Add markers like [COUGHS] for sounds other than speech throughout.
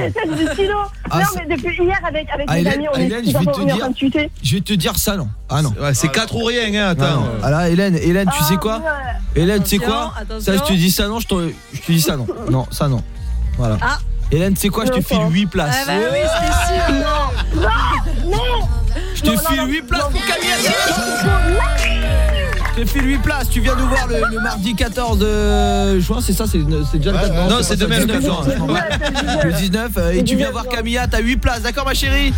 du stylo. Ah, non, ça- mais depuis hier, avec, avec Ah, mes Hélène- amis, on Hélène, est je vais super te on est en dire- train de chuter. Je vais te dire ça non. Ah non. Ouais, c'est 4 ou rien, hein, Ah, attends. non. Ah là, Hélène, Hélène, tu sais Ah, quoi ouais. Hélène, tu sais quoi Attention, Ça, je te dis ça non, je te, je te dis ça non. Non, ça non. Voilà. Ah. Hélène, tu sais quoi Je te file ça. 8 places. Ah bah oui, c'était sûr. Non, non, non. Je te file non, 8 places non, pour Camille File 8 places, tu viens nous voir le, le mardi 14 de juin, c'est ça, c'est c'est déjà le Ouais, 4 non, c'est demain, le 19 juin. 14. Le 19, euh, et tu viens voir Camilla, t'as 8 places, d'accord ma chérie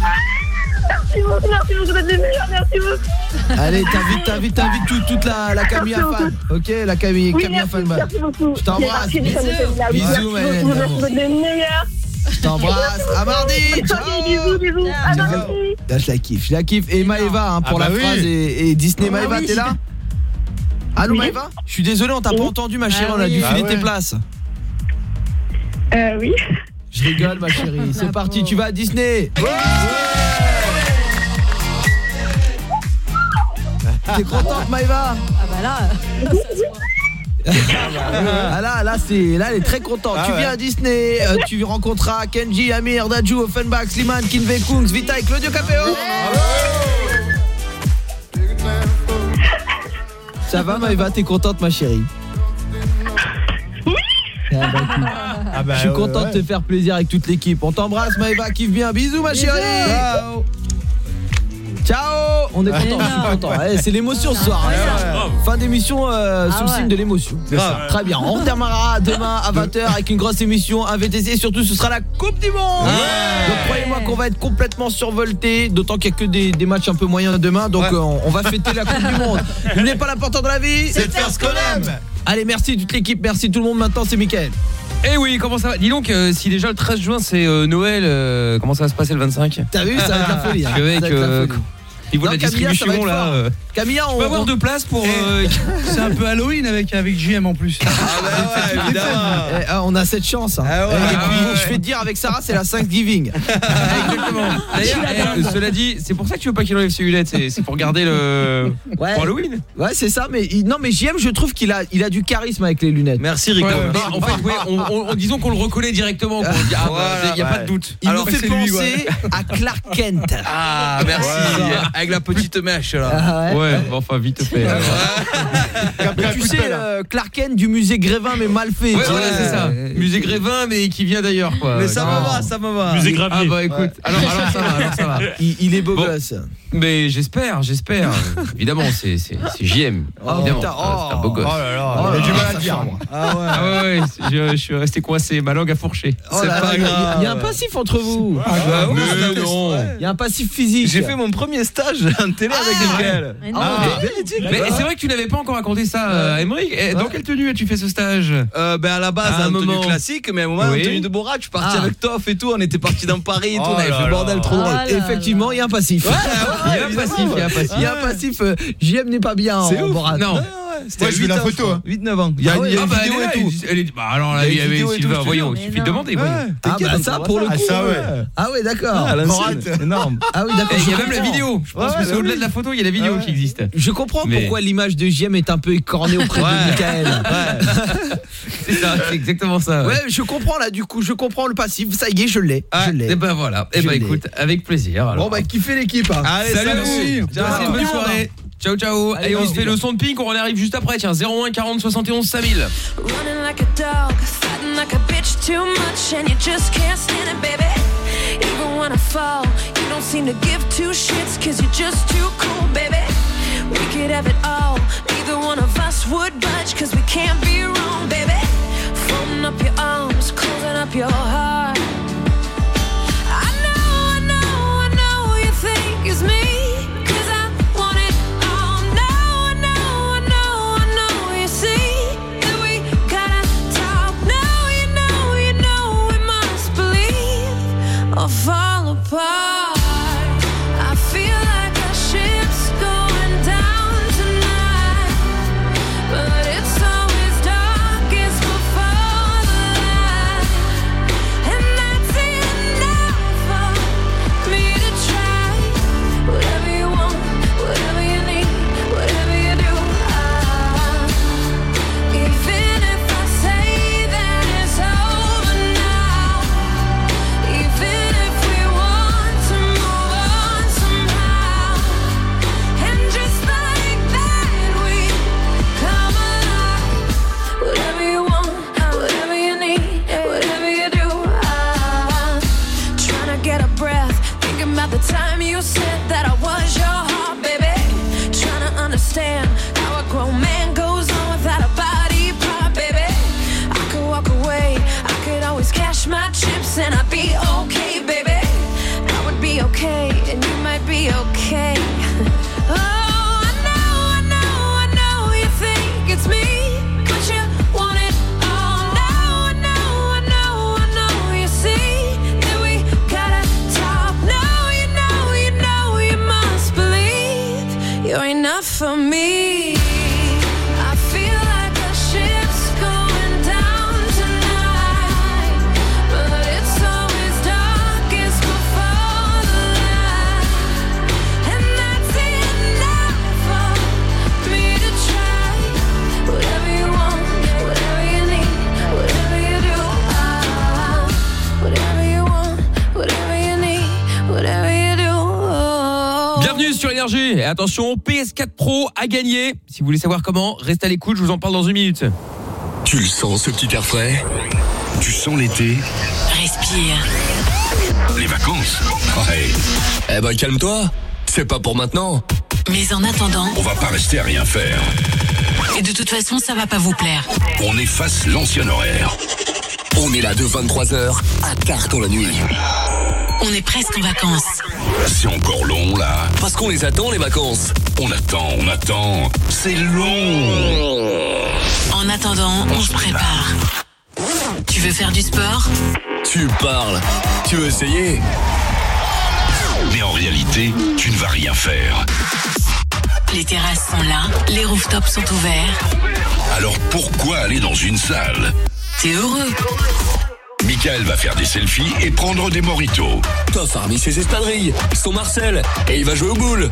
Merci beaucoup, merci beaucoup, vous êtes les meilleurs, merci beaucoup. Allez, t'invites, t'invites, t'invites tout- toute la, la Camilla fan. Ok, la Camille, Oui, Camilla fan. merci beaucoup. Je t'embrasse. Oui, Bisous, merci beaucoup. Vous êtes les meilleurs. Je t'embrasse. À mardi. Ciao. Bisous, bisous. À mardi. Là, je la kiffe, je la kiffe. Et Maëva hein, pour Ah bah la oui. phrase et, et Disney. Ah Maëva, oui. t'es là? Allô Oui. Maëva Je suis désolé, on t'a pas entendu ma chérie, Ah on a dû filer Ah tes places. Euh, oui. Je rigole ma chérie, [LAUGHS] c'est parti, tu vas à Disney T'es contente Maëva Ah bah là, Ah là, là, c'est, là elle est très contente. Ah tu ouais. viens à Disney, euh, tu rencontreras Kenji, Amir, Daju, Offenbach, Slimane, Kinvey, Kungs, Vita et Claudio Capéo. Ça va Maëva, t'es contente ma chérie? Ah bah, Ah bah, Je suis ouais, content ouais. de te faire plaisir avec toute l'équipe. On t'embrasse Maëva, kiffe bien. Bisous ma chérie. Ciao. Ciao On est content, je suis content. Eh, c'est l'émotion ce soir. hein. Fin d'émission euh, Ah sous le signe de l'émotion. ça. Très bien. On reterminera demain à 20h avec une grosse émission, un VTC et surtout ce sera la Coupe du Monde. Donc croyez-moi qu'on va être complètement survolté, d'autant qu'il n'y a que des, des matchs un peu moyens demain. Donc Ouais. euh, on, on va fêter la Coupe du Monde. [LAUGHS] Il n'est pas l'important de la vie, C'est de faire ce qu'on aime. Allez, merci toute l'équipe, merci tout le monde. Maintenant, c'est Mickaël. Eh oui, comment ça va Dis donc, euh, si déjà le 13 juin c'est euh, Noël, euh, comment ça va se passer le 25 T'as vu, ça va être la folie. hein. Parce que Ça va être la folie. Niveau Non, de la va distribution là, euh, Camilla, on on, peut avoir deux places pour... euh, C'est un peu Halloween avec, avec JM en plus. Ah bah ouais, [LAUGHS] évidemment. Eh, ah, on a cette chance. hein. Ah. Eh, et Ah puis, je vais te dire, avec Sarah, c'est la Thanksgiving. [LAUGHS] Exactement. D'ailleurs, eh, cela dit, c'est pour ça que tu veux pas qu'il enlève ses lunettes, c'est c'est pour garder le... Ouais, Pour Halloween ouais c'est ça. Mais il- non, mais JM, je trouve qu'il a, il a du charisme avec les lunettes. Merci Rico. Ouais, mais en fait, ouais, on, on- on- disons qu'on le reconnaît directement. ah, bah, Voilà, y a pas de doute. Il Alors nous fait penser à Clark Kent. Ah, merci. Avec la petite mèche là. Ah ouais. Ouais, enfin vite fait. tu sais, euh, Clark Kent du musée Grévin, mais mal fait. Ouais, voilà, c'est ça. Musée Grévin, mais qui vient d'ailleurs, quoi. Mais ça me va, ça me va. Musée Ah gravier. bah écoute, alors, alors ça va, alors ça va. [LAUGHS] Il, il est beau Bon. gosse. Mais j'espère, j'espère. Évidemment, c'est c'est c'est JM. Oh, évidemment, putain, c'est un beau gosse. Oh là là, Oh là du mal à dire. moi. Ah ouais. Ah ouais, ouais, je, je suis resté coincé, ma langue a fourché. Oh C'est pas là, il y a- grave. Il y a un passif entre vous. Ah bah un non. Il y a un passif physique. J'ai fait mon premier stage en télé avec Michael. Mais non. Ah, Mais c'est vrai que tu n'avais pas encore raconté ça, euh, Aymeric. Eh, Dans quelle tenue as-tu fait ce stage? Euh, ben à la base À un en tenue moment. classique mais à un moment Oui. en tenue de Borat je suis parti Ah. avec Toff et tout on était parti dans Paris et tout Oh on avait fait le bordel trop drôle Ah Effectivement, il y a un passif. [LAUGHS] Il y a un passif, il y a un passif. Il y a un passif. euh, JM n'est pas bien C'est en ouf. Borat. Non. C'était Ouais, j'ai vu la photo, hein. 8-9 ans il y a, Ah il y a ouais. une bah, vidéo elle est et tout elle est- bah alors là, Il y avait Sylvain, voyons, il suffit de demander. Ouais, Ah bah ça pour le coup. Ah, ça, ouais. euh, Ah oui, d'accord. Ah, énorme Ah oui, d'accord. Et il y a même la vidéo. Je pense Ouais, que c'est ouais, au-delà de la photo, il y a la vidéo Ah ouais. qui existe. Je comprends pourquoi l'image de JM est un peu écornée auprès Ouais. de Michael. [LAUGHS] C'est ça, c'est exactement ça. Ouais, je comprends là du coup, je comprends le passif. Ça y est, je l'ai. Je l'ai. et ben voilà. Et Je ben écoute, avec plaisir. alors. Bon bah kiffez l'équipe. hein. allez Salut, bonne soirée. Ciao ciao. Allez, Et on se fait le son de Pink, on en arrive juste après. Tiens, 01 40 71 5000. Running like a dog, fighting like a bitch too much, and you just can't stand it, baby. Even when I fall, you don't seem to give two shits, cause you're just too cool, baby. We could have it all, neither one of us would budge, cause we can't be wrong, baby. Folding up your arms, closing up your heart. Énergie et attention, PS4 Pro a gagné. Si vous voulez savoir comment, restez à l'écoute, je vous en parle dans une minute. Tu le sens ce petit air frais? Tu sens l'été? Respire. Les vacances? Ouais. Eh ben calme-toi, c'est pas pour maintenant. Mais en attendant, On va pas rester à rien faire. et de toute façon, ça va pas vous plaire. On efface l'ancien horaire. On est là de 23h à tard dans la nuit. On est presque en vacances. C'est encore long là. Parce qu'on les attend les vacances. On attend, on attend. C'est long. En attendant, on se prépare. Tu veux faire du sport? Tu parles. Tu veux essayer? Mais en réalité, tu ne vas rien faire. Les terrasses sont là, les rooftops sont ouverts. Alors pourquoi aller dans une salle? T'es heureux Michael va faire des selfies et prendre des moritos. Toff a remis ses espadrilles, son Marcel, et il va jouer au boule.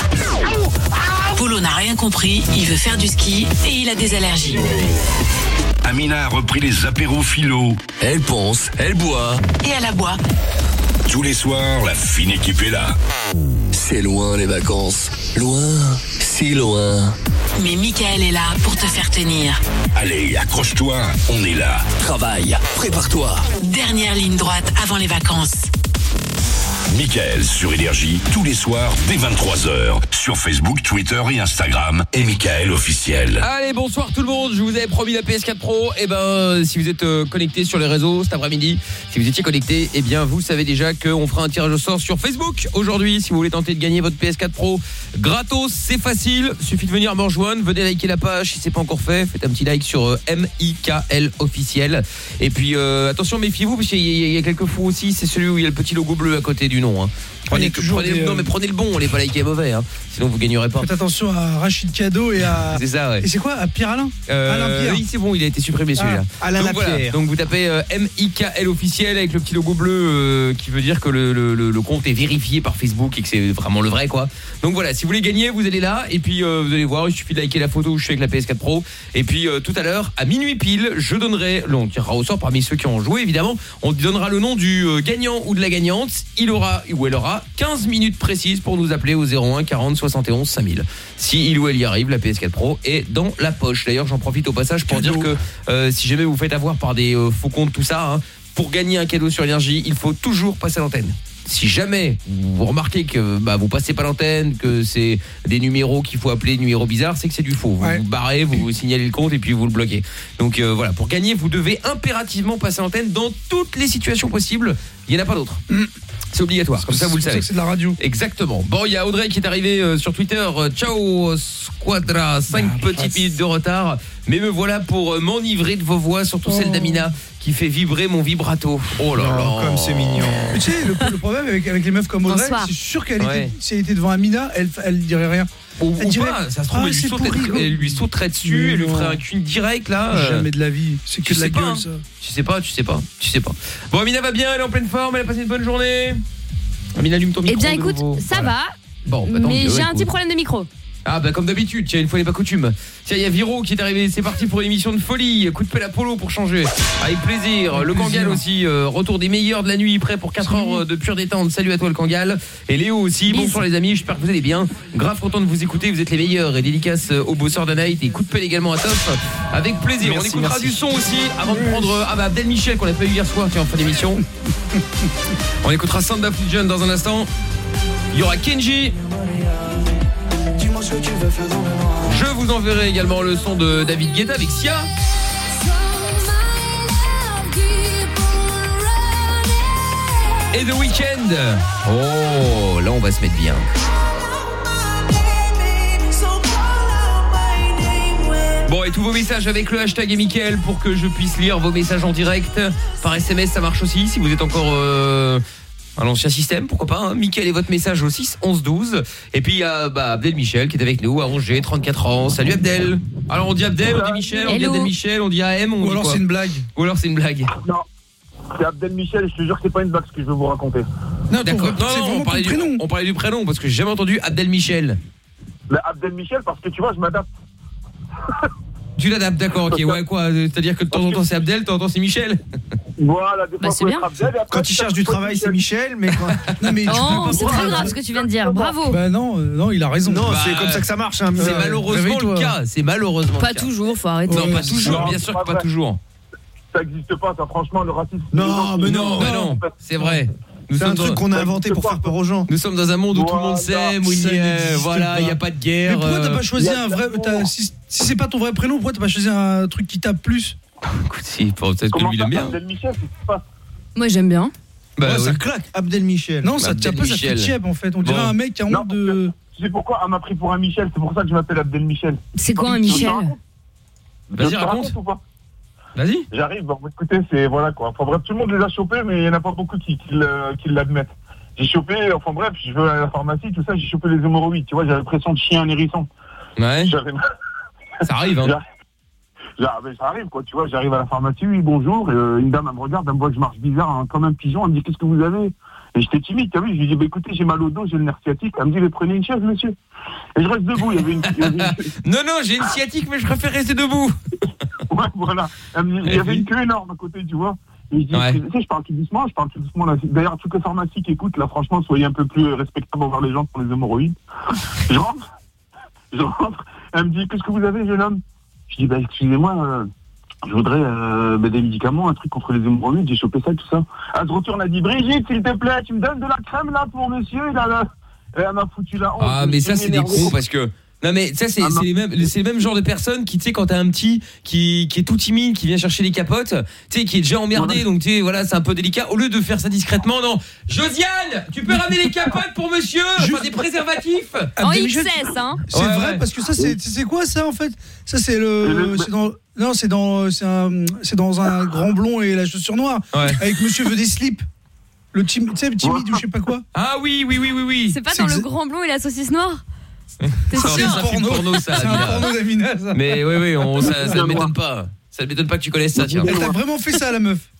Polo n'a rien compris, il veut faire du ski et il a des allergies. Amina a repris les apéros philo. Elle pense, elle boit. Et à la bois. Tous les soirs, la fine équipe est là. C'est loin les vacances. Loin, si loin. Mais Michael est là pour te faire tenir. Allez, accroche-toi, on est là. Travaille, prépare-toi. Dernière ligne droite avant les vacances. Michael sur Énergie, tous les soirs dès 23h. Sur Facebook, Twitter et Instagram. Et Michael officiel. Allez, bonsoir tout le monde. Je vous avais promis la PS4 Pro. Et ben, euh, si vous êtes euh, connecté sur les réseaux cet après-midi, si vous étiez connecté, eh bien, vous savez déjà qu'on fera un tirage au sort sur Facebook aujourd'hui. Si vous voulez tenter de gagner votre PS4 Pro gratos, c'est facile. Suffit de venir me rejoindre. Venez liker la page si c'est pas encore fait. Faites un petit like sur euh, MIKL officiel. Et puis, euh, attention, méfiez-vous parce qu'il y, y a quelques fous aussi. C'est celui où il y a le petit logo bleu à côté du nom. hein. Prenez, prenez- des, non, mais prenez le bon. Les pas liker mauvais. hein. Sinon, vous gagnerez pas. Faites attention à Rachid Cadeau et à. [LAUGHS] C'est ça, ouais. Et c'est quoi? À Pierre Alain? Euh, Alain Pierre. Oui, c'est bon, il a été supprimé celui-là. Ah, Alain donc, voilà. Lapierre. donc vous tapez euh, MIKL officiel avec le petit logo bleu euh, qui veut dire que le, le- le- le compte est vérifié par Facebook et que c'est vraiment le vrai quoi. Donc voilà, si vous voulez gagner, vous allez là et puis euh, vous allez voir, il suffit de liker la photo où je suis avec la PS4 Pro et puis euh, tout à l'heure à minuit pile, je donnerai, on tirera au sort parmi ceux qui ont joué évidemment, on donnera le nom du gagnant ou de la gagnante, il aura ou elle aura 15 minutes précises pour nous appeler au 01 40 71 5000. Si il ou elle y arrive, la PS4 Pro est dans la poche. D'ailleurs, j'en profite au passage pour dire que euh, si jamais vous faites avoir par des euh, faux comptes tout ça, hein, pour gagner un cadeau sur énergie, il faut toujours passer à l'antenne. Si jamais vous remarquez que bah, vous passez pas l'antenne, que c'est des numéros qu'il faut appeler numéros bizarres, c'est que c'est du faux. Vous vous barrez, vous, vous signalez le compte et puis vous le bloquez. Donc euh, voilà, pour gagner, vous devez impérativement passer l'antenne dans toutes les situations possibles. Il n'y en a pas d'autres. C'est obligatoire, comme ça vous le savez. C'est de la radio. Exactement. Bon, il y a Audrey qui est arrivé euh, sur Twitter. Euh, Ciao Squadra, 5 petites minutes de retard. Mais me voilà pour euh, m'enivrer de vos voix, surtout celle d'Amina qui fait vibrer mon vibrato. Oh là là. comme c'est mignon. Mais tu sais, le, le problème avec, avec les meufs comme Audrey, c'est sûr qu'elle Ouais. était, si elle était devant Amina, elle, elle dirait rien. Ou, ou dirait, pas, ça se trouve, Ah, elle, lui sauterait, pour rigoler. elle lui sauterait dessus, Mais elle lui ferait un cul direct là. euh, Jamais de la vie. C'est que tu de la sais pas, gueule, hein. ça. Tu sais pas, tu sais pas, tu sais pas. Bon, Amina va bien, elle est en pleine forme, elle a passé une bonne journée. Amina, allume ton Eh micro. bien, de écoute, ça Voilà. va. Bon, bah, mais j'ai un petit problème de micro. Ah bah comme d'habitude, tiens, une fois n'est pas coutume. Tiens, il y a Viro qui est arrivé, c'est parti pour une émission de folie. Coup de pelle Apollo pour changer. Avec plaisir. Le Kangal aussi, euh, retour des meilleurs de la nuit, prêt pour 4 heures euh, de pure détente. Salut à toi le Kangal. Et Léo aussi, bonsoir les amis, j'espère que vous allez bien. Grave content de vous écouter, vous êtes les meilleurs. Et dédicace euh, au bosseur de Night et coup de pelle également à Toff. Avec plaisir. Merci, On écoutera merci. du son aussi avant de prendre ah bah Abdel Michel qu'on a pas eu hier soir, tiens, en fin d'émission. [LAUGHS] On écoutera Sound Legion dans un instant. Il y aura Kenji. Je vous enverrai également le son de David Guetta avec Sia. Et The Weeknd. Oh, là on va se mettre bien. Bon, et tous vos messages avec le hashtag et pour que je puisse lire vos messages en direct. Par SMS, ça marche aussi si vous êtes encore euh, à l'ancien système, pourquoi pas. Hein. Mickaël et votre message au 6 11 12. Et puis il y a bah, Abdel Michel qui est avec nous à Angers, 34 ans. Salut Abdel. Alors on dit Abdel, on dit Michel, on dit. Abdel Michel, on dit AM, on Ou dit alors c'est une blague. Ou alors c'est une blague. Non. C'est Abdel Michel, je te jure que c'est pas une blague ce que je vais vous raconter. Non, D'accord. Non, non, on parlait, du, prénom. on parlait du prénom parce que j'ai jamais entendu Abdel Michel. Mais Abdel Michel, parce que tu vois, je m'adapte. [LAUGHS] Tu l'adaptes, d'accord, ok. Ouais, quoi euh, C'est-à-dire que de temps en temps c'est Abdel, de temps en temps c'est Michel Voilà, des fois, Bah, c'est bien. Abdel. après, Quand il cherche du travail, c'est Michel, mais quand... [LAUGHS] Non, mais Oh, c'est très grave ce que tu viens de dire. Bravo. Bah non, euh, non, il a raison. Non, Bah, c'est comme ça que ça marche. Hein, C'est euh, malheureusement le cas. C'est malheureusement Pas toujours, faut arrêter. Non, pas toujours, bien sûr Pas que pas toujours. Ça existe pas, ça, franchement, le racisme. Non, mais non, c'est vrai. C'est un truc qu'on a inventé pour faire peur aux gens. nous sommes dans un monde où tout le monde s'aime, où il y a, voilà, il n'y a pas de Mais guerre. pourquoi t'as euh, pas choisi un vrai. Si, si c'est pas ton vrai prénom, pourquoi t'as pas choisi un truc qui tape plus? [LAUGHS] Écoute, si, peut-être que lui il aime bien. Moi j'aime bien. Bah, Ouais, ouais. Ça claque. Abdel Michel. Non, ça tient pas, ça fait tiep en fait. On dirait Bon. un mec qui a honte de. Tu sais pourquoi? Elle m'a pris pour un Michel, c'est pour ça que je m'appelle Abdel Michel. C'est quoi un Michel raconte Vas-y, raconte. ou pas? Vas-y. J'arrive, bon, écoutez, c'est voilà quoi. Enfin bref, tout le monde les a chopés, mais il n'y en a pas beaucoup qui, qui l'admettent. J'ai chopé, enfin bref, je vais à la pharmacie, tout ça, j'ai chopé les hémorroïdes, tu vois, j'avais l'impression de chien en hérisson. Ouais, ça arrive. Hein. J'arrive. J'arrive, ça arrive, quoi, tu vois, j'arrive à la pharmacie, oui, bonjour, et, euh, une dame, elle me regarde, elle me voit que je marche bizarre, hein, comme un pigeon, elle me dit, qu'est-ce que vous avez? Et j'étais timide, t'as vu, je lui dis, bah, écoutez, j'ai mal au dos, j'ai le nerf sciatique, elle me dit, mais prenez une chaise, monsieur. Et je reste debout, il y avait une- [LAUGHS] Non, non, j'ai une sciatique, mais je préfère rester debout. [LAUGHS] Ouais, voilà. Me dit, il y avait une queue énorme à côté, tu vois. Et je dis, Ouais. tu sais, je parle tout doucement, je parle tout doucement. Là. D'ailleurs, toutes les pharmacies qui écoutent, là, franchement, soyez un peu plus respectables envers les gens pour les hémorroïdes. [LAUGHS] je rentre, je rentre, elle me dit, qu'est-ce que vous avez, jeune homme? Je dis, bah, excusez-moi, euh, je voudrais euh, bah, des médicaments, un truc contre les hémorroïdes, j'ai chopé ça, tout ça. Elle se retourne, elle dit, Brigitte, s'il te plaît, tu me donnes de la crème, là, pour monsieur, il a la... Et elle m'a foutu la honte. Ah, mais ça, c'est des cons parce que. Non mais ça c'est Ah, c'est les mêmes c'est les mêmes genres de personnes qui tu sais quand t'as un petit qui qui est tout timide qui vient chercher les capotes tu sais qui est déjà emmerdé donc tu sais voilà c'est un peu délicat. Au lieu de faire ça discrètement non. Josiane tu peux ramener les capotes pour monsieur enfin des préservatifs. En XS, hein. C'est Ouais, vrai ouais. parce que ça c'est c'est quoi ça en fait? Ça c'est le le- c'est dans non c'est dans c'est un c'est dans un grand blond et la chaussure noire. Ouais. avec Monsieur veut des slips. Le tim, tu sais timide ou je sais pas quoi. Ah oui oui oui oui oui. C'est pas dans le grand blond et la saucisse noire? C'est un film porno ça C'est un Amina. porno d'Amina ça. Mais oui oui on, ça [LAUGHS] ça ne m'étonne pas ça ne m'étonne pas que tu connaisses ça tiens Elle t'a vraiment fait ça la meuf.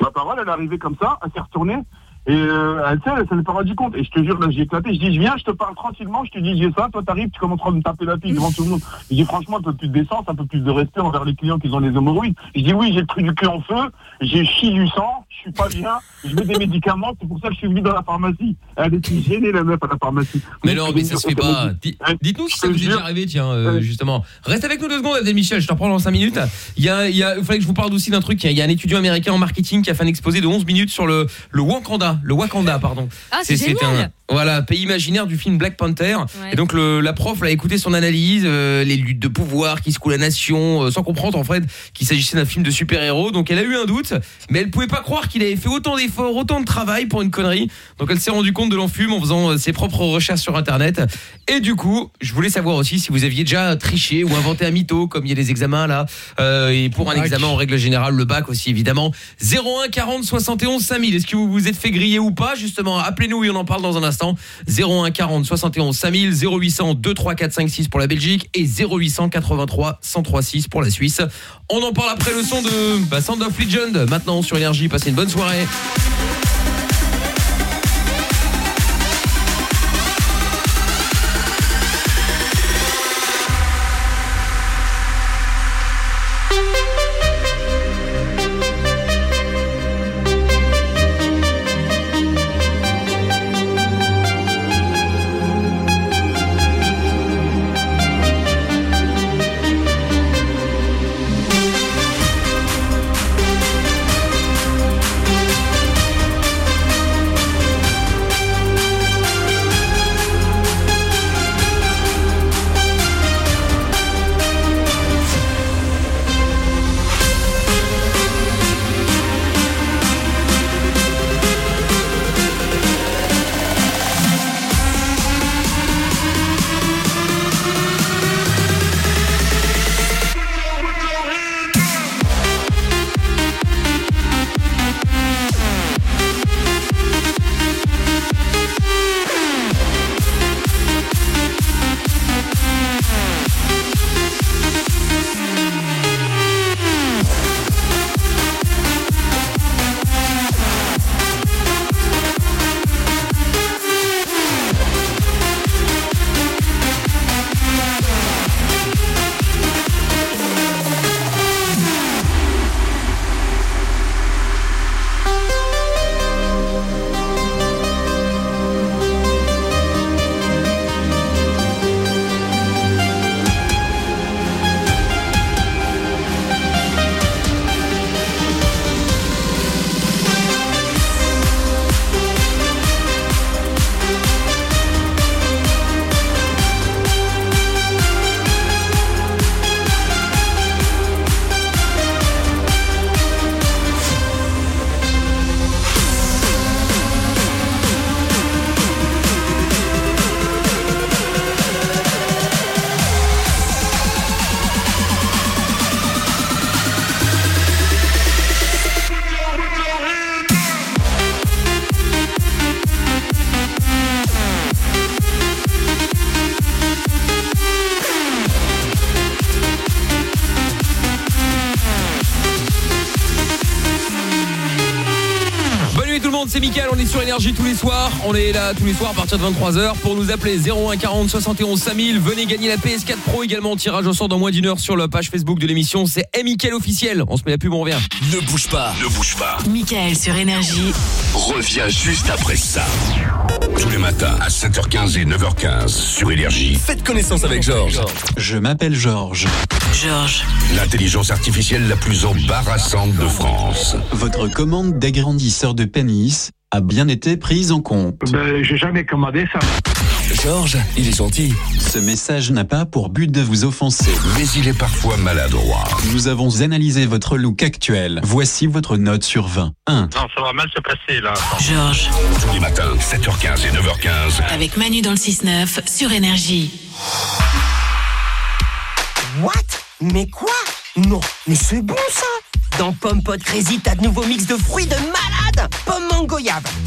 Ma parole, elle est arrivée comme ça, elle s'est retournée, et euh, elle, tu sais, elle s'en est pas rendu compte. Et je te jure, là, j'ai éclaté. Je dis, je viens, je te parle tranquillement, je te dis, j'ai ça, toi t'arrives, tu commences à me taper la fille devant tout le monde. Je dis, franchement, un peu plus de décence, un peu plus de respect envers les clients qui ont les hémorroïdes. Je dis, oui, j'ai le truc du cul en feu, j'ai chi du sang, je suis pas bien, je veux des médicaments, c'est pour ça que je suis venu dans la pharmacie. Elle était gênée, la meuf, à la pharmacie. Mais non, mais ça se fait pas. Di- Dites-nous si ça vous est déjà arrivé, tiens, euh, Ouais. justement. Reste avec nous deux secondes, Abdel Michel, je te reprends dans 5 minutes. Il y a, il y a, il fallait que je vous parle aussi d'un truc. Il y a un étudiant américain en marketing qui a fait un exposé de 11 minutes sur le, le Wakanda, le Wakanda, pardon. Ah, c'est génial un, voilà, pays imaginaire du film Black Panther. Ouais. Et donc le, la prof l'a écouté son analyse, euh, les luttes de pouvoir qui secouent la nation, euh, sans comprendre en fait qu'il s'agissait d'un film de super-héros. Donc elle a eu un doute, mais elle pouvait pas croire qu'il avait fait autant d'efforts, autant de travail pour une connerie. Donc elle s'est rendue compte de l'enfume en faisant euh, ses propres recherches sur internet. Et du coup, je voulais savoir aussi si vous aviez déjà triché ou inventé un mytho, comme il y a des examens là, euh, et pour un Bac. examen en règle générale, le bac aussi évidemment. 01 40 71 5000. Est-ce que vous vous êtes fait griller ou pas? Justement, appelez-nous et on en parle dans un instant. 01 40 71 5000, 0800 23456 pour la Belgique et 0800 83 1036 pour la Suisse. On en parle après le son de bah, Sound of Legend. Maintenant sur Énergie, passez une bonne soirée. Là tous les soirs à partir de 23h pour nous appeler 01 40 71 5000. Venez gagner la PS4 Pro également. Tirage au sort dans moins d'une heure sur la page Facebook de l'émission. C'est Mickaël officiel. On se met la pub, on revient. Ne bouge pas, ne bouge pas. Michael sur Énergie. Reviens juste après ça. Tous les matins à 7h15 et 9h15 sur Énergie. Faites connaissance avec Georges. Je m'appelle Georges. Georges. L'intelligence artificielle la plus embarrassante de France. Votre commande d'agrandisseur de pénis a bien été prise en compte. Ben, j'ai jamais commandé ça. Georges, il est gentil. Ce message n'a pas pour but de vous offenser. Mais il est parfois maladroit. Nous avons analysé votre look actuel. Voici votre note sur 20. 1. Non, ça va mal se passer là. Georges. Tous les matins, 7h15 et 9h15. Avec Manu dans le 6-9 sur Énergie. What? Mais quoi? Non, mais c'est bon ça Dans Pomme Pot Crazy, t'as de nouveaux mix de fruits de malade Pomme mango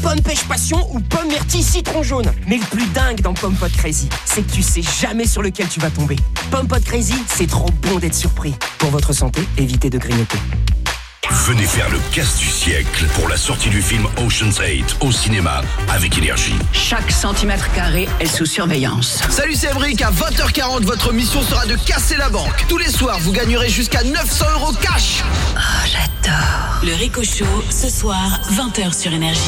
pomme pêche passion ou pomme myrtille citron jaune. Mais le plus dingue dans Pomme Pot Crazy, c'est que tu sais jamais sur lequel tu vas tomber. Pomme Pot Crazy, c'est trop bon d'être surpris. Pour votre santé, évitez de grignoter. Venez faire le casse du siècle pour la sortie du film Ocean's 8 au cinéma avec énergie. Chaque centimètre carré est sous surveillance. Salut c'est Emric, à 20h40 votre mission sera de casser la banque. Tous les soirs vous gagnerez jusqu'à 900 euros cash. Oh, j'adore. Le Rico Show, ce soir, 20h sur Énergie.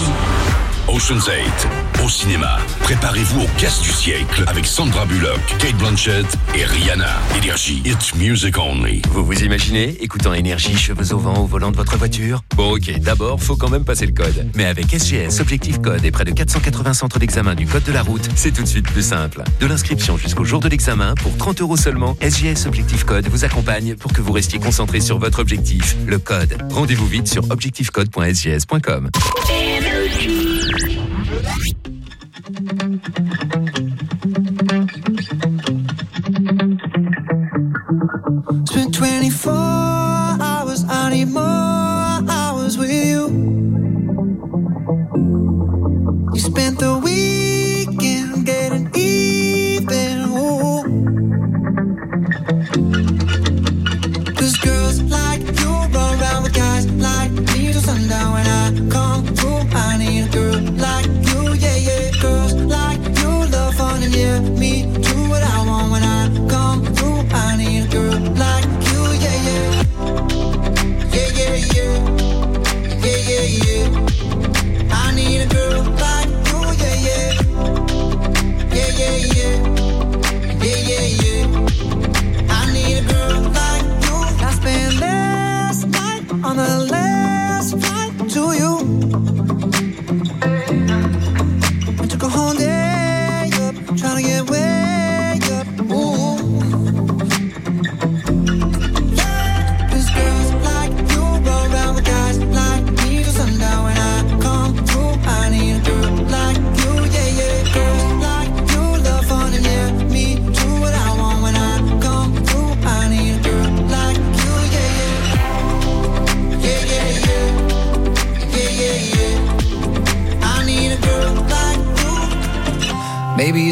Ocean's 8 au cinéma. Préparez-vous au casse du siècle avec Sandra Bullock, Kate Blanchett et Rihanna. Énergie, it's music only. Vous vous imaginez écoutant énergie, cheveux au vent au volant de votre voiture? Bon ok, d'abord, faut quand même passer le code. Mais avec SGS Objectif Code et près de 480 centres d'examen du code de la route, c'est tout de suite plus simple. De l'inscription jusqu'au jour de l'examen, pour 30 euros seulement, SGS Objectif Code vous accompagne pour que vous restiez concentré sur votre objectif, le code. Rendez-vous vite sur objectifcode.sgs.com. Spent 24 hours, I need more hours with you. You spent the weekend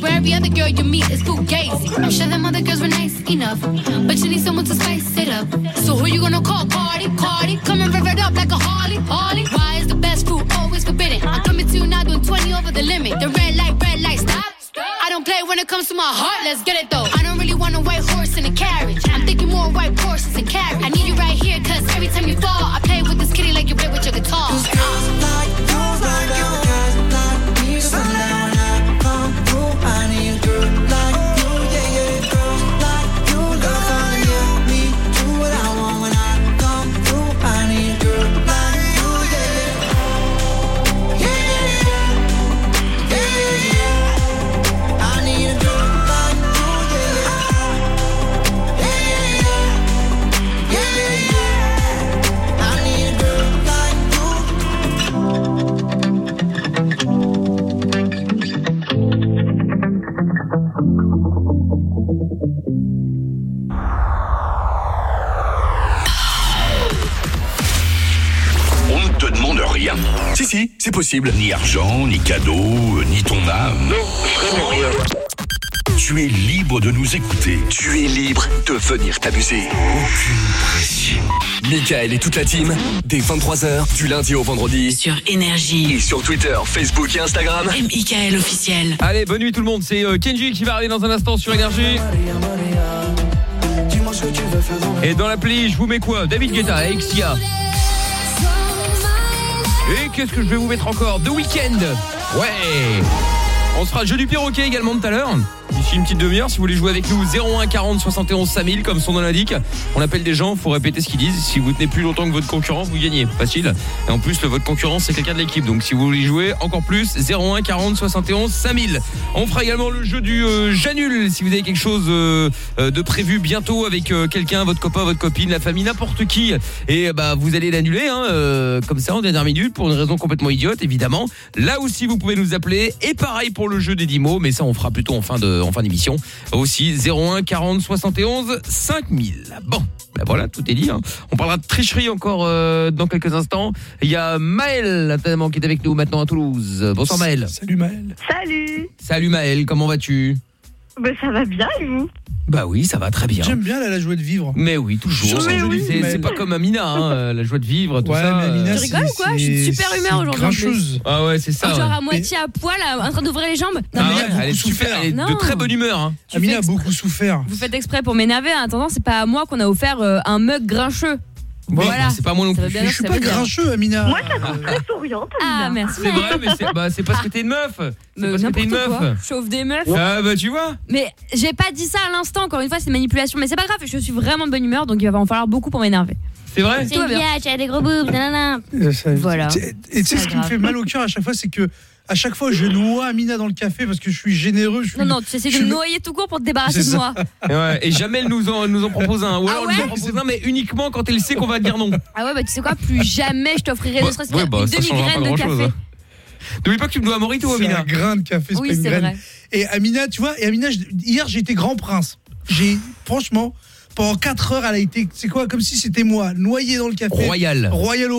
But every other girl you meet is gazy. I'm sure them other girls were nice enough. But you need someone to spice it up. So who you gonna call? Cardi, Cardi. Come and rev it up like a Harley, Harley. Why is the best food always forbidden? I'm coming to you now doing 20 over the limit. The red light, red light, stop. I don't play when it comes to my heart, let's get it though. I don't really want a white horse c'est possible. Ni argent, ni cadeau, euh, ni ton âme. Non, vraiment rien. Tu es libre de nous écouter. Tu es libre de venir t'amuser. Aucune pression. Michael et toute la team, dès 23h, du lundi au vendredi. Sur Énergie. Et sur Twitter, Facebook et Instagram. Et Michael officiel. Allez, bonne nuit tout le monde, c'est euh, Kenji qui va arriver dans un instant sur Énergie. Et dans l'appli, je vous mets quoi? David Guetta, Exia. Et qu'est-ce que je vais vous mettre encore? The Weeknd. Ouais. On se fera le jeu du perroquet également tout à l'heure. D'ici une petite demi-heure, si vous voulez jouer avec nous, 01 40 71 5000, comme son nom l'indique. On appelle des gens, faut répéter ce qu'ils disent. Si vous tenez plus longtemps que votre concurrent, vous gagnez. Facile. Et en plus, le, votre concurrent, c'est quelqu'un de l'équipe. Donc si vous voulez jouer, encore plus, 01 40 71 5000. On fera également le jeu du euh. Si vous avez quelque chose euh, euh, de prévu bientôt avec euh, quelqu'un, votre copain, votre copine, la famille, n'importe qui, et bah vous allez l'annuler, hein, euh, comme ça en dernière minute, pour une raison complètement idiote, évidemment. Là aussi, vous pouvez nous appeler. Et pareil pour le jeu des 10 mots, mais ça, on fera plutôt en fin de, en fin d'émission. Aussi, 01 40 71 5000. Bon. Ben voilà, tout est dit. hein. On parlera de tricherie encore euh, dans quelques instants. Il y a Maël, notamment, qui est avec nous maintenant à Toulouse. Bonsoir Maël. Salut Maël. Salut Salut Maël, comment vas-tu? Ben ça va bien et vous? Bah oui, ça va très bien. J'aime bien là, la joie de vivre. Mais oui, toujours. Mais oui, C'est- pas comme Amina, hein, [LAUGHS] euh, la joie de vivre, tout Ouais, ça. mais Amina, euh. Tu rigoles ou quoi? Je suis de super humeur aujourd'hui. en plus. Ah ouais, c'est ça. Genre ouais. à moitié à poil, à- en train d'ouvrir les jambes. Non, Ah mais ouais, elle est super, elle est de Non. très bonne humeur. Hein. Amina a beaucoup souffert. Vous faites exprès pour m'énerver. En attendant, c'est pas à moi qu'on a offert euh, un mug grincheux. Voilà. bah, c'est pas moi non plus. Je suis pas grincheux, Amina. Moi, je la trouve très souriante. Ah, merci. C'est vrai, mais c'est bah, c'est parce que t'es une meuf. C'est Mais parce que t'es une meuf. Je chauffe des meufs. Ah bah tu vois. Mais j'ai pas dit ça à l'instant, encore une fois, c'est manipulation. Mais c'est pas grave, je suis vraiment de bonne humeur, donc il va en falloir beaucoup pour m'énerver. C'est vrai va bien. tu as des gros boobs, nanana. Euh, Voilà. Et tu sais ce qui me fait mal au cœur à chaque fois, c'est que à chaque fois je noie Amina dans le café parce que je suis généreux. Je suis Non, non, tu essaies je de me noyer tout court pour te débarrasser de moi. Et, ouais, et jamais elle nous en, nous en propose un. Ou Ah alors elle nous en ouais propose un, mais uniquement quand elle sait qu'on va dire non. Ah ouais, bah tu sais quoi, plus jamais je t'offrirai Ouais, ne serait-ce ouais, qu'une bah, changera demi-graine de café. hein. N'oublie pas que tu me dois un morito, C'est Amina. un grain de café, c'est Oui, pas une c'est graine. vrai. Et Amina, tu vois, et Amina, hier j'étais grand prince. J'ai franchement pendant 4 heures, elle a été, c'est quoi, comme si c'était moi, noyé dans le café. Royal. Royal au,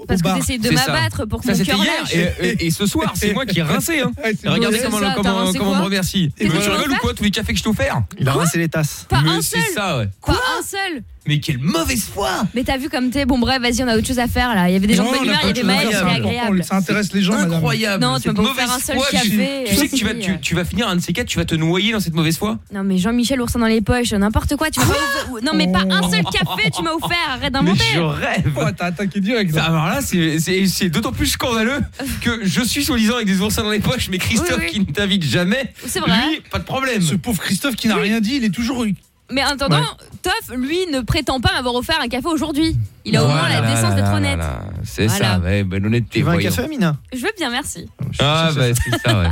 au Parce que bar. t'essayes de m'abattre pour que Ça mon cœur hier. lâche. Et, et- et ce soir, c'est moi qui ai rincé. Hein. Ouais, regardez comment, ça, comment, on me remercie. Mais que tu rigoles ou faire quoi Tous les cafés que je t'ai offerts Il a rincé les tasses. Pas Mais un c'est seul. ça, ouais. Pas un seul. Mais quelle mauvaise foi Mais t'as vu comme t'es. Bon, bref, vas-y, on a autre chose à faire là. Il y avait des gens de bonne humeur, il y avait c'était c'est agréable. Ça intéresse les gens, madame. Incroyable. Non, tu vas pas vous faire un seul foi, café, Tu, euh, tu sais que tu vas, tu, tu vas finir un de ces quatre, tu vas te noyer dans cette mauvaise foi? Non, mais Jean-Michel oursin dans les poches, n'importe quoi. Tu pas offert- Non, mais pas un seul café, tu m'as offert. Arrête Mais d'inventer. je rêve. Oh, t'as attaqué direct. Alors là, c'est- d'autant plus scandaleux que je suis soi-disant avec des oursins dans les poches, mais Christophe Oui, oui. qui ne t'invite jamais, C'est vrai. lui, pas de problème. Ce pauvre Christophe qui n'a rien dit, il est toujours. Mais en attendant, Toff, lui, ne prétend pas m'avoir offert un café aujourd'hui. Il a au moins Voilà, la décence d'être honnête. C'est Voilà. ça, ouais, bonne honnêteté. Tu veux un café, Amina? Je veux bien, merci. Ah, bah, c'est ça, ouais.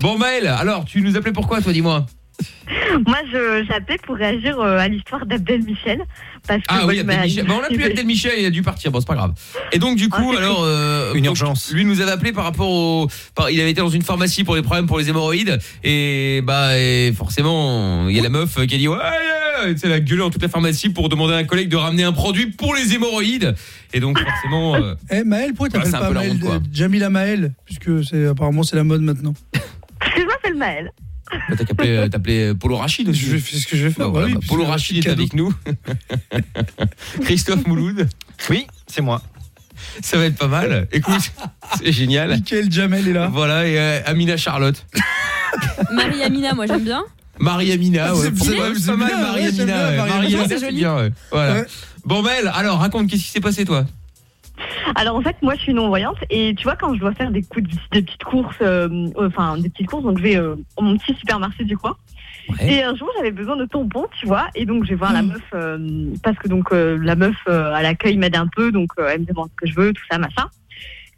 Bon, Maël, alors, tu nous appelais pourquoi, toi, dis-moi? [LAUGHS] Moi, je- j'appelais pour réagir euh, à l'histoire d'Abdel Michel. Parce que Ah oui, Abdel Michel. Bah, on l'a plus Abdel Michel, il a dû partir. Bon, c'est pas grave. Et donc, du coup, Ah, c'est alors. euh, Une donc, urgence. Lui nous avait appelé par rapport au. par- il avait été dans une pharmacie pour les problèmes pour les hémorroïdes. Et, bah, et forcément, il y a la meuf qui a dit Ouais, ouais, ouais. Tu sais, elle a gueulé dans toute la pharmacie pour demander à un collègue de ramener un produit pour les hémorroïdes. Et donc, forcément. euh, [LAUGHS] Eh, Maël, pourquoi Voilà, t'appelles c'est pas la Maël Jamila Maël? Puisque c'est apparemment c'est la mode maintenant. Parce que je m'appelle Maël. Bah, T'as qu'appelé euh, t'appelais Polo Rachid aussi. Je ce que je vais Bah, faire. voilà, bah oui, bah, Polo Rachid est cadeau. avec nous. [LAUGHS] Christophe Mouloud. Oui, c'est moi. Ça va être pas mal. Écoute, [LAUGHS] c'est génial. Michael Jamel est là. Voilà, et euh, Amina Charlotte. [LAUGHS] Marie-Amina, moi j'aime bien. Marie-Amina, ouais. C'est- Pas pas mal bien, ouais. Marie-Amina, Marie-Amina, c'est joli. bien, ouais. Voilà. Ouais. Bon, Belle, alors raconte, qu'est-ce qui s'est passé, toi? Alors en fait, moi je suis non-voyante et tu vois quand je dois faire des coups de, des petites courses, euh, euh, enfin des petites courses, donc je vais euh, au mon petit supermarché du coin. Ouais. Et un jour j'avais besoin de tampons, tu vois, et donc je vais voir la meuf euh, parce que donc la meuf à l'accueil m'aide un peu, donc elle me demande ce que je veux, tout ça, machin.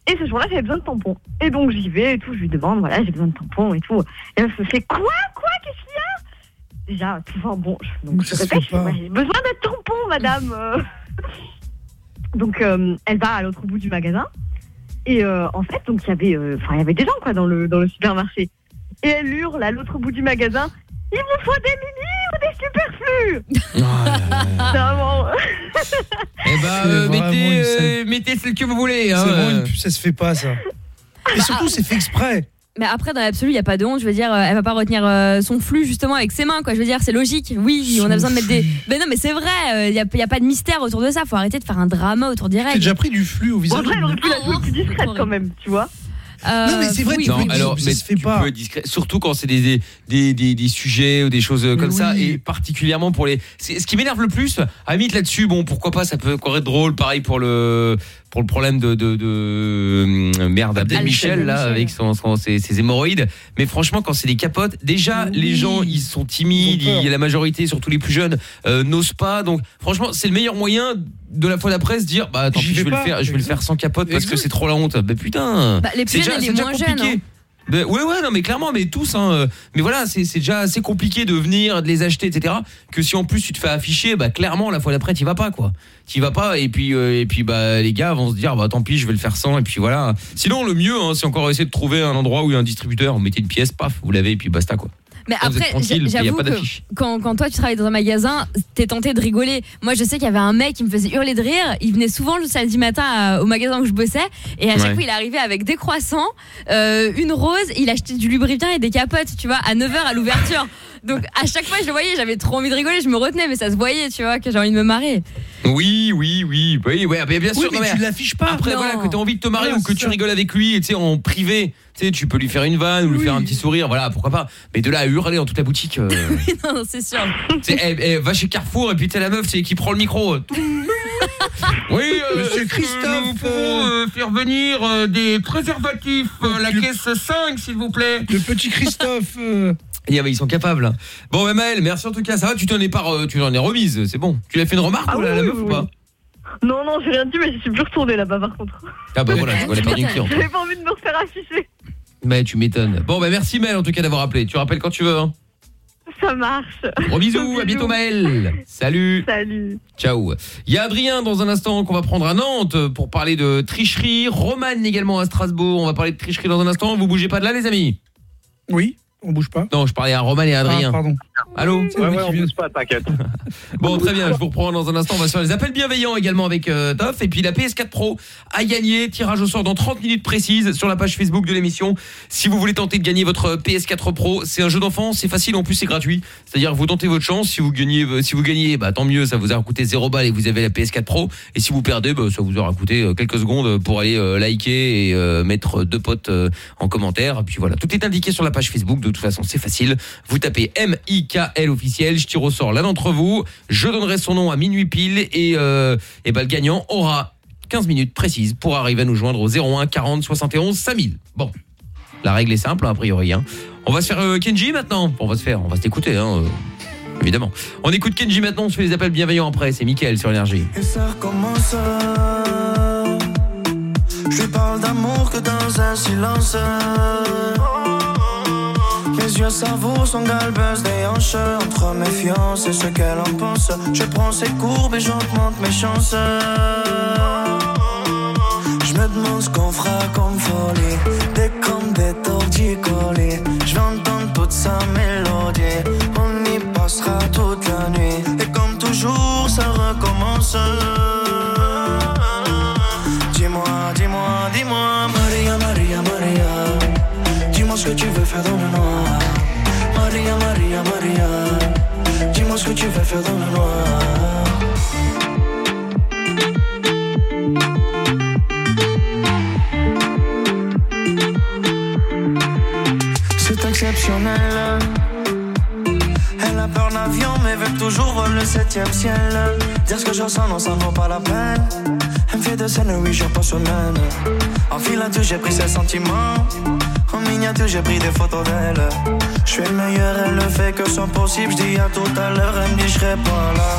Et ce jour-là j'avais besoin de tampons. Et donc j'y vais et tout, je lui demande, voilà, j'ai besoin de tampons et tout. Et elle se fait quoi, quoi, qu'est-ce qu'il y a? Déjà, toujours bon, je, donc je répète, j'ai besoin de tampons, madame. [LAUGHS] Donc euh, elle va à l'autre bout du magasin et euh, en fait donc il y avait euh, enfin il y avait des gens quoi dans le dans le supermarché et elle hurle à l'autre bout du magasin il vous faut des mini ou des superflus [LAUGHS] Oh. Vraiment. Eh bah, C'est euh, vraiment mettez, euh, mettez celle que vous voulez. Hein, C'est vraiment euh. une pub, ça se fait pas ça. Et surtout, c'est fait exprès. Mais après, dans l'absolu, il n'y a pas de honte. Je veux dire, euh, elle va pas retenir euh, son flux justement avec ses mains. Quoi. Je veux dire, c'est logique. Oui, on a besoin de mettre des. Mais non, mais c'est vrai. Il n'y a, y a pas de mystère autour de ça. Faut arrêter de faire un drama autour des règles. T'as déjà pris du flux au visage En vrai, elle aurait pu la jouer plus discrète quand même, tu vois. Euh, Non, mais c'est vrai, oui. tu Non, peux- alors, ça mais se fait tu pas. peux être discret, surtout quand c'est des, des, des, des, des sujets ou des choses euh, comme Mais ça, oui. et particulièrement pour les. Ce qui m'énerve le plus, à limite là-dessus, bon, pourquoi pas, ça peut encore être drôle, pareil pour le pour le problème de de, de euh, merde Abdel Michel là Michel. avec son, son- ses, ses hémorroïdes. Mais franchement, quand c'est des capotes, déjà les gens ils sont timides, Ils ont peur. il y a la majorité, surtout les plus jeunes, euh, n'osent pas. Donc franchement, c'est le meilleur moyen de la fois d'après se dire bah tant pis, je vais le faire, je vais le faire sans capote parce que c'est trop la honte. Bah putain. Bah, les plus jeunes déjà- les moins jeunes, hein. Ben, ouais ouais non mais clairement mais tous hein, euh, mais voilà c'est déjà assez compliqué de venir de les acheter etc que si en plus tu te fais afficher bah clairement la fois d'après t'y vas pas quoi. T'y vas pas et puis euh, et puis bah les gars vont se dire bah tant pis je vais le faire sans et puis voilà. Sinon le mieux hein, c'est encore essayer de trouver un endroit où il y a un distributeur mettez une pièce paf vous l'avez et puis basta quoi Mais après, j'avoue que quand, quand toi tu travailles dans un magasin, t'es tenté de rigoler. Moi, je sais qu'il y avait un mec qui me faisait hurler de rire. Il venait souvent le samedi matin à- au magasin où je bossais. Et à chaque fois, il arrivait avec des croissants, euh, une rose. Il achetait du lubrifiant et des capotes, tu vois, à 9h à l'ouverture. Donc, à chaque fois, je le voyais, j'avais trop envie de rigoler. Je me retenais, mais ça se voyait, tu vois, que j'ai envie de me marrer. oui oui oui oui ouais bien, bien Oui, sûr mais non, tu l'affiches pas. Après Non. voilà que tu as envie de te marier ou que tu rigoles avec lui, tu sais en privé, tu sais tu peux lui faire une vanne ou lui Oui. faire un petit sourire, voilà, pourquoi pas. Mais de là à hurler dans toute la boutique euh, [LAUGHS] non, non, c'est sûr. elle, elle va chez Carrefour et puis t'es la meuf c'est qui prend le micro. [LAUGHS] oui, euh, Monsieur Christophe, nous pouvons euh, faire venir euh, des préservatifs, euh, la le- caisse 5 s'il vous plaît? Le petit Christophe. Et, ah, bah, ils sont capables. Bon bah Maël, merci en tout cas, ça va, tu t'en es pas tu t'en es remise, c'est bon. Tu lui as fait une remarque Ah ou la, la oui, meuf oui, ou pas Non, non, j'ai rien dit, mais je suis plus retournée là-bas par contre. Ah bah voilà, tu vois, perdu une cliente. J'avais pas envie de me refaire afficher. Mais tu m'étonnes. Bon bah merci Maël en tout cas d'avoir appelé. Tu rappelles quand tu veux. Hein. Ça marche. Gros bisous, à bientôt Maël. Salut. Salut. Ciao. Il y a Adrien dans un instant qu'on va prendre à Nantes pour parler de tricherie. Roman également à Strasbourg. On va parler de tricherie dans un instant. Vous bougez pas de là les amis? Oui, on bouge pas. Non, je parlais à Roman et à Adrien. Ah, pardon. Allô C'est vrai qu'il vient- pas, t'inquiète. [LAUGHS] Bon, très bien, je vous reprends dans un instant. On va sur les appels bienveillants également avec euh, Toff. Et puis la PS4 Pro a gagné. Tirage au sort dans 30 minutes précises sur la page Facebook de l'émission. Si vous voulez tenter de gagner votre PS4 Pro, c'est un jeu d'enfant, c'est facile, en plus c'est gratuit. C'est-à-dire vous tentez votre chance. Si vous gagnez, euh, si vous gagnez, bah tant mieux, ça vous aura coûté 0 balles et vous avez la PS4 Pro. Et si vous perdez, bah, ça vous aura coûté euh, quelques secondes pour aller euh, liker et euh, mettre deux potes en commentaire. Et puis voilà, tout est indiqué sur la page Facebook. De toute façon, c'est facile. Vous tapez M-I-K-L officiel. Je tire au sort l'un d'entre vous. Je donnerai son nom à minuit pile et, euh, et bah, le gagnant aura 15 minutes précises pour arriver à nous joindre au 01 40 71 5000. Bon, la règle est simple hein, a priori. Hein. On va se faire euh, Kenji maintenant. On va se faire, on va s'écouter. Hein, euh, évidemment. On écoute Kenji maintenant. On se fait les appels bienveillants après. C'est Mickaël sur énergie. Et ça recommence. Je parle d'amour que dans un silence. Mes yeux savourent son galbeuse des hanches. Entre méfiance et ce qu'elle en pense. Je prends ses courbes et j'augmente mes chances. Je me demande ce qu'on fera comme folie. Des comme des torticolis. Je vais entendre toute sa mélodie. On y passera toute la nuit. Et comme toujours, ça recommence. Dis-moi, dis-moi, dis-moi, Maria, Maria, Maria. Dis-moi ce que tu veux faire dans le noir. Maria, Maria. Dis-moi ce que tu veux faire dans le noir. C'est exceptionnel. Elle a peur d'avion, mais veut toujours voler le septième ciel. Dire ce que je ressens, non, ça ne vaut pas la peine. Elle me fait de scène, oui, jours par semaine. En filature, j'ai pris ses sentiments. En miniature, j'ai pris des photos d'elle. Je suis le meilleur, elle ne fait que son possible. Je dis à tout à l'heure, elle me dit, pas là.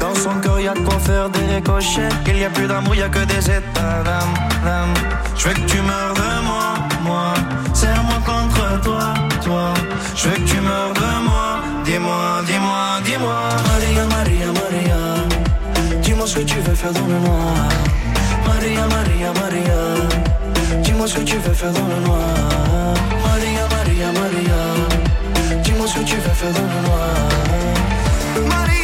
Dans son cœur, y a de quoi faire des ricochets. Il y a plus d'amour, y a que des états d'âme. Je veux que tu meurs de moi, moi. Serre-moi contre toi, toi. Je veux que tu meurs de moi. Dis-moi, dis-moi, dis-moi. Maria, Maria, Maria. Dis-moi ce que tu veux faire dans le noir. Maria, Maria, Maria. Dis-moi ce que tu veux faire dans le noir. Maria, Maria, Maria. Dis-moi ce que tu veux faire dans le noir. Maria,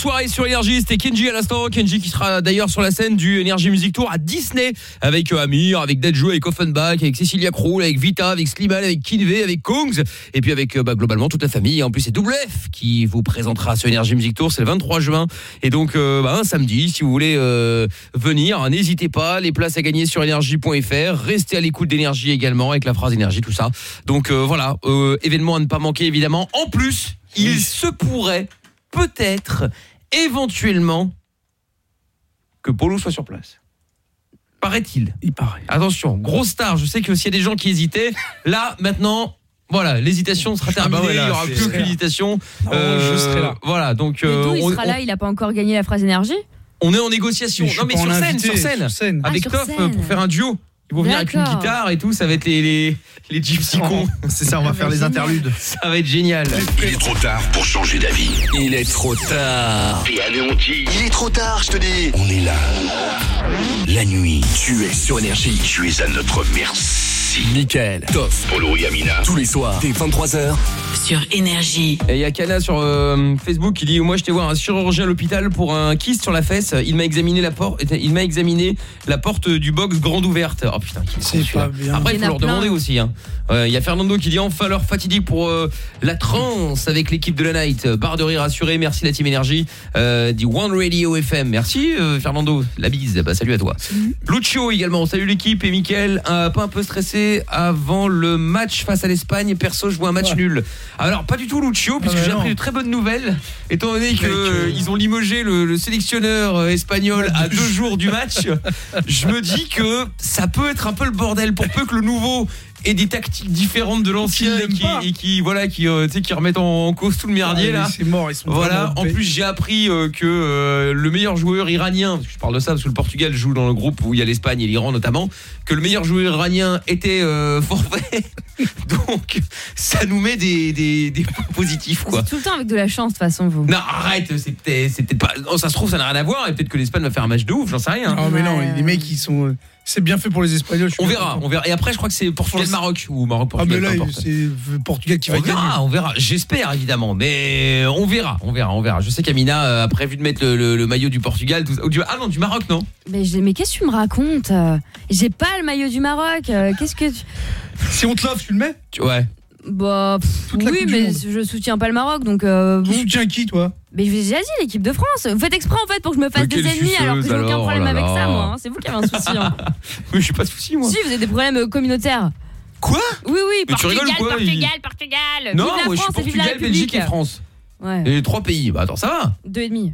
soirée sur Énergie, c'était Kenji à l'instant, Kenji qui sera d'ailleurs sur la scène du Energy Music Tour à Disney avec euh, Amir, avec Deadjo, avec Offenbach, avec Cecilia Kroll, avec Vita, avec Slimane, avec Kinvey, avec Kongs. Et puis avec euh, bah, globalement toute la famille. En plus c'est WF qui vous présentera ce Energy Music Tour, c'est le 23 juin. Et donc euh, bah, un samedi si vous voulez euh, venir, n'hésitez pas, les places à gagner sur énergie.fr, restez à l'écoute d'énergie également avec la phrase énergie tout ça. Donc euh, voilà, événement à ne pas manquer évidemment. En plus, il se pourrait peut-être éventuellement que Polo soit sur place. Paraît-il. Il paraît. Attention, gros star, je sais que s'il y a des gens qui hésitaient, là maintenant voilà, l'hésitation sera Ah bah terminée, ouais, là, il y aura plus aucune hésitation. Non, je serai là. Voilà, donc Mais euh, d'où il on, sera là, il a pas encore gagné la phrase énergie? On- est en négociation. Mais non mais sur scène, sur scène, sur scène. avec Ah, sur Toff scène. euh, pour faire un duo. Ils vont venir avec une guitare et tout, ça va être les les, les gypsy cons. [LAUGHS] C'est ça, on va faire les interludes. Ça va être génial. Il est trop tard pour changer d'avis. Il est trop tard. Anéanti. Il est trop tard, je te dis. On est là. La nuit, tu es sur énergie. Tu es à notre merci. Mickaël, Toff, Polo et Amina. tous les soirs, dès 23h. Sur Énergie. Et il y a Kana sur euh, Facebook qui dit moi je t'ai voir un chirurgien à l'hôpital pour un kyste sur la fesse, il m'a examiné la porte il m'a examiné la porte du box grande ouverte. Oh putain, C'est pas bien. Après il faut leur plein. demander aussi hein. Euh, Il y a Fernando qui dit enfin l'heure fatidique pour euh, la transe avec l'équipe de la night. Barre de rire assurée, merci la team énergie. Euh, dit One Radio FM. Merci euh, Fernando, la bise. Bah salut à toi. Lucio également, salut l'équipe et Mickaël, un pas un peu stressé avant le match face à l'Espagne. Perso, je vois un match Ouais. nul. Alors pas du tout Lucio puisque bah j'ai appris de très bonnes nouvelles étant donné Mec, euh, ont limogé le, le sélectionneur euh, espagnol à deux [LAUGHS] jours du match. Je me dis que ça peut être un peu le bordel pour peu que le nouveau ait des tactiques différentes de l'ancien et qui, et qui voilà qui euh, tu sais qui remettent en, en cause tout le merdier Ah, là. C'est mort, ils sont Voilà, en plus j'ai appris euh, que euh, le meilleur joueur iranien, parce que je parle de ça parce que le Portugal joue dans le groupe où il y a l'Espagne et l'Iran notamment, que le meilleur joueur iranien était euh, [LAUGHS] forfait. Donc ça nous met des, des, des points positifs quoi. C'est tout le temps avec de la chance, de toute façon, vous. Non, arrête, c'est peut-être c'est peut-être pas. Oh, ça se trouve, ça n'a rien à voir et peut-être que l'Espagne va faire un match de ouf, j'en sais rien. Ah mais non, les mecs ils sont euh, c'est bien fait pour les Espagnols. je suis On verra, on verra. Et après, je crois que c'est Portugal-Maroc ou Ah mais Maroc-Portugal. là c'est le Portugal qui va On gagner. verra, on verra. J'espère évidemment, mais on verra, on verra, on verra. Je sais qu'Amina euh, a prévu de mettre le, le- le maillot du Portugal, tout du- ah non, du Maroc, non Mais, mais qu'est-ce que tu me racontes? J'ai pas le maillot du Maroc. euh, Qu'est-ce que tu... Si on te l'offre, tu le mets? Tu- Ouais. Bah pff, oui, mais je soutiens pas le Maroc, donc euh, Tu soutiens qui toi? Mais je vous ai déjà dit l'équipe de France. Vous faites exprès en fait pour que je me fasse des ennemis alors que j'ai aucun alors, problème oh là avec ça, moi. hein. C'est vous qui avez un souci. hein. [LAUGHS] Mais j'ai pas de souci, moi. si, vous avez des problèmes euh, communautaires. Quoi? Oui, oui, Mais tu Portugal, rigoles ou quoi? Portugal, Il- Portugal. Non, vive la moi je suis France et vive la Portugal, Belgique République. et France. Ouais, Et les trois pays. Bah attends, ça va deux et demi.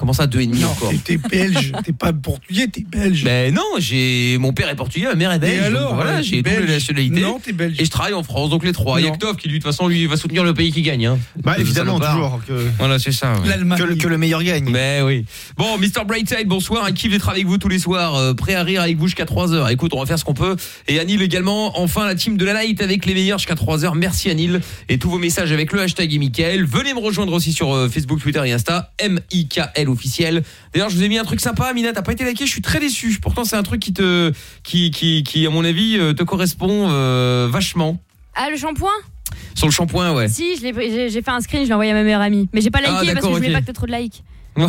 Comment ça, deux et demi Non, encore t'es- t'es belge, t'es pas portugais, t'es belge. Ben non, j'ai mon père est portugais, ma mère est belge. Et alors donc voilà, euh, j'ai double belge. nationalité. Non, t'es belge. Et je travaille en France, donc les trois. Il y a qui lui de toute façon lui va soutenir le pays qui gagne. Hein. Bah Le évidemment, salopard. toujours. Que, Voilà, c'est ça. ouais. L'Allemagne. que, le- que le meilleur gagne. Mais oui. Bon, Mr. Brightside, bonsoir. Un kiff d'être avec vous tous les soirs. Euh, prêt à rire avec vous jusqu'à 3h. Écoute, on va faire ce qu'on peut. Et Anil également. Enfin, la team de la night avec les meilleurs jusqu'à 3h. Merci Anil. Et tous vos messages avec le hashtag et. Venez me rejoindre aussi sur euh, Facebook, Twitter et Insta. M-I-K-L officiel. D'ailleurs, je vous ai mis un truc sympa, Amina. T'as pas été liké. Je suis très déçu. Pourtant, c'est un truc qui te, qui, qui, qui, à mon avis, euh, te correspond euh, vachement. Ah, le shampoing? Sur le shampoing, ouais. Si, j'ai j'ai fait un screen, je l'ai envoyé à ma meilleure amie. Mais j'ai pas liké Ah, parce que d'accord, je voulais ok. pas que t'aies trop de likes. [LAUGHS]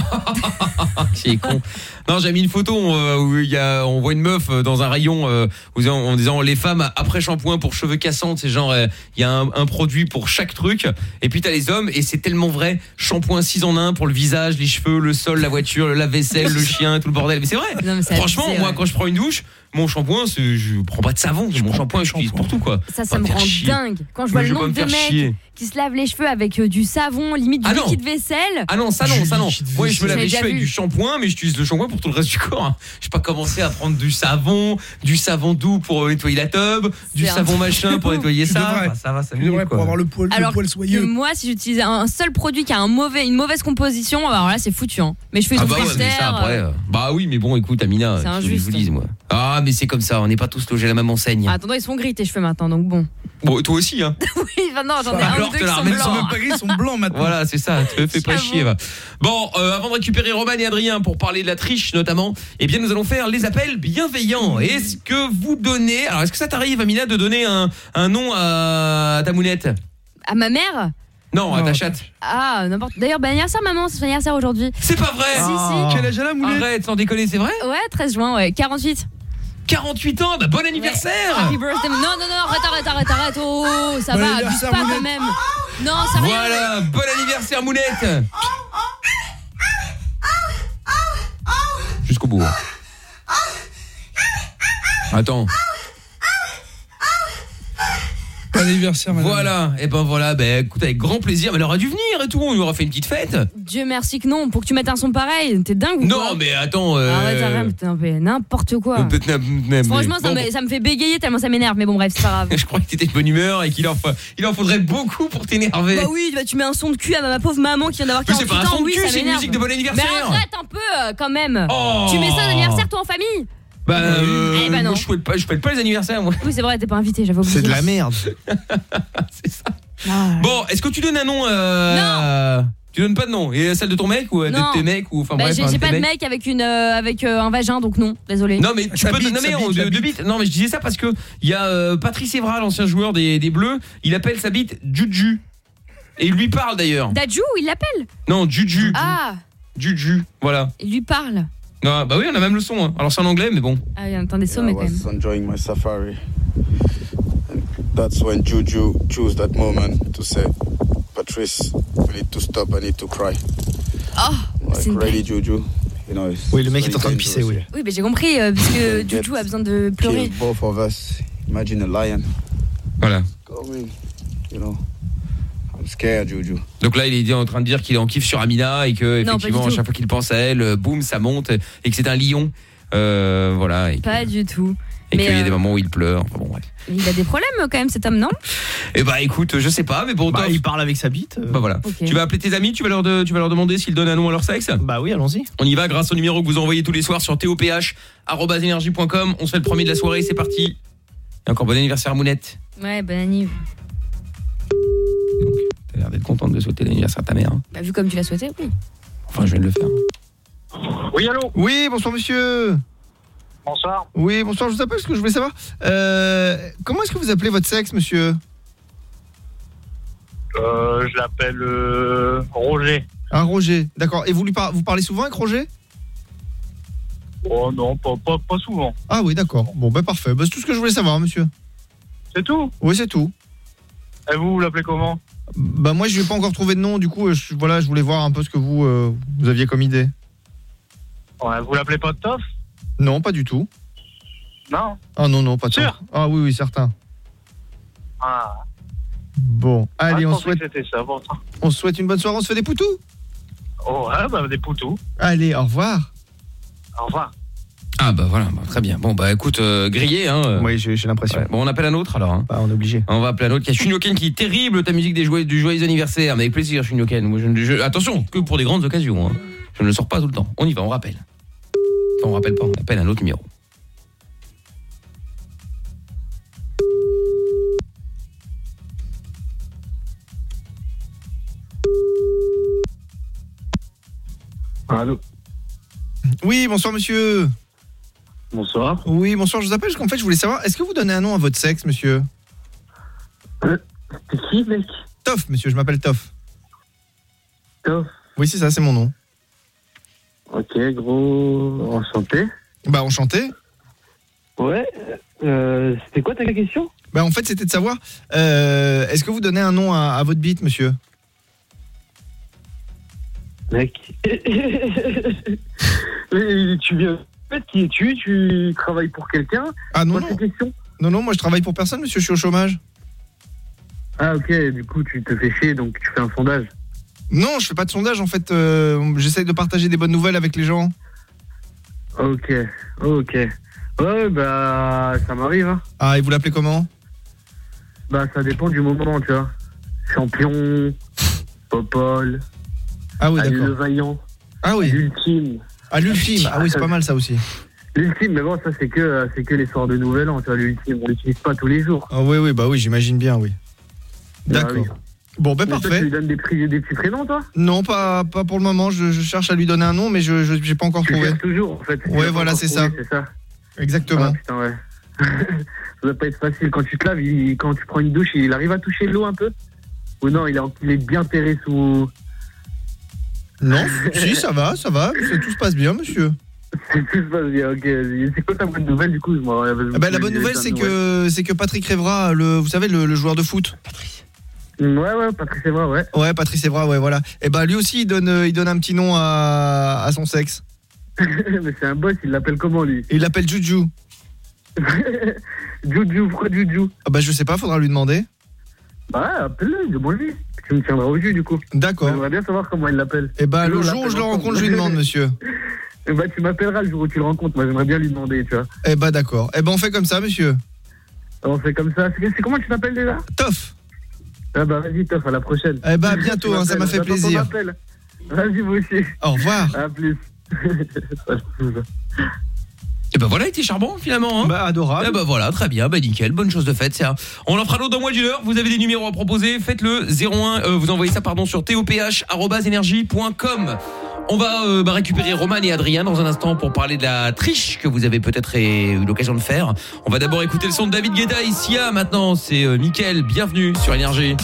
C'est con. Non, j'ai mis une photo euh, où il y a, on voit une meuf euh, dans un rayon euh, où- en disant les femmes après shampoing pour cheveux cassants, c'est genre il y a un, un produit pour chaque truc. Et puis t'as les hommes et c'est tellement vrai, shampoing 6 en 1 pour le visage, les cheveux, le sol, la voiture, le lave-vaisselle, le [LAUGHS] chien, tout le bordel. Mais c'est vrai. Non, mais c'est Franchement, abusé, moi ouais. quand je prends une douche, mon shampoing, c'est- je prends pas de savon, mon shampoing je l'utilise pour tout quoi. Ça, Pas ça me rend chier. dingue. Quand je vois Mais le je nombre de mecs chier. qui se lavent les cheveux avec euh, du savon, limite du Ah liquide vaisselle. Ah non, ça non, ça non. Moi, je me lave les cheveux avec du shampoing, mais j'utilise le shampoing pour tout le reste du corps. hein. Je vais pas commencer à prendre du savon, du savon doux pour euh, nettoyer la tub, du savon machin pour [LAUGHS] nettoyer ça. Enfin, ça va, ça devrais pour avoir le poil, le Alors que soyeux. moi, si j'utilisais un seul produit qui a un mauvais, une mauvaise composition, alors là, c'est foutu. Hein. Ah bah ouais, mais ça terre, après. euh. euh, Bah oui, mais bon, écoute, Amina, C'est je injuste. moi. Ah, mais c'est comme ça, on n'est pas tous logés à la même enseigne. Ah, attends, ils sont gris tes cheveux maintenant, donc bon. Bon, toi aussi, hein. [LAUGHS] oui, enfin, non, j'en ai un Alors, ou deux qui la sont blancs. même pas gris, ils sont blancs maintenant. Voilà, c'est ça, te fais pas chier. Va. Bon, euh, avant de récupérer Roman et Adrien pour parler de la triche notamment, eh bien nous allons faire les appels bienveillants. Est-ce que vous donnez, alors est-ce que ça t'arrive Amina de donner un, un nom à ta mounette? À ma mère? Non, à ta chatte. Ah, n'importe. D'ailleurs, bon anniversaire, maman, c'est son anniversaire aujourd'hui. C'est pas vrai Si, si. Quel âge a, Moulette Arrête, sans déconner, c'est vrai? Ouais, 13 juin, ouais. 48. 48 ans, bah bon anniversaire Happy birthday. Non, non, non, arrête, arrête, arrête, arrête. Oh, ça Bon va, abuse anniversaire, pas quand même. Non, ça rien. Voilà, bon anniversaire Moulette Jusqu'au bout. Attends. Bon anniversaire, madame. Voilà, et ben voilà, ben écoute avec grand plaisir, mais elle aura dû venir et tout, on lui aura fait une petite fête. Dieu merci que non. Pour que tu mettes un son pareil, t'es dingue ou Non, quoi mais attends euh... Arrête, arrête, putain, mais n'importe quoi. mais- Franchement, ça, bon, me, ça me fait bégayer tellement ça m'énerve. Mais bon, bref, c'est pas grave. [LAUGHS] Je crois que t'étais de bonne humeur et qu'il en, fa- il en faudrait beaucoup pour t'énerver. Bah oui, bah tu mets un son de cul à ma pauvre maman qui vient d'avoir Mais 48 c'est pas un ans. son de cul, c'est une musique de bon anniversaire. Mais arrête un peu euh, quand même. Oh. Tu mets ça aux anniversaires toi en famille Bah euh, Eh ben non. moi, je fête pas, je fête pas les anniversaires moi. Oui, c'est vrai, t'es pas invité, j'avais oublié. C'est de la merde. [LAUGHS] Ah. Bon, est-ce que tu donnes un nom euh... Tu donnes pas de nom Et la salle de ton mec ou euh, Non. de tes mecs ou enfin Bah, bref, j'ai tes pas de mecs mec avec une euh, avec euh, un vagin donc non, désolé. Non mais tu Sa peux bite, non, mais sa on- bite, de, la de bite. Non mais je disais ça parce que il y a euh, Patrice Evra, l'ancien joueur des, des Bleus, il appelle sa bite Juju. Et il lui parle d'ailleurs. Dadju, il l'appelle? Non, Juju. Ah, Juju, voilà. il lui parle. Non, bah oui, on a même le son. hein. Alors c'est en anglais, mais bon. Ah, il entend des sauts mais I quand même. was enjoying my safari. And that's when Juju chose that moment to say, Patrice, we need to stop, I need to cry. Oh, Like, c'est une really, Juju? You know, it's Oui, le mec very est en train de dangerous. pisser, oui. Oui, mais j'ai compris euh, parce que Juju a besoin de pleurer. Kill both of us. Imagine a lion Voilà. going, you know. I'm scared, Juju. Donc là, il est en train de dire qu'il est en kiff sur Amina et que Non, effectivement, à chaque fois qu'il pense à elle, euh, boum, ça monte et que c'est un lion. Euh, voilà. Et, que- Pas du tout. et Mais qu'il y a euh, des moments où il pleure. Enfin bon, bref. il a des problèmes quand même cet homme, non? Eh bah écoute, je sais pas, mais bon, Bah, il parle avec sa bite. euh. bah voilà. Tu vas appeler tes amis, tu vas leur, de- tu vas leur demander s'ils donnent un nom à leur sexe? Bah oui, allons-y. On y va grâce au numéro que vous envoyez tous les soirs sur toph@energie.com. On se fait le premier de la soirée, c'est parti. Et encore bon anniversaire Mounette. Ouais, bonne anniv. T'as l'air d'être contente de souhaiter l'anniversaire à ta mère. hein. Bah, vu comme tu l'as souhaité, oui. Enfin, je viens de le faire. Oui, allô? Oui, bonsoir monsieur. Bonsoir. Oui, bonsoir, je vous appelle parce que je voulais savoir. euh, comment est-ce que vous appelez votre sexe, monsieur? Euh, je l'appelle euh, Roger. Ah, Roger, d'accord. Et vous lui par- vous parlez souvent avec Roger? Oh non, pas, pas, pas souvent. Ah oui, d'accord. Bon, bah parfait. Bah, c'est tout ce que je voulais savoir, monsieur. C'est tout? Oui, c'est tout. Et vous, vous l'appelez comment? Bah moi, je n'ai pas encore trouvé de nom, du coup, euh, je, voilà, je voulais voir un peu ce que vous, euh, vous aviez comme idée. Ouais, Vous l'appelez pas Toff? Non, pas du tout. Non Ah non, non, pas de Sûr? Ah oui, oui, certain. Ah, Bon, allez, Ah, je on, souhaite, ça, on se souhaite une bonne soirée, on se fait des poutous? Oh, ouais, bah des poutous. Allez, au revoir. Au revoir. Ah bah voilà, bah, très bien. Bon bah écoute, euh, grillé hein. euh. Oui, j'ai l'impression. Ouais, Bon, on appelle un autre alors. Hein. Bah, on est obligé. On va appeler un autre. Il y a Shunyoken qui est terrible, ta musique des joyeux, du joyeux anniversaire. Mais avec plaisir, Shunyoken. Moi, je, ne- je- attention, que pour des grandes occasions. hein. Je ne le sors pas tout le temps. On y va, on rappelle. Enfin, on rappelle pas, on appelle un autre numéro. Allô? Oui, bonsoir, monsieur. Bonsoir. Oui, bonsoir, je vous appelle parce qu'en fait, je voulais savoir, est-ce que vous donnez un nom à votre sexe, monsieur T'es qui, mec Toff, monsieur, je m'appelle Toff. Toff. Oui, c'est ça, c'est mon nom. Ok, gros. Enchanté. Bah, enchanté. Ouais. Euh, c'était quoi ta question? Bah, en fait, c'était de savoir, euh, est-ce que vous donnez un nom à, à votre bite, monsieur? Mec. [LAUGHS] Mais tu viens. En fait, qui es-tu Tu travailles pour quelqu'un Ah non, non. Non, non, moi, je travaille pour personne, monsieur, je suis au chômage. Ah, ok, du coup, tu te fais chier, donc tu fais un sondage. Non, je fais pas de sondage, en fait, euh, j'essaye de partager des bonnes nouvelles avec les gens. Ok, ok. Ouais, bah, ça m'arrive, hein. Ah, et vous l'appelez comment? Bah, ça dépend du moment, tu vois. Champion, Popol, Ah oui, d'accord. le Vaillant, Ah oui. l'ultime. Ah, l'ultime. Ah oui, c'est pas mal, ça aussi. L'ultime, mais bon, ça, c'est que, c'est que les soirs de Nouvel An, tu vois, l'ultime. On l'utilise pas tous les jours. Ah oui, oui, bah oui, j'imagine bien, oui. D'accord. oui. Bon, ben Mais toi, tu parfait. lui donnes des, prix, des petits prénoms, toi? Non, pas, pas pour le moment. Je, je cherche à lui donner un nom, mais je j'ai pas encore Tu trouvé. toujours, en fait. Tu Ouais, voilà, c'est ça. Exactement. Ah, putain, ouais. [LAUGHS] ça doit pas être facile. Quand tu te laves, il- quand tu prends une douche, il arrive à toucher l'eau un peu? Ou non, il est, il est bien terré sous. Non, si, ça va, ça va. Tout se passe bien, monsieur. C'est tout se passe bien, ok. C'est quoi ta bonne nouvelle du coup je Ah bah, la bonne nouvelle, c'est que, c'est que Patrick Révra, le, vous savez, le, le joueur de foot. Ouais, ouais, Patrick Evra, ouais. Ouais, Patrice Evra, ouais, voilà. Et bah, lui aussi, il donne, euh, il donne un petit nom à, à son sexe. [LAUGHS] Mais c'est un boss, il l'appelle comment lui? Il l'appelle Juju. [LAUGHS] Juju, pourquoi Juju? Ah bah, je sais pas, faudra lui demander. Bah, appelle-le, demande-lui. Tu me tiendras au jus du coup. D'accord. J'aimerais bien savoir comment il l'appelle. Et bah, Tu le jour où je le rencontre, je lui [LAUGHS] demande, monsieur. Et bah, tu m'appelleras le jour où tu le rencontres. Moi, j'aimerais bien lui demander, tu vois. Eh bah, d'accord. Eh bah, on fait comme ça, monsieur. On fait comme ça. C'est comment tu t'appelles déjà? Toff. Ah bah, vas-y, Toff, à la prochaine. Eh bah, à bientôt, hein, ça m'a fait plaisir. Vas-y, vous aussi. Au revoir. À plus. [LAUGHS] Et ben voilà, il était charmant finalement. Hein bah adorable. Et ben voilà, très bien, bah nickel, bonne chose de faite. c'est un- On en fera d'autres dans moins d'une heure. Vous avez des numéros à proposer, faites-le 01. euh, vous envoyez ça pardon sur toph@energie.com. On va euh, bah, récupérer Roman et Adrien dans un instant pour parler de la triche que vous avez peut-être euh, eu l'occasion de faire. On va d'abord écouter le son de David Guetta et Sia. Maintenant, c'est euh, Mickaël. Bienvenue sur Énergie.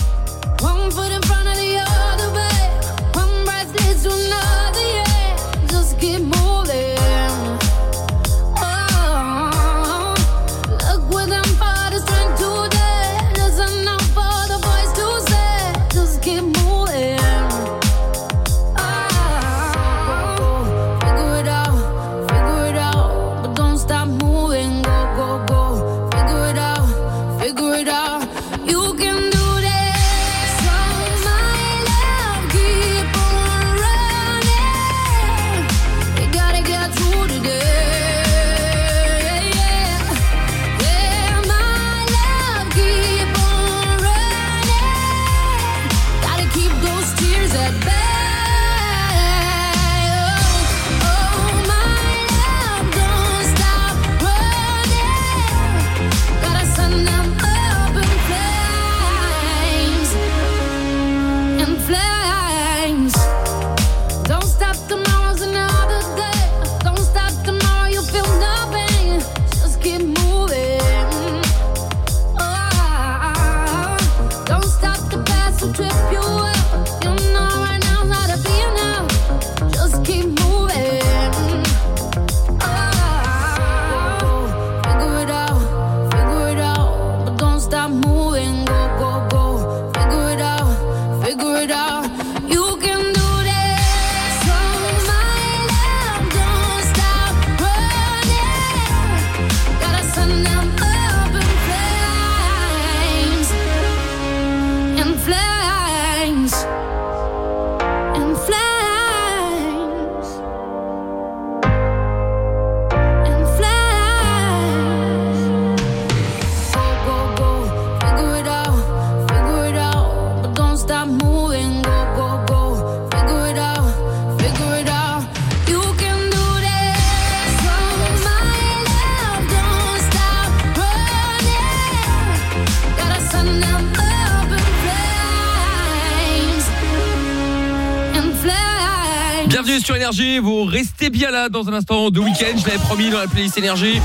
Restez bien là dans un instant de week-end, je l'avais promis dans la playlist Énergie.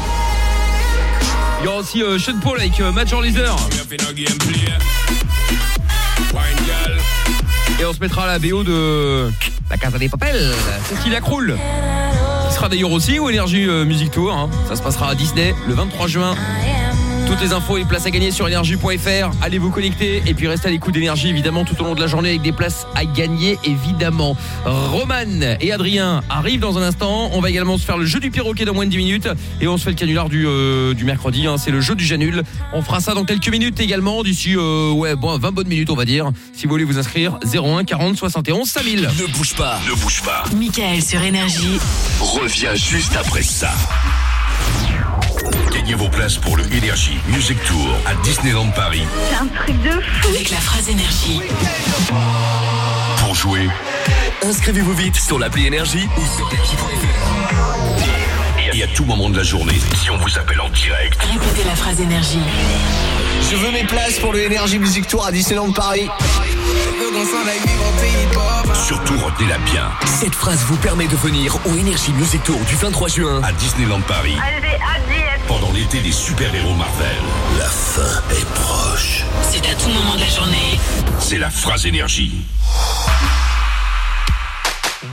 Il y aura aussi euh, Sean Paul avec euh, Major Lazer. Et on se mettra à la BO de La Casa des Papel, Cécilia Krull. Qui sera d'ailleurs aussi au Énergie euh, Music Tour. hein. Ça se passera à Disney le 23 juin. Toutes les infos et places à gagner sur énergie.fr. Allez vous connecter et puis restez à l'écoute d'énergie évidemment tout au long de la journée avec des places à gagner évidemment. Roman et Adrien arrivent dans un instant. On va également se faire le jeu du perroquet dans moins de 10 minutes et on se fait le canular du, euh, du mercredi. hein. C'est le jeu du Janul. On fera ça dans quelques minutes également d'ici euh, ouais bon 20 bonnes minutes on va dire. Si vous voulez vous inscrire 01 40 71 5000. Ne bouge pas, ne bouge pas. Michael sur Énergie. Reviens juste après ça. Gagnez vos places pour le Energy Music Tour à Disneyland Paris. C'est un truc de fou. Avec la phrase Énergie. Pour jouer, Inscrivez-vous vite sur l'appli Énergie ou sur et à tout moment de la journée, si on vous appelle en direct, Répétez la phrase Énergie. Je veux mes places pour le Energy Music Tour à Disneyland Paris. surtout retenez-la bien. Cette phrase vous permet de venir au Énergie Music Tour du 23 juin à Disneyland Paris Allez, allez, pendant dans l'été des super-héros Marvel. La fin est proche. C'est à tout moment de la journée. C'est la phrase énergie.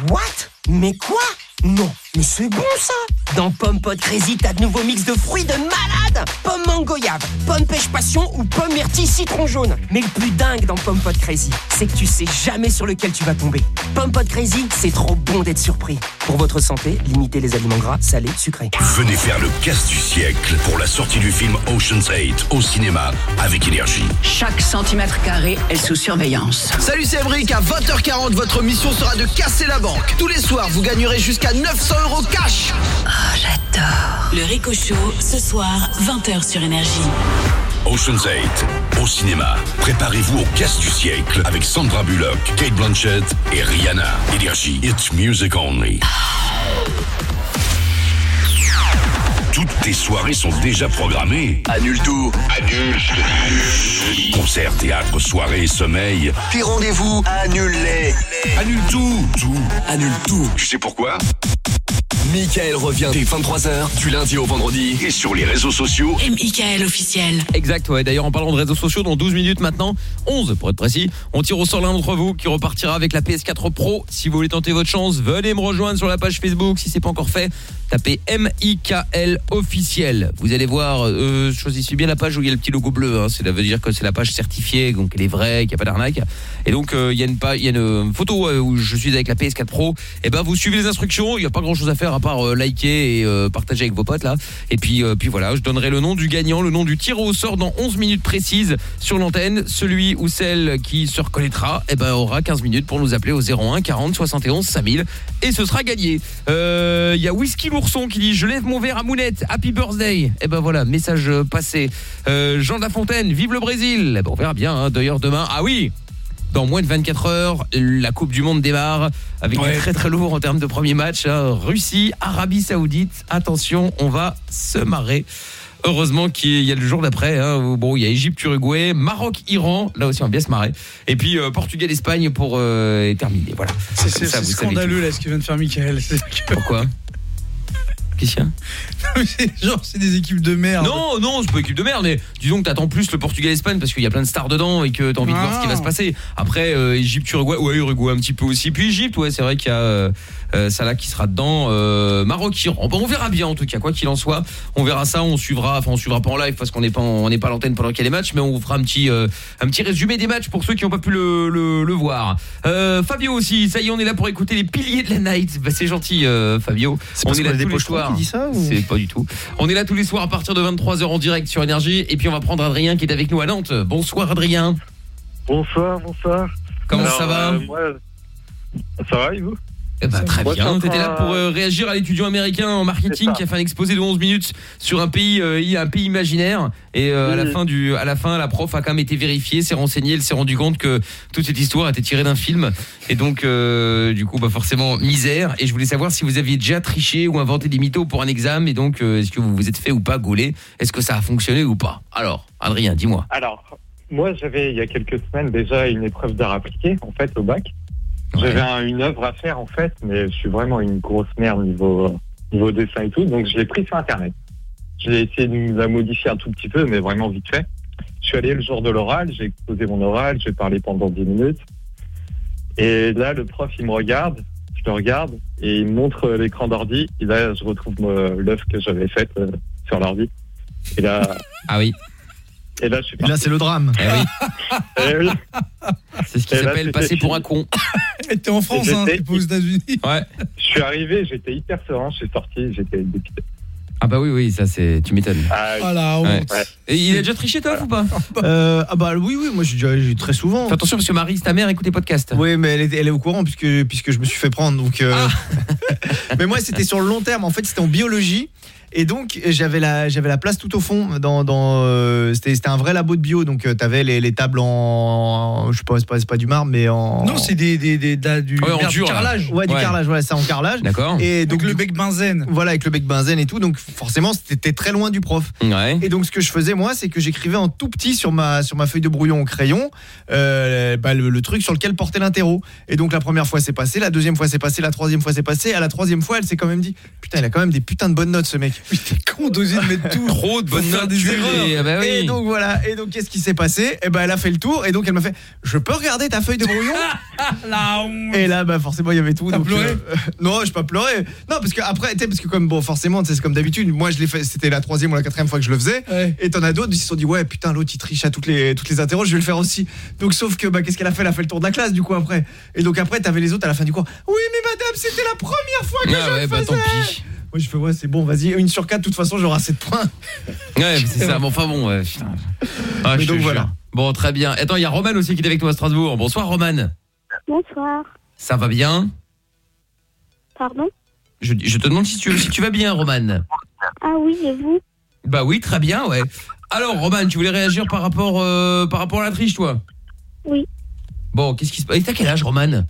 What? Mais quoi? Non, mais c'est bon ça Dans Pomme Pot Crazy, t'as de nouveaux mix de fruits de malade Pomme mango goyave, pomme pêche passion ou pomme myrtille citron jaune. Mais le plus dingue dans Pomme Pot Crazy, c'est que tu sais jamais sur lequel tu vas tomber. Pomme Pot Crazy, c'est trop bon d'être surpris. Pour votre santé, limitez les aliments gras, salés, sucrés. Venez faire le casse du siècle pour la sortie du film Ocean's 8 au cinéma avec énergie. Chaque centimètre carré est sous surveillance. Salut c'est Emric, à 20h40 votre mission sera de casser la banque. Tous les soirs vous gagnerez jusqu'à 900 euros cash. Le Rico Show, ce soir, 20h sur Énergie. Ocean's 8 au cinéma. Préparez-vous au casse du siècle avec Sandra Bullock, Kate Blanchett et Rihanna. Énergie, it's music only. Toutes tes soirées sont déjà programmées. Annule tout. Annule. Concert, théâtre, soirée, sommeil. Tes rendez-vous, annule-les. Annule tout. Tout. Annule tout. Tu sais pourquoi? Michael revient dès 23h du lundi au vendredi et sur les réseaux sociaux. Et Michael officiel. Exact, ouais. D'ailleurs, en parlant de réseaux sociaux, dans 12 minutes maintenant, 11 pour être précis, on tire au sort l'un d'entre vous qui repartira avec la PS4 Pro. Si vous voulez tenter votre chance, venez me rejoindre sur la page Facebook. Si c'est pas encore fait, tapez M-I-K-L officiel. Vous allez voir, euh, choisissez bien la page où il y a le petit logo bleu. Hein. Ça veut dire que c'est la page certifiée, donc elle est vraie, qu'il n'y a pas d'arnaque. Et donc, euh, il y a une page, il y a une photo euh, où je suis avec la PS4 Pro. Et ben, vous suivez les instructions. Il n'y a pas grand chose à faire à part euh, liker et euh, partager avec vos potes là. Et puis, euh, puis voilà, je donnerai le nom du gagnant, le nom du tir au sort dans 11 minutes précises sur l'antenne. Celui ou celle qui se reconnaîtra, eh ben, aura 15 minutes pour nous appeler au 01 40 71 5000 et ce sera gagné. Il y a Whisky l'ourson qui dit je lève mon verre à Mounette, happy birthday. Et ben voilà, message passé. Jean de la Fontaine, vive le Brésil. Eh ben, on verra bien hein, d'ailleurs demain. Ah oui. Dans moins de 24 heures, la Coupe du Monde démarre avec Ouais. du très très lourd en termes de premier match. hein. Russie, Arabie Saoudite. Attention, on va se marrer. Heureusement qu'il y a le jour d'après. hein, où, bon, il y a Égypte, Uruguay, Maroc, Iran. Là aussi, on va bien se marrer. Et puis euh, Portugal, Espagne pour euh, terminer. Voilà. C'est scandaleux là ce qu'il vient de faire Michael. Que- Pourquoi? Qu'est-ce qu'il y a Non, mais c'est- [LAUGHS] Genre c'est des équipes de merde. Non, non, c'est pas équipe de merde, mais disons que t'attends plus le Portugal-Espagne parce qu'il y a plein de stars dedans et que t'as envie de voir ce qui va se passer. Après, euh, Égypte, Uruguay, ouais, Uruguay un petit peu aussi. Puis Égypte, ouais, c'est vrai qu'il y a euh, euh, Salah qui sera dedans. Euh, Maroc, Iran. Bon, on verra bien en tout cas, quoi qu'il en soit. On verra ça, on suivra, enfin on suivra pas en live parce qu'on n'est pas, on n'est pas à l'antenne pendant qu'il y a les matchs, mais on vous fera un petit, euh, un petit résumé des matchs pour ceux qui n'ont pas pu le, le, le voir. Euh, Fabio aussi, ça y est, on est là pour écouter les piliers de la night. Bah, c'est gentil, euh, Fabio. C'est On est là des tous les soirs. ou C'est pas du tout. On est là tous les soirs à partir de 23h en direct sur Énergie et puis on va prendre Adrien qui est avec nous à Nantes. Bonsoir Adrien. Bonsoir, bonsoir. Comment Alors, ça va euh, moi, Ça va et vous? Eh ben, très bien. en T'étais là train- pour euh, réagir à l'étudiant américain en marketing qui a fait un exposé de 11 minutes sur un pays, euh, un pays imaginaire. Et euh, à la fin du, à la fin, la prof a quand même été vérifiée, s'est renseignée, elle s'est rendue compte que toute cette histoire était tirée d'un film. Et donc, euh, du coup, bah forcément misère. Et je voulais savoir si vous aviez déjà triché ou inventé des mythos pour un examen. Et donc, euh, est-ce que vous vous êtes fait ou pas gauler? Est-ce que ça a fonctionné ou pas? Alors, Adrien, dis-moi. Alors, moi, j'avais il y a quelques semaines déjà une épreuve d'art appliqué, en fait, au bac. J'avais un- une œuvre à faire, en fait, mais je suis vraiment une grosse merde niveau, niveau dessin et tout, donc je l'ai pris sur Internet. J'ai essayé de la modifier un tout petit peu, mais vraiment vite fait. Je suis allé le jour de l'oral, j'ai exposé mon oral, j'ai parlé pendant 10 minutes. Et là, le prof, il me regarde, je le regarde, et il me montre l'écran d'ordi. Et là, je retrouve euh, l'œuvre que j'avais faite euh, sur l'ordi. Et là. Ah oui. Et là, je suis Et là, c'est le drame. Eh oui. [LAUGHS] C'est ce qui Et s'appelle passer pour un con. [LAUGHS] T'es en France, hein, t'es pas aux États-Unis. [LAUGHS] Ouais. Je suis arrivé, j'étais hyper serein, je suis sorti, j'étais dépité. Ah bah oui, oui, ça c'est, tu m'étonnes. Ah, Ah. Ouais. Et il a déjà triché toi ou pas Euh, ah bah oui, oui, moi j'ai déjà j'ai très souvent. Fais attention parce que Marie, c'est ta mère, écoute tes podcasts. Oui, mais elle est, elle est au courant puisque, puisque je me suis fait prendre. Donc, euh, Ah. mais moi, c'était sur le long terme. En fait, c'était en biologie. Et donc, j'avais la, j'avais la place tout au fond. Dans, dans, euh, c'était, c'était un vrai labo de bio. Donc, tu avais les, les tables en. Je sais pas, c'est pas, c'est pas du marbre, mais en. Non, c'est des, des, des, da- du, Ouais, en merde, du dur, là. carrelage. Ouais, du carrelage, voilà, c'est en carrelage. D'accord. Et donc le bec benzène. Voilà, avec le bec benzène et tout. Donc forcément, c'était très loin du prof. Ouais. Et donc ce que je faisais moi, c'est que j'écrivais en tout petit sur ma sur ma feuille de brouillon au crayon euh, bah, le, le truc sur lequel portait l'interro. Et donc la première fois c'est passé, la deuxième fois c'est passé, la troisième fois c'est passé. À la troisième fois, elle s'est quand même dit putain, il a quand même des putains de bonnes notes ce mec. Con d'oser de mettre tout. Trop de bonnes notes, des erreurs. ah bah oui. Et donc voilà, et donc qu'est-ce qui s'est passé? Et ben elle a fait le tour et donc elle m'a fait "Je peux regarder ta feuille de brouillon? [LAUGHS] Et là bah forcément il y avait tout T'as donc pleuré? euh, non, je pas pleuré. Non parce que après tu parce que comme bon forcément c'est comme d'habitude, moi je l'ai fait c'était la troisième ou la quatrième fois que je le faisais et t'en as d'autres qui se sont dit "Ouais, putain l'autre il triche à toutes les toutes les interroges, je vais le faire aussi." Donc sauf que bah qu'est-ce qu'elle a fait? Elle a fait le tour de la classe du coup après. Et donc après t'avais les autres à la fin du cours. "Oui, mais madame, c'était la première fois que Ah je ouais, le bah, faisais." tant pis. Moi je fais "Ouais, c'est bon, vas-y, une sur quatre de toute façon, j'aurai assez de points." Ouais, mais c'est ça. Bon, enfin bon, ouais, putain. Ah, Mais je te donc, jure. voilà. Bon, très bien. Attends, il y a Roman aussi qui est avec toi à Strasbourg. Bonsoir, Roman. Bonsoir. Ça va bien Pardon je, je te demande si tu, si tu vas bien, Roman. Ah oui, et vous Bah oui, très bien, ouais. Alors, Roman, tu voulais réagir par rapport, euh, par rapport à la triche, toi? Oui. Bon, qu'est-ce qui se passe Et t'as quel âge, Roman?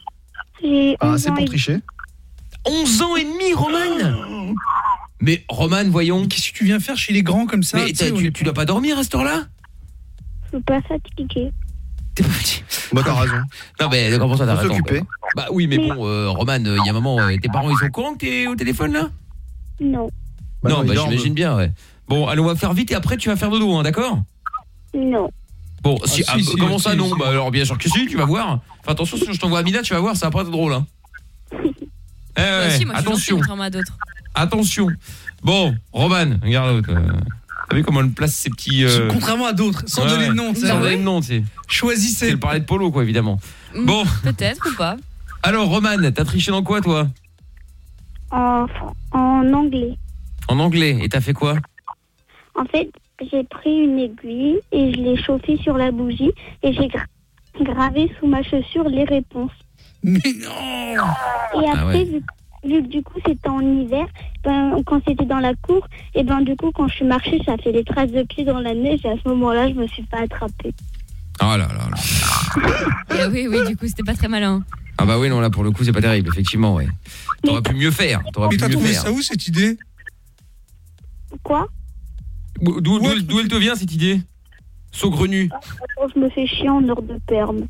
J'ai Ah, 11 c'est pour tricher 11 ans et demi, Roman Mais Roman, voyons. Qu'est-ce que tu viens faire chez les grands comme ça Mais tu t'as- dois pas dormir à cette heure-là Je suis pas fatiguée. Bah t'as raison. Non mais comment ça Faut t'arrêtes s'occuper. Bah oui mais bon euh, Roman, il y a un moment euh, tes parents ils sont au courant que t'es au téléphone là Non. Bah Non non, bah ils dorment. j'imagine bien ouais. Bon allez on va faire vite et après tu vas faire dodo hein, d'accord Non. Bon si, si, ah, si, comment ça si, non si. Bah alors bien sûr que si tu vas voir. Enfin attention si je t'envoie Amina tu vas voir ça va pas être drôle hein. [LAUGHS] Eh ouais, moi, attention, à attention. Bon, Roman, regarde l'autre. euh, T'as vu comment elle place ses petits. euh, Contrairement à d'autres, sans ouais, donner de nom. tu sais. Sans donner de nom, tu sais. Choisissez. C'est le parler de polo, quoi, évidemment. Bon, Peut-être ou pas. alors, Roman, t'as triché dans quoi, toi? En, anglais. En anglais. Et t'as fait quoi? En fait, j'ai pris une aiguille et je l'ai chauffée sur la bougie et j'ai gra- gravé sous ma chaussure les réponses. Mais non Et après, Ah ouais. vu, vu que du coup c'était en hiver, ben, quand c'était dans la cour, et ben du coup quand je suis marchée, ça fait des traces de pieds dans la neige et à ce moment-là, je me suis pas attrapée. Oh là là là. [LAUGHS] Eh oui, oui, du coup, c'était pas très malin. Ah bah oui, non, là, pour le coup, c'est pas terrible, effectivement, ouais. T'aurais pu mieux faire. T'aurais Mais pu mieux trouvé faire. ça où cette idée? Quoi? D'où elle te vient, cette idée? Saugrenu. Je me fais chier en heure de perme.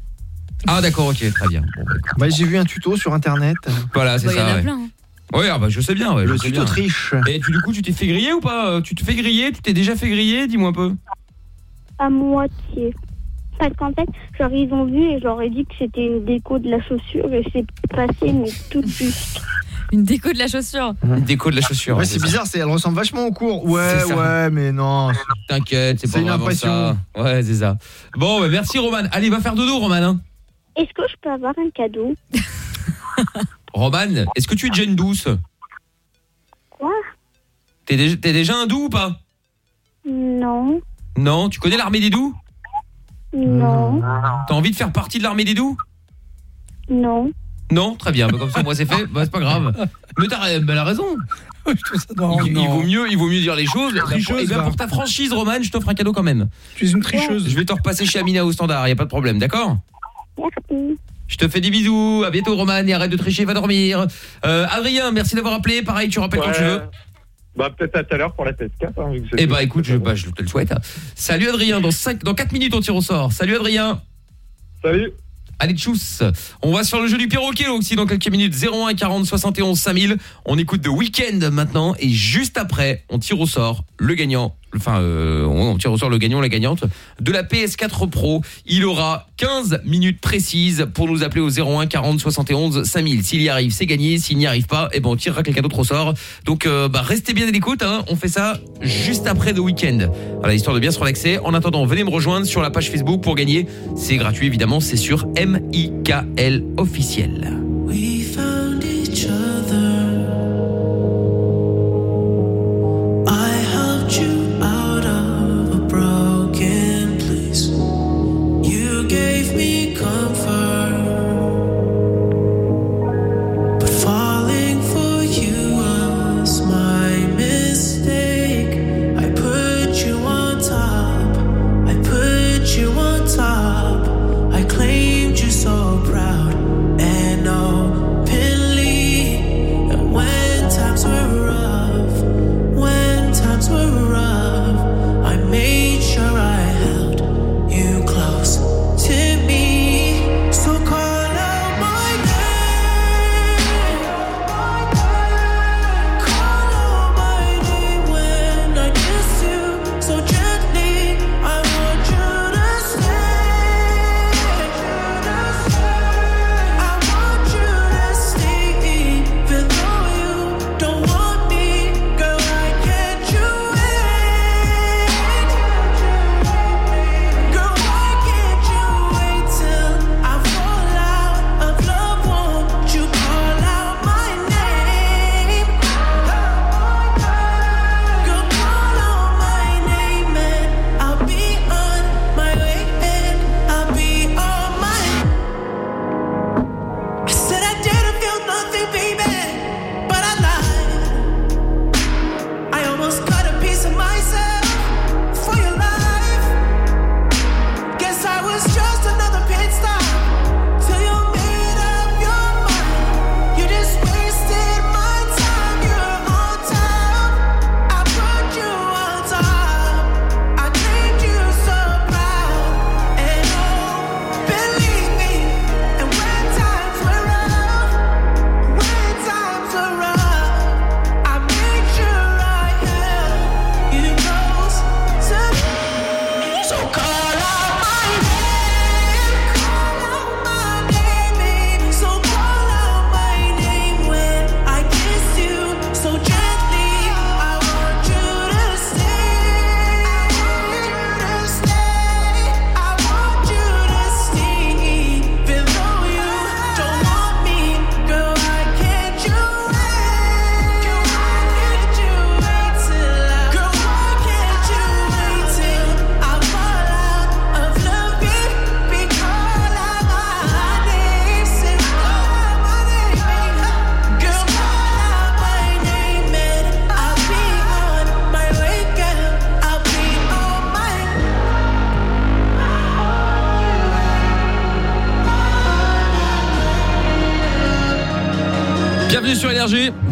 Ah d'accord, ok, très bien. Bon, bah. Bah j'ai vu un tuto sur internet. Voilà, c'est Bah, il y en ça, a ouais. plein. hein. Ouais, ah bah je sais bien, ouais, je Le sais tuto bien. triche. Et tu, du coup, tu t'es fait griller ou pas Euh, Tu te fais griller Tu t'es déjà fait griller Dis-moi un peu. À moitié. Parce qu'en fait, genre ils ont vu et je leur ai dit que c'était une déco de la chaussure et c'est passé mais tout juste. Une déco de la [LAUGHS] chaussure. Une déco de la chaussure. Ouais, ouais, c'est ça. bizarre, c'est elle ressemble vachement au cours. Ouais, ça. ouais, mais non. T'inquiète, c'est pas C'est une impression. ça. Ouais, c'est ça. Bon, bah, merci Roman. Allez, va faire dodo, Roman. hein. Est-ce que je peux avoir un cadeau [LAUGHS] Roman, est-ce que tu es déjà une douce Quoi T'es déjà, t'es déjà un doux ou pas Non. Non Tu connais l'armée des doux Non. T'as envie de faire partie de l'armée des doux Non. Non Très bien, bah, comme ça, moi c'est fait. Bah, c'est pas grave. Mais t'as bah, elle a raison. Il, il vaut mieux, il vaut mieux dire les choses. Tricheuse, Et bien va. pour ta franchise, Roman, je t'offre un cadeau quand même. Tu es une tricheuse. Je vais te repasser chez Amina au standard, y a pas de problème, d'accord? Merci. Je te fais des bisous, à bientôt Roman, et arrête de tricher, va dormir. Euh, Adrien, merci d'avoir appelé, pareil, tu rappelles quand tu veux. Bah peut-être à tout à l'heure pour la PS4. Hein, vu que c'est- Eh bah écoute, je, bah, je te le souhaite. Salut Adrien, dans 5, dans 4 minutes on tire au sort. Salut Adrien. Salut. Allez tchuss. On va sur le jeu du perroquet aussi dans quelques minutes 01 40 71 5000. On écoute de Weekend maintenant et juste après, on tire au sort le gagnant enfin euh, on tire au sort le gagnant la gagnante de la PS4 Pro. Il aura 15 minutes précises pour nous appeler au 01 40 71 5000. S'il y arrive, c'est gagné, s'il n'y arrive pas, eh ben on tirera quelqu'un d'autre au sort. Donc euh, bah restez bien à l'écoute hein. on fait ça juste après The Weekend. Voilà, histoire de bien se relaxer. En attendant, venez me rejoindre sur la page Facebook pour gagner. C'est gratuit évidemment, c'est sur MIKL officiel. We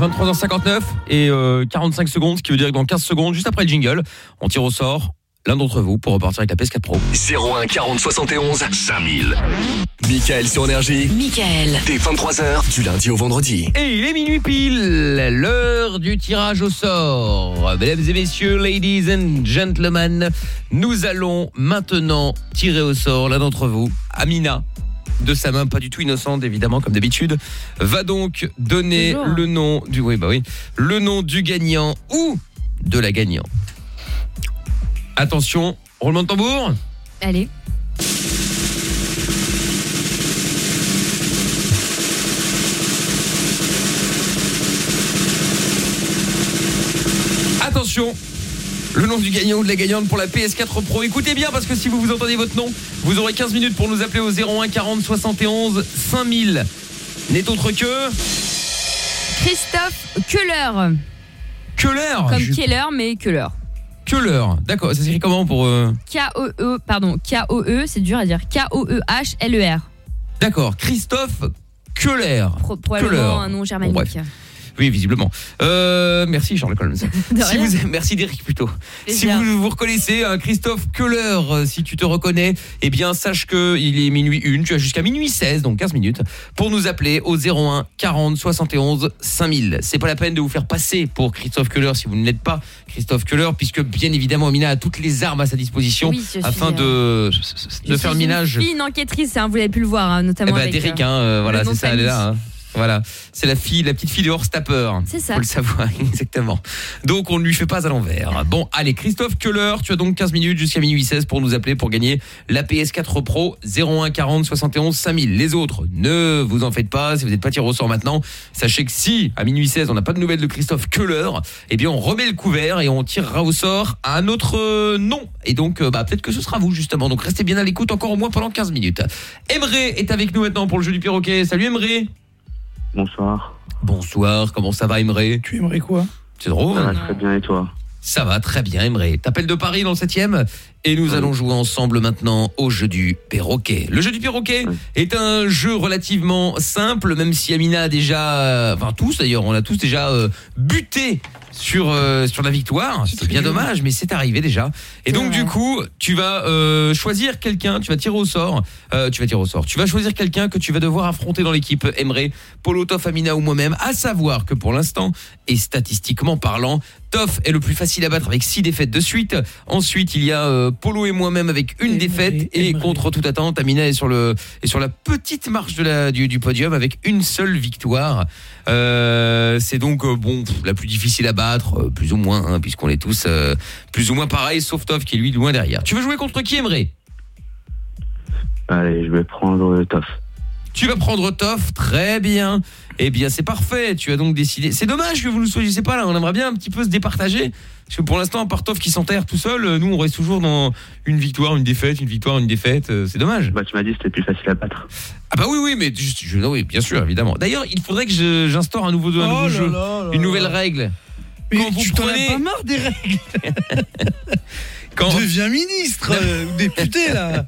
23h59 et euh, 45 secondes, ce qui veut dire que dans 15 secondes, juste après le jingle, on tire au sort l'un d'entre vous pour repartir avec la PS4 Pro. 01 40 71 5000. Michael sur Énergie. Michael. Dès 23h, du lundi au vendredi. Et il est minuit pile, l'heure du tirage au sort. Mesdames et messieurs, ladies and gentlemen, nous allons maintenant tirer au sort l'un d'entre vous, Amina. De sa main, pas du tout innocente évidemment comme d'habitude, va donc donner Toujours. le nom du oui bah oui, le nom du gagnant ou de la gagnante. Attention, roulement de tambour. Allez. Attention le nom du gagnant ou de la gagnante pour la PS4 Pro. Écoutez bien parce que si vous vous entendez votre nom, vous aurez 15 minutes pour nous appeler au 01 40 71 5000. N'est autre que Christophe Keller. Keller. Comme Je- Keller, mais Keller. Keller. D'accord, ça s'écrit comment pour euh, K-O-E, pardon, K-O-E, c'est dur à dire. K-O-E-H-L-E-R. D'accord, Christophe Keller. Pro- Probablement un nom germanique. Bon. Oui, visiblement. Euh, merci Charles Holmes. [LAUGHS] si vous, merci Derek plutôt. Si vous vous reconnaissez, hein, Christophe Keller, euh, si tu te reconnais, eh bien sache que il est minuit 1, tu as jusqu'à minuit 16, donc 15 minutes, pour nous appeler au 01 40 71 5000. C'est pas la peine de vous faire passer pour Christophe Keller si vous ne l'êtes pas Christophe Keller, puisque bien évidemment Mina a toutes les armes à sa disposition Oui, afin euh, de, Je de faire le minage. une enquêtrice, hein, vous l'avez pu le voir, hein, notamment Eh ben, avec, Derrick, euh, hein, euh, voilà, c'est ça, elle est là. Voilà, c'est la fille, la petite fille de Horstapper. C'est ça. Faut le savoir, [LAUGHS] exactement. Donc on ne lui fait pas à l'envers. Bon, allez, Christophe Keller, tu as donc 15 minutes jusqu'à minuit 16 pour nous appeler pour gagner la PS4 Pro 01 40 71 5000. Les autres, ne vous en faites pas, si vous n'êtes pas tiré au sort maintenant, sachez que si à minuit 16 on n'a pas de nouvelles de Christophe Keller, eh bien on remet le couvert et on tirera au sort à un autre euh, nom. Et donc euh, bah, peut-être que ce sera vous justement. Donc restez bien à l'écoute encore au moins pendant 15 minutes. Emré est avec nous maintenant pour le jeu du perroquet. Salut Emré. Bonsoir. Bonsoir, comment ça va Emré Tu aimerais quoi? C'est drôle. Ça va très bien et toi? Ça va très bien Emré. T'appelles de Paris dans le 7ème et nous allons jouer ensemble maintenant au jeu du perroquet. Le jeu du perroquet est un jeu relativement simple même si Amina a déjà euh, enfin tous d'ailleurs, on a tous déjà euh, buté sur euh, sur la victoire. C'est bien dommage mais c'est arrivé déjà. Et donc du coup, tu vas euh, choisir quelqu'un, tu vas tirer au sort, euh, tu vas tirer au sort. Tu vas choisir quelqu'un que tu vas devoir affronter dans l'équipe Emré, Polo, Toff, Amina ou moi-même, à savoir que pour l'instant et statistiquement parlant, Toff est le plus facile à battre avec 6 défaites de suite. Ensuite, il y a euh, Polo et moi-même avec une défaite et contre toute attente, Amina est sur le est sur la petite marche de la du, du podium avec une seule victoire. Euh, c'est donc euh, bon pff, la plus difficile à battre, euh, plus ou moins, hein, puisqu'on est tous euh, plus ou moins pareils, sauf Toff qui est lui loin derrière. Tu veux jouer contre qui, Emré Allez, je vais prendre le Toff. Tu vas prendre Toff, très bien. Eh bien, c'est parfait. Tu as donc décidé. C'est dommage que vous ne soyez pas là. On aimerait bien un petit peu se départager. Parce que pour l'instant, à part Toff qui s'enterre tout seul, euh, nous, on reste toujours dans une victoire, une défaite, une victoire, une défaite. Euh, C'est dommage. Bah, tu m'as dit que c'était plus facile à battre. Ah bah oui, oui, mais juste, je, non, oui, bien sûr, évidemment. D'ailleurs, il faudrait que j'instaure un nouveau, un Oh nouveau jeu, là là une nouvelle règle. Mais Quand vous tu t'en as prenez- pas marre des règles [LAUGHS] Quand... Deviens ministre euh, [LAUGHS] ou député là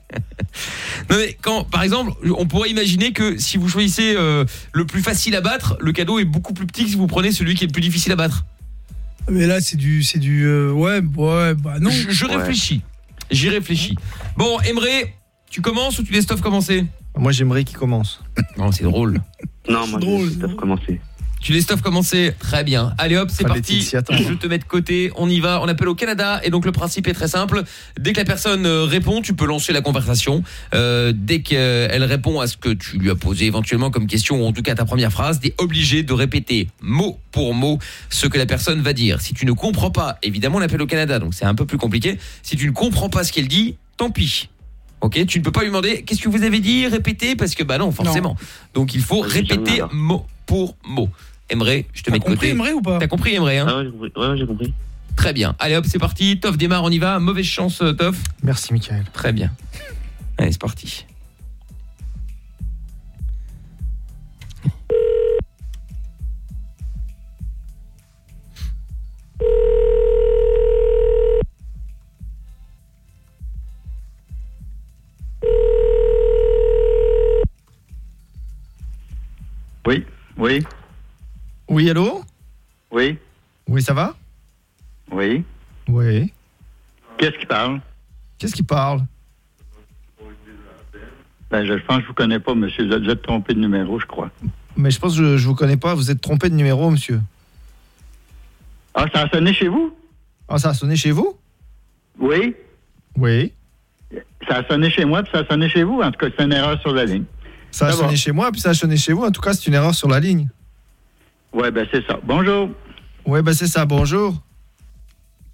Non mais quand, par exemple, on pourrait imaginer que si vous choisissez euh, le plus facile à battre, le cadeau est beaucoup plus petit que si vous prenez celui qui est le plus difficile à battre. Mais là c'est du c'est du euh, ouais ouais bah non. Je, je réfléchis. J'y réfléchis. Bon, Emré, tu commences ou tu laisses Toff commencer? Moi j'aimerais qu'il commence. Non, c'est drôle. Non, moi, je laisse Toff commencer. Tu laisses Toff commencer Très bien. Allez hop, c'est parti. Je te mets de côté. On y va. On appelle au Canada. Et donc, le principe est très simple. Dès que la personne euh, répond, tu peux lancer la conversation. Euh, dès qu'elle répond à ce que tu lui as posé éventuellement comme question, ou en tout cas ta première phrase, tu es obligé de répéter mot pour mot ce que la personne va dire. Si tu ne comprends pas, évidemment, on appelle au Canada. Donc, c'est un peu plus compliqué. Si tu ne comprends pas ce qu'elle dit, tant pis. Ok, tu ne peux pas lui demander qu'est-ce que vous avez dit, répétez, parce que bah non, forcément. Donc il faut répéter mot pour mot. Emré, je te mets de compris, côté. Ou pas? T'as compris Emré hein? Ah ouais, j'ai compris. Ouais, ouais, j'ai compris. Très bien. Allez hop, c'est parti. Toff démarre, on y va. Mauvaise chance, euh, Toff. Merci, Michael. Très bien. Allez, c'est parti. Oui, oui. Oui, ça va? Oui. Oui. Qu'est-ce qui parle? Qu'est-ce qui parle? Ben, je pense que je vous connais pas, monsieur. Vous êtes- vous êtes trompé de numéro, je crois. Mais je pense que je, je vous connais pas. Vous êtes trompé de numéro, monsieur. Ah, ça a sonné chez vous? Ah, ça a sonné chez vous? Oui. Oui. Ça a sonné chez moi, puis ça a sonné chez vous. En tout cas, c'est une erreur sur la ligne. Ça a sonné chez moi, puis ça a sonné chez vous. En tout cas, c'est une erreur sur la ligne. Ouais, ben c'est ça. Bonjour. Ouais, bah c'est ça. Bonjour.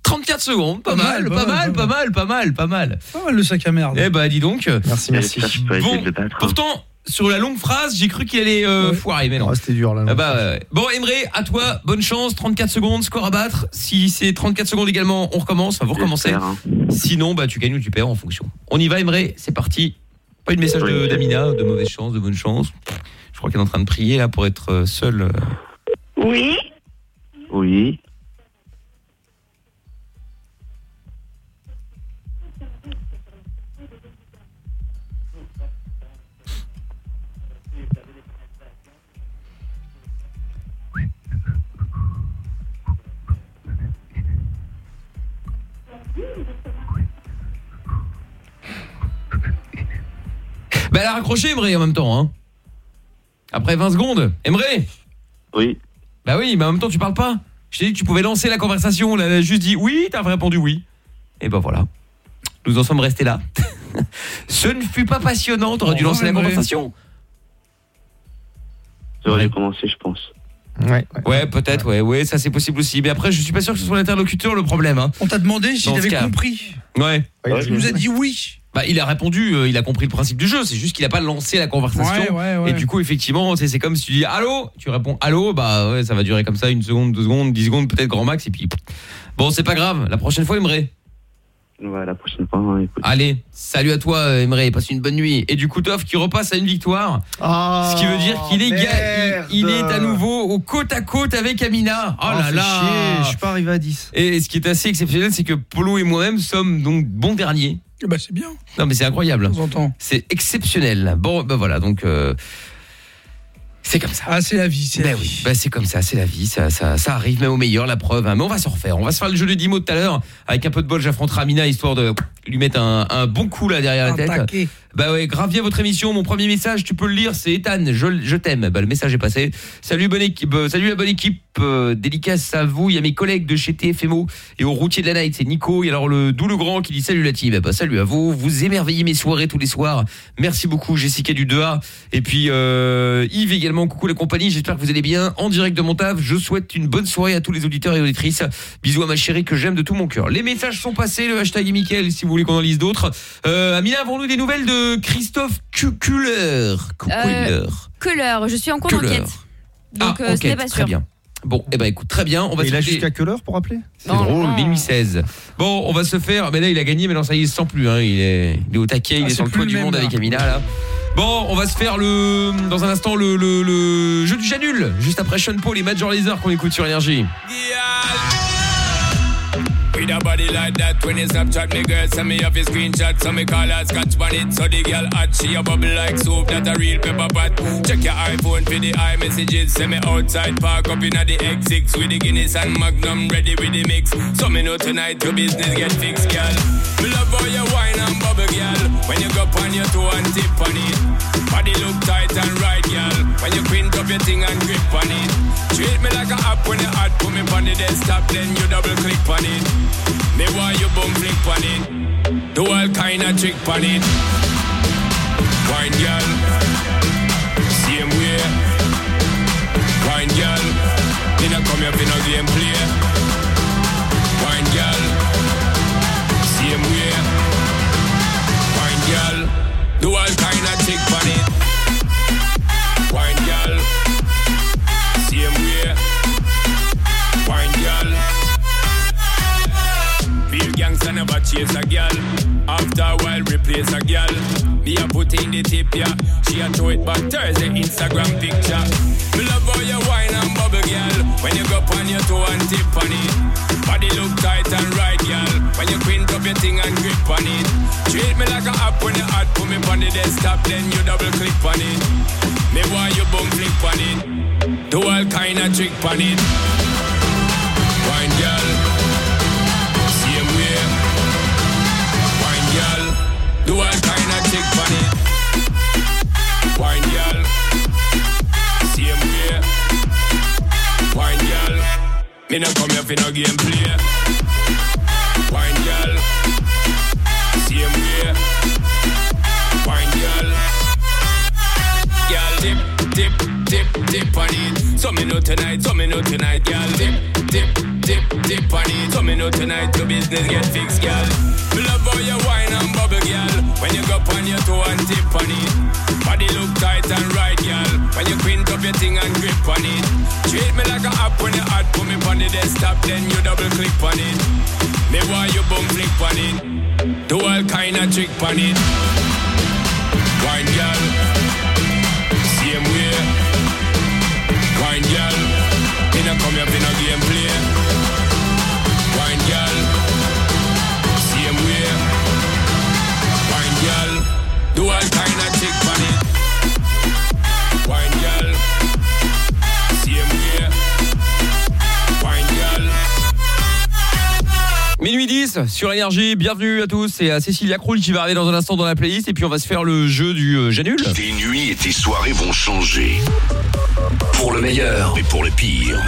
34 secondes, pas, mal, pas mal, pas mal, pas mal, pas mal. Pas mal le sac à merde. Eh bah dis donc. Merci, merci. Bon, pourtant, sur la longue phrase, j'ai cru qu'il allait euh, foirer, mais non. c'était dur là. Ah bah, ouais. Bon, Emre, à toi, bonne chance, 34 secondes, score à battre. Si c'est 34 secondes également, on recommence, enfin vous recommencez. Hein. Sinon, bah tu gagnes ou tu perds en fonction. On y va, Emre, c'est parti. Pas de message de- d'Amina, de mauvaise chance, de bonne chance. Je crois qu'elle est en train de prier là pour être euh, seule. euh. Oui Oui. Bah elle a raccroché, Emre, en même temps. Hein. Après 20 secondes. Emre Oui. Bah oui, mais en même temps, tu parles pas. Je t'ai dit que tu pouvais lancer la conversation. Là, elle a juste dit oui, t'as répondu oui. Et ben voilà. Nous en sommes restés là. [LAUGHS] Ce ne fut pas passionnant, t'aurais dû lancer la conversation. J'aurais dû commencer, je pense. Ouais, ouais, peut-être, ouais, ouais, ça c'est possible aussi. Mais après, je suis pas sûr que ce soit l'interlocuteur le problème. Hein. On t'a demandé si t'avais compris. Ouais. Il nous a dit oui. Bah, il a répondu, euh, il a compris le principe du jeu, c'est juste qu'il a pas lancé la conversation. Ouais, ouais, ouais. Et du coup, effectivement, c'est comme si tu dis allô, tu réponds allô, bah ouais, ça va durer comme ça une seconde, deux secondes, dix secondes, peut-être grand max, et puis bon, c'est pas grave. La prochaine fois, Emre. Ouais, la prochaine fois, hein, écoute. Allez, salut à toi, euh, Emre, passe une bonne nuit. Et du coup, Toff qui repasse à une victoire. ce qui veut dire qu'il est, ga- il, il est à nouveau au côte à côte avec Amina. Oh, Oh, là là. chier, je suis pas arrivé à 10. Et ce qui est assez exceptionnel, c'est que Polo et moi-même sommes donc bons derniers. Bah c'est bien. Non mais c'est incroyable. C'est exceptionnel. Bon bah voilà donc euh, c'est comme ça. Ah c'est la vie, c'est la oui, ben c'est comme ça, c'est la vie, ça, ça, ça arrive même au meilleur, la preuve. hein. Mais on va s'en refaire. On va se faire le jeu de 10 mots tout à l'heure. Avec un peu de bol, j'affronterai Amina histoire de lui mettre un, un bon coup là derrière la tête. Bah ouais, grave bien votre émission. Mon premier message, tu peux le lire, c'est Ethan. Je, je t'aime. Bah le message est passé. Salut bonne équipe, euh, salut la bonne équipe. Euh, dédicace à vous. Il y a mes collègues de chez TFMO et au routier de la night, c'est Nico. Et alors le doux le grand qui dit salut la team. Bah salut à vous. Vous émerveillez mes soirées tous les soirs. Merci beaucoup Jessica du 2A et puis euh, Yves également. Coucou la compagnie. J'espère que vous allez bien. En direct de mon taf, je souhaite une bonne soirée à tous les auditeurs et auditrices. Bisous à ma chérie que j'aime de tout mon cœur. Les messages sont passés. Le hashtag est Mickaël si vous voulez qu'on en lise d'autres. Euh, Amina, avons-nous des nouvelles de Christophe Kuller Euh, l'heure, je suis en cours Que d'enquête. l'heure. Donc ah, euh, pas très bien. Bon, eh ben écoute, très bien. On va se il a jusqu'à quelle heure pour appeler C'est drôle, minuit 16. Bon, on va se faire. Mais là, il a gagné, mais non, ça y est, il se sent plus. Hein. Il, est, il est au taquet, il Ah, est c'est sur le toit du monde là. avec Amina, là. Bon, on va se faire le dans un instant le, le, le jeu du Janul, juste après Sean Paul et Major Laser qu'on écoute sur Énergie. With a body like that, when you Snapchat me girl, send me off a screenshot, so me call her scotch on it, so the girl hot, she a bubble like soap, that a real pepper pot. Check your iPhone for the iMessages, send me outside, park up in the X6 with the Guinness and Magnum, ready with the mix. So me know tonight your business get fixed, girl. Me love how you wine and bubble, girl. When you go on your toe and tip on it, body look tight and right, girl. When you quint up your thing and grip on it, treat me like a app when you hot, put me on the desktop, then you double click on it. Me want you bum flick on it. Do all kind of trick on it. Wine girl. Same way. Wine girl. Me not come here for no game play. Wine girl. Same way. Wine girl. Do all kind chase a girl. After a while, replace a girl. Me a put in the tip, yeah. She a throw it back Thursday Instagram picture. Me love how you wine and bubble, girl. When you go on your toe and tip on it. Body look tight and right, girl. When you quint up your thing and grip on it. Treat me like a app when you hot. Put me on the desktop, then you double click on it. Me want you bum flip on it. Do all kind of trick on it. Wine Do I kind of take money? Wine girl, same way. Wine girl, me come here fi no game play. Wine girl, same way. Wine girl, girl dip, dip, dip, dip on it. So me know tonight, so me know tonight, girl dip, dip, dip, dip on it. So me know tonight your business get fixed, girl. Me love how you wine and bubble, girl. When you go on your toe and tip on it. Body look tight and right, girl. When you quint up your thing and grip on it. Treat me like a app when you hot, put me on the desktop, then you double click on it. Me want you bum flick on it. Do all kind of trick on it. Wine girl, Minuit 10 sur Énergie, bienvenue à tous, c'est à Cécilia Krull qui va arriver dans un instant dans la playlist et puis on va se faire le jeu du euh, Janul. Tes nuits et tes soirées vont changer. Pour le meilleur et pour le pire.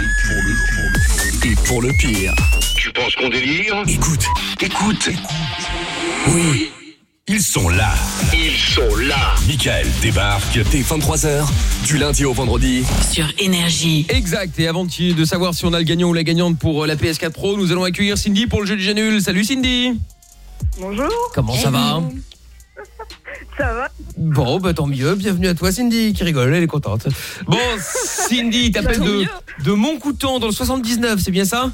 Et pour le pire. Tu penses qu'on délire? Écoute, écoute. Oui. Ils sont là. Ils sont là. Michael débarque dès 23h, du lundi au vendredi. Sur Énergie. Exact, et avant de de savoir si on a le gagnant ou la gagnante pour euh, la PS4 Pro, nous allons accueillir Cindy pour le jeu du Janul. Salut Cindy Bonjour. Comment ça va [LAUGHS] Ça va Bon, bah tant mieux, bienvenue à toi Cindy qui rigole, elle est contente. Bon, [LAUGHS] Cindy, t'appelles de, de Montcoutan dans le 79, c'est bien ça?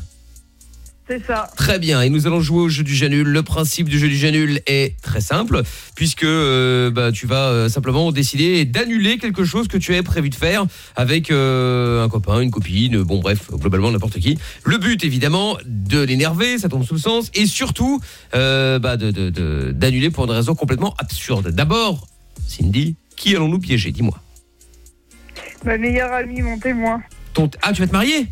C'est ça. Très bien, et nous allons jouer au jeu du Janul. Le principe du jeu du Janul est très simple, puisque euh, bah, tu vas euh, simplement décider d'annuler quelque chose que tu avais prévu de faire avec euh, un copain, une copine, bon bref, globalement n'importe qui. Le but évidemment de l'énerver, ça tombe sous le sens, et surtout bah, de- de- de- d'annuler pour une raison complètement absurde. D'abord, Cindy, qui allons-nous piéger? Dis-moi. Ma meilleure amie, mon témoin. Ton- Ah, tu vas te marier?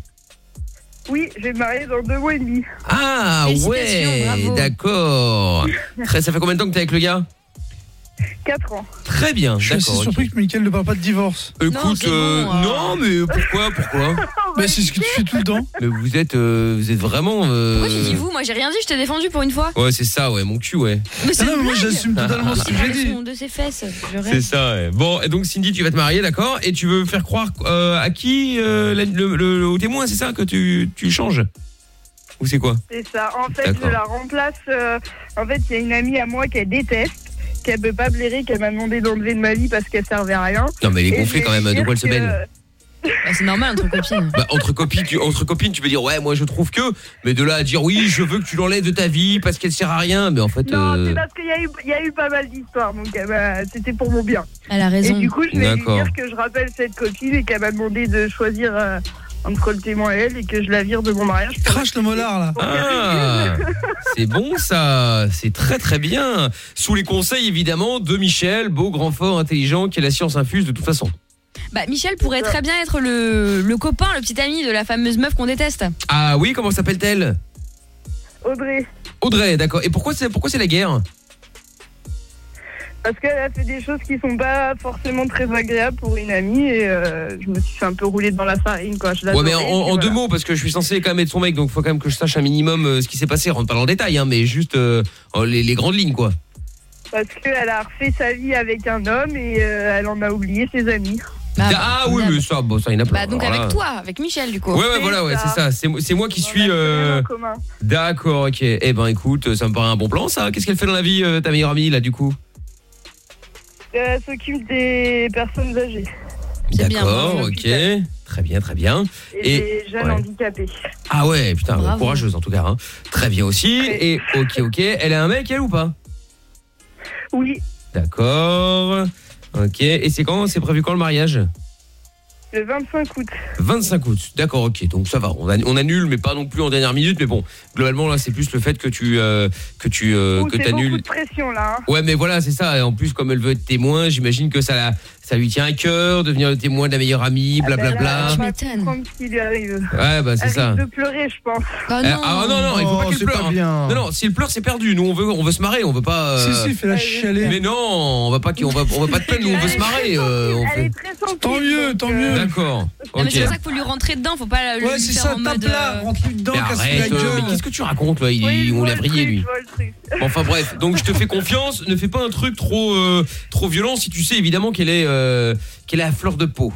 Oui, je vais me marier dans deux mois et demi. Ah ouais, d'accord. [LAUGHS] Très, ça fait combien de temps que t'es avec le gars? 4 ans. Très bien, Je suis assez d'accord. ok. surpris que Mickaël ne parle pas de divorce. Écoute, euh, non, mais pourquoi, pourquoi? [LAUGHS] Bah, c'est ce que tu fais tout le temps. Mais vous êtes, euh, vous êtes vraiment. euh, Pourquoi tu dis vous Moi j'ai rien dit, je t'ai défendu pour une fois. Ouais, c'est ça, ouais, mon cul, ouais. Mais c'est non, mais moi, j'assume totalement ce que j'ai dit. De ses fesses. C'est ça, ouais. Bon, et donc Cindy, tu vas te marier, d'accord? Et tu veux faire croire euh, à qui euh, la- le, le- le- au témoin, c'est ça que tu, tu changes? Ou c'est quoi? C'est ça. En fait, je la remplace. euh, en fait, il y a une amie à moi qu'elle déteste, qu'elle peut pas blairer, qu'elle m'a demandé d'enlever de ma vie parce qu'elle servait à rien. Non, mais elle est gonflée quand même, de quoi elle se mêle Bah, c'est normal entre copines. Bah, entre copines, tu, entre copines, tu peux dire ouais, moi je trouve que, mais de là à dire oui, je veux que tu l'enlèves de ta vie parce qu'elle sert à rien, mais en fait. Non, euh, c'est parce qu'il y, a eu- il y a eu pas mal d'histoires, donc bah, c'était pour mon bien. Elle a raison. Et du coup, je vais lui dire que je rappelle cette copine et qu'elle m'a demandé de choisir euh, entre le témoin et elle et que je la vire de mon mariage. Crache le molar là. Ah, [LAUGHS] c'est bon ça, c'est très très bien. Sous les conseils évidemment de Michel, beau, grand, fort, intelligent, qui a la science infuse de toute façon. Bah Michel pourrait très bien être le, le copain, le petit ami de la fameuse meuf qu'on déteste. Ah oui, comment s'appelle-t-elle? Audrey, Audrey, d'accord. Et pourquoi c'est pourquoi c'est la guerre? Parce qu'elle a fait des choses qui sont pas forcément très agréables pour une amie et euh, je me suis fait un peu rouler dans la farine quoi. Je Ouais, mais en, l'adorais, en et deux voilà. mots, parce que je suis censé quand même être son mec, donc faut quand même que je sache un minimum euh, ce qui s'est passé. Rentre pas dans le détail, hein, mais juste euh, en- les, les grandes lignes, quoi. Parce qu'elle a refait sa vie avec un homme et euh, elle en a oublié ses amis. Ah oui, mais ça, bon, ça, il y en a plein. Bah donc Alors avec là- toi, avec Michel du coup. Ouais, ouais, voilà, ouais, c'est ça. C'est moi- qui suis. euh. D'accord, ok. Eh ben, écoute, ça me paraît un bon plan, ça. Qu'est-ce qu'elle fait dans la vie, euh, ta meilleure amie, là, du coup? Elle s'occupe des personnes âgées D'accord, ok. Très bien, très bien. et, des jeunes ouais. handicapés. Ah ouais, putain, Bravo. courageuse en tout cas. hein. Très bien aussi. Et ok, ok. Elle a un mec, elle ou pas? Oui, D'accord. Ok. Et c'est quand C'est prévu quand le mariage? Le 25 août. 25 août. D'accord, ok. Donc ça va. On, an- on annule, mais pas non plus en dernière minute. Mais bon, globalement là, c'est plus le fait que tu euh, que tu euh, Ouh, que c'est beaucoup t'annules. de pression là. hein. Ouais, mais voilà, c'est ça. Et en plus, comme elle veut être témoin, j'imagine que ça, la, ça lui tient à cœur de devenir le témoin de la meilleure amie, blablabla. Elle va pas comprendre ce qui lui arrive. Ouais, bah c'est ça. de pleurer, je pense. Euh, ah non non, il faut pas qu'elle pleure. hein. Non non, s'il pleure c'est perdu. Nous on veut on veut se marrer, on veut pas. euh, Si, si, fais-la chialer. Mais non, on va pas on va on va pas te plaindre, nous on veut se marrer. euh, on fait- Tant mieux, tant mieux. D'accord. Non, mais Ok. c'est pour ça qu'il faut lui rentrer dedans, faut pas le Ouais, lui c'est faire ça, en mode. tape-là, euh, rentre-lui dedans, arrête, la euh, gueule. mais qu'est-ce que tu racontes là? Il- On l'a vrillé lui. Enfin bref, donc je te fais confiance, ne fais pas un truc trop euh, trop violent si tu sais évidemment qu'elle est euh, qu'elle est à fleur de peau.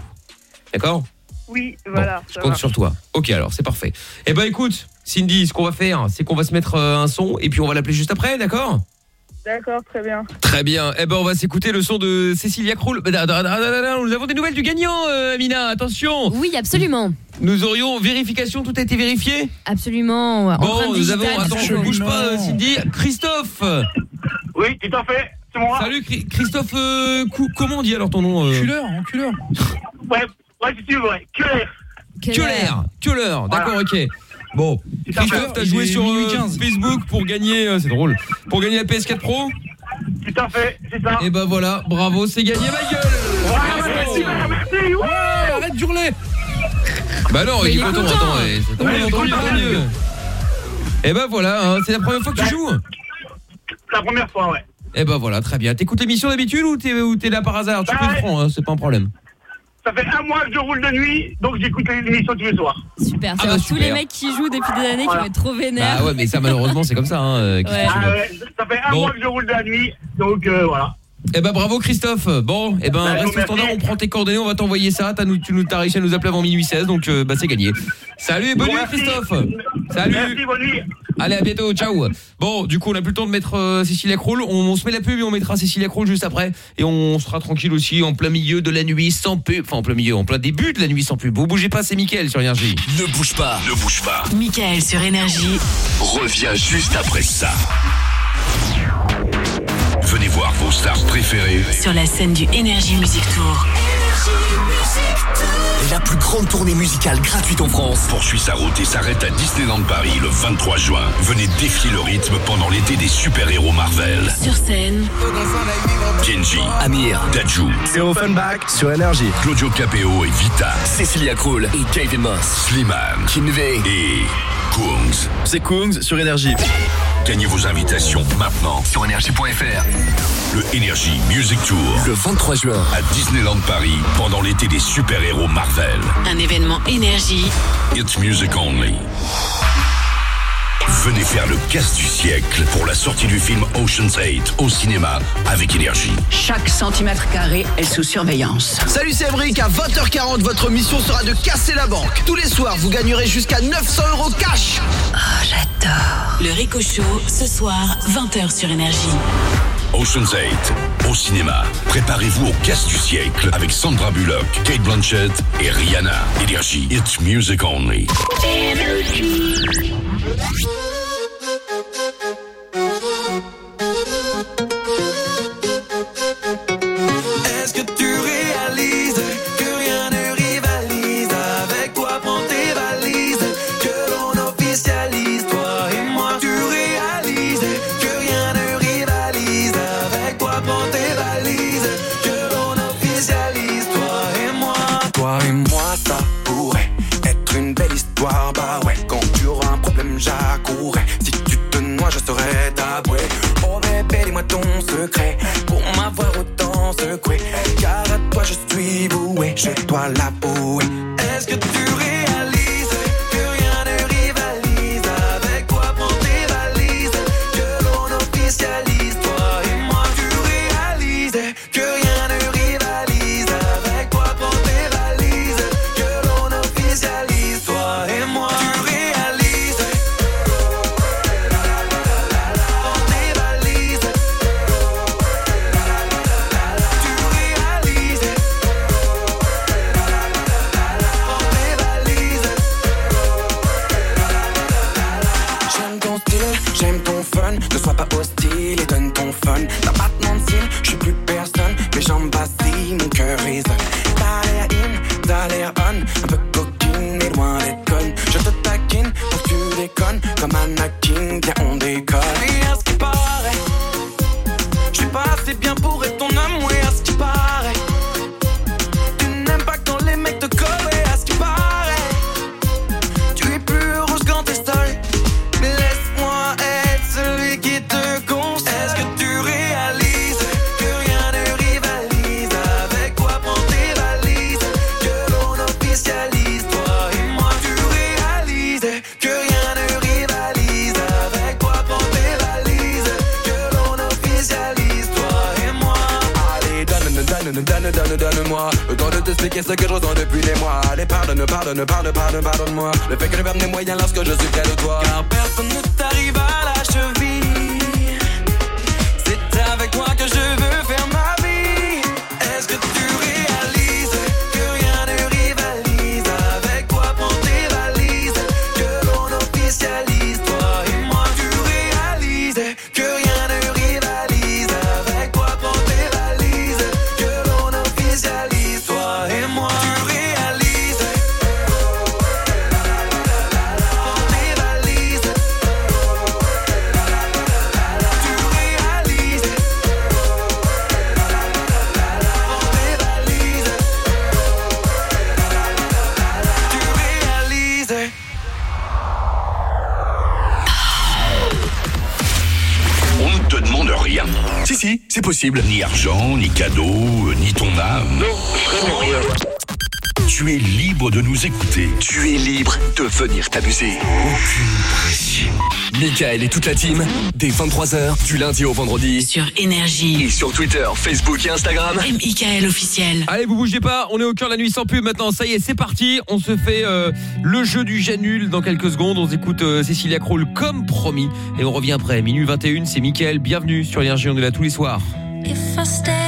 D'accord Oui, voilà. Je compte va. sur toi. OK alors, c'est parfait. Eh ben écoute, Cindy, ce qu'on va faire, c'est qu'on va se mettre euh, un son et puis on va l'appeler juste après, d'accord D'accord, très bien. Très bien. Eh ben on va s'écouter le son de Cécilia Krull. Bah, Nous avons des nouvelles du gagnant euh, Amina, attention. Oui, absolument. Nous aurions vérification, tout a été vérifié Absolument. Bon, nous digitale, avons attends, tout ne bouge pas Cindy, Christophe. Oui, tout à fait. Moi. Salut Chri- Christophe euh, comment on dit alors ton nom euh Enculeur, enculeur. [LAUGHS] Ouais, ouais, si tu veux, ouais. Keller, d'accord, OK. Bon, Christophe, t'as joué sur euh, 15. Facebook pour gagner, euh, c'est drôle, pour gagner la PS4 Pro Tout à fait, c'est ça. Et ben voilà, bravo, c'est gagné ma gueule Ouais, merci, merci, ouais. Arrête d'hurler. Bah non, Mais il est content, content. attends, ouais, c'est- tant Ouais, mieux, il est tant mieux, content. tant mieux. Et ben voilà, hein, c'est la première fois que tu joues La première fois, ouais. Et ben voilà, très bien. T'écoutes l'émission d'habitude ou t'es ou t'es là par hasard? Tu peux ouais. franc, hein, c'est pas un problème. Ça fait un mois que je roule de nuit, donc j'écoute l'émission tous les soirs. Super. Ah C'est bah, tous super. les mecs qui jouent depuis des années qui vont être trop vénères. Bah ouais, mais ça malheureusement c'est comme ça. Hein, euh, Ouais. Ah ouais, ça fait un Bon. mois que je roule de la nuit, donc euh, voilà. Eh ben bravo Christophe. Bon, eh ben Bah, reste au standard, on prend tes coordonnées, on va t'envoyer ça. T'as nous, tu nous t'as réussi à nous appeler avant minuit 16, donc euh, bah c'est gagné. Salut et bonne Bon, nuit merci. Christophe. Salut. Merci, bonne nuit. Allez à bientôt, ciao. Bon, du coup on a plus le temps de mettre euh, Cécilia Kroll. On, on se met la pub et on mettra Cécilia Kroll juste après, et on sera tranquille aussi en plein milieu de la nuit sans pub, enfin en plein milieu, en plein début de la nuit sans pub. Vous bougez pas, c'est Mickaël sur Énergie. Ne bouge pas, ne bouge pas. Michael sur Énergie. Reviens juste après ça. Venez voir vos stars préférées. Sur la scène du Énergie Music Tour. La plus grande tournée musicale gratuite en France poursuit sa route et s'arrête à Disneyland Paris le 23 juin. Venez défier le rythme pendant l'été des super-héros Marvel. Sur scène, Kenji, Amir, Dajou, C'est Offenbach sur Énergie. Claudio Capeo et Vita, Cecilia Krull et Kevin Moss, Slimane, Kinvey et Kungs. C'est Kungs sur Énergie. Gagnez vos invitations maintenant sur énergie.fr. Le Energy Music Tour, le 23 juin à Disneyland Paris pendant l'été des super-héros Marvel. un événement Énergie. It's music only. Venez faire le casse du siècle pour la sortie du film Ocean's 8 au cinéma avec énergie. Chaque centimètre carré est sous surveillance. Salut c'est Emric, à 20h40 votre mission sera de casser la banque. Tous les soirs vous gagnerez jusqu'à 900 euros cash. Le Rico Show, ce soir, 20h sur Énergie. Ocean's 8 au cinéma. Préparez-vous au casse du siècle avec Sandra Bullock, Kate Blanchett et Rihanna. Énergie, it's music only. Thank you. Je dois l'avouer est-ce que tu possible. Ni argent, ni cadeau, euh, ni ton âme. Non, vraiment rien. Tu es libre de nous écouter. Tu es libre de venir t'amuser. Aucune pression. Michael et toute la team, dès 23h, du lundi au vendredi. Sur Énergie. Et sur Twitter, Facebook et Instagram. M.I.K.L. officiel. Allez, vous bougez pas, on est au cœur de la nuit sans pub maintenant. Ça y est, c'est parti. On se fait euh, le jeu du Janul dans quelques secondes. On écoute euh, Cécilia Kroll comme promis. Et on revient après. Minuit 21, c'est Mickaël. Bienvenue sur Énergie, on est là tous les soirs. If I stay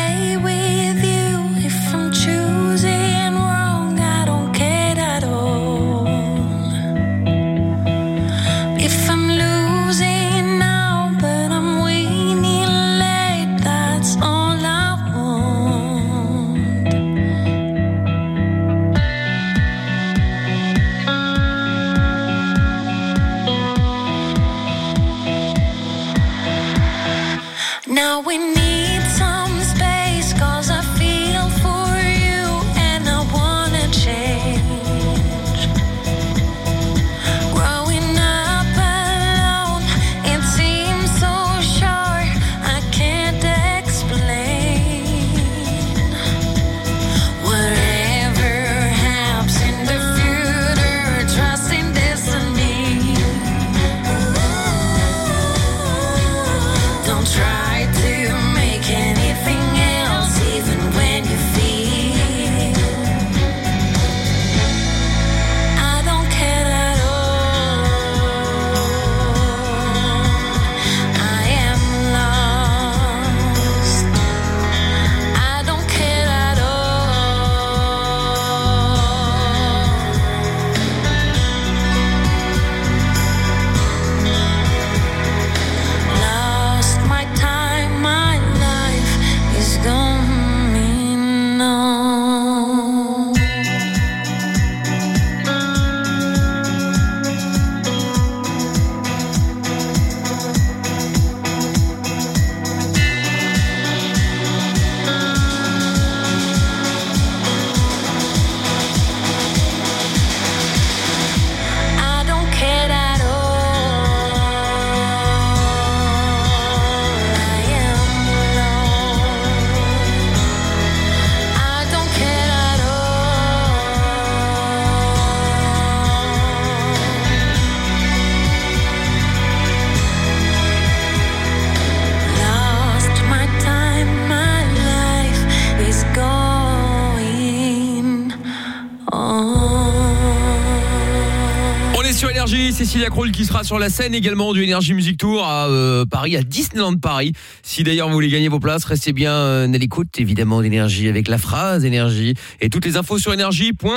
Qui sera sur la scène également du Énergie Music Tour à euh, Paris, à Disneyland Paris. Si d'ailleurs vous voulez gagner vos places, restez bien euh, à l'écoute évidemment d'Énergie avec la phrase Énergie et toutes les infos sur énergie.fr.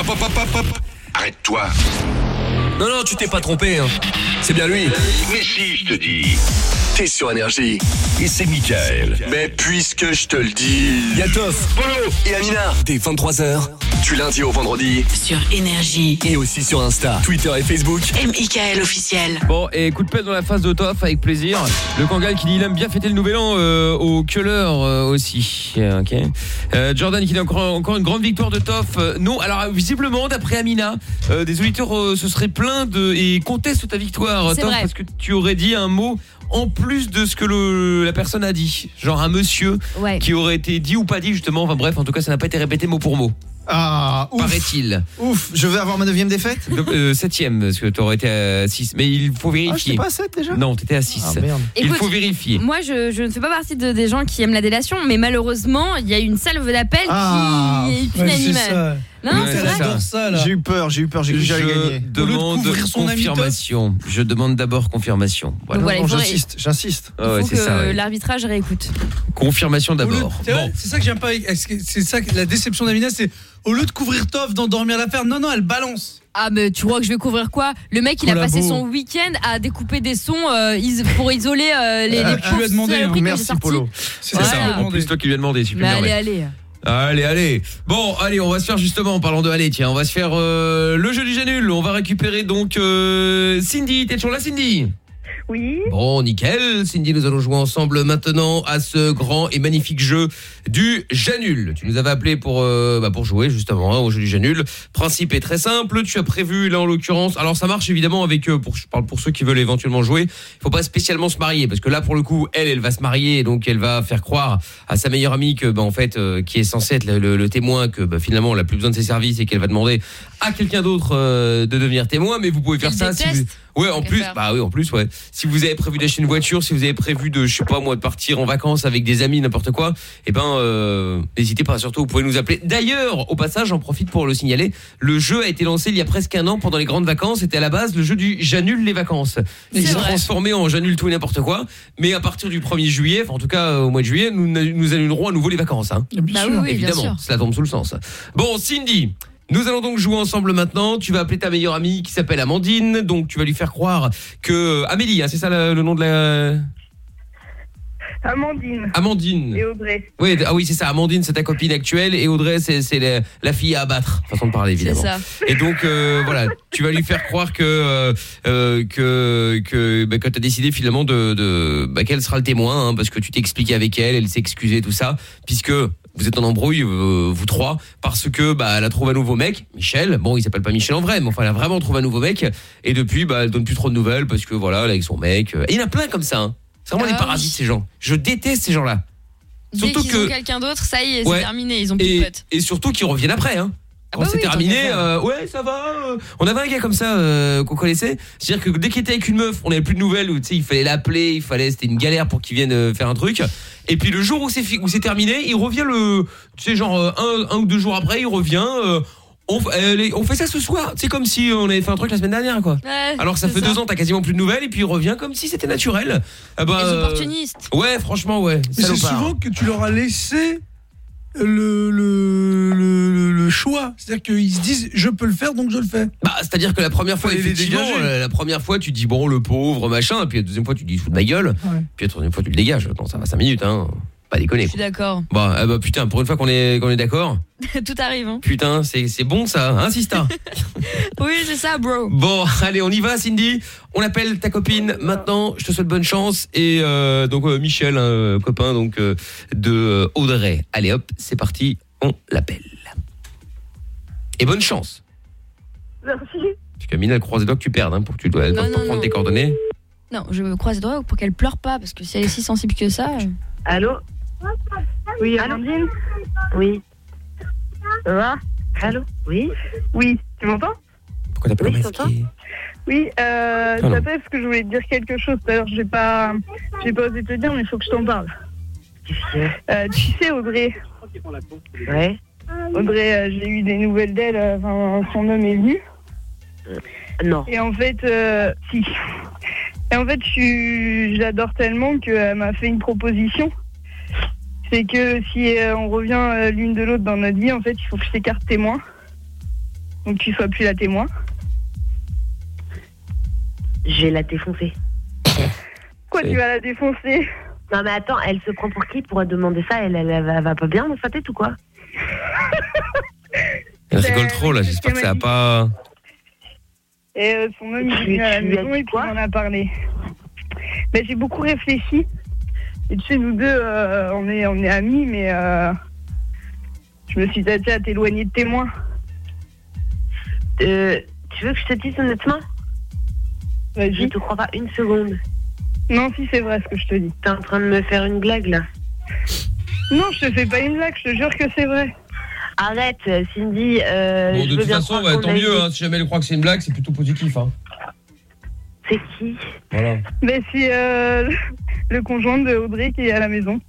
Hop, hop, hop, hop, hop. Arrête-toi. Non, non, tu t'es pas trompé. Hein. C'est bien lui. Mais si, je te dis. T'es sur Énergie. Et c'est Michael. Mais puisque je te le dis. Yatoff, Polo et Amina. Dès 23h, du lundi au vendredi. Sur Énergie. Et aussi sur Insta, Twitter et Facebook. M.I.K.L. officiel. Bon, et coup de pelle dans la face de Toff avec plaisir. Le Kangal qui dit il aime bien fêter le nouvel an euh, au Keller euh, aussi. Euh, Ok. Euh, Jordan qui dit encore, encore une grande victoire de Toff. Euh, non, alors visiblement, d'après Amina, euh, des auditeurs euh, se seraient plaints de, et contestent ta victoire, Toff, vrai. parce que tu aurais dit un mot en plus de ce que le, la personne a dit. Genre un monsieur Ouais. qui aurait été dit ou pas dit justement. Enfin bref, en tout cas, ça n'a pas été répété mot pour mot. Ah, ouf. Paraît-il. Ouf, je vais avoir ma neuvième défaite Donc, euh, septième, parce que t'aurais été à 6. Mais il faut vérifier. Ah, pas à sept, déjà? Non, t'étais à 6. Ah, merde. Il Écoute, faut vérifier. Moi, je, je ne fais pas partie de- des gens qui aiment la délation, mais malheureusement, il y a une salve d'appel Ah, qui est unanime. Non, Ouais, c'est c'est vrai. ça. J'ai eu peur, j'ai eu peur, j'ai cru que j'allais Je gagner. demande confirmation. Je demande d'abord confirmation. Voilà. Il J'insiste, j'insiste. Ah Faut c'est que ça. ouais. l'arbitrage réécoute. Confirmation d'abord. C'est vrai, C'est ça que j'aime pas. C'est ça que la déception d'Amina, c'est au lieu de couvrir Toff, d'endormir l'affaire, non, non, elle balance. Ah mais tu crois que je vais couvrir quoi? Le mec il a Collabo. passé son week-end à découper des sons euh, is- pour isoler euh, les, Ah, les tu lui as demandé, hein. que Merci, sorties. Polo. C'est Voilà. ça. En plus, toi qui lui as demandé, si tu peux Mais me allez permettre. allez. Allez, allez. Bon, allez, on va se faire justement, en parlant de allez, tiens, on va se faire euh, le jeu du Janul. On va récupérer donc euh, Cindy. T'es toujours là, Cindy? Oui. Bon, nickel. Cindy, nous allons jouer ensemble maintenant à ce grand et magnifique jeu du Janul. Tu nous avais appelé pour euh, bah, pour jouer justement hein, au jeu du Janul. Principe est très simple. Tu as prévu là en l'occurrence. Alors ça marche évidemment avec euh, pour je parle pour ceux qui veulent éventuellement jouer. Il faut pas spécialement se marier parce que là pour le coup, elle, elle va se marier et donc elle va faire croire à sa meilleure amie que bah, en fait euh, qui est censée être le, le- le témoin que bah, finalement elle a plus besoin de ses services et qu'elle va demander à quelqu'un d'autre euh, de devenir témoin. Mais vous pouvez faire ça si vous... Ouais, en plus, faire. bah oui, en plus, ouais. Si vous avez prévu d'acheter une voiture, si vous avez prévu de, je sais pas moi, de partir en vacances avec des amis, n'importe quoi, eh ben, euh, n'hésitez pas. Surtout, vous pouvez nous appeler. D'ailleurs, au passage, j'en profite pour le signaler. Le jeu a été lancé il y a presque un an pendant les grandes vacances. C'était à la base le jeu du j'annule les vacances. Il s'est transformé en j'annule tout et n'importe quoi. Mais à partir du 1er juillet, enfin, en tout cas, euh, au mois de juillet, nous, nous annulerons à nouveau les vacances, hein. Bah oui, oui, bien Évidemment, sûr. cela tombe sous le sens. Bon, Cindy, nous allons donc jouer ensemble maintenant. Tu vas appeler ta meilleure amie qui s'appelle Amandine. Donc, tu vas lui faire croire que... Amélie, hein, c'est ça le nom de la... Amandine. Amandine. Et Audrey. Oui, ah oui, c'est ça. Amandine, c'est ta copine actuelle. Et Audrey, c'est c'est la, la fille à abattre. Façon de parler, évidemment. ça. Et donc, euh, voilà, tu vas lui faire croire que euh, euh, que que, bah, que t'as décidé finalement de, de bah, qu'elle sera le témoin, hein, parce que tu t'es expliqué avec elle, elle s'est excusée, tout ça, puisque vous êtes en embrouille, euh, vous trois, parce que bah elle a trouvé un nouveau mec, Michel. Bon, il s'appelle pas Michel en vrai, mais enfin, elle a vraiment trouvé un nouveau mec. Et depuis, bah, elle donne plus trop de nouvelles parce que voilà, elle est avec son mec. Et il y en a plein comme ça. Hein. C'est vraiment Ah des parasites ces gens. Je déteste ces gens-là. Surtout qu'ils que- quelqu'un d'autre, ça y est, Ouais. c'est terminé, ils ont plus de Et, potes. et surtout qu'ils reviennent après, hein. Quand bah c'est oui, terminé, euh, ouais, ça va. euh. On avait un gars comme ça euh, qu'on connaissait. C'est-à-dire que dès qu'il était avec une meuf, on avait plus de nouvelles. Sais, il fallait l'appeler, il fallait, c'était une galère pour qu'il vienne faire un truc. Et puis le jour où c'est où terminé, il revient le, tu sais, genre un, un ou deux jours après, il revient. On, fait ça ce soir. C'est comme si on avait fait un truc la semaine dernière, quoi. Ouais, Alors que ça fait deux ans, t'as quasiment plus de nouvelles, et puis il revient comme si c'était naturel. Ah bah, Les euh, opportunistes. Ouais, franchement, ouais. Mais c'est souvent que tu leur as laissé le, le, le, le choix. C'est-à-dire qu'ils se disent je peux le faire donc je le fais. Bah, c'est-à-dire que la première fois, effectivement, dégager. euh, la première fois, tu dis bon, le pauvre, machin, et puis la deuxième fois, tu dis fous de ma gueule, Ouais. puis la troisième fois, tu le dégages. Attends, ça va 5 minutes, hein. Pas déconner. Je suis d'accord. Bon, eh bah, putain, pour une fois qu'on est, qu'on est d'accord, [LAUGHS] Tout arrive. Hein. putain, c'est c'est bon ça, hein, Sista [LAUGHS] Oui, c'est ça, bro. Bon, [LAUGHS] allez, on y va, Cindy. On appelle ta copine maintenant. Je te souhaite bonne chance. Et euh, donc, euh, Michel, euh, copain donc euh, de euh, Audrey. Allez hop, c'est parti, on l'appelle. Et bonne chance. Merci. Parce que Mina, elle croise les doigts que tu perdes, hein, pour que tu dois Non, pour non, prendre non. tes coordonnées. Non, je me croise les doigts pour qu'elle pleure pas, parce que si elle est si sensible que ça. euh. Allô? Oui, Amandine Oui. Ça va Allô Oui Oui, tu m'entends Pourquoi t'appelles Oui, en je t'entends. masqué Oui, euh, t'appelle parce que je voulais te dire quelque chose. D'ailleurs, j'ai pas, j'ai pas osé te le dire, mais il faut que je t'en parle. Euh, tu sais, Audrey. Ouais. Audrey, euh, j'ai eu des nouvelles d'elle. euh, Enfin, son homme est venu. Non. Et en fait, euh, si. Et en fait, l'adore tellement qu'elle m'a fait une proposition. C'est que si euh, on revient euh, l'une de l'autre dans notre vie, en fait, il faut que je t'écarte témoin. Donc tu sois plus la témoin. Je vais la défoncer. Quoi, tu vas la défoncer? Non mais attends, elle se prend pour qui pour demander ça? Elle, elle, elle va- elle va pas bien dans sa tête ou quoi? Elle rigole trop là, j'espère que ça va pas. Et euh, son homme il est Tu- venu à la maison et puis on en a parlé. Ben, j'ai beaucoup réfléchi. Et tu sais, nous deux, euh, on, est, on est amis, mais euh, je me suis dit à t'éloigner de témoin. Euh, Tu veux que je te dise honnêtement? Vas-y. Je te crois pas une seconde. Non, si c'est vrai ce que je te dis. T'es en train de me faire une blague là Non, je te fais pas une blague, je te jure que c'est vrai. arrête, Cindy. euh, Bon, je de veux toute bien façon, croire ouais, qu'on tant a mieux, été- hein, si jamais elle croit que c'est une blague, c'est plutôt positif. Hein. C'est qui? Voilà. Mais c'est euh, le conjoint de Audrey qui est à la maison.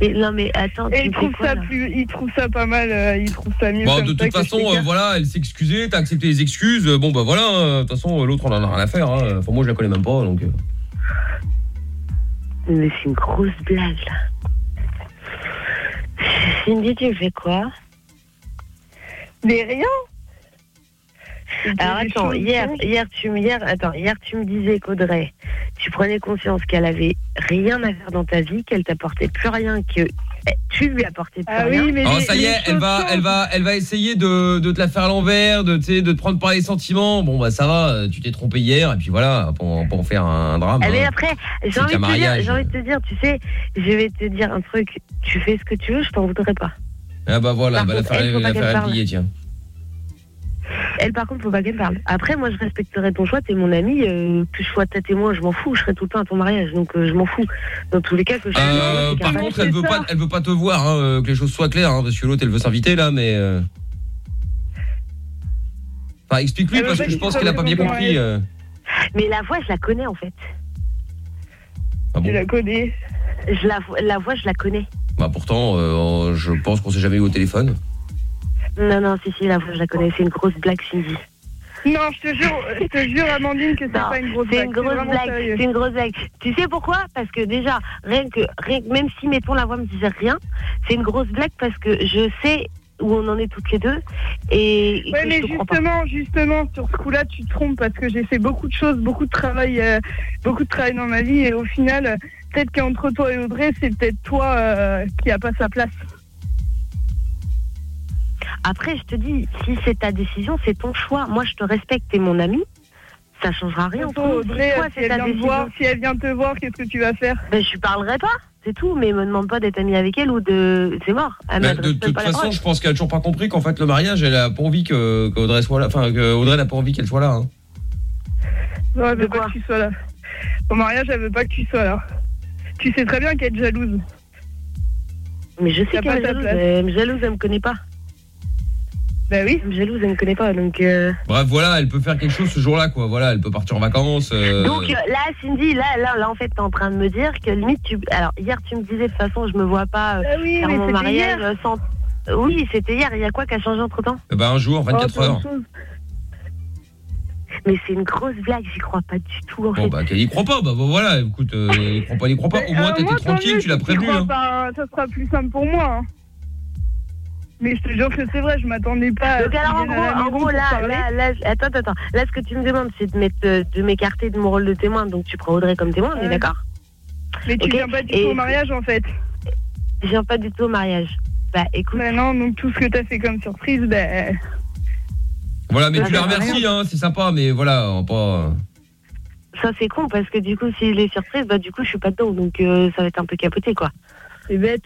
Et, non mais attends, Et il trouve quoi, ça plus, il trouve ça pas mal, euh, il trouve ça mieux. Bon, comme de toute façon, euh, voilà, elle s'est excusée, t'as accepté les excuses. euh, Bon, bah voilà, euh, de toute façon, l'autre, on en a rien à faire. Hein. Enfin, moi, je la connais même pas, donc. Mais c'est une grosse blague là. Cindy, tu fais quoi? Mais rien. Alors attends, hier, hier tu me hier, attends, hier tu me disais qu'Audrey, tu prenais conscience qu'elle avait rien à faire dans ta vie, qu'elle t'apportait plus rien, que eh, tu lui apportais plus Ah oui, mais Alors les- ça y est, elle va, elle va, elle va essayer de, de te la faire à l'envers, de, de te prendre par les sentiments. Bon bah ça va, tu t'es trompé hier et puis voilà, pour, pour en faire un drame. Ah, mais hein. après, j'ai envie, de te dire, mariage. j'ai envie de te dire, tu sais, je vais te dire un truc, tu fais ce que tu veux, je t'en voudrais pas. Ah bah voilà, bah, la contre, faire, elle, faut pas la qu'elle faire parle. plier, tiens. Elle, par contre, faut pas qu'elle parle. Après, moi, je respecterai ton choix, t'es mon ami, euh, que je sois ta témoin, je m'en fous, je serai tout le temps à ton mariage, donc euh, je m'en fous. Dans tous les cas, que je Euh, par contre, elle veut pas, elle veut pas te voir, hein, euh, que les choses soient claires, hein, parce que l'autre, elle veut s'inviter là, mais. euh, Enfin, explique-lui parce que je pense qu'elle a pas bien compris. Mais la voix, je la connais, en fait. Ah bon Je la connais. Je la, la voix, je la connais. Bah pourtant, je pense qu'on s'est jamais eu au téléphone. Non, non, si, si, la voix, je la connais. C'est une grosse blague, Cindy. Non, je te jure, je te jure, Amandine, que c'est pas une grosse C'est blague. une grosse blague. C'est une grosse blague. Tu sais pourquoi? Parce que déjà, rien que, rien même si mettons la voix me disait rien, c'est une grosse blague parce que je sais où on en est toutes les deux et, Ouais, mais justement, justement, sur ce coup-là, tu te trompes parce que j'ai fait beaucoup de choses, beaucoup de travail, euh, beaucoup de travail dans ma vie et au final, peut-être qu'entre toi et Audrey, c'est peut-être toi euh, qui a pas sa place. Après, je te dis, si c'est ta décision, c'est ton choix. Moi, je te respecte, t'es mon ami. Ça changera rien entre. Audrey, Si toi, si c'est elle ta vient te décision. voir, si elle vient te voir, qu'est-ce que tu vas faire? Ben, je lui parlerai pas, c'est tout. Mais me demande pas d'être ami avec elle ou de. C'est mort. Elle m'adresse de même toute façon, je pense qu'elle a toujours pas compris qu'en fait le mariage, elle a pas envie que qu'Audrey soit là. Enfin, que Audrey n'a pas envie qu'elle soit là. hein. Non, elle veut pas que tu sois là. Au mariage, elle veut pas que tu sois là. Tu sais très bien qu'elle est jalouse. Mais je sais qu'elle est jalouse. Elle est jalouse, elle me connaît pas. Ben oui. Jalouse, elle me connaît pas. Donc. euh, Bref, voilà, elle peut faire quelque chose ce jour-là, quoi. Voilà, elle peut partir en vacances. euh, Donc euh, là, Cindy, là, là, là, en fait, t'es en train de me dire que limite, tu. Alors hier, tu me disais de toute façon, je me vois pas euh, Ah oui, faire mais mon c'était mariage hier. euh, sans. Oui, c'était hier. Il y a quoi qui a changé entre temps eh ben, un jour, 24 Oh, heures. Mais c'est une grosse blague. J'y crois pas du tout. En Bon, fait. bah, qu'elle y croit pas. Bah, voilà, écoute, euh, y croit pas, y croit pas. Au moins, t'étais tranquille, tu l'as prévenu. hein. pas, ça sera plus simple pour moi. hein. Mais je te jure que c'est vrai, je m'attendais pas. à Donc ce alors en gros, à en gros là, parler. là, là, attends, attends, attends. Là, ce que tu me demandes, c'est de mettre, euh, de m'écarter de mon rôle de témoin. Donc tu prends Audrey comme témoin, on est d'accord Mais tu Ok. viens pas du Et- tout au mariage en fait. Je viens pas du tout au mariage. Bah écoute. Bah non, donc tout ce que t'as fait comme surprise, ben. Voilà, mais Ah, tu la ça va remercies, hein, c'est sympa, mais voilà, on pas. Ça c'est con parce que du coup, si les surprises, bah du coup, je suis pas dedans, donc euh, ça va être un peu capoté quoi. C'est bête.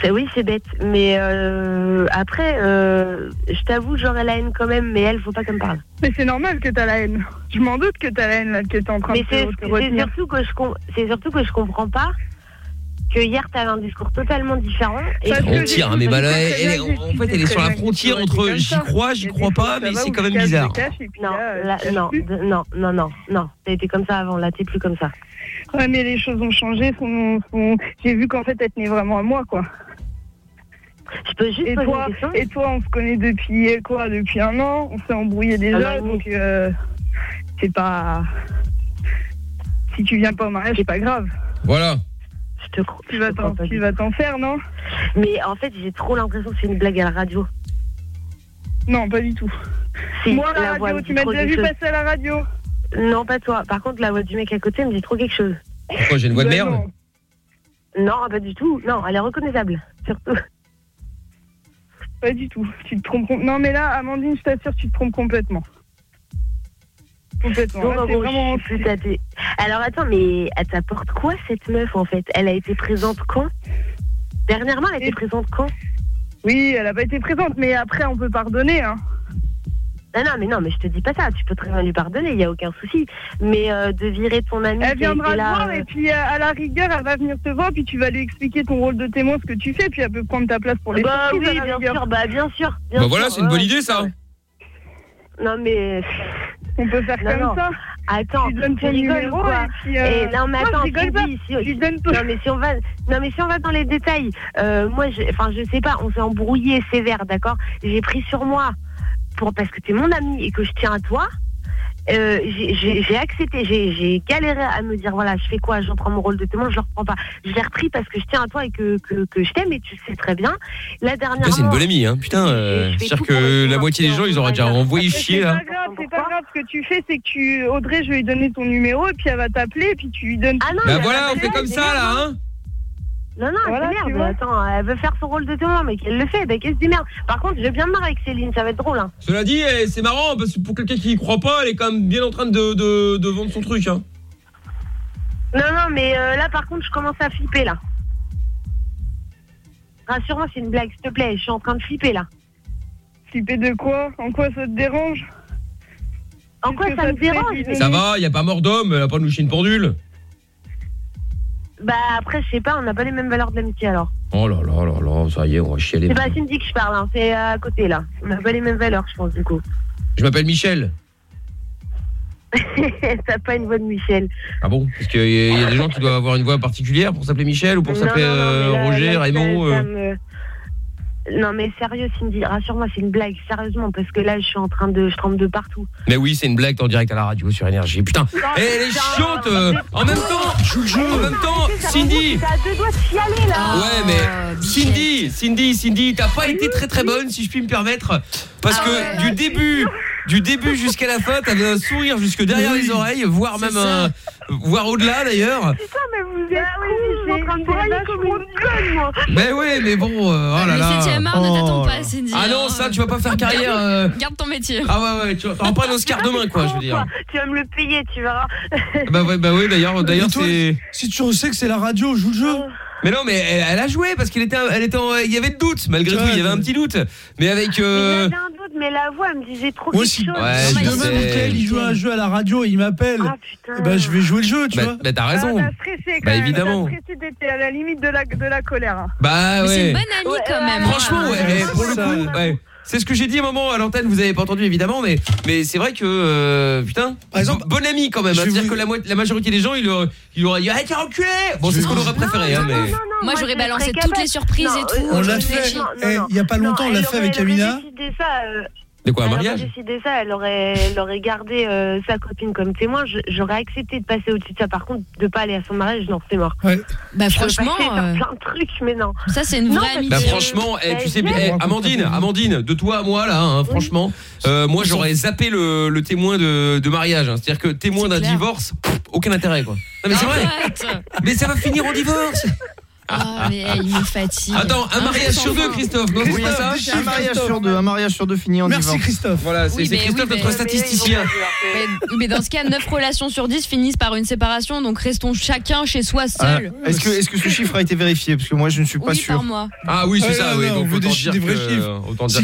C'est oui, c'est bête, mais euh, après, euh, je t'avoue, j'aurais la haine quand même, mais elle, faut pas qu'elle me parle. Mais c'est normal que t'as la haine. Je m'en doute que t'as la haine là, que t'es en train Mais de te, retenir. surtout que je com- c'est surtout que je comprends pas que hier t'avais un discours totalement différent. Et Parce Frontière, j'ai- mais bah, là, elle- en fait, elle est sur la frontière entre j'y crois, j'y crois pas, mais c'est quand même bizarre. Non, là, non, non, non, non, non. T'as été comme ça avant, là, t'es plus comme ça. Ouais, mais les choses ont changé. J'ai vu qu'en fait, elle tenait vraiment à moi, quoi. Je peux juste et poser toi, une question et toi, on se connaît depuis quoi Depuis un an. On s'est embrouillé Un déjà, demi. donc euh, c'est pas. Si tu viens pas au mariage, c'est pas grave. Voilà. Je te crois. Tu vas t'en, tu vas t'en faire, non? Mais en fait, j'ai trop l'impression que c'est une blague à la radio. Non, pas du tout. Si, Moi, la, voix radio, me tu m'as déjà vu chose. passer à la radio Non, pas toi. Par contre, la voix du mec à côté me dit trop quelque chose. Pourquoi j'ai une voix de Bah merde? Non, Non, pas du tout. Non, elle est reconnaissable. Surtout. Pas du tout. Tu te trompes. Non, mais là, Amandine, je t'assure, tu te trompes complètement. Complètement. Là, gros, vraiment. Alors, attends, mais elle t'apporte quoi, cette meuf, en fait? Elle a été présente quand? Dernièrement, elle a été présente quand? Oui, elle a pas été présente, mais après, on peut pardonner. Hein. Non, non, mais non, mais je te dis pas ça. Tu peux très bien lui pardonner, il y a aucun souci. Mais euh, de virer ton ami. Elle viendra te voir euh, et puis euh, à la rigueur, elle va venir te voir puis tu vas lui expliquer ton rôle de témoin, ce que tu fais, puis elle peut prendre ta place pour les Bah oui, bien rigueur. sûr, bah bien sûr. bien Bah sûr, voilà, c'est une bonne idée ça. Non mais on peut faire non, comme non. ça. Attends, Tu donnes tu ton rigoles ou quoi et puis, euh, Et non mais non, je attends, rigole pas. Cindy, si- non mais si on va, non mais si on va dans les détails, euh, moi, je, enfin je sais pas, on s'est embrouillé sévère, d'accord? J'ai pris sur moi pour parce que tu es mon ami et que je tiens à toi. Euh, j'ai- accepté, j'ai galéré à me dire voilà, je fais quoi, je reprends mon rôle de témoin, je le reprends pas. Je l'ai repris parce que je tiens à toi et que, que, que je t'aime et tu le sais très bien. La dernière c'est une bonne amie hein. Putain, euh, c'est-à-dire que la moitié des gens, ils auraient déjà envoyé C'est chier là. grave, c'est pas grave. Ce que tu fais, c'est que tu, Audrey, je vais lui donner ton numéro et puis elle va t'appeler et puis tu lui donnes. Ah non, Bah voilà, on fait comme ça là hein. Non, non, Voilà, c'est merde. Attends, elle veut faire son rôle de témoin, mais qu'elle le fait. Ben, qu'est-ce que dit merde Par contre, je vais bien me marrer avec Céline, ça va être drôle. Hein. Cela dit, eh, c'est marrant parce que pour quelqu'un qui y croit pas, elle est quand même bien en train de, de, de vendre son truc hein. Non, non, mais euh, là, par contre, je commence à flipper, là. Rassure-moi, c'est une blague, s'il te plaît. Je suis en train de flipper, là. Flipper de quoi? En quoi ça te dérange? En quoi ça me dérange Ça va, y a pas mort d'homme, elle a pas nous chier une pendule. Bah, après, je sais pas, on n'a pas les mêmes valeurs de l'amitié, alors. Oh là là là là, ça y est, on va chialer. C'est pas Cindy que je parle, hein, c'est à côté, là. On n'a pas les mêmes valeurs, je pense, du coup. Je m'appelle Michel. [LAUGHS] T'as pas une voix de Michel. Ah bon? Parce qu'il y, a- y a des gens qui doivent avoir une voix particulière pour s'appeler Michel ou pour s'appeler euh, Roger, Raymond. ça- ça euh? me- Non, mais sérieux, Cindy, rassure-moi, c'est une blague, sérieusement, parce que là, je suis en train de. Je tremble de partout. Mais oui, c'est une blague en direct à la radio sur énergie. Putain, Eh, elle est chiante. euh, en même temps, je. En même temps, Cindy. T'as deux doigts de chialer, là Ouais, mais Cindy, Cindy, Cindy, t'as pas été très très bonne, si je puis me permettre, parce que du début, du début jusqu'à la fin, t'avais un sourire jusque derrière les oreilles, voire même un, voire au-delà d'ailleurs. Putain, mais vous êtes cons, je suis en train de brailler comme une conne, moi. Mais ouais, mais bon, euh, oh là Le là. 7ème art ne t'attend pas, Cindy. Ah non, ça, tu vas pas faire carrière. euh, Garde ton métier. Ah ouais, ouais, tu t'auras pas un Oscar demain, quoi, je veux dire. [LAUGHS] Tu vas me le payer, tu verras. Bah ouais, bah ouais, d'ailleurs, d'ailleurs, c'est. Si tu sais que c'est la radio, joue le jeu. Mais non, mais elle, elle a joué parce qu'il était, elle était, en- il y avait de doute malgré tout, il y avait un petit doute. Mais avec. euh, mais la voix elle me disait trop Moi, quelque si, chose. Ouais, si je demain sais. Mickaël il joue à un jeu à la radio et il m'appelle, Ah, eh ben, je vais jouer le jeu, tu Bah, vois. bah, t'as raison. Ah, t'as stressé quand Bah, même. évidemment. T'as stressé, t'étais à la limite de la, de la colère. hein. Bah ouais. Mais c'est une bonne amie quand même. Franchement, ouais, mais pour le Ça, coup, ouais. C'est ce que j'ai dit à un moment à l'antenne, vous avez pas entendu évidemment, mais mais c'est vrai que euh, putain, Par exemple, bon ami quand même. je vais C'est-à-dire vous- que la, majorité des gens, ils auraient, ils auraient dit, ah t'es enculé. Bon, c'est ce qu'on aurait préféré, hein, mais. Moi, j'aurais je balancé toutes les surprises Non, et tout. euh, On je l'a fait. Eh, il y a pas Non, longtemps, on l'a fait aurait- avec aurait Amina. De quoi, un elle aurait mariage décidé ça, elle aurait, elle aurait gardé euh, sa copine comme témoin. J'aurais accepté de passer au-dessus de ça. Par contre, de pas aller à son mariage, non, c'est mort. Ouais. Bah, franchement, euh, plein de trucs, mais non. ça, c'est une Non, vraie amitié. Bah franchement, eh, tu sais, Ouais, eh. Amandine, Amandine, de toi à moi là, hein, franchement, euh, moi j'aurais zappé le, le témoin de, de mariage. hein. C'est-à-dire que témoin d'un divorce, pff, aucun intérêt quoi. Non mais c'est vrai. Mais ça va finir en divorce. Ah, mais il me fatigue. Attends, un mariage sur deux, Christophe, non c'est pas ça Un mariage sur deux, un mariage sur deux fini en Merci divorce. Christophe. Voilà, c'est Oui, Christophe oui, notre mais- statisticien. Mais, mais dans ce cas, 9 relations sur 10 finissent par une séparation, donc restons chacun chez soi Ah, seul. Est-ce que, est-ce que ce chiffre a été vérifié? Parce que moi je ne suis pas oui, sûr. par mois. Ah oui, c'est Ouais, ça, non, oui, donc autant des dire vrais que- chiffres. autant dire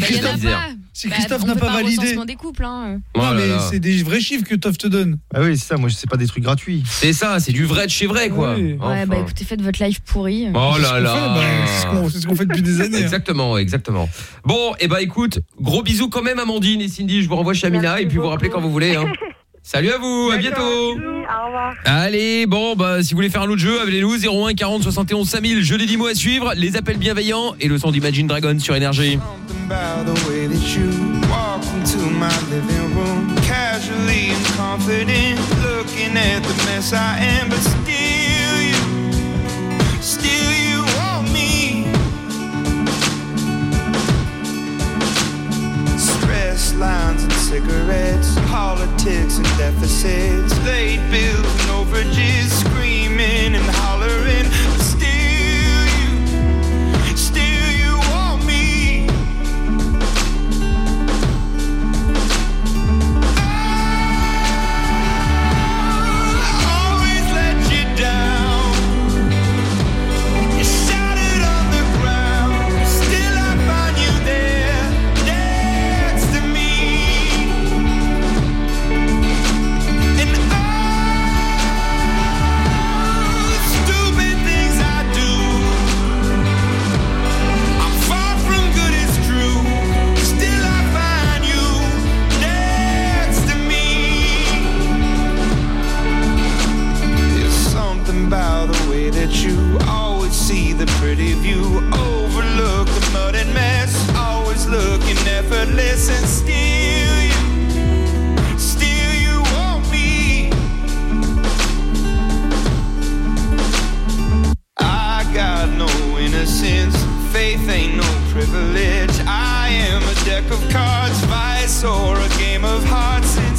Si Bah, pas. Christophe n'a pas un validé. des couples. Hein. Oh Non, là mais c'est des vrais chiffres que Toff te donne. Ah oui, c'est ça, moi c'est pas des trucs gratuits. C'est ça, c'est du vrai de chez vrai quoi. Oui. Enfin. Ouais, bah écoutez, faites votre live pourri. Oh là là. bah, C'est ce qu'on ce fait depuis des années. hein. Exactement, exactement. Bon, et bah écoute, gros bisous quand même Amandine et Cindy, je vous renvoie chez Amina et puis vous rappelez quand vous voulez. Hein. [LAUGHS] Salut à vous, à bientôt. Au revoir. Allez, bon, bah si vous voulez faire un autre jeu, appelez-nous 01 40 71 5000. Je les dis mots à suivre, les appels bienveillants et le son d'Imagine Dragon sur énergie. Stress lines and cigarettes, politics and deficits, late bills and overages, screaming and hollering, faith ain't no privilege. I am a deck of cards, vice, or a game of hearts.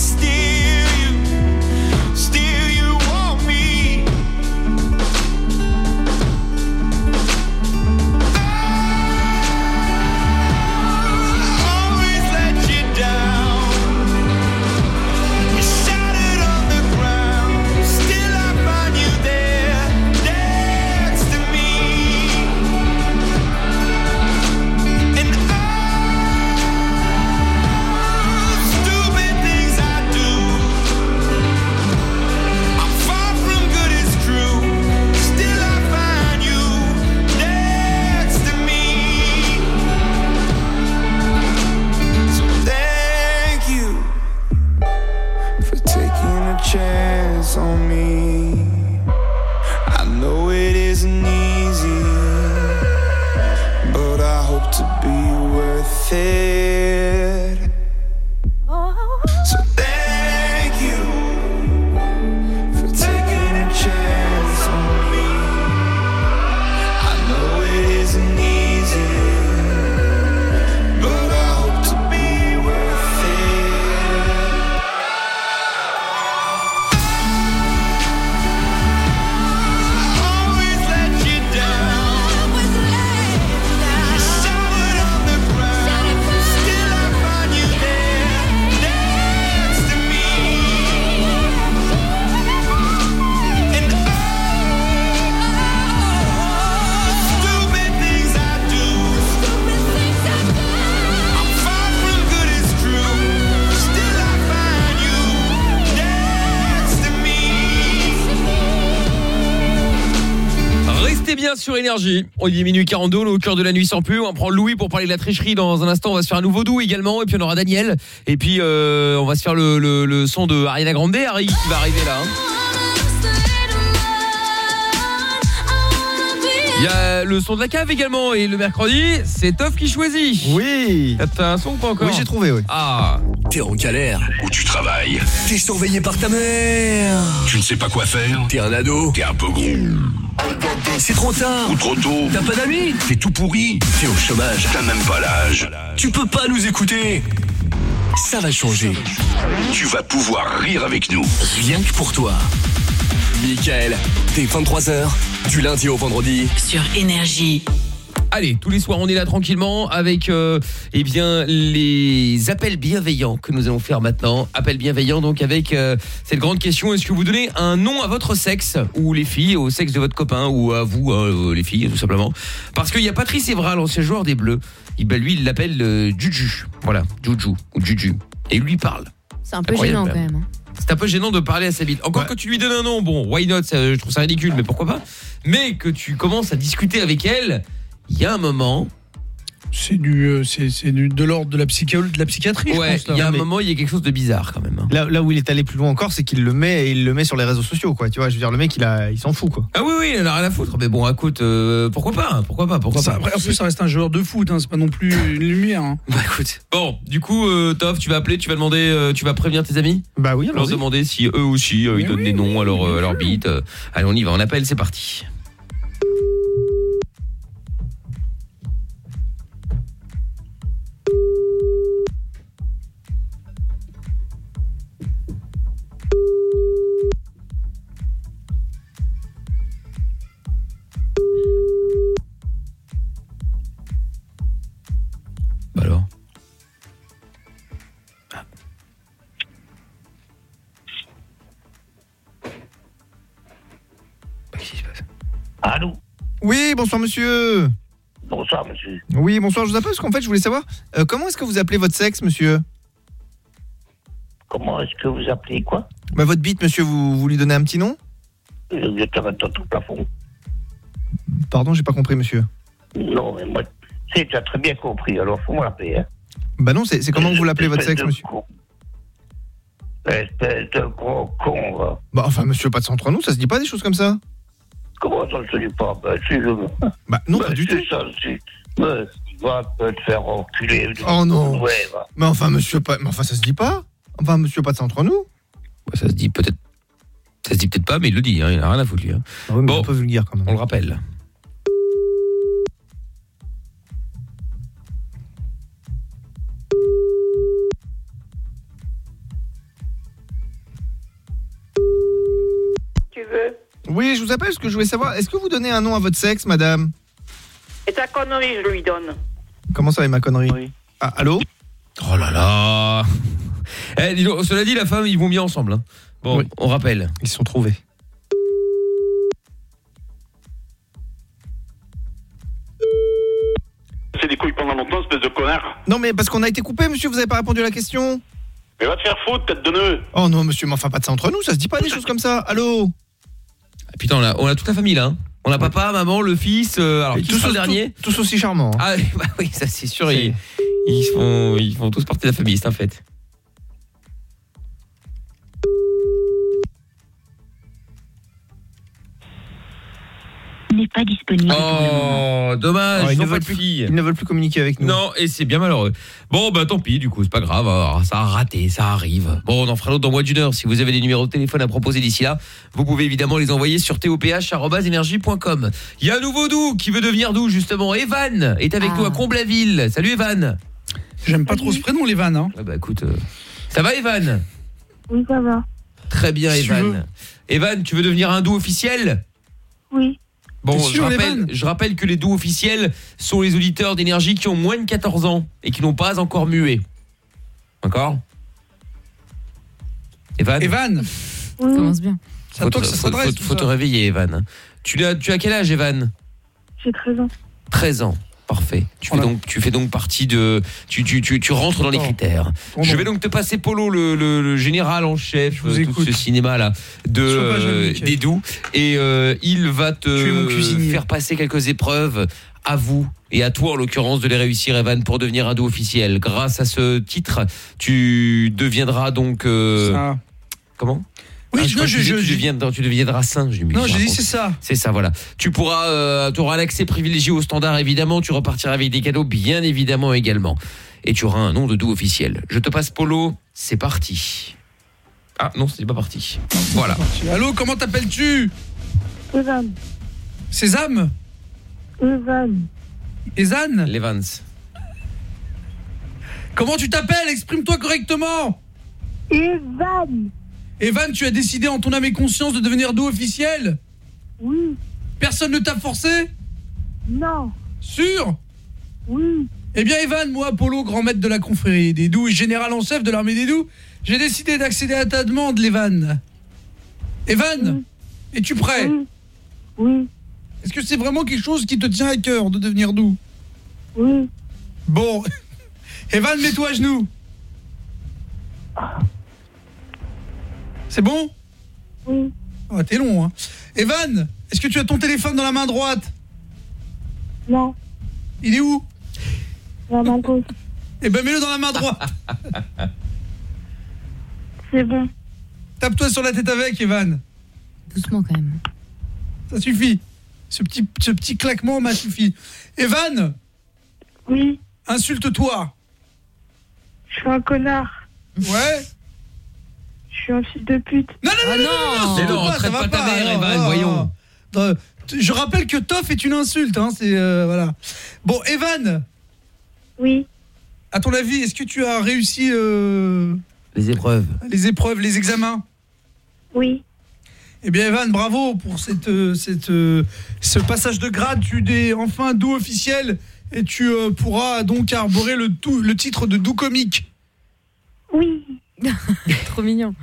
Énergie. On y est minuit 42, on est au cœur de la nuit sans plus. On prend Louis pour parler de la tricherie dans un instant. On va se faire un nouveau doux également. Et puis on aura Daniel. Et puis euh, on va se faire le, le- le son de Ariana Grande, Harry, qui va arriver là. hein. Le son de la cave également. Et le mercredi, c'est Toff qui choisit. Oui. T'as un son ou pas encore Oui, j'ai trouvé, oui. Ah. T'es en galère. Où tu travailles. T'es surveillé par ta mère. Tu ne sais pas quoi faire. T'es un ado. T'es un peu gros. C'est trop tard. Ou trop tôt. T'as pas d'amis. T'es tout pourri. T'es au chômage. T'as même pas l'âge. Tu peux pas nous écouter. Ça va changer. Tu vas pouvoir rire avec nous. Rien que pour toi. Michael, t'es 23h, du lundi au vendredi. Sur Énergie. Allez, tous les soirs, on est là tranquillement avec euh, eh bien les appels bienveillants que nous allons faire maintenant. Appels bienveillants donc avec euh, cette grande question est-ce que vous donnez un nom à votre sexe ou les filles au sexe de votre copain ou à vous hein, euh, les filles tout simplement? Parce qu'il y a Patrice Evra, l'ancien joueur des Bleus. Il ben, lui, il l'appelle euh, Juju. Voilà, Juju ou Juju. Et il lui parle. C'est un peu Incroyable, gênant quand même. hein. C'est un peu gênant de parler à sa bite. Encore que tu lui donnes un nom, bon, why not, ça, je trouve ça ridicule, mais pourquoi pas. Mais que tu commences à discuter avec elle, il y a un moment. C'est du, euh, c'est c'est du- de l'ordre de la de la psychiatrie. je Ouais, il y a un Mais- moment, il y a quelque chose de bizarre quand même. hein. Là, là où il est allé plus loin encore, c'est qu'il le met et il le met sur les réseaux sociaux, quoi. Tu vois, je veux dire, le mec, il a, il s'en fout, quoi. Ah oui, oui, il en a rien à foutre. Mais bon, écoute, euh, pourquoi pas Pourquoi pas Pourquoi Ça, pas après, en plus, ça reste un joueur de foot, hein, c'est pas non plus une lumière. hein. Bah écoute. Bon, du coup, euh, Toff, tu vas appeler, tu vas demander, euh, tu vas prévenir tes amis? Bah oui, Leur demander si eux aussi, euh, ils donnent des noms à leur, à leur bite. euh. Allez, on y va, on appelle, c'est parti. Allô Oui, bonsoir monsieur. Bonsoir, monsieur. Oui, bonsoir, je vous appelle parce qu'en fait, je voulais savoir euh, comment est-ce que vous appelez votre sexe, monsieur Comment est-ce que vous appelez quoi Bah votre bite, monsieur, vous, vous lui donnez un petit nom Vous êtes dans tout plafond. Pardon, j'ai pas compris, monsieur. Non, mais moi, c'est tu as très bien compris. Alors, faut me rappeler. Hein. Bah non, c'est comment vous l'appelez votre sexe, monsieur con. Espèce de gros con, va. Bah enfin, monsieur, pas de ça entre nous, ça se dit pas des choses comme ça Comment ça ne se dit pas Ben, si je... Bah non, pas du tout. ça, si. Ben, va te faire enculer. Oh non Ouais. Mais enfin, monsieur, pas... Mais enfin, ça se dit pas Enfin, monsieur, pas de ça entre nous ça se dit peut-être. Ça se dit peut-être pas, mais il le dit, hein, il a rien à foutre lui. hein. bon, un peu vulgaire quand même. On le rappelle. Oui, je vous appelle parce que je voulais savoir, est-ce que vous donnez un nom à votre sexe, madame? Et ta connerie, je lui donne. Comment ça, avec ma connerie? Ah, allô? Oh là là Eh, dis donc, cela dit, la femme, ils vont bien ensemble. hein. Bon, on rappelle. Ils se sont trouvés. C'est des couilles pendant longtemps, espèce de connard. Non, mais parce qu'on a été coupé, monsieur, vous avez pas répondu à la question? Mais va te faire foutre, tête de nœud. Oh non, monsieur, mais enfin, pas de ça entre nous, ça se dit pas des [LAUGHS] choses comme ça. Allô? Putain, on a, on a toute la famille là. hein. On a papa, maman, le fils. euh, alors, Et qui tous sera le au- dernier Tous aussi charmants. hein. Ah [LAUGHS] bah oui, ça c'est sûr. Ils, ils, font, ils font tous partie de la famille, c'est un fait. Pas disponible. Oh, dommage, Oh, ils, ne pas veulent plus, ils ne veulent plus communiquer avec nous. Non, et c'est bien malheureux. Bon, bah tant pis, du coup, c'est pas grave, alors, ça a raté, ça arrive. Bon, on en fera l'autre dans moins d'une heure. Si vous avez des numéros de téléphone à proposer d'ici là, vous pouvez évidemment les envoyer sur toph.energie.com. Il y a un nouveau doux qui veut devenir doux, justement. Evan est avec Ah. nous à Comblaville. Salut Evan. J'aime pas trop ce prénom, les vannes. Hein. Ah bah écoute, euh, ça va Evan? Oui, ça va. Très bien Si tu veux. Evan. Evan, tu veux devenir un doux officiel? Oui. Bon, je rappelle, je rappelle que les doux officiels sont les auditeurs d'énergie qui ont moins de 14 ans et qui n'ont pas encore mué. D'accord Evan Evan, Ça commence bien. c'est à faut toi te, que ça faut- faut- faut te réveiller Evan. Tu as, tu as quel âge Evan J'ai 13 ans. 13 ans. Parfait. Tu fais donc tu fais donc partie de tu tu tu, tu rentres dans les critères. Je vais donc te passer Polo le, le, le général en chef vous euh, tout ce cinéma là de euh, des doux et euh, il va te faire passer quelques épreuves à vous et à toi en l'occurrence de les réussir Evan pour devenir un doux officiel. Grâce à ce titre, tu deviendras donc euh, Ça. comment? Oui, Ah, je- non, je- disais, tu je- deviendras, tu deviendras mis- Non, je j'ai dit c'est ça. C'est ça, voilà. Tu pourras, euh, tu auras l'accès privilégié au standard, évidemment. Tu repartiras avec des cadeaux, bien évidemment, également. Et tu auras un nom de doux officiel. Je te passe Polo. C'est parti. Ah non, c'est pas parti. Voilà. Allô, comment t'appelles-tu? Evan. Sésame Evan. Ezanne Levans. Comment tu t'appelles? Exprime-toi correctement Evan. Evan, tu as décidé en ton âme et conscience de devenir doux officiel Oui. Personne ne t'a forcé Non. Sûr Oui. Eh bien Evan, moi, Polo, grand maître de la confrérie des doux et général en chef de l'armée des doux, j'ai décidé d'accéder à ta demande, l'Evan. Evan, es-tu prêt Oui. Oui. Est-ce que c'est vraiment quelque chose qui te tient à cœur de devenir doux Oui. Bon, [LAUGHS] Evan, mets-toi à genoux. C'est bon Oui. Ah, t'es long, hein. Evan, est-ce que tu as ton téléphone dans la main droite? Non. Il est où? La main gauche. Eh ben, mets-le dans la main droite. [LAUGHS] C'est bon. Tape-toi sur la tête avec, Evan. Doucement quand même. Ça suffit. Ce petit, ce petit claquement m'a suffi. Evan Oui. Insulte-toi. Je suis un connard. Ouais Je suis un fils de pute. Non, non, Ah non, non, non, non, ça traite va pas ta mère, alors, Evan, voyons. ah. Je rappelle que Toff est une insulte, hein, c'est euh, voilà. Bon, Evan, Oui. à ton avis, est-ce que tu as réussi euh, Les épreuves. les épreuves, les examens? Oui. Eh bien, Evan, bravo pour cette, euh, cette, euh, ce passage de grade. Tu es enfin doux officiel et tu euh, pourras donc arborer le, tout, le titre de doux comique. Oui. [LAUGHS] Trop mignon.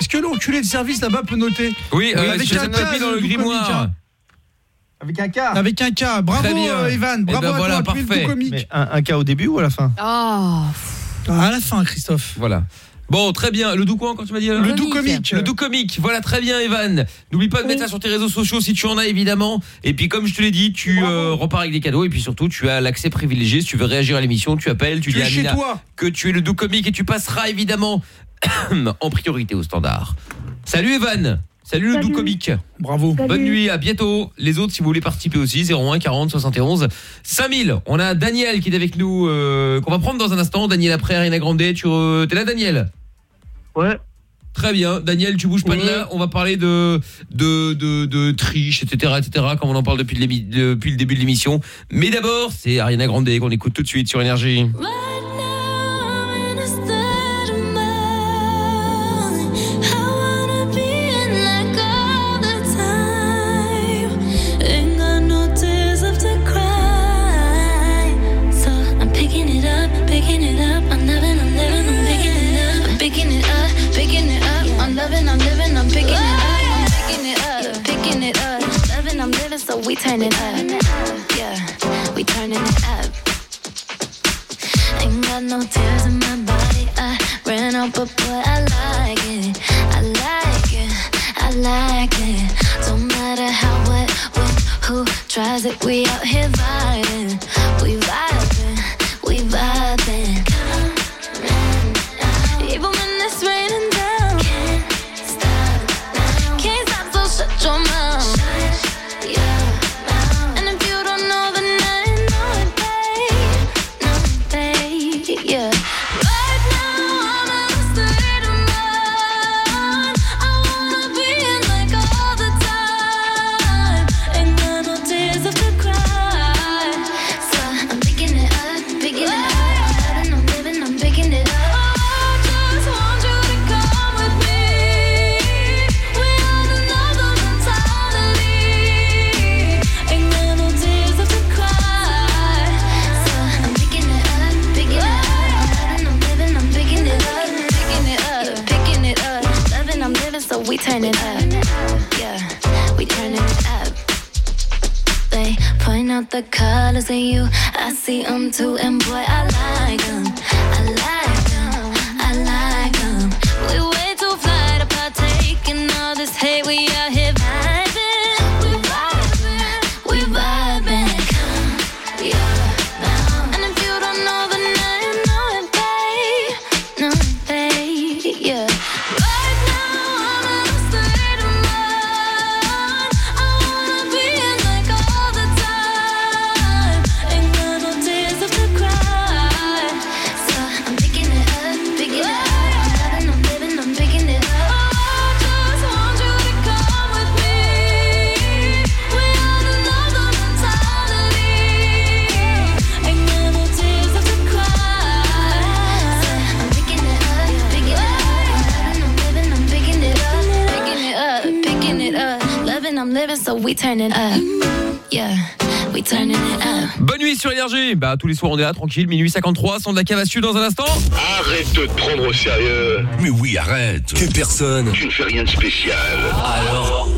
Est-ce que l'enculé de service là-bas peut noter Oui, euh, avec un K, dans le grimoire. Avec un K. Avec un K. Bravo, euh, Evan. Eh Bravo ben à voilà, toi. Le parfait. doux comique. Mais un, un K au début ou à la fin? Oh. À la fin, Christophe. Voilà. Bon, très bien. Le doux quoi quand tu m'as dit Le doux comique. Le doux comique, voilà très bien Evan. N'oublie pas de mettre ça sur tes réseaux sociaux si tu en as évidemment. Et puis comme je te l'ai dit, tu euh, repars avec des cadeaux et puis surtout tu as l'accès privilégié. Si tu veux réagir à l'émission, tu appelles, tu, Tu dis à toi. que tu es le doux comique et tu passeras évidemment [COUGHS] en priorité au standard. Salut Evan. Salut, le doux comique. Bravo. Salut. Bonne nuit, à bientôt. Les autres, si vous voulez participer aussi, 01 40 71 5000. On a Daniel qui est avec nous, euh, qu'on va prendre dans un instant. Daniel après, Ariana Grande. Tu euh, es là, Daniel? Ouais. Très bien, Daniel, tu bouges pas de là. On va parler de de de, de triche, etc., etc. Comme on en parle depuis le, depuis le début de l'émission. Mais d'abord, c'est Ariana Grande qu'on écoute tout de suite sur Énergie. So turn it up, yeah, we turning it up. Ain't got no tears in my body. I ran out, but boy, I like it. I like it. I like it. Don't matter how, what, when, who tries it. We out here vibing. We vibing. Out the colors in you. I see them too, and boy, I like them. We turning up. Yeah, we turning it up. Bonne nuit sur Énergie. Bah tous les soirs on est là tranquille, minuit 53, son de la cave à sucre dans un instant. Arrête de te prendre au sérieux. Mais oui, arrête. T'es personne. Tu ne fais rien de spécial. Alors,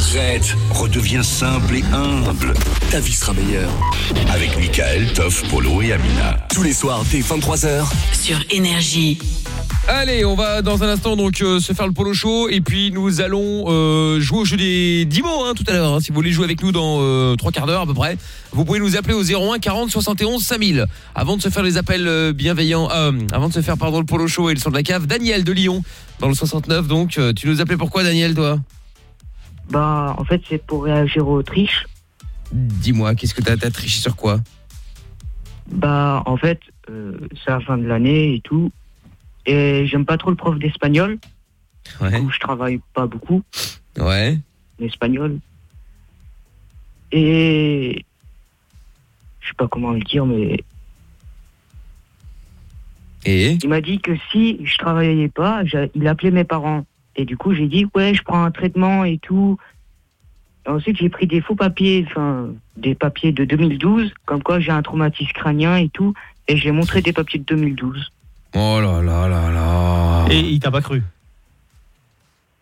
arrête. Redeviens simple et humble. Ta vie sera meilleure. Avec Michael, Toff, Polo et Amina. Tous les soirs dès 23h. Sur Énergie. Allez, on va dans un instant donc euh, se faire le polo show et puis nous allons euh, jouer au jeu des 10 mots hein, tout à l'heure. hein. Si vous voulez jouer avec nous dans euh, trois quarts d'heure à peu près, vous pouvez nous appeler au 01 40 71 5000. Avant de se faire les appels euh, bienveillants, euh, avant de se faire pardon le polo show et le son de la cave, Daniel de Lyon dans le 69. Donc euh, tu nous appelais pourquoi Daniel toi? Bah, en fait, c'est pour réagir aux triches. Dis-moi, qu'est-ce que t'as as triché sur quoi? Bah, en fait, euh, c'est la fin de l'année et tout. Et j'aime pas trop le prof d'espagnol. Ouais. Du coup, je travaille pas beaucoup Ouais. en espagnol. Et je sais pas comment le dire, mais Et? il m'a dit que si je travaillais pas, il appelait mes parents. Et du coup, j'ai dit ouais, je prends un traitement et tout. Et ensuite, j'ai pris des faux papiers, enfin des papiers de 2012, comme quoi j'ai un traumatisme crânien et tout. Et j'ai montré des papiers de 2012. Oh là là là là. Et il t'a pas cru?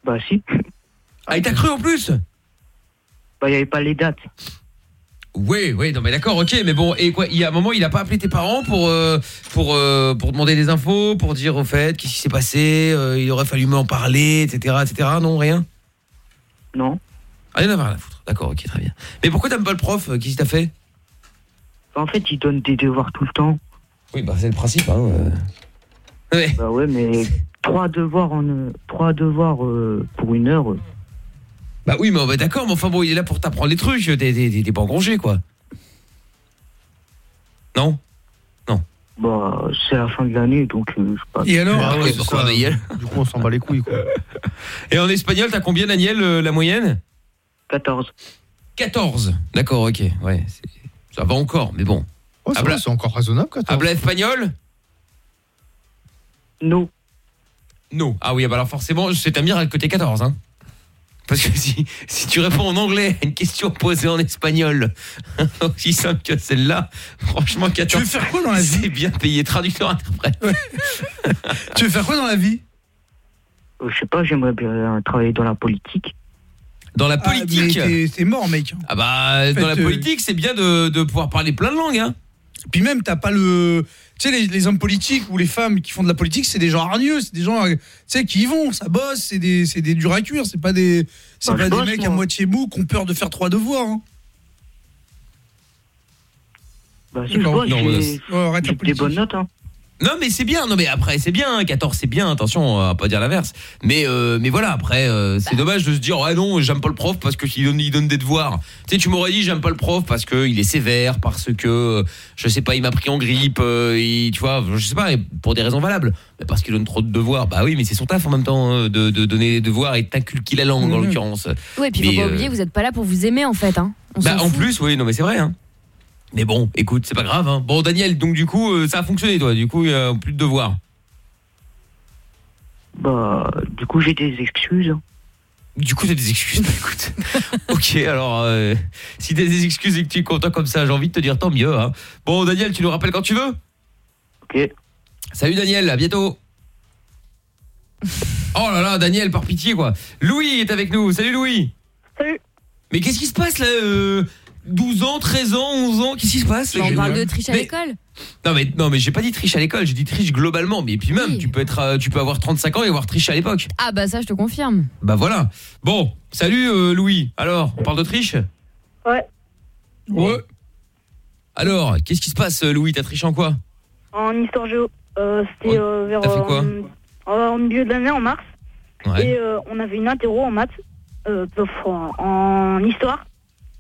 Bah si. Ah, il t'a cru en plus? Bah, il y avait pas les dates. Oui, oui, non mais d'accord, ok, mais bon, et quoi, il y a un moment, il a pas appelé tes parents pour euh, pour euh, pour demander des infos, pour dire au fait qu'est-ce qui s'est passé, euh, il aurait fallu m'en parler, etc., etc. Non, rien? Non. Ah, il en a rien à foutre. D'accord, ok, très bien. Mais pourquoi t'aimes pas le prof Qu'est-ce qu'il t'a fait? En fait, il donne des devoirs tout le temps. Oui, bah c'est le principe, hein. Ouais. Bah ouais, mais [LAUGHS] trois devoirs en trois devoirs pour une heure. Bah oui, mais bah, d'accord, mais enfin bon, il est là pour t'apprendre les trucs, t'es t'es- t'es- t'es pas en congé, quoi. Non? Bah, c'est la fin de l'année, donc euh, je sais pas. Et alors? Ah Ah ouais, ouais, pourquoi, Du coup, on s'en bat les couilles, quoi. [LAUGHS] Et en espagnol, t'as combien, Daniel, euh, la moyenne? 14. 14 D'accord, ok, ouais. Ça va encore, mais bon. Oh, ça Habla- c'est encore raisonnable, 14. Habla espagnol? Non. Non. Ah oui, bah alors forcément, c'est un miracle que t'es 14, hein. Parce que si, si tu réponds en anglais à une question posée en espagnol, [LAUGHS] aussi simple que celle-là, franchement, 14. [LAUGHS] [LAUGHS] Tu veux faire quoi dans la vie C'est bien payé, traducteur, interprète. Tu veux faire quoi dans la vie je sais pas, j'aimerais bien travailler dans la politique. Dans la Ah, politique T'es mort, mec. Ah bah, En dans la euh, politique, c'est bien de, de pouvoir parler plein de langues, hein. Puis même, t'as pas le. Tu sais, les, les hommes politiques ou les femmes qui font de la politique, c'est des gens hargneux, c'est des gens, euh, tu sais, qui y vont, ça bosse, c'est des, c'est des durs à cuire, c'est pas des, c'est Bah, pas des bosse, mecs moi. à moitié mou qui ont peur de faire trois devoirs. hein. Bah si, je D'accord. vois, Non, j'ai des bonnes notes. Hein. Non mais c'est bien, non mais après c'est bien, hein, 14 c'est bien, attention, on va pas dire l'inverse. Mais euh, mais voilà, après euh, c'est dommage de se dire ouais non, j'aime pas le prof parce que il donne il donne des devoirs. Tu sais tu m'aurais dit j'aime pas le prof parce que il est sévère, parce que euh, je sais pas, il m'a pris en grippe, euh, et, tu vois, je sais pas pour des raisons valables, mais parce qu'il donne trop de devoirs. Bah oui, mais c'est son taf en même temps hein, de, de donner des devoirs et t'inculquer la langue en Mhm. l'occurrence. Ouais, puis Mais, faut pas euh, oublier, vous êtes pas là pour vous aimer en fait. Hein. On Bah en fout. plus, oui, non mais c'est vrai hein. Mais bon, écoute, c'est pas grave hein. Bon Daniel, donc du coup euh, ça a fonctionné toi, du coup il a plus de devoirs. Bah, du coup, j'ai des excuses. Du coup, t'as des excuses, bah écoute. [LAUGHS] ok, alors, euh, si t'as des excuses et que tu es content comme ça, j'ai envie de te dire tant mieux. Hein. Bon, Daniel, tu nous rappelles quand tu veux? Ok. Salut Daniel, à bientôt. Oh là là, Daniel, par pitié quoi. Louis est avec nous. Salut Louis. Salut. Mais qu'est-ce qui se passe là euh, 12 ans, 13 ans, 11 ans, qu'est-ce qui se passe On parle de triche à l'école. Non mais non mais j'ai pas dit triche à l'école, j'ai dit triche globalement. Mais puis même, tu peux être, euh, tu peux avoir 35 ans et avoir triche à l'époque. Ah bah ça je te confirme. Bah voilà. Bon, salut euh, Louis. Alors, on parle de triche? Ouais. Ouais. Alors, qu'est-ce qui se passe euh, Louis? T'as triché en quoi? En histoire géo. Euh, C'était euh, vers. t'as fait quoi? au milieu de l'année, en mars. Ouais. Et euh, on avait une interro en maths, euh, en, en histoire.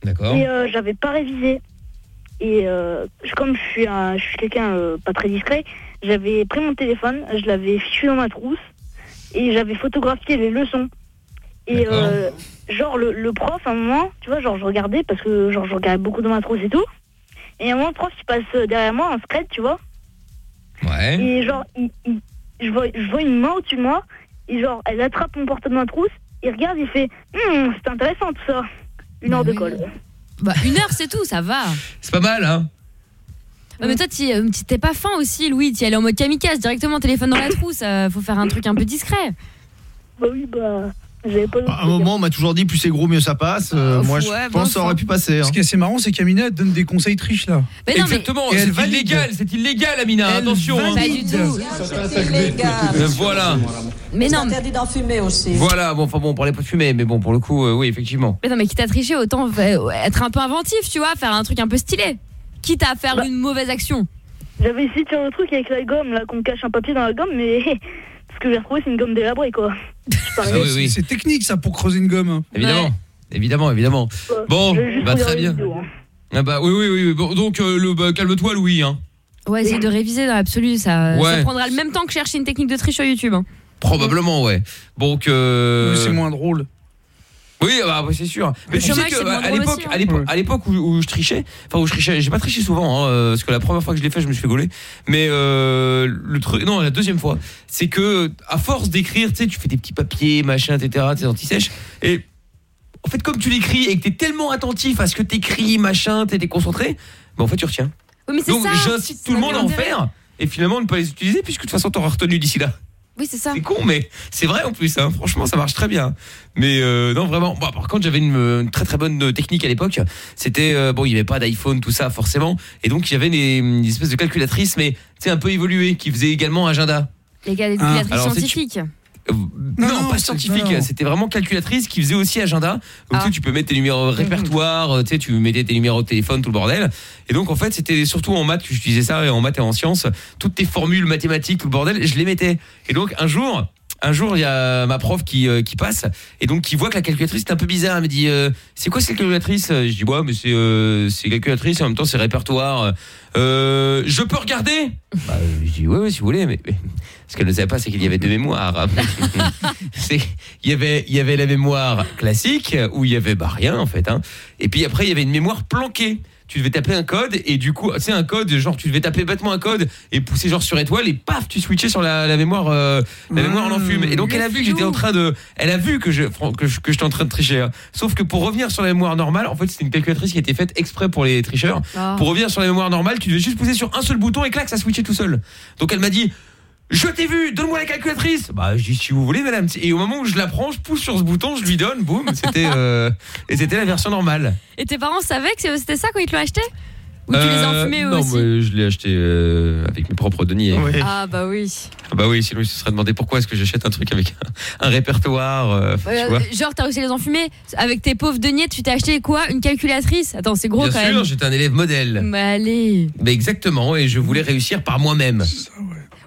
D'accord. Et euh, j'avais pas révisé. Et euh, comme je suis, un- je suis quelqu'un euh, pas très discret, j'avais pris mon téléphone, je l'avais fichu dans ma trousse et j'avais photographié les leçons. Et euh, genre le, le prof, à un moment, tu vois, genre je regardais parce que genre je regardais beaucoup dans ma trousse et tout. Et à un moment, le prof il passe euh, derrière moi en scred, tu vois. Ouais. Et genre, il- il- je, vois, je vois une main au-dessus de moi. Et genre, elle attrape mon portable dans ma trousse. Il regarde, il fait Hum, c'est intéressant tout ça. Une heure de colle. Bah une heure c'est tout, ça va. C'est pas mal hein. Ouais, mais toi t'y- euh, t'es pas fin aussi Louis, tu allé en mode kamikaze directement téléphone dans la trousse, euh, faut faire un truc un peu discret. Bah oui, bah. J'avais pas À un moment, on m'a toujours dit plus c'est gros, mieux ça passe. Euh, moi, je ouais, pense que ça aurait pu passer. hein. Ce qui est assez marrant, c'est qu'Amina elle donne des conseils triches là. Exactement, Et elle c'est illégal, c'est illégal Amina, Elle attention. hein. Pas du tout. Euh, voilà. Mais non. interdit d'en fumer aussi. Voilà, bon enfin bon, on parlait pas de fumer mais bon pour le coup euh, oui, effectivement. Mais non mais quitte à tricher, autant être un peu inventif, tu vois, faire un truc un peu stylé. Quitte à Bah. faire une mauvaise action. J'avais essayé de faire le truc avec la gomme, là, qu'on cache un papier dans la gomme, mais [LAUGHS] ce que j'ai retrouvé, c'est une gomme délabrée, quoi. Ah oui, oui. C'est technique ça pour creuser une gomme. hein. Évidemment. Évidemment, évidemment. Bon, bah très bien. vidéo, hein. Ah bah oui oui oui, bon, donc euh, le bah, calme-toi Louis hein. Ouais, essaye de réviser dans l'absolu, ça, Ouais. ça prendra le même temps que chercher une technique de triche sur YouTube. hein. Probablement ouais. Donc euh... C'est moins drôle. Oui, bah, bah, c'est sûr. Mais tu sais que à l'époque, aussi, hein. à l'époque, à l'époque où, où je trichais, enfin où je trichais, j'ai pas triché souvent, hein, euh, parce que la première fois que je l'ai fait, je me suis fait gauler. Mais euh, le truc, non, la deuxième fois, c'est que à force d'écrire, tu sais, tu fais des petits papiers, machin, etc., tes anti-sèches, et en fait, comme tu l'écris et que t'es tellement attentif à ce que t'écris, machin, t'es t'es concentré, bah en fait, tu retiens. Oui, mais c'est Donc j'incite tout le monde à en faire, et finalement ne pas les utiliser, puisque de toute façon t'auras retenu d'ici là. Oui, c'est ça. C'est con, mais c'est vrai en plus. Hein. Franchement, ça marche très bien. Mais euh, non, vraiment. Bon, par contre, j'avais une, une très très bonne euh, technique à l'époque. C'était euh, bon, il y avait pas d'iPhone, tout ça forcément, et donc il y avait des, une espèce de calculatrice, mais c'est un peu évolué, qui faisait également agenda. Les les Ah. calculatrices Alors, Non, pas scientifique, c'était vraiment calculatrice qui faisait aussi agenda. Donc Ah. tu, sais, tu peux mettre tes numéros répertoire, euh, tu sais, tu mettais tes numéros de téléphone, tout le bordel. Et donc en fait, c'était surtout en maths que j'utilisais ça et en maths et en sciences, toutes tes formules mathématiques, tout le bordel, je les mettais. Et donc un jour, un jour, il y a ma prof qui, euh, qui passe et donc qui voit que la calculatrice est un peu bizarre. Elle me dit euh, C'est quoi cette calculatrice? Je dis Ouais, mais c'est euh, c'est calculatrice et en même temps c'est répertoire. Je peux regarder? Bah, Je dis Ouais, ouais, si vous voulez, mais. mais- Ce qu'elle ne savait pas, c'est qu'il y avait deux mémoires. [LAUGHS] c'est il y avait il y avait la mémoire classique où il y avait bah rien en fait hein. Et puis après il y avait une mémoire planquée. Tu devais taper un code et du coup, c'est un code genre tu devais taper bêtement un code et pousser genre sur étoile et paf, tu switchais sur la, la mémoire euh, la mémoire en enfume. Et donc elle a vu que j'étais en train de elle a vu que je que je- que j'étais en train de tricher. hein. Sauf que pour revenir sur la mémoire normale, en fait, c'était une calculatrice qui a été faite exprès pour les tricheurs. Ah. Pour revenir sur la mémoire normale, tu devais juste pousser sur un seul bouton et clac, ça switchait tout seul. Donc elle m'a dit je t'ai vu, donne-moi la calculatrice. Bah, je dis si vous voulez, madame. Et au moment où je la prends, je pousse sur ce bouton, je lui donne, boum, c'était [LAUGHS] euh, et c'était la version normale. Et tes parents savaient que c'était ça quand ils te l'ont acheté? Ou tu les as Euh, enfumés eux Non, aussi? mais je l'ai acheté euh, avec mes propres deniers. Ah bah oui. Ah Bah oui, sinon il se serait demandé pourquoi est-ce que j'achète un truc avec un, un répertoire. euh, enfin, tu vois. genre t'as réussi à les enfumer avec tes pauvres deniers, tu t'es acheté quoi? Une calculatrice? Attends, c'est gros Bien quand sûr, même. j'étais un élève modèle. Bah allez. Mais exactement, et je voulais réussir par moi-même. Ouais,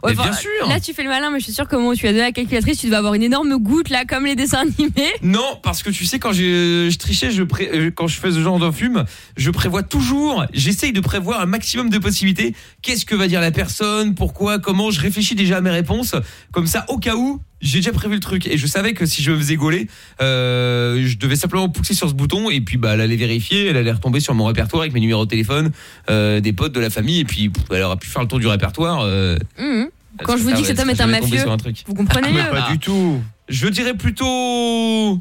Bien sûr. Là tu fais le malin, mais je suis sûre que moment où tu as donné la calculatrice, tu devais avoir une énorme goutte là comme les dessins animés. Non, parce que tu sais, quand je, je trichais, je pré- euh, quand je fais ce genre d'enfume, je prévois toujours, j'essaye de prévoir un maximum de possibilités. Qu'est-ce que va dire la personne? Pourquoi? Comment? Je réfléchis déjà à mes réponses. Comme ça, au cas où, j'ai déjà prévu le truc. Et je savais que si je me faisais gauler, euh, je devais simplement pousser sur ce bouton et puis bah, elle allait vérifier, elle allait retomber sur mon répertoire avec mes numéros de téléphone, euh, des potes de la famille, et puis pff, elle aura pu faire le tour du répertoire. euh, Mhm. Quand je vous dis que cet homme est un mafieux, sur un truc vous comprenez? Ah, mais pas du tout. Je dirais plutôt.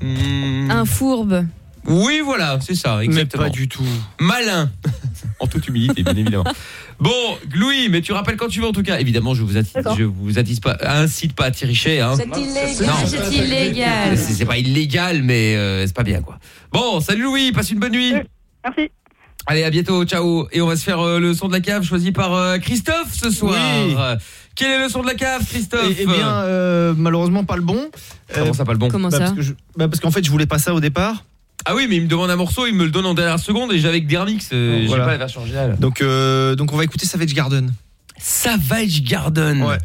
Hmm, Un fourbe. Oui, voilà, c'est ça, exactement. pas du tout. Malin. [LAUGHS] en toute humilité, bien évidemment. Bon, Louis, mais tu rappelles quand tu veux en tout cas. Évidemment, je vous je vous attise pas, incite pas à tricher. Hein. C'est illégal. C'est illégal. C'est pas illégal, mais euh, c'est pas bien quoi. Bon, salut Louis, passe une bonne nuit. Merci. Allez, à bientôt, ciao. Et on va se faire euh, le son de la cave choisi par euh, Christophe ce soir. Oui. Quel est le son de la cave, Christophe Eh eh bien, euh, malheureusement pas le bon. Comment ça, pas le bon Comment bah, ça parce bah, Parce qu'en fait, je voulais pas ça au départ. Ah oui, mais il me demande un morceau, il me le donne en dernière seconde et j'avais que des remix, euh, j'ai Voilà. pas la version originale. Donc, euh, donc on va écouter Savage Garden. Savage Garden. Ouais.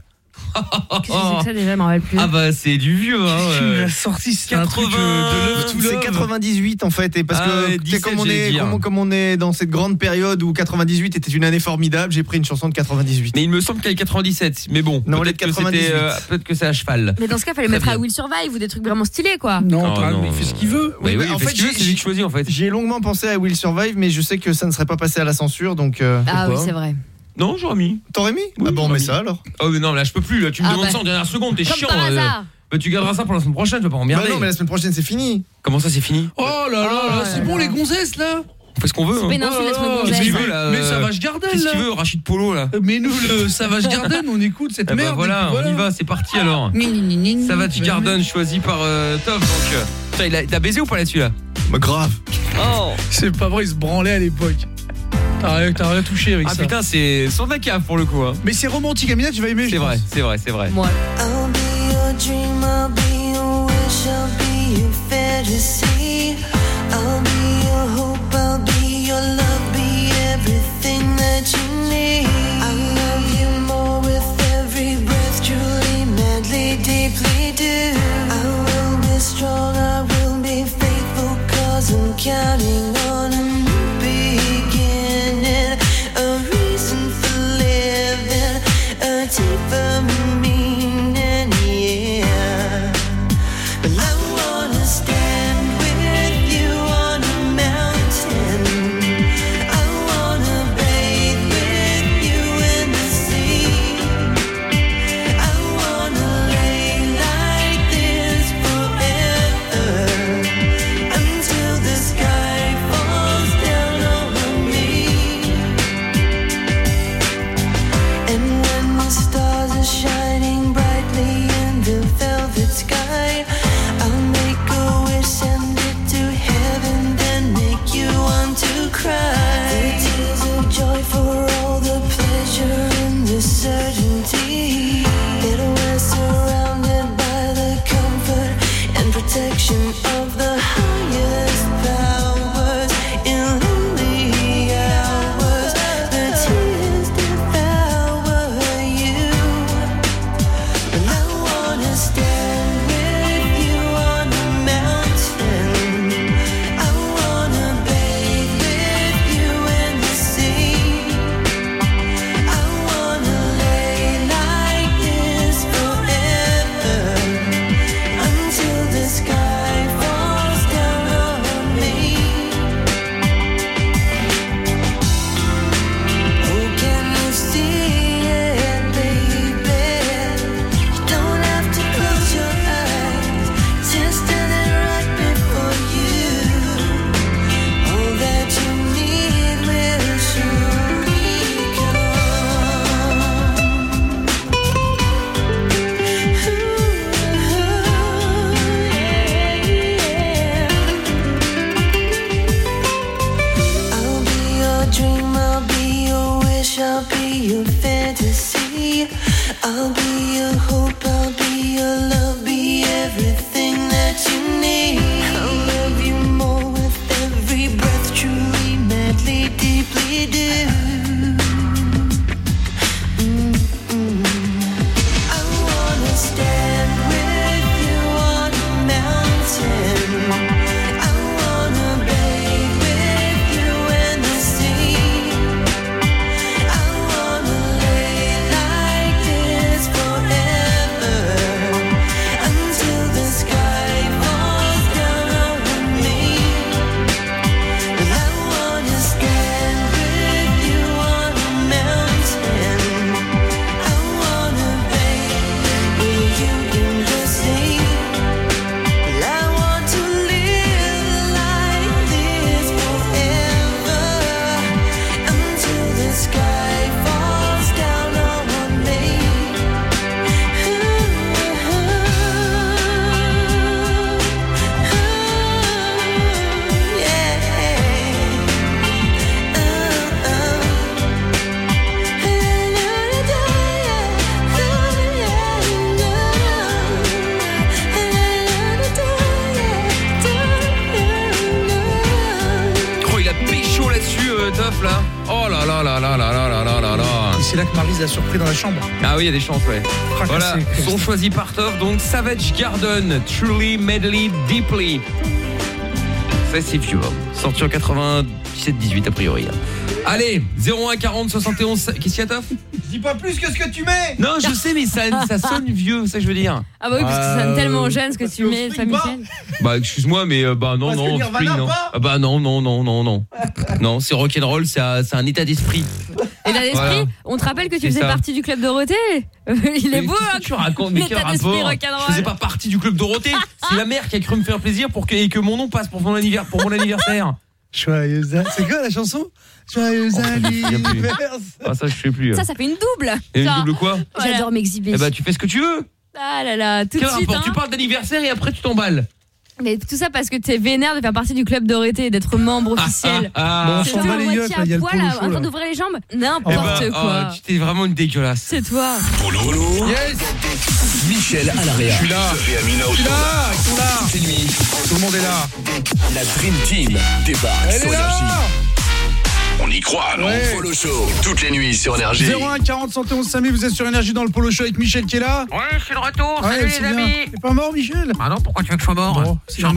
Qu'est-ce que c'est que ça déjà, je m'en rappelle plus. Ah bah c'est du vieux hein. Tu me euh, l'as sorti, c'est un 80 truc euh, C'est Love. 98 en fait et parce Ah que ouais, tu sais, 17, comme on est comme, comme on est dans cette grande période où 98 était une année formidable, j'ai pris une chanson de 98. Mais il me semble qu'elle est 97, mais bon, Non, elle est peut-être que c'était 98. euh, peut-être que c'est à cheval. Mais dans ce cas, fallait Très mettre bien. à Will Survive ou des trucs vraiment stylés, quoi. Non, Oh, non. mais il fait ce qu'il veut. Oui, oui, mais en fait, c'est lui qui choisit en fait. J'ai longuement pensé à Will Survive mais je sais que ça ne serait pas passé à la censure donc euh, Ah oui, c'est vrai. Non, j'aurais mis. T'aurais mis Oui, Ah bon, on j'aurais met mis. ça alors. Oh mais non, mais là je peux plus là, tu me Ah demandes bah. ça en dernière seconde, t'es chiant. par euh. hasard. Bah tu garderas ça pour la semaine prochaine, tu vas pas Bah m'emmerder. non, mais la semaine prochaine c'est fini. Comment ça c'est fini Oh là là, Oh là, c'est bon là. les gonzesses là On fait ce qu'on veut. C'est hein. Oh, gonzesse. Qu'est-ce qu'il veut là Mais euh, Savage Garden Qu'est-ce qu'il veut Rachid Polo là Mais nous le Savage [LAUGHS] Garden, on écoute cette Eh bah merde. voilà, et puis on y va, c'est parti alors. Savage Bah, Garden choisi par euh, Tov donc. euh, Putain, il a, baisé ou pas là-dessus là Bah grave. Oh C'est pas vrai, il se branlait à l'époque. T'as rien, t'as rien touché avec Ah ça. putain, c'est son cave pour le coup. hein. Mais c'est romantique, Amina, tu vas aimer. C'est vrai, c'est vrai, c'est vrai. Moi. I'll be your dream, I'll be your wish, Marise l'a surpris dans la chambre. Ah oui, il y a des chances, ouais. Voilà, sont choisis par Tov, donc Savage Garden, Truly, Medley, Deeply. Ça, c'est vieux. Sorti en 97-18, a priori. hein. Allez, 01 40 71. Qu'est-ce qu'il y a, Tov Dis pas plus que ce que tu mets Non, je sais, mais ça, ça [LAUGHS] sonne vieux, c'est ça que je veux dire. Ah bah oui, parce que ça sonne Euh, tellement jeune ce que tu mets, ça, Michel. Bah excuse-moi mais euh, bah non Parce que non Spring, non. Ah, bah non non non non non [LAUGHS] non c'est rock'n'roll c'est un, c'est un état d'esprit Et là, l'esprit, Voilà. on te rappelle que tu faisais ça. partie du club Dorothée [LAUGHS] Il est Mais beau, qu'est-ce hein que tu racontes mais quel rapport je faisais pas partie du club Dorothée c'est la mère qui a cru me faire plaisir pour que et que mon nom passe pour mon anniversaire pour mon anniversaire Joyeux C'est quoi la chanson? Joyeux anniversaire. ah ça je sais plus Ça, ça fait une double. Et une double quoi? J'adore m'exhiber. eh bah tu fais ce que tu veux Ah là là, tout quel de suite. rapport? Tu hein. parles d'anniversaire et après tu t'emballes Mais tout ça parce que t'es vénère de faire partie du club Dorothée d'être membre officiel. ah, C'est toi à moitié à poil, là, en train d'ouvrir les jambes. N'importe Eh ben, quoi. oh, tu t'es vraiment une dégueulasse C'est toi. Michel à l'arrière. Je suis là. Je suis là, ils sont là. C'est nuit. Tout le monde est là. La Dream Team débarque Elle sur. Énergie. On y croit, non Ouais. Polo Show. Toutes les nuits sur Énergie. 01 40 71 5000, vous êtes sur Énergie dans le Polo Show avec Michel qui est là. Ouais, je suis de retour. Ouais, Salut c'est les bien. amis. T'es pas mort, Michel? Ah non, pourquoi tu veux que je sois mort? Bon, c'est la,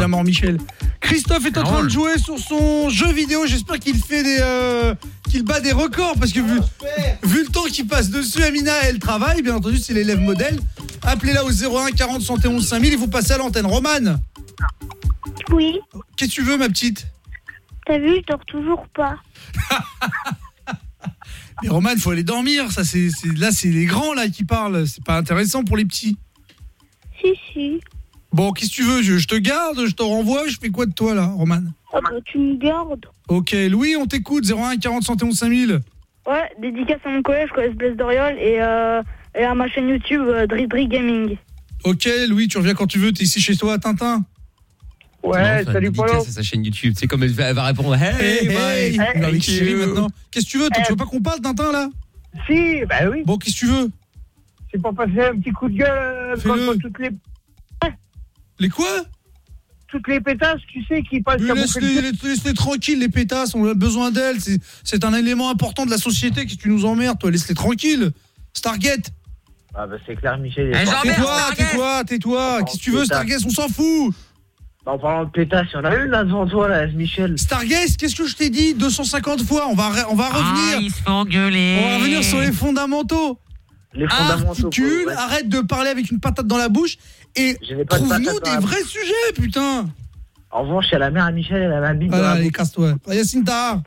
la mort, Michel. Christophe est en train de jouer sur son jeu vidéo. J'espère qu'il fait des, euh, qu'il bat des records parce que vu, vu le temps qu'il passe dessus, Amina elle travaille. Bien entendu, c'est l'élève modèle. Appelez-la au 01 40 71 5000 et vous passez à l'antenne. Romane, Oui, qu'est-ce que tu veux, ma petite? T'as vu, je dors toujours pas. [LAUGHS] Mais Romane, faut aller dormir. Ça, c'est, là, c'est les grands là qui parlent. C'est pas intéressant pour les petits. Si, si. Bon, qu'est-ce que tu veux je, je te garde, je te renvoie. Je fais quoi de toi là, Romane Ah bah, tu me gardes. Ok, Louis, on t'écoute. 01 40 71 5000. Ouais, dédicace à mon collège, collège Blaise Doriol, et, euh, et à ma chaîne YouTube, euh, Dridri Gaming. Ok, Louis, tu reviens quand tu veux. T'es ici chez toi à Tintin? Ouais, salut Polo. C'est sa chaîne YouTube. C'est comme elle va, elle va répondre Hey, Hey, hey, avec Chéri maintenant. Qu'est-ce que tu veux toi, Tu veux pas qu'on parle Tintin là? Si, bah oui. Bon, qu'est-ce que tu veux? C'est pour passer un petit coup de gueule euh, contre toutes les, Les quoi? Toutes les pétasses, tu sais, qui passent laisse-les bouffer le laisse- laisse-les tranquilles, les pétasses, on a besoin d'elles. c'est- C'est un élément important de la société. Qu'est-ce que tu nous emmerdes, toi? Laisse-les tranquilles. Stargate Ah bah c'est clair, Michel. Eh, Tais-toi, tais-toi, tais-toi. Qu'est-ce que tu veux, Stargate On s'en fout. En parlant de pétasse, il y en a une là devant toi, là, Michel. Stargate, qu'est-ce que je t'ai dit 250 fois. On va, on va revenir. Ah, ils se font engueuler. On va revenir sur les fondamentaux. Les fondamentaux, Articule, quoi, ouais. arrête de parler avec une patate dans la bouche et Je n'ai pas de trouve-nous des la vrais bouche. sujets, putain. En revanche, il y a la mère à Michel, elle a ma bite la allez, casse-toi. Ah, Yacine Tahar,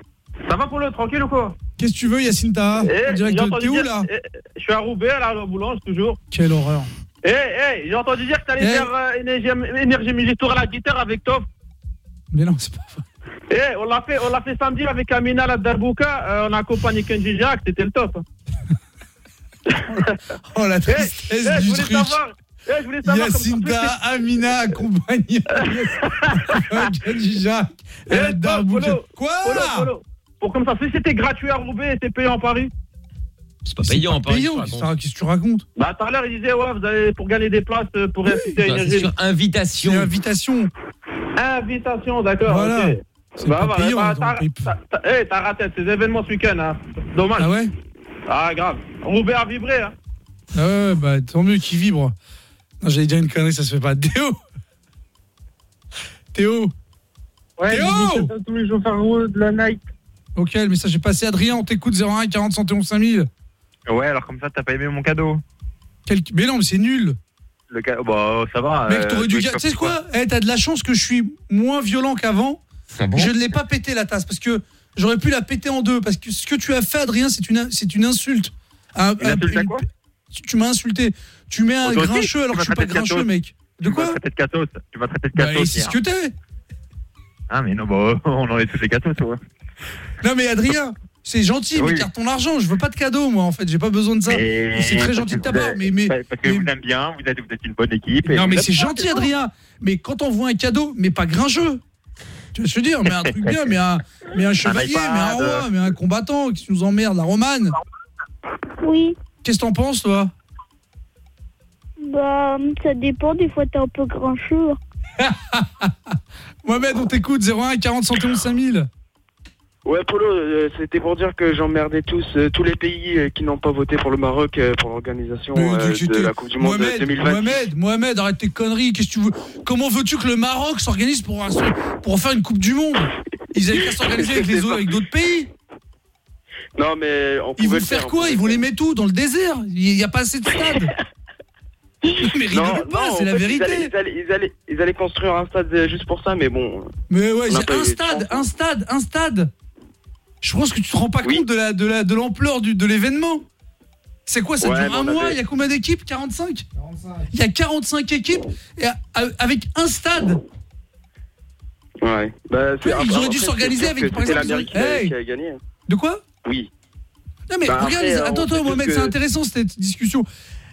Ça va pour le tranquille ou quoi qu'est-ce que tu veux, Yacine Tahar Eh, T'es où là eh, Je suis à Roubaix, là, à la Boulange, toujours. Quelle horreur. Eh, eh, j'ai entendu dire que t'allais Eh. faire euh, énergie, énergie tour à la guitare avec Top. Mais non, c'est pas Eh, on l'a fait, on l'a fait samedi avec Amina la Darbouka, euh, on a accompagné Kenji Jacques, c'était le top. [LAUGHS] Oh la Eh, tristesse eh, je du voulais truc. savoir, eh, je voulais savoir Tahar, Amina [LAUGHS] accompagnée. Kenji Jacques. Euh, Darbouka. Quoi? Polo, Polo. Pour comme ça, si c'était gratuit à Roubaix et c'était payant à Paris. C'est pas payant en Paris. Payant, qu'est-ce que qu'est-ce que tu racontes Bah, tout à l'heure, il disait, ouais, vous allez pour gagner des places euh, pour assister à Non, énergie. C'est sur invitation. C'est invitation. Invitation, d'accord. Voilà. ok. C'est Bah, pas bah, payant, bah, donc, t'as- t'as- t'as- eh, t'as raté ces événements ce week-end, hein. Dommage. Ah ouais Ah, grave. Roubaix a vibré, hein. Ah ouais, bah tant mieux qu'il vibre. Non, j'allais dire une connerie, ça se fait pas. Théo Théo Ouais, Théo à tous les chauffeurs de la night. Ok, le message est passé. Adrien, on t'écoute 01 40 71 5000. Ouais, alors comme ça, t'as pas aimé mon cadeau. Quel... Mais non, mais c'est nul. Le cadeau, bah ça va. Mec, euh, t'aurais dû oui, dire. Tu sais quoi Eh, T'as de la chance que je suis moins violent qu'avant. Ah bon je ne l'ai pas pété la tasse parce que j'aurais pu la péter en deux. Parce que ce que tu as fait, Adrien, c'est une, c'est une insulte. Un- Une un- insulte à une- quoi tu, tu m'as insulté. Tu mets un Toi aussi, grincheux alors tu que je m'as suis pas traité de grincheux, mec. De Tu m'as quoi traité de catos. Tu m'as traité de Bah, catos. c'est ce que t'es. Ah, mais non, bah, [LAUGHS] on en est tous les catos, ouais. Non mais Adrien, c'est gentil, mais garde ton argent. Je veux pas de cadeau, moi en fait. J'ai pas besoin de ça. C'est très gentil de ta part, mais mais Parce que mais- vous aimez bien, vous êtes, vous êtes une bonne équipe. et non mais c'est gentil. Adrien. Mais quand on voit un cadeau, mais pas grincheux. Tu je veux dire? Mais un truc bien, mais un mais un [LAUGHS] chevalier, mais un roi, mais un combattant qui nous emmerde, la romane. Oui, Qu'est-ce que t'en penses toi? Bah, ça dépend, des fois t'es un peu grincheux. [LAUGHS] Mohamed, on t'écoute 01 40 71 5000. Ouais, Polo, euh, c'était pour dire que j'emmerdais tous, euh, tous les pays euh, qui n'ont pas voté pour le Maroc pour l'organisation de la Coupe du Monde Mohamed, 2020. Mohamed, Mohamed, arrête tes conneries. Qu'est-ce que tu veux? Comment veux-tu que le Maroc s'organise pour, un- pour faire une Coupe du Monde? Ils avaient qu'à s'organiser avec les [LAUGHS] autres- avec d'autres pays. Non, mais on Ils vont faire quoi? Ils vont le les mettre où? Dans le désert? Il n'y a pas assez de stades. [LAUGHS] mais rigole Non, pas, non, c'est la fait, vérité. Ils allaient, ils, allaient, ils, allaient, ils allaient construire un stade juste pour ça, mais bon. Mais ouais, c'est pas eu un de stade, un stade, un stade. Je pense que tu te rends pas compte de la de la de l'ampleur du de l'événement. C'est quoi ça Ouais, dure un mois, avait- il y a combien d'équipes 45 Il y a 45 équipes et avec un stade. Ouais. Bah, c'est- Ils auraient dû s'organiser avec, par exemple, l'Amérique ils qui a- Hey qui a gagné. De quoi? Oui. Non mais Bah, regarde, après, les- attends, attends, Mohamed, que- c'est intéressant cette discussion.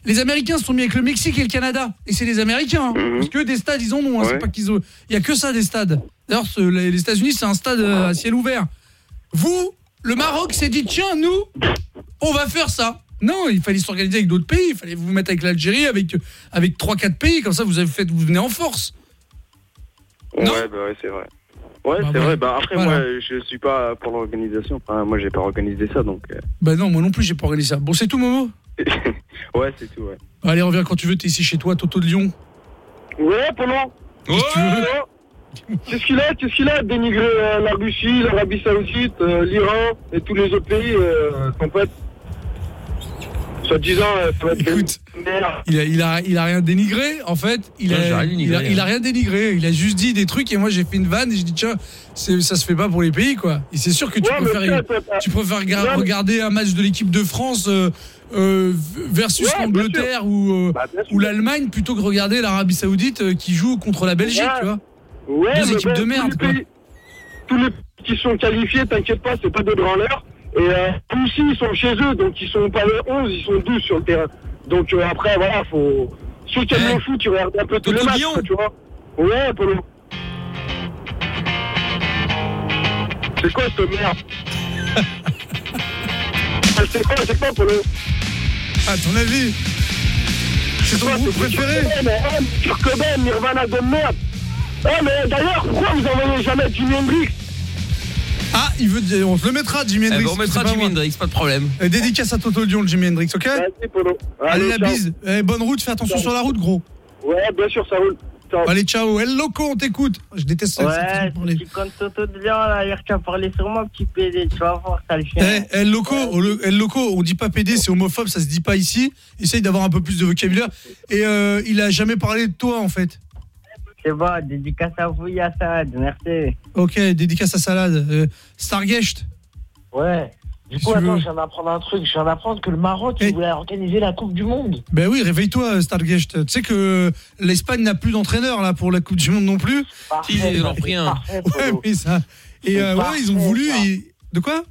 Les Américains se sont mis avec le Mexique et le Canada. Et c'est les Américains. hein. Parce que des stades, ils en ont. hein, C'est pas qu'ils ont. Il y a que ça, des stades. D'ailleurs, les États-Unis, c'est un stade euh, à ciel ouvert. Vous, le Maroc s'est dit tiens, nous, on va faire ça. Non, il fallait s'organiser avec d'autres pays. Il fallait vous mettre avec l'Algérie, avec avec trois, quatre pays. Comme ça, vous avez fait, vous venez en force. Ouais, bah ouais, c'est vrai. Ouais, c'est vrai. Bah après, Voilà. moi, je suis pas pour l'organisation. Enfin, moi, j'ai pas organisé ça, donc. euh, Bah non, moi non plus, j'ai pas organisé ça. Bon, c'est tout, Momo. [LAUGHS] Ouais, c'est tout, ouais. Allez, reviens quand tu veux. T'es ici chez toi, Toto de Lyon. Ouais, pendant. Qu'est-ce qu'il a Qu'est-ce qu'il a dénigré euh, la Russie, l'Arabie Saoudite, euh, l'Iran et tous les autres pays euh, en fait Soit disant, euh, ça va être Écoute, il a, il, a, il a rien dénigré, en fait. Il Non, a, rien il, dénigré, a, il a hein. rien dénigré. Il a juste dit des trucs et moi j'ai fait une vanne et je dis tiens, c'est- ça se fait pas pour les pays quoi. Et c'est sûr que tu Ouais, préfères, tu préfères regarder un match de l'équipe de France euh, euh, versus Ouais, l'Angleterre ou, euh, Bah, ou l'Allemagne plutôt que regarder l'Arabie Saoudite euh, qui joue contre la Belgique, Ouais. tu vois. Ouais, Deux mais équipes bon, de merde tous les, pays, tous les pays qui sont qualifiés, t'inquiète pas, c'est pas des branleurs. Et euh, aussi, ils sont chez eux, donc ils sont pas les 11, ils sont 12 sur le terrain. Donc euh, après, voilà, faut. Ceux qui aiment le foot, tu regardes un peu tous les matchs, tu vois. Ouais, Polo. C'est quoi cette merde? C'est quoi, c'est quoi, Polo À ton avis C'est ton groupe préféré? Kurt Cobain, Nirvana de merde. Eh, mais d'ailleurs, pourquoi vous envoyez jamais Jimi Hendrix Ah, il veut dire- on te le mettra Jimi Eh ben, Hendrix. on mettra c'est pas Jimi moi. Hendrix, pas de problème. Euh, dédicace à Toto Lyon, le Jimi Hendrix, ok Merci, Polo. Allez, la ciao. bise. Eh, bonne route, fais attention sur la route, gros. Ouais, bien sûr, ça roule. Allez, ciao. El Loco, on t'écoute. Je déteste ça. cette façon Ouais, parler. tu comptes Toto de Lion, là, hier, tu as parlé sur moi, petit PD, tu vas voir, ça le Eh, fait. El Loco, oh, le- El Loco, on dit pas PD, c'est homophobe, ça se dit pas ici. Essaye d'avoir un peu plus de vocabulaire. Et euh, il a jamais parlé de toi, en fait. C'est bon, dédicace à vous, Yassad, merci. Ok, dédicace à Salade. Euh, Starguest. Ouais. Du coup, attends, je viens d'apprendre un truc. Je viens d'apprendre que le Maroc, il voulait organiser la Coupe du Monde. Ben oui, réveille-toi, Starguest. Tu sais que l'Espagne n'a plus d'entraîneur là pour la Coupe du Monde non plus. Parfait, ils en ont pris un. parfait, Ouais, mais ça. Et euh, ouais, ils ont voulu. et- De quoi?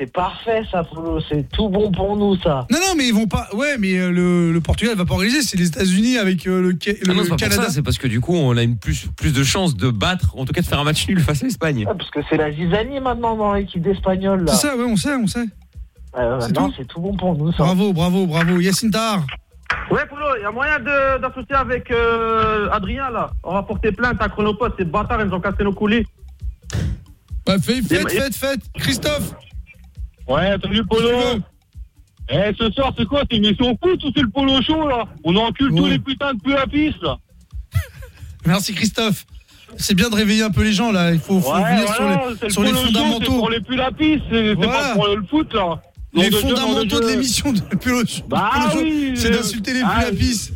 C'est parfait, ça, Polo. C'est tout bon pour nous, ça. Non, non, mais ils vont pas. Ouais, mais euh, le, le Portugal va pas organiser. C'est les États-Unis avec euh, le, Ah non, le Canada. c'est parce que du coup, on a une plus, plus de chances de battre, en tout cas de faire un match nul face à l'Espagne. Ouais, parce que c'est la zizanie maintenant dans l'équipe d'Espagnol, là. C'est ça, ouais, on sait, on sait. Euh, C'est non, tout c'est tout bon pour nous, ça. Bravo, bravo, bravo. Yacine. Ouais, Polo, il y a moyen d'associer avec euh, Adrien, là. On va porter plainte à Chronopost. Ces bâtards, ils ont cassé nos coulées. Bah, faites, faites, faites, faites. Christophe. Ouais, salut Polo. Eh, ce soir, c'est quoi C'est une mission foot ou c'est le Polo chaud, là On encule tous les putains de peu à là. Merci, Christophe. C'est bien de réveiller un peu les gens là. Il faut, venir sur les, le sur les Polo chaud, C'est fondamentaux. pour les plus à pisse, c'est pas pour le foot, là. Les fondamentaux de l'émission de Polo Bah c'est euh, d'insulter les ah, plus.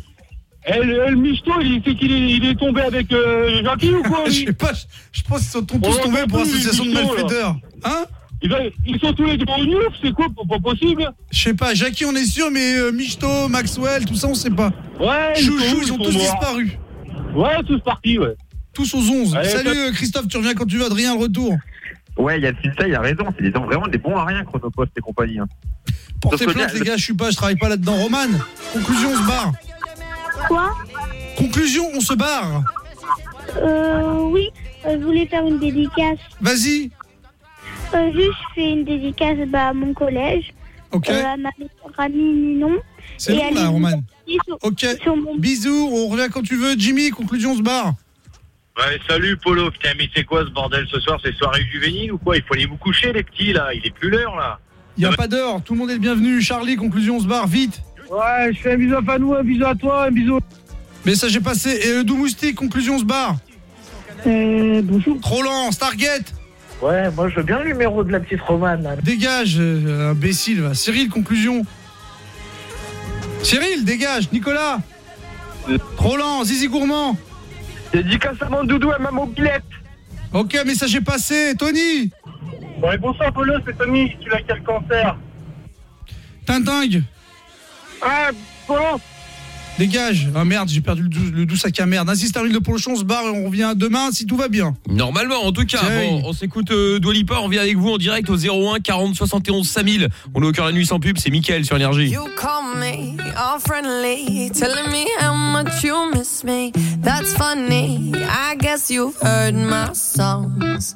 Eh, le, le Michto, il c'est qu'il est, il est tombé avec euh, Jackie ou quoi [LAUGHS] Je sais pas, je, je pense qu'ils sont tous tombés pour non plus, association de malfaiteurs. Hein? Ils, va- ils sont tous les deux en ouf, c'est quoi Pas possible Je sais pas, Jackie on est sûr, mais euh, Michto, Maxwell, tout ça on sait pas. Ouais, Chouchou, sont où, ils ont sont tous morts. disparu. Ouais, tous partis, ouais. Tous aux 11. Allez, Salut euh, Christophe, tu reviens quand tu veux, Adrien, retour. Ouais, il y a le il a raison. C'est des gens vraiment des bons à rien, Chronopost et compagnie. hein. Portez plainte le- les gars, je suis pas, je travaille pas là-dedans. Roman, conclusion, on se barre. Quoi? Conclusion, on se barre. Euh, oui, je voulais faire une dédicace. Vas-y. Euh, juste, je fais une dédicace bah, à mon collège. Ok. Euh, à ma meilleure amie Ninon. C'est bon là, Roman. sur- Ok. sur mon- Bisous, on revient quand tu veux. Jimmy, conclusion, on se barre. Ouais, salut Polo. Putain, mais c'est quoi ce bordel ce soir? C'est soirée juvénile ou quoi? Il faut aller vous coucher les petits là. Il est plus l'heure là. Il y a pas d'heure, tout le monde est le bienvenu. Charlie, conclusion, on se barre vite. Ouais, je fais un bisou à Fanou, un bisou à toi, un bisou. Message est passé. Et euh, Moustique, conclusion, on se barre. Euh, bonjour. Trop lent, Stargate. Ouais, moi je veux bien le numéro de la petite romane. là. Dégage, euh, imbécile. va. Cyril, conclusion. Cyril, dégage. Nicolas. Trop lent, Zizi Gourmand. Dédicace à mon doudou et ma mobilette. Ok, message est passé. Tony. Ouais, bonsoir Polo, c'est Tommy, tu as quel cancer Tintingue. Ah, Polo Dégage. Ah merde, j'ai perdu le, dou- le doux sac à merde. Ainsi, Starville de Polochon, on se barre et on revient demain si tout va bien. Normalement, en tout cas, bon, on s'écoute euh, Dua Lipa, on vient avec vous en direct au 01 40 71 5000. On est au cœur de la nuit sans pub, c'est Mickaël sur Énergie. You call me all friendly, telling me how much you miss me. That's funny. I guess you've heard my songs.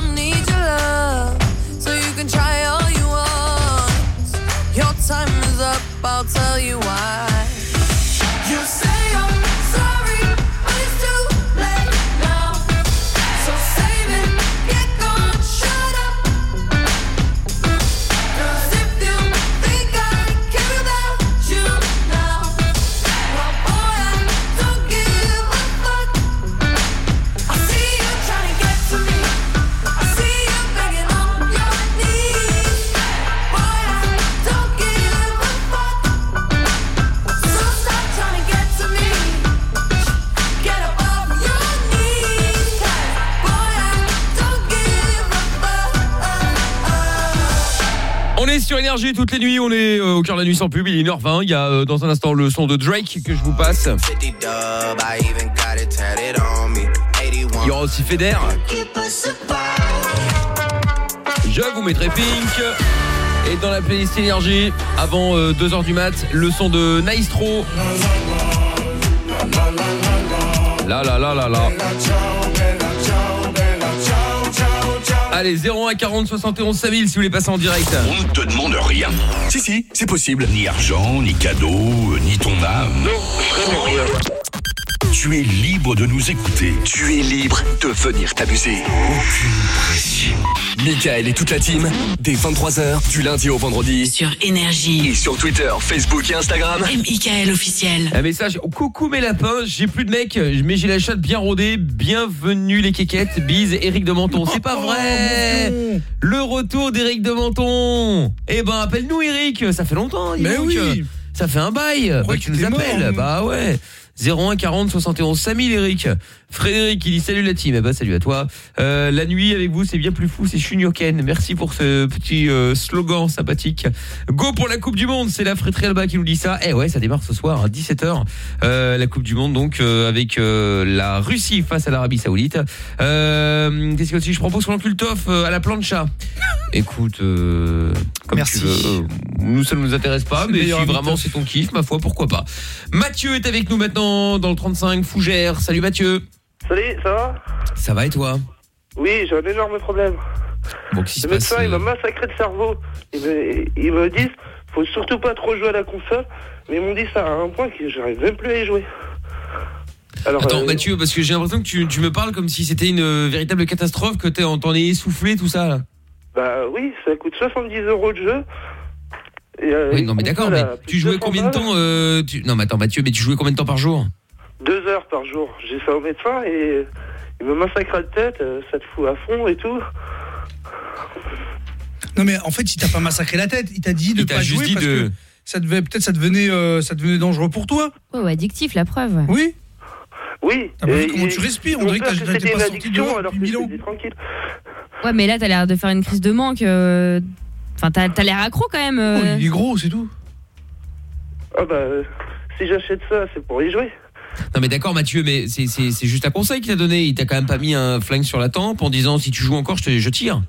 I'll tell you why. Sur Énergie toutes les nuits, on est euh, au cœur de la nuit sans pub, il est 1h20. Il y a euh, dans un instant le son de Drake que je vous passe. Il y aura aussi Feder. Je vous mettrai Pink. Et dans la playlist Énergie, avant 2h du mat, le son de Naistro. Là là là là là. Allez, 01 40 71 5000 si vous voulez passer en direct. On ne te demande rien. Si, si, c'est possible. Ni argent, ni cadeau, euh, ni ton âme. Non, Tu es libre de nous écouter. Tu es libre de venir t'amuser. Aucune pression. Michael et toute la team, dès 23h, du lundi au vendredi. Sur Énergie. Et sur Twitter, Facebook et Instagram. M.I.K.L. officiel. Un message, coucou mes lapins, j'ai plus de mecs, mais j'ai la chatte bien rodée, bienvenue les kékettes, bise Eric de Menton. C'est pas vrai Le retour d'Eric de Menton Eh ben appelle-nous Eric, ça fait longtemps, Mais donc. oui. Ça fait un bail, bah, tu nous appelles, mort, bah ouais 01 40 71 5000 Eric Frédéric il dit salut la team. Eh ben, salut à toi. Euh, la nuit avec vous c'est bien plus fou c'est Shunyoken. Merci pour ce petit euh, slogan sympathique. Go pour la coupe du monde. C'est la fréterie Alba qui nous dit ça. Eh ouais ça démarre ce soir à 17h euh, la coupe du monde donc euh, avec euh, la Russie face à l'Arabie Saoudite. Euh, qu'est-ce que si je propose qu'on encule Toff euh, à la plancha? Écoute euh, comme Merci. tu veux nous ça ne nous intéresse pas mais si vraiment c'est ton kiff ma foi pourquoi pas. Mathieu est avec nous maintenant dans le 35 Fougère. Salut Mathieu Salut, ça va ça va et toi Oui, j'ai un énorme problème. bon Le passe médecin, il euh, m'a massacré le cerveau. Ils me, ils me disent, faut surtout pas trop jouer à la console. Mais ils m'ont dit ça à un point que j'arrive même plus à y jouer. Alors, Attends euh, Mathieu, parce que j'ai l'impression que tu, tu me parles comme si c'était une euh, véritable catastrophe, que t'en es essoufflé, tout ça. Là. Bah oui, ça coûte 70 euros de jeu. Et, euh, Oui, non mais d'accord, mais tu jouais 200 combien de temps euh, tu... Non mais attends Mathieu, mais tu jouais combien de temps par jour? Deux heures par jour. J'ai ça au médecin et il me massacre la tête, euh, ça te fout à fond et tout. Non mais en fait, il t'a pas massacré la tête, il t'a dit de Il pas juste jouer parce de- que ça devait peut-être ça devenait euh, ça devenait dangereux pour toi. Ouais, ouais, addictif, la preuve. Oui. Oui. Et comment tu respires, on dirait que t'as- pas sorti alors que c'était tranquille. Ouais, mais là, t'as l'air de faire une crise de manque. euh, Enfin, t'as t'as l'air accro quand même. euh. il est gros, c'est tout. Ah bah, si j'achète ça, c'est pour y jouer. Non mais d'accord Mathieu, mais c'est juste un conseil qu'il t'a donné. Il t'a quand même pas mis un flingue sur la tempe en disant si tu joues encore, je, te, je tire.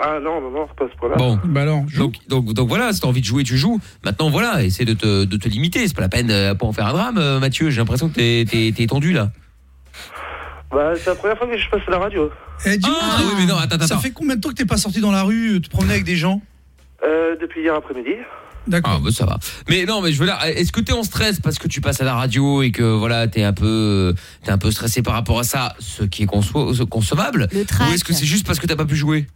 Ah non, non, non, c'est pas ce point-là. Bon. Bah alors, donc, donc, donc voilà, si t'as envie de jouer, tu joues. Maintenant voilà, essaie de te, de te limiter. C'est pas la peine euh, pour en faire un drame, euh, Mathieu. J'ai l'impression que t'es t'es- t'es tendu là. Bah, c'est la première fois que je passe à la radio. Eh, dis-moi, Ah, oui, mais non, attends, ça fait combien de temps que t'es pas sorti dans la rue, euh, te promener avec des gens? Euh, depuis hier après-midi. D'accord. Ah bah ça va. Mais non, mais je veux dire, est-ce que t'es en stress parce que tu passes à la radio et que voilà, t'es un peu, t'es un peu stressé par rapport à ça, ce qui est conso- concevable Le trac. Ou est-ce que c'est juste parce que t'as pas pu jouer?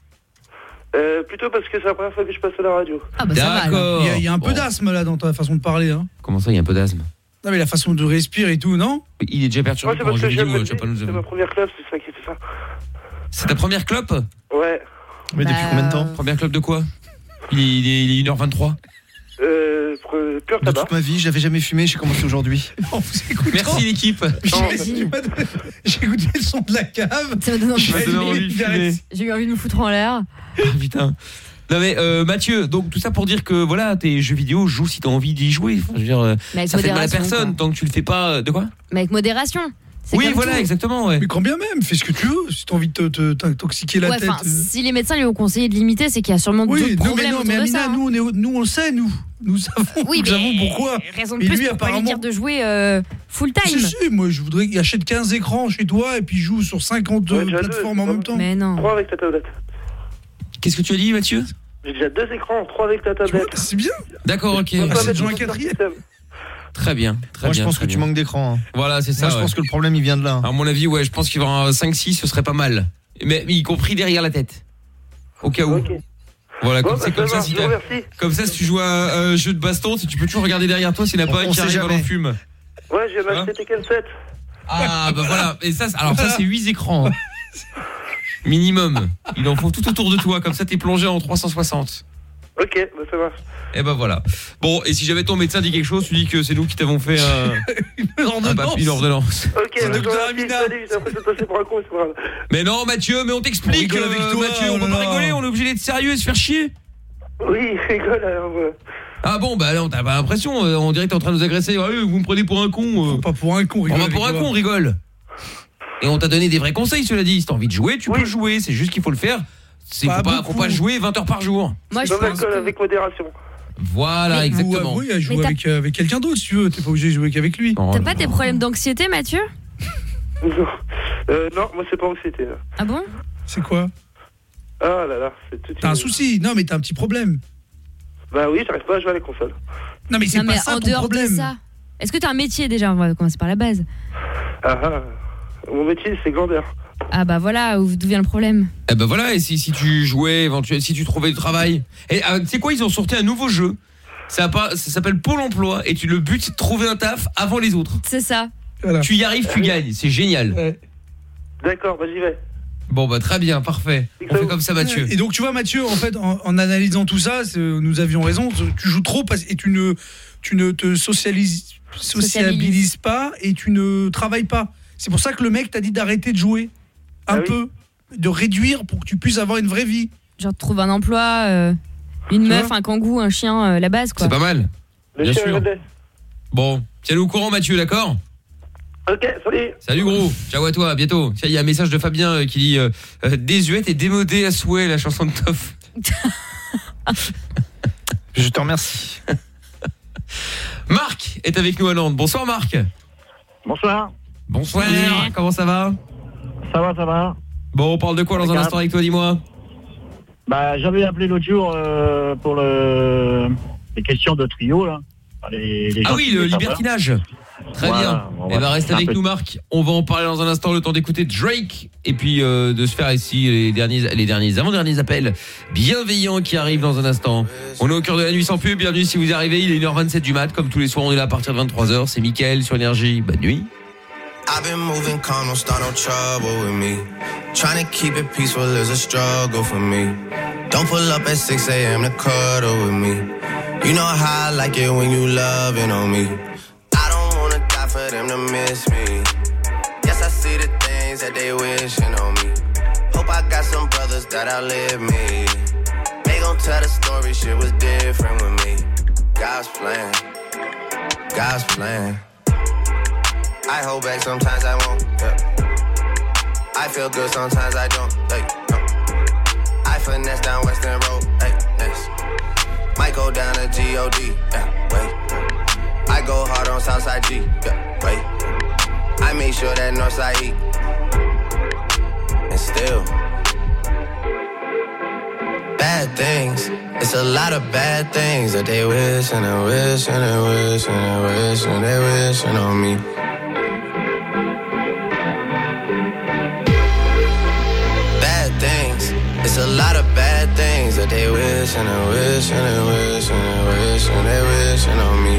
Euh, plutôt parce que c'est la première fois que je passe à la radio. Ah bah ça va. alors. D'accord. Il y a, il y a un peu Bon. d'asthme là dans ta façon de parler. Hein. Comment ça, il y a un peu d'asthme? Non mais la façon de respirer et tout, non? Il est déjà Moi, perturbé c'est par un parce jeu que j'aime vidéo, le tu vas pas musique, nous c'est ma première classe, c'est ça qui fait ça. C'est ta première clope? Ouais. Mais depuis Bah, combien de temps? Première clope de quoi? Il est, il, est, il est 1h23. Euh, pur De toute ma vie, j'avais jamais fumé, j'ai commencé aujourd'hui. [LAUGHS] En vous écoutant, Merci l'équipe. J'ai écouté le son de la cave. Ça m'a donné envie. De. J'ai eu envie de me foutre en l'air. Ah, putain. Non mais euh, Mathieu, donc tout ça pour dire que voilà, tes jeux vidéo jouent si t'as envie d'y jouer. Enfin, je veux dire, euh, Mais avec ça fait de mal à personne quoi. tant que tu le fais pas. euh, De quoi? Mais avec modération. Oui, voilà, tout. exactement. Ouais. Mais quand bien même, fais ce que tu veux. Si t'as envie de t'intoxiquer la Ouais, tête. euh. si les médecins lui ont conseillé de limiter, c'est qu'il y a sûrement Oui, d'autres non, mais problèmes non, mais Amina, ça. hein. nous, on est, nous, on le sait, nous. Nous savons, Oui, nous mais savons pourquoi. raison de Et plus lui, pour pas lui apparemment- dire de jouer euh, full time. Si, si, moi, je voudrais qu'il achète 15 écrans chez toi et puis joue sur 50 Ouais, déjà plateformes deux, en même temps. Mais non. Trois avec ta tablette. Qu'est-ce que tu as dit, Mathieu? J'ai déjà deux écrans, trois avec ta Tu tablette. c'est bien. D'accord, ok. On peut Ah, mettre un quatrième. Très bien, très Moi, bien. je pense que tu manques d'écran. hein. Voilà, c'est ça. Moi, je pense que le problème, il vient de là. À mon avis, ouais, je pense qu'il va avoir un 5-6, ce serait pas mal. Mais y compris derrière la tête. Au cas où. Ok. Voilà, Bon, comme, bah, c'est comme ça ça, va, si comme ça, si tu joues à un jeu de baston, si tu peux toujours regarder derrière toi s'il n'y en a pas un qui arrive à jamais. l'enfume. Ouais, je vais Hein m'acheter Tekken 7. Ah, bah voilà. Et ça, c'est- alors ça, c'est 8 écrans. hein. [LAUGHS] Minimum. Il en faut tout autour de toi, comme ça, t'es plongé en 360. Ok, bah ça marche. Et ben voilà. Bon, et si jamais ton médecin dit quelque chose, tu dis que c'est nous qui t'avons fait un, [LAUGHS] Une un ordonnance. papier, une ordonnance. Ok, C'est bah, docteur Amina. Mais non, Mathieu, mais on On t'explique. toi, Mathieu, on oh peut pas rigoler, on est obligé d'être sérieux et se faire chier. Oui, rigole alors. euh. Ah bon, bah non, t'as pas l'impression, euh, on dirait que t'es en train de nous agresser. Ah oui, vous me prenez pour un con. euh. Pas pour un con, On rigole va pour un con, on rigole. Et on t'a donné des vrais conseils, cela dit. Si t'as envie de jouer, tu Oui. peux jouer. C'est juste qu'il faut le faire. C'est Pas faut pas, faut pas jouer 20 heures par jour. Moi, je pense que... avec modération. Voilà, Mais- exactement. Ou, euh, oui, à jouer avec, euh, avec quelqu'un d'autre si tu veux. T'es pas obligé de jouer qu'avec lui. Oh T'as pas des problèmes d'anxiété, Mathieu? Non, euh, non moi c'est pas anxiété. là. Ah bon? C'est quoi? Ah là là, c'est tout. T'as un souci Non, mais t'as un petit problème. Bah oui, j'arrive pas à jouer à la console. Non, mais c'est Non, pas mais ça en ton dehors problème. de ça. Est-ce que t'as un métier déjà? On va commencer par la base. Ah ah. Mon métier c'est glandeur. Ah bah voilà, où- d'où vient le problème Eh ben voilà, et si, si tu jouais, éventuellement, si tu trouvais du travail. Et euh, tu sais quoi, ils ont sorti un nouveau jeu. Ça, s'appelle Pôle emploi. Et tu, le but, c'est de trouver un taf avant les autres. C'est ça. Voilà. Tu y arrives, tu gagnes. C'est génial. Ouais. D'accord, bah j'y vais. Bon, bah très bien, parfait. On fait comme ça, Mathieu. Et donc tu vois Mathieu, en fait, en, en analysant tout ça, c'est- nous avions raison. Tu joues trop et tu ne, tu ne te socialises, sociabilises pas et tu ne travailles pas. C'est pour ça que le mec t'a dit d'arrêter de jouer un Ah oui. peu, de réduire pour que tu puisses avoir une vraie vie. Genre trouve un emploi, euh, une Tu meuf, un kangou, un chien, euh, la base quoi. C'est pas mal. Le Bien chien sûr. Bon, tiens-le au courant, Mathieu, d'accord Ok, salut. Salut gros, ciao à toi, à bientôt. Il y a un message de Fabien euh, qui dit euh, désuète et démodée à souhait la chanson de Toff. [LAUGHS] Je te remercie. [LAUGHS] Marc est avec nous à Nantes. Bonsoir Marc. Bonsoir. Bonsoir. Comment ça va? Ça va, ça va. Bon, on parle de quoi dans un instant avec toi, dis-moi Bah, j'avais appelé l'autre jour euh, pour le les questions de trio, là. Enfin, les- les Ah oui, qui le libertinage. Très Voilà, bien. on Eh va- ben reste c'est un avec peu- nous Marc. On va en parler dans un instant le temps d'écouter Drake et puis euh, de se faire ici les derniers les derniers avant-derniers appels bienveillants qui arrivent dans un instant. On est au cœur de la nuit sans pub. Bienvenue si vous arrivez, il est 1h27 du mat comme tous les soirs on est là à partir de 23h, c'est Mickaël sur énergie. Bonne nuit. I've been moving calm, don't start no trouble with me. Trying to keep it peaceful is a struggle for me. Don't pull up at 6 a.m. to cuddle with me. You know how I like it when you loving on me. I don't wanna die for them to miss me. Yes, I see the things that they wishing on me. Hope I got some brothers that outlive me. They gon' tell the story, shit was different with me. God's plan, God's plan. I hold back, sometimes I won't. Yeah. I feel good, sometimes I don't. Hey, no. I finesse down Western Road. Hey. Might go down to G-O-D. Yeah, wait. I go hard on Southside G. Yeah, wait. I make sure that Northside E. And still. Bad things. It's a lot of bad things that they wish and they wish and they wish and they wish and they wishing on me. A lot of bad things that they wish and they wish and they wish and they wish and they wishing on me.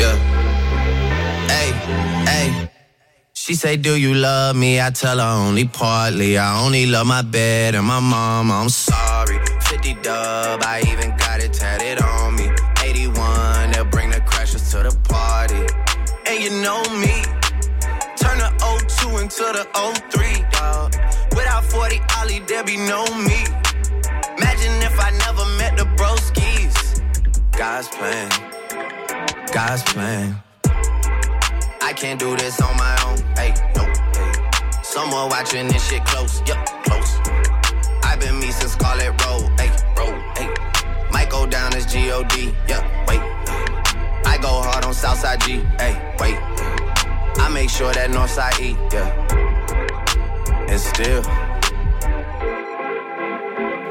Yeah. Hey, hey. She say, Do you love me? I tell her only partly. I only love my bed and my mom. I'm sorry. 50 dub, I even got it tatted on me. 81, they'll bring the crashers to the party. And you know me. Turn the 02 into the 03, dog. Without 40 Ollie, be no me. Imagine if I never met the broskies. God's plan, God's plan. I can't do this on my own. Hey, no, hey. Someone watching this shit close, yup, close. I've been me since Scarlet Road, hey, road, hey. Might go down as G-O-D, yeah, wait. I go hard on Southside G, hey, wait. I make sure that Northside E, yeah. And still,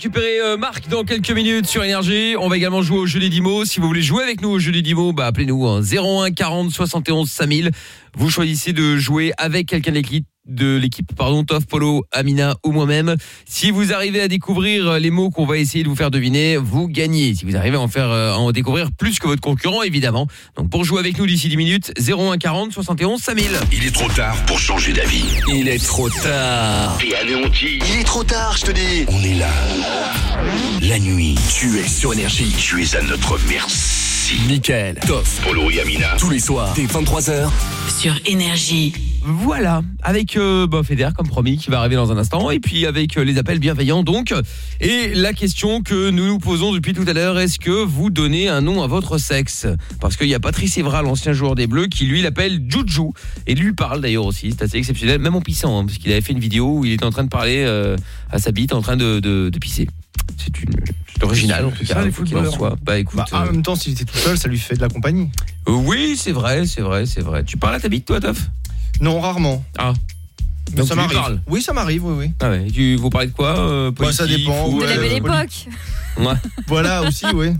Récupérer euh, Marc dans quelques minutes sur Énergie. On va également jouer au jeu des 10 mots. Si vous voulez jouer avec nous au jeu des 10 mots, bah appelez-nous hein, 01 40 71 5000. Vous choisissez de jouer avec quelqu'un de l'équipe de l'équipe pardon Toff Polo Amina ou moi-même si vous arrivez à découvrir euh, les mots qu'on va essayer de vous faire deviner vous gagnez si vous arrivez à en faire euh, à en découvrir plus que votre concurrent évidemment donc pour jouer avec nous d'ici 10 minutes 01 40 71 5000 Il est trop tard pour changer d'avis. Il est trop tard. Anéanti. Il est trop tard, je te dis. On est là. La nuit. Tu es sur énergie. Tu es à notre merci. Michael, Toff, Polo et Amina. tous les soirs, dès 23h. Sur Énergie. Voilà, avec euh, bah, Feder comme promis qui va arriver dans un instant. Et puis avec euh, les appels bienveillants donc. Et la question que nous nous posons depuis tout à l'heure est-ce que vous donnez un nom à votre sexe? Parce qu'il y a Patrice Evra l'ancien joueur des Bleus qui lui l'appelle Juju et lui parle d'ailleurs aussi. C'est assez exceptionnel. Même en pissant hein, parce qu'il avait fait une vidéo où il était en train de parler euh, à sa bite en train de, de, de pisser c'est une c'est original en tout cas ça, les en soit. bah écoute Bah, en euh, même temps, s'il était tout seul, ça lui fait de la compagnie. euh, oui c'est vrai c'est vrai c'est vrai tu parles à ta bite toi Toff? Non, rarement. ah Mais Donc ça m'arrive. Oui, ça m'arrive, oui, oui. Ah ouais, tu, vous parlez de quoi euh, Bah, ça politique dépend, ou, De ouais, la belle époque. Ouais. Voilà aussi, oui.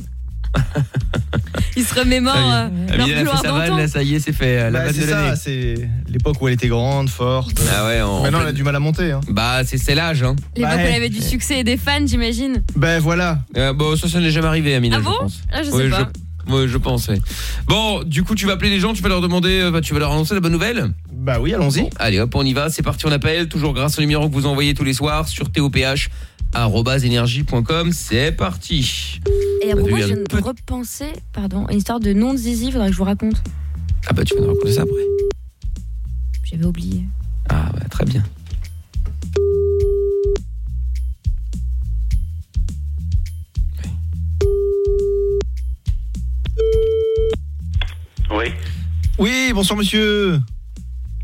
[LAUGHS] Il se remémore euh, leur Amina gloire sa vanne, d'antan. là, ça y est, c'est fait. euh, La Bah, vanne c'est ça, l'année. c'est l'époque où elle était grande, forte. Ah ouais, en- Maintenant, en elle a du mal à monter. Hein. Bah, c'est c'est l'âge, hein. L'époque où elle avait du succès et des fans, j'imagine. Ben voilà. Euh, bon, ça, ça n'est jamais arrivé, Amina, Ah je bon pense. Ah, je sais Ouais, pas. Je... ouais, je pense, ouais. Bon, du coup, tu vas appeler les gens, tu vas leur demander, euh, bah, tu vas leur annoncer la bonne nouvelle Bah oui, allons-y. Allez, hop, on y va. C'est parti, on appelle. Toujours grâce au numéro que vous envoyez tous les soirs sur TOPH énergie.com. C'est parti. Et à propos, je viens de repenser pardon, une histoire de nom de Zizi, faudrait que je vous raconte. Ah bah tu vas nous raconter ça après. J'avais oublié. Ah bah très bien. Oui. Oui, bonsoir monsieur.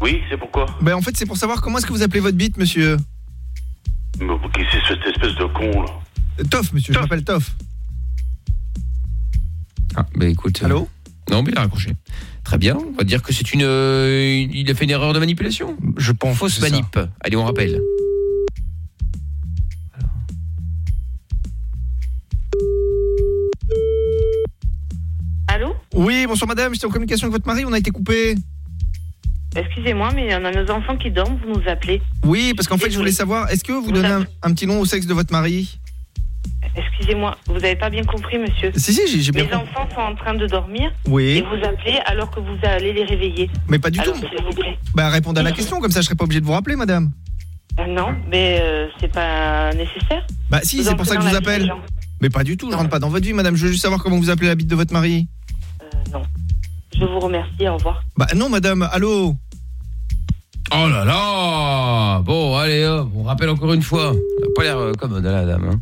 Oui, c'est pourquoi? Ben en fait, c'est pour savoir comment est-ce que vous appelez votre bite, monsieur? Mais c'est cette espèce de con là Euh, Toff, monsieur, je m'appelle Toff. Ah, bah écoute. Allô Non, mais il a raccroché. Très bien, on va dire que c'est une, euh, une- il a fait une erreur de manipulation. Je pense. Fausse que c'est ça. manip. Allez, on rappelle. Allô? Oui, bonsoir madame, j'étais en communication avec votre mari, on a été coupé. Excusez-moi, mais on a nos enfants qui dorment, vous nous appelez. Oui, parce qu'en fait, je voulais savoir, est-ce que vous donnez un, un petit nom au sexe de votre mari Excusez-moi, vous n'avez pas bien compris, monsieur. Si, si, j'ai- bien Mes compris. enfants sont en train de dormir. Oui. Et vous appelez alors que vous allez les réveiller. Mais pas du Alors, tout. s'il vous plaît. Bah répondez à la question, comme ça je serai pas obligé de vous rappeler, madame. Euh, non, mais euh, c'est pas nécessaire. Bah si, c'est pour ça que je vous appelle. Mais pas du tout, je rentre pas dans votre vie, madame, je veux juste savoir comment vous appelez la bite de votre mari. non. Je vous remercie, au revoir. Bah non, madame, allô Oh là là Bon, allez, hop, on rappelle encore une fois. Elle a pas l'air euh, commode, la dame. hein.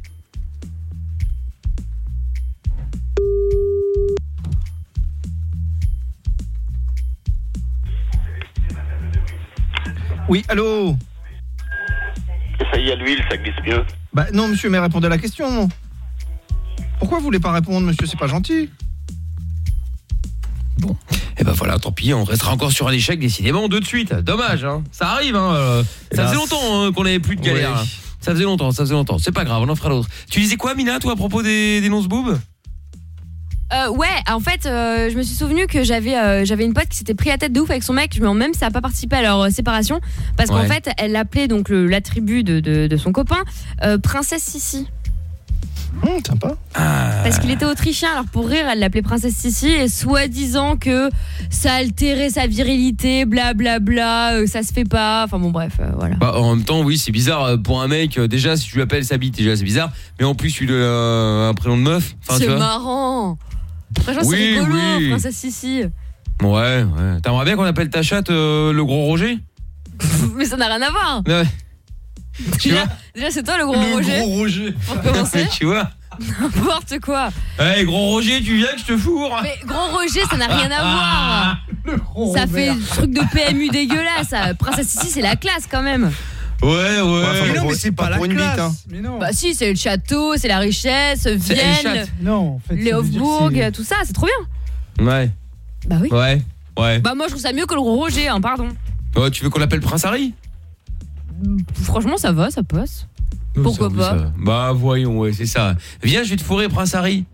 Oui, allô Ça y est, à l'huile, ça glisse mieux. Bah non, monsieur, mais répondez à la question. Pourquoi vous voulez pas répondre, monsieur? C'est pas gentil. Et ben voilà, tant pis, on restera encore sur un échec, décidément, deux de suite. Dommage, hein. Ça arrive, hein. euh, Ça Hélas. faisait longtemps hein, qu'on n'avait plus de galère. Hein. Ça faisait longtemps, ça faisait longtemps. C'est pas grave, on en fera d'autres. Tu disais quoi, Mina, toi, à propos des, des nonces-boobs Euh, ouais, en fait, euh, je me suis souvenu que j'avais euh, j'avais une pote qui s'était pris la tête de ouf avec son mec, mais même ça a pas participé à leur euh, séparation parce qu'en fait, elle l'appelait donc le- l'attribut de, de, de son copain euh, princesse Sissi. Hum, sympa. Parce qu'il était autrichien, alors pour rire, elle l'appelait princesse Sissi et soi-disant que ça altérait sa virilité, blablabla, bla, bla, euh, ça se fait pas, enfin bon bref, euh, voilà. Bah, en même temps, oui, c'est bizarre euh, pour un mec. euh, Déjà, si tu l'appelles sa bite, déjà, c'est bizarre. Mais en plus, tu lui un prénom de meuf. C'est marrant. Franchement, c'est rigolo, oui. princesse Sissi. Ouais, ouais. T'aimerais bien qu'on appelle ta chatte euh, le gros Roger? [LAUGHS] Mais ça n'a rien à voir. Ouais. Tu vois Déjà, c'est toi le gros Roger. Roger. Pour commencer. [LAUGHS] Tu vois N'importe quoi. Hey, gros Roger, tu viens que je te fourre Mais gros Roger, ça n'a rien à voir. [LAUGHS] Ça fait truc de PMU dégueulasse. Princesse Sissi, c'est la classe quand même. Ouais, ouais. Mais non, mais c'est pas, pour une bite, hein. Mais non. Bah si, c'est le château, c'est la richesse, C'est Vienne. Non, en fait. les Hofburg, tout ça, c'est trop bien. Ouais. Bah oui. Ouais. Ouais. Bah moi, je trouve ça mieux que le gros Roger, hein, pardon. Ouais, tu veux qu'on l'appelle Prince Harry? Franchement, ça va, ça passe. Pourquoi Ça, pas. Bah voyons, ouais, c'est ça. Viens, je vais te fourrer Prince Harry.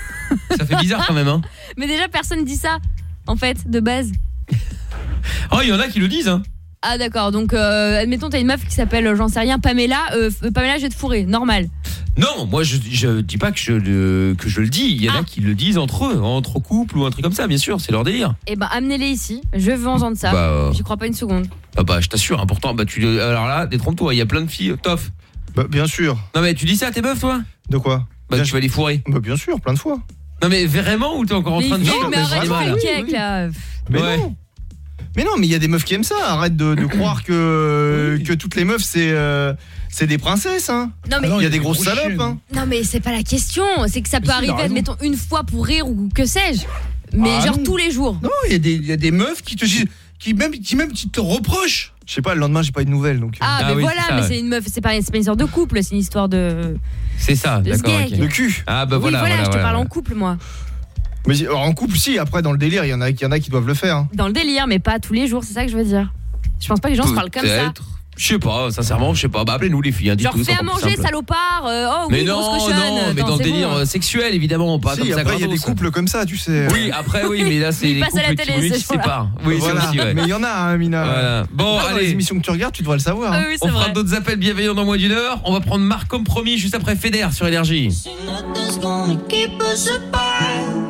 [LAUGHS] ça fait bizarre quand même, hein. Mais déjà, personne dit ça, en fait, de base. Oh, il y en a qui le disent, hein. Ah d'accord, donc euh, admettons, t'as une meuf qui s'appelle, euh, j'en sais rien, Pamela. euh, Pamela, je vais te fourrer, normal. Non, moi je, je dis pas que je le que je le dis. Il y en Ah. a qui le disent entre eux, entre couples ou un truc comme ça, bien sûr, c'est leur délire. Eh ben, amenez-les ici, je veux entendre ça. Bah. J'y crois pas une seconde. Ah bah je t'assure, important. Bah tu alors là, détrompe-toi, il y a plein de filles, tof. Bah bien sûr. Non mais tu dis ça à tes meufs, toi? De quoi? Bah tu vas les fourrer. Bah bien sûr, plein de fois. Non mais vraiment ou t'es encore en Mais, train de mais, mais arrête cake, là. Mais Ouais. non. Mais non, mais il y a des meufs qui aiment ça. Arrête de, de croire que que toutes les meufs c'est euh, c'est des princesses hein. Non, mais- il y a des grosses salopes hein. Non mais c'est pas la question, c'est que ça peut si, arriver, admettons, une fois pour rire ou que sais-je. Mais Ah, genre non. tous les jours. Non, il y, a des- il y a des meufs qui te disent- qui même qui même qui te reprochent. Je sais pas, le lendemain j'ai pas eu de nouvelles donc. euh. Ah, Ah mais oui, voilà, ça, mais ouais. c'est une meuf, c'est pas, c'est pas une histoire de couple, c'est une histoire de. C'est ça, De d'accord. De cul. Ah bah oui, voilà, voilà, voilà, je te voilà, parle en couple, moi. Mais alors, en couple si, après dans le délire, il y en a il y en a qui doivent le faire. hein. Dans le délire, mais pas tous les jours, c'est ça que je veux dire. Je pense pas que les gens se parlent comme ça. Peut-être. Je sais pas, sincèrement, je sais pas. Bah appelez-nous les filles, hein, Genre, dites-nous, fais à plus manger, simple. salopard. euh, oh Mais oui, non, grosse cochonne. non, mais Attends, dans le c'est délire bon. euh, sexuel évidemment, pas Si, comme ça après il y a des gratos. couples comme ça, tu sais. Oui, après oui, mais là c'est Il les à la couples télé, qui se show-là. séparent. Oui, c'est Voilà. aussi ouais. Mais il y en a hein, Mina. Voilà. Bon, dans les allez. émissions que tu regardes, tu devrais le savoir. hein. Ah oui, On fera vrai. d'autres appels bienveillants dans moins d'une heure. On va prendre Marc comme promis juste après Feder sur énergie. Nothing's gonna keep us apart.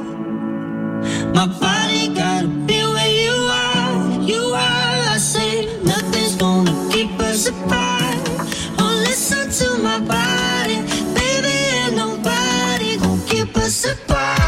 My body gotta be where you are. You are. I say nothing's gonna keep us apart. Oh, listen to my body, baby, nobody gonna keep us apart.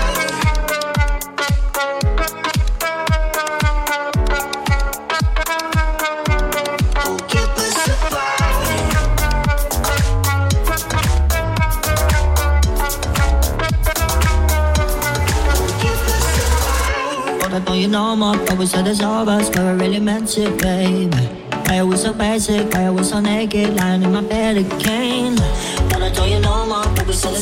No more, but we said it's over, where I really meant it, baby. Why are we so basic? Why are we so naked? Lying in my bed again. But I told you no more, but we said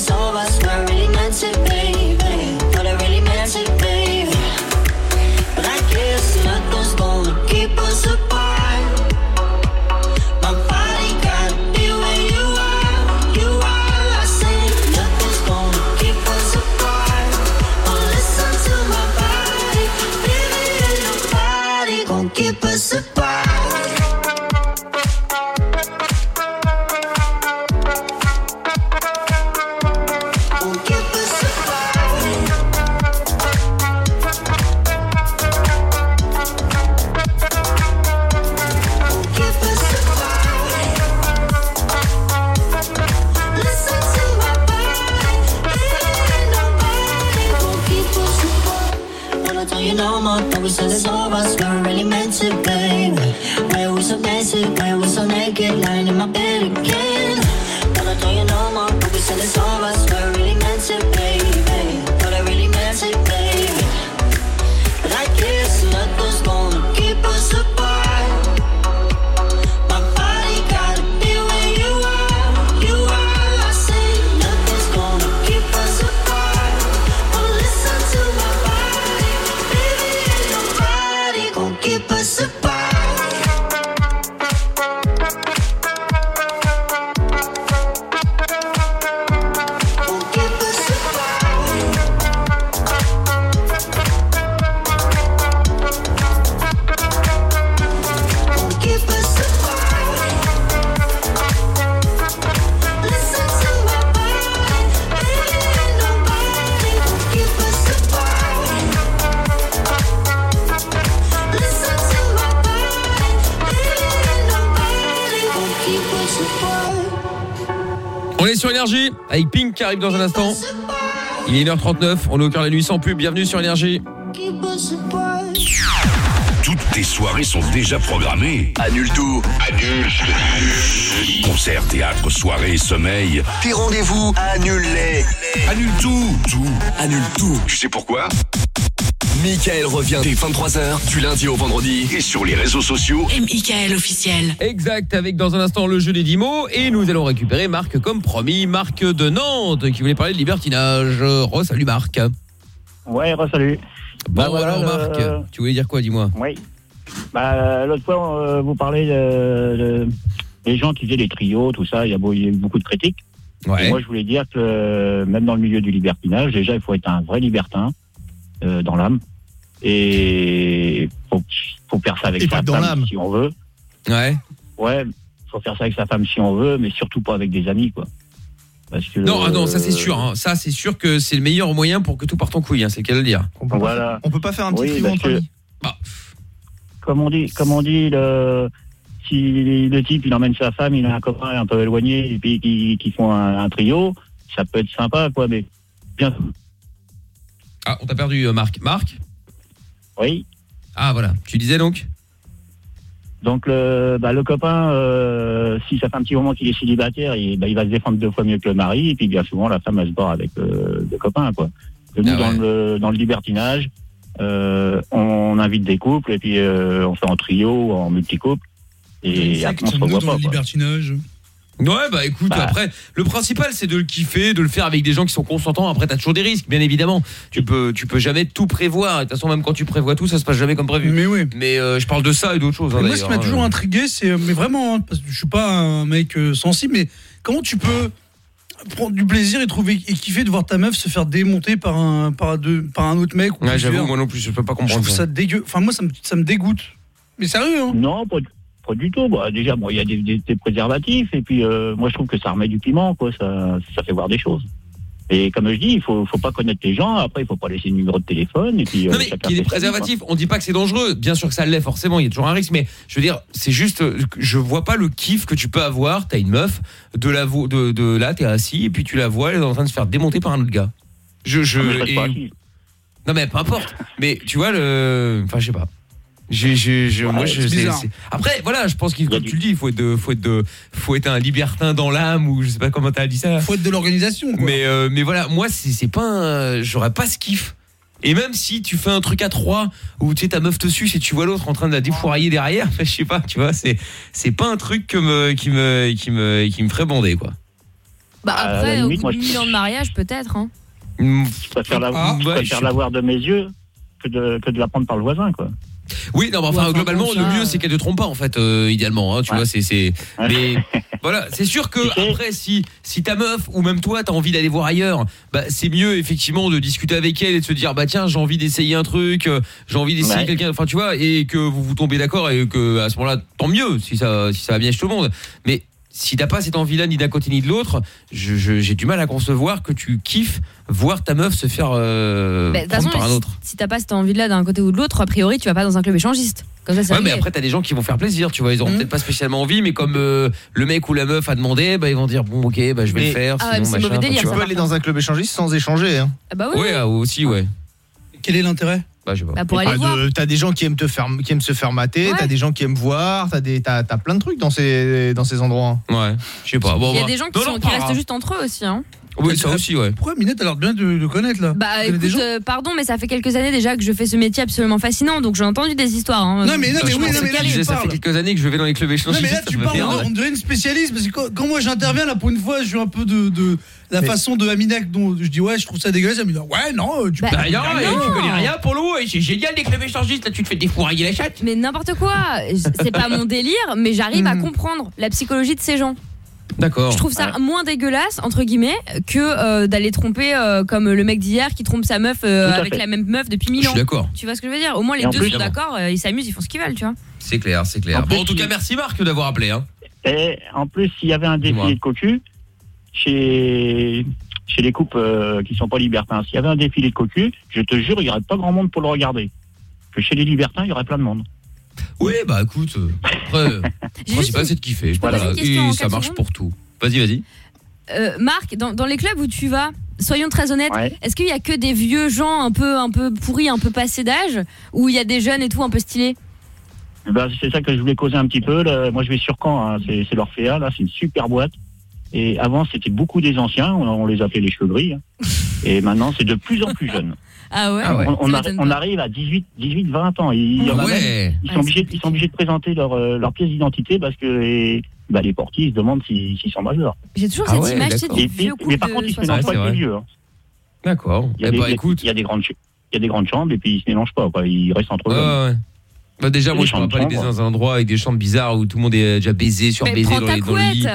arrive dans un instant. Il est 1h39, on est au cœur de la nuit sans pub. Bienvenue sur Énergie. Toutes tes soirées sont déjà programmées. Annule tout. Annule. Concert, théâtre, soirée, sommeil. Tes rendez-vous, annule-les. Annule tout. Tout. Annule tout. Tu sais pourquoi? Michael revient dès 23h du lundi au vendredi. Et sur les réseaux sociaux. Et Michael officiel. Exact, avec dans un instant le jeu des 10 mots. Et nous allons récupérer Marc comme promis. Marc de Nantes qui voulait parler de libertinage. Re, salut Marc. Ouais, salut. Bon Bah voilà, alors Marc, tu voulais dire quoi, dis-moi? Oui. Bah, l'autre fois, euh, vous parlez de, de- des gens qui faisaient des trios, tout ça. Il y a, beau- il y a eu beaucoup de critiques. Ouais. Et moi, je voulais dire que euh, même dans le milieu du libertinage, déjà, il faut être un vrai libertin euh, dans l'âme. Et faut, faut faire ça avec Et sa femme si on veut. Ouais. Ouais, faut faire ça avec sa femme si on veut, mais surtout pas avec des amis, quoi. Parce que Non, ah non, ça c'est euh, sûr. hein. Ça c'est sûr que c'est le meilleur moyen pour que tout parte en couille. Hein, c'est qu'à le dire. On peut, Voilà. pas, on peut pas faire un petit Oui, entre que- amis comme on dit, comme on dit, le, si le type il emmène sa femme, il a un copain un peu éloigné et puis qui, qui font un, un trio, ça peut être sympa, quoi. Mais bien, Ah, on t'a perdu euh, Marc. Marc? Oui. Ah voilà, tu disais donc Donc le, bah, le copain, euh, si ça fait un petit moment qu'il est célibataire, il, bah, il va se défendre deux fois mieux que le mari, et puis bien souvent la femme elle se barre avec euh, le copain, quoi. Que nous Ah dans le dans le libertinage, euh, on invite des couples et puis on fait en trio, en multicouple, et après on se revoit dans pas. quoi. Ouais, bah écoute, Bah. après, le principal c'est de le kiffer, de le faire avec des gens qui sont consentants. Après, t'as toujours des risques, bien évidemment. Tu peux, tu peux jamais tout prévoir. De toute façon, même quand tu prévois tout, ça se passe jamais comme prévu. Mais oui. Mais euh, je parle de ça et d'autres choses. hein, moi, ce qui m'a toujours hein. intrigué, c'est, mais vraiment, hein, parce que je suis pas un mec euh, sensible, mais comment tu peux prendre du plaisir et trouver et kiffer de voir ta meuf se faire démonter par un par deux, par un autre mec ou Ouais, j'avoue, moi non plus, je peux pas Je comprendre trouve ça. ça dégueu. Enfin, moi, ça me, ça me dégoûte. Mais sérieux, hein? Non, pas, pas du tout. Bah, déjà, bon, il y a des, des- des préservatifs, et puis euh, moi je trouve que ça remet du piment, quoi. Ça, ça fait voir des choses. Et comme je dis, il faut, faut pas connaître les gens. Après, il faut pas laisser le numéro de téléphone. Et puis, euh, Non mais qu'il y ait des vie, quoi. préservatifs, on dit pas que c'est dangereux. Bien sûr que ça l'est forcément, il y a toujours un risque. Mais je veux dire, c'est juste, je vois pas le kiff que tu peux avoir. T'as une meuf, de la de, de là, t'es assis et puis tu la vois, elle est en train de se faire démonter par un autre gars. Je, je. Non, mais je et- pas. Non mais peu importe. mais tu vois le, enfin je sais pas. J'ai, j'ai, j'ai- moi, je, Après, voilà, je pense qu'il, comme tu le dis, il faut être, de, faut être de, faut être un libertin dans l'âme ou je sais pas comment t'as dit ça. Faut être de l'organisation, quoi. Mais, euh, mais voilà, moi, c'est, c'est pas, un- j'aurais pas ce kiff Et même si tu fais un truc à trois où tu sais ta meuf te suce et tu vois l'autre en train de la défourailler derrière, [LAUGHS] je sais pas, tu vois, c'est c'est pas un truc que me, qui me qui me qui me ferait bander quoi. Bah après, au limite, bout moi, de je- 1000 ans de mariage, peut-être. Hein. Je préfère Ah, je préfère je sais l'avoir de mes yeux que de, que de la prendre par le voisin, quoi. Oui, non, mais enfin, globalement, le mieux, c'est qu'elle te trompe pas, en fait, euh, idéalement, hein, tu vois, c'est, c'est, mais, [LAUGHS] voilà, c'est sûr que, après, si, si ta meuf, ou même toi, t'as envie d'aller voir ailleurs, bah, c'est mieux, effectivement, de discuter avec elle et de se dire, bah, tiens, j'ai envie d'essayer un truc, euh, j'ai envie d'essayer Ouais. quelqu'un, enfin, tu vois, et que vous vous tombez d'accord et que, à ce moment-là, tant mieux, si ça, si ça va bien chez tout le monde. Mais, si t'as pas cette envie-là ni d'un côté ni de l'autre, j'ai du mal à concevoir que tu kiffes voir ta meuf se faire euh, Bah, de toute prendre façon, par un si- autre. si t'as pas cette envie-là d'un côté ou de l'autre, a priori, tu vas pas dans un club échangiste. Comme ça, c'est Ouais, mais après t'as des gens qui vont faire plaisir, tu vois, ils auront peut-être pas spécialement envie, mais comme euh, le mec ou la meuf a demandé, bah ils vont dire bon ok, bah je vais Mais- le faire. Ah sinon, c'est machin, délire, tu peux aller dans un club échangiste sans échanger. Hein. Ah bah oui. Ouais, ah, aussi ouais. Quel est l'intérêt? Je sais pas. Bah, pour aller voir. de- T'as des gens qui aiment te faire, qui aiment se faire mater, Ouais. t'as des gens qui aiment voir, t'as des, t'as, t'as plein de trucs dans ces, dans ces endroits. Ouais, je sais pas. Bon, Il y a bah, des gens qui, non, sont- non, qui pas restent juste entre eux aussi. Hein. Oui, ça aussi, ouais. Pourquoi Minette a l'air bien de, de connaître là Bah Tu connais écoute, des gens euh, pardon, mais ça fait quelques années déjà que je fais ce métier absolument fascinant, donc j'ai entendu des histoires. hein. Non, mais- non, mais Je oui, non, mais là, disais, ça parle. fait quelques années que je vais dans les clubs Non échangistes. mais là tu parles, on, dirait une spécialiste parce que quand, quand moi j'interviens là pour une fois je suis un peu de, de la Mais- façon de Aminak dont je dis ouais je trouve ça dégueulasse elle me dit ouais non euh, tu Bah, Bah non, Bah, et non. tu connais rien pour l'eau, et c'est génial les clubs échangistes, là tu te fais défourailler la chatte. Mais n'importe quoi, c'est pas mon délire, mais j'arrive à Mhm. comprendre la psychologie de ces gens. D'accord. Je trouve ça moins dégueulasse entre guillemets que euh, d'aller tromper euh, comme le mec d'hier qui trompe sa meuf euh, avec fait. la même meuf depuis mille ans. suis d'accord. Tu vois ce que je veux dire? Au moins les deux plus- sont d'accord, euh, ils s'amusent, ils font ce qu'ils veulent, tu vois. C'est clair, c'est clair. En Bon, plus, en tout il- cas, merci Marc d'avoir appelé. Hein. Et en plus, s'il y avait un défilé de cocu chez, chez les couples euh, qui sont pas libertins, s'il y avait un défilé de cocu, je te jure, il n'y aurait pas grand monde pour le regarder. Que chez les libertins, il y aurait plein de monde. Oui, bah écoute, euh, après, [LAUGHS] euh, J'ai le juste principal c'est de kiffer. peux poser Voilà, une question et en ça quatre marche secondes pour tout. Vas-y, vas-y. Euh, Marc, dans, dans les clubs où tu vas, soyons très honnêtes, Ouais. est-ce qu'il y a que des vieux gens un peu un peu pourris, un peu passés d'âge, ou il y a des jeunes et tout un peu stylés? Ben, c'est ça que je voulais causer un petit peu. là. Moi, je vais sur Caen, hein. c'est c'est l'Orphéa, là, c'est une super boîte. Et avant, c'était beaucoup des anciens, on, on les appelait les cheveux gris. hein. [LAUGHS] Et maintenant, c'est de plus en plus jeune. Ah ouais, on, on arri- arrive à 18, 18 20 ans. Et il y en a Ah ouais. même- ils, sont obligés, ils sont obligés de présenter leur, euh, leur pièce d'identité parce que les, bah, les portiers ils se demandent s'ils sont majeurs. J'ai toujours Ah cette ouais, image Et vieux mais par contre, ils se 60. mélangent pas c'est avec les vieux. hein. D'accord. Il y, a Eh des, bah il y a- écoute. il y a des grandes, il y a des grandes chambres et puis ils se mélangent pas. Quoi. Ils restent entre eux. Bah déjà, moi les je chambres pas aller dans un endroit avec des chambres bizarres où tout le monde est déjà baisé, sur baisé dans, les, dans le lit. couette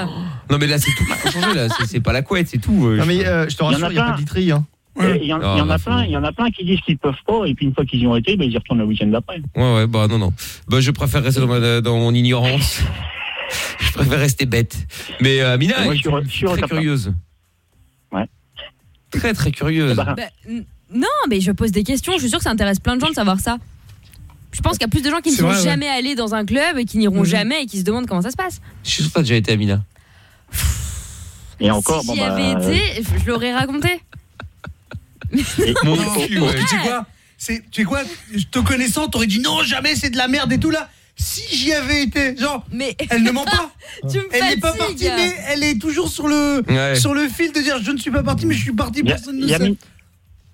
Non mais là c'est tout qui c'est pas la couette, c'est tout. euh, Non mais euh, je te y en rassure, il y a pas de literie. Hein. Il y en, Ah, il y en bah, a plein, il y en a plein qui disent qu'ils peuvent pas et puis une fois qu'ils y ont été, bah, ils y retournent le week-end d'après. Ouais ouais, bah non non. Bah je préfère rester dans, ma- dans mon ignorance. [LAUGHS] je préfère rester bête. Mais euh, Mina, Moi, elle je suis est re- je suis très curieuse. Ouais. Très très curieuse. Bah, Bah, n- non, mais je pose des questions, je suis sûre que ça intéresse plein de gens de savoir ça. Je pense qu'il y a plus de gens qui ne C'est sont vrai, ouais. jamais allés dans un club et qui n'iront Mhm. jamais et qui se demandent comment ça se passe. Je suis sûr que t'as déjà été à Mina. et encore, si bon, j'y bah, avais été, je je l'aurais raconté. Et- Mon Non, cul, bon, ouais. tu sais quoi c'est tu sais quoi te connaissant t'aurais dit non jamais c'est de la merde et tout là si j'y avais été genre Mais elle ne ment pas [LAUGHS] tu me elle n'est pas partie mais elle est toujours sur le Ouais. sur le fil de dire je ne suis pas partie mais je suis partie personne ne sait Mi-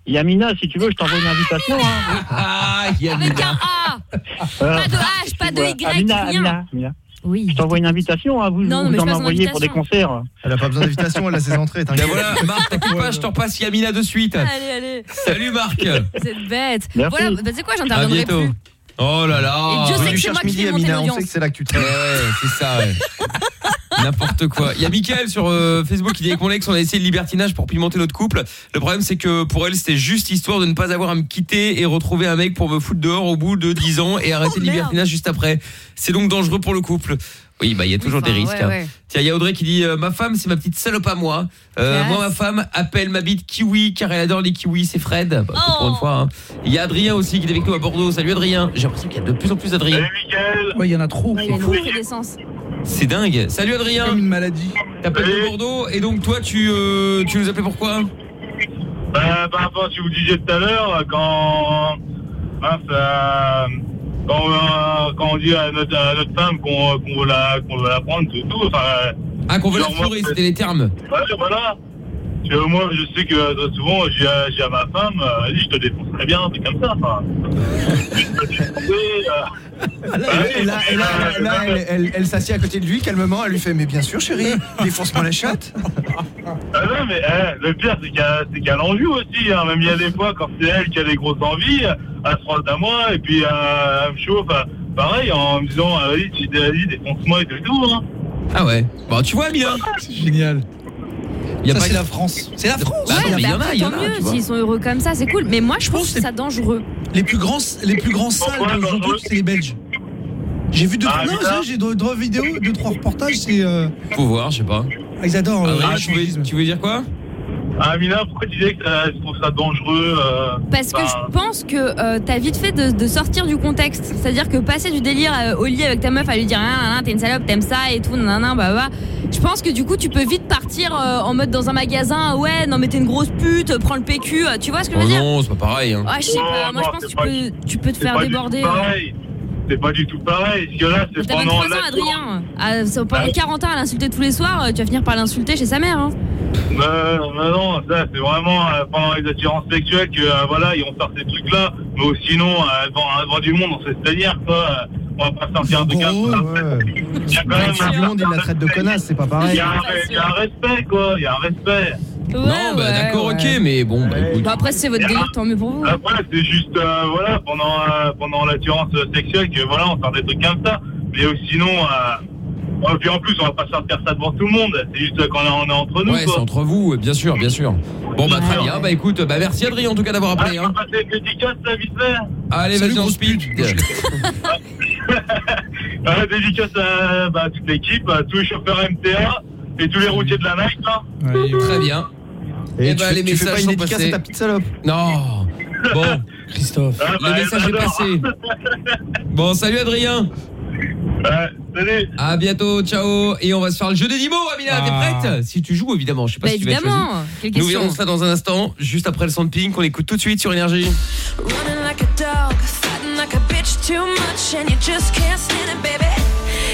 il y a Mina, si tu veux, je t'envoie une invitation. Hein. Ah, il y a Avec un A, Euh, pas de H, pas de. Y, Amina, rien. Amina, Amina. Oui. Je t'envoie une invitation, hein, vous, Non, vous mais je en passe en envoyez pour des concerts. Elle a pas besoin d'invitation, elle a ses entrées. Ben t'inquiète. voilà, [LAUGHS] Marc, t'inquiète pas, je te repasse Yamina de suite. Allez, allez, Salut Marc. c'est bête. Merci. Voilà, bah, tu sais quoi, j'interviendrai bientôt. plus. Oh là là. Et Dieu sait que c'est moi qui fais monter Mina, on l'audience. sait que c'est là que tu te Ouais, ouais, c'est ça, ouais. [LAUGHS] N'importe quoi. Il y a Mickaël sur euh, Facebook qui dit avec mon ex on a essayé le libertinage pour pimenter notre couple. Le problème c'est que pour elle c'était juste histoire de ne pas avoir à me quitter et retrouver un mec pour me foutre dehors au bout de 10 ans et arrêter Oh, le libertinage juste après. C'est donc dangereux pour le couple. Oui, bah il y a toujours Enfin, des risques. ouais, hein. ouais. Tiens, il y a Audrey qui dit euh, ma femme c'est ma petite salope à moi. Euh, moi ma femme appelle ma bite kiwi car elle adore les kiwis, c'est Fred. Bah, Oh. Pour une fois. hein. Il y a Adrien aussi qui est avec nous à Bordeaux. Salut Adrien. J'ai l'impression qu'il y a de plus en plus d'Adrien. Salut Mickaël ouais il y en a trop Il y a une montée d'essence. C'est dingue. Salut Adrien. comme une maladie T'appelles de. Bordeaux? Et donc toi tu euh, tu nous appelais pourquoi? Bah, par rapport à ce que vous disiez tout à l'heure, quand, mince, euh, quand, euh, quand on dit à notre, à notre femme qu'on qu'on veut la, qu'on veut la prendre, tout, tout, enfin, Ah qu'on veut la Genre, moi, fourrer, c'était les termes. ouais, voilà. Tu vois, moi, je sais que euh, souvent, j'ai à j'ai à ma femme, euh, vas-y, je te défoncerai bien, c'est comme ça. Enfin, je te défoncerai, euh, Et là, elle, elle- elle s'assied à côté de lui calmement, elle lui fait mais bien sûr chérie, défonce-moi la chatte. Ah non, mais eh, le pire, c'est qu'elle c'est qu'elle en joue aussi. Hein. Même il y a des fois, quand c'est elle qui a des grosses envies, elle se frotte à moi, et puis euh, elle me chauffe, euh, pareil, en me disant, ah, vas-y, défonce-moi et tout et tout. Hein. Ah ouais. Bon, tu vois bien. C'est génial. Y a Ça, pas c'est de- la France. C'est la France. Bah non, Ouais, mais il y en bah, a, il y en tant a. mieux, tu vois. s'ils sont heureux comme ça, c'est cool. Mais moi, je, pense que ça dangereux. Les plus grands, les plus grands salles c'est les Belges. J'ai vu deux, Ah, non, j'ai deux, deux vidéos, deux trois reportages. C'est euh, Faut voir, je sais pas. ah, ils adorent. euh, Adrien, le tu, veux, tu veux dire quoi? Ah, Amina, pourquoi tu disais que ça- tu trouves ça dangereux euh, Parce que bah, je pense que euh, t'as vite fait de, de sortir du contexte. C'est-à-dire que passer du délire euh, au lit avec ta meuf à lui dire ah, ah, t'es une salope, t'aimes ça et tout, nanana, bah bah. Je pense que du coup tu peux vite partir euh, en mode dans un magasin, ouais, non mais t'es une grosse pute, prends le PQ, euh, tu vois ce que je Oh veux dire non, c'est pas pareil. Hein. Ouais, je sais pas, moi je pense que tu pas peux, tu peux te c'est faire pas du tout déborder. euh. pareil. C'est pas du tout pareil. Que là, c'est pendant 23 la ans, Adrien. Ah, ça- pendant Ouais. 40 ans à l'insulter tous les soirs, euh, tu vas finir par l'insulter chez sa mère. Hein. Mais, mais non, ça c'est vraiment euh, pendant les attirances sexuelles que euh, voilà, ils vont faire ces trucs-là. Mais sinon, euh, devant, devant du monde, on sait se tenir quoi. Euh, On va pas sortir. Il y a quand même Sur du monde, il la traite de connasse, c'est pas il pareil. y, a un, il y a un respect quoi, il y a un respect. Non, bah d'accord, ok, mais bon, bah écoute. Bah après, c'est votre délire, tant mieux pour vous. Après, c'est juste euh, voilà pendant euh, pendant l'attirance sexuelle que voilà, on sort des trucs comme ça. Mais euh, sinon, euh, ouais, puis en plus, on va pas sortir ça devant tout le monde. C'est juste quand on est entre nous Ouais, c'est entre vous, bien sûr, bien sûr. Bon, bah très bien, bah écoute, bah merci Adrien en tout cas d'avoir appelé. Hein. Passer une dédicace là vite fait. Allez, vas-y, on speed. Euh, [LAUGHS] [LAUGHS] dédicace à bah, toute l'équipe, à tous les chauffeurs MTA et tous les routiers de la night là. Très bien. Et Eh tu bah, fais- les tu fais messages pas une sont dédicace passés. à ta petite salope. Non. Bon, Christophe. Ah, bah, le message est j'adore. passé. Bon, salut Adrien. salut. À bientôt, ciao. Et on va se faire le jeu des 10 mots, Amina, Ah. t'es prête? Si tu joues, évidemment. Je sais pas Bah si tu vas être évidemment. Quelle Nous question verrons ça dans un instant, juste après le son de Pink. On écoute tout de suite sur Énergie. Running like a dog, fighting like a bitch too much, and you just can't stand it, baby.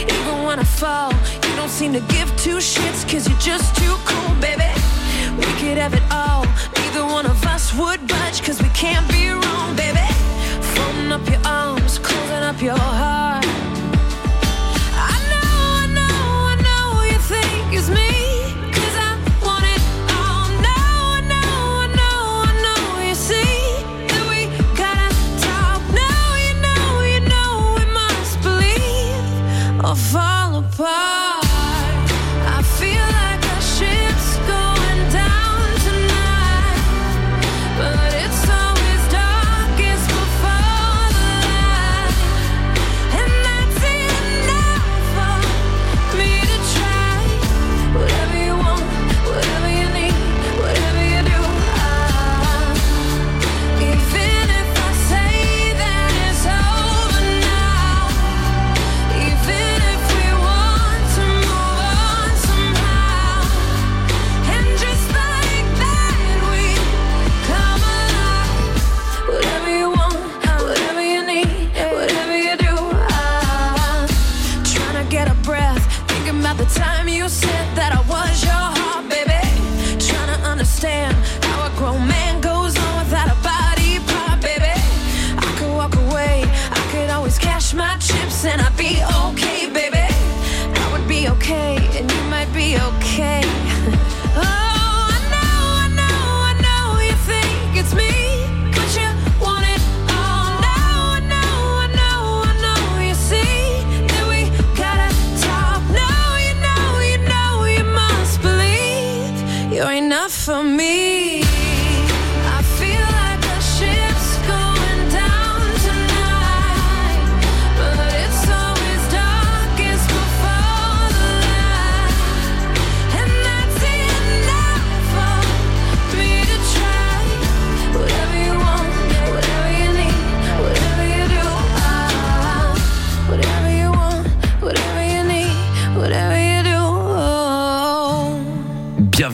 Even when I fall, you don't seem to give two shits, cause you're just too cool, baby. We could have it all, neither one of us would budge, cause we can't be wrong, baby. Folding up your arms, closing up your heart.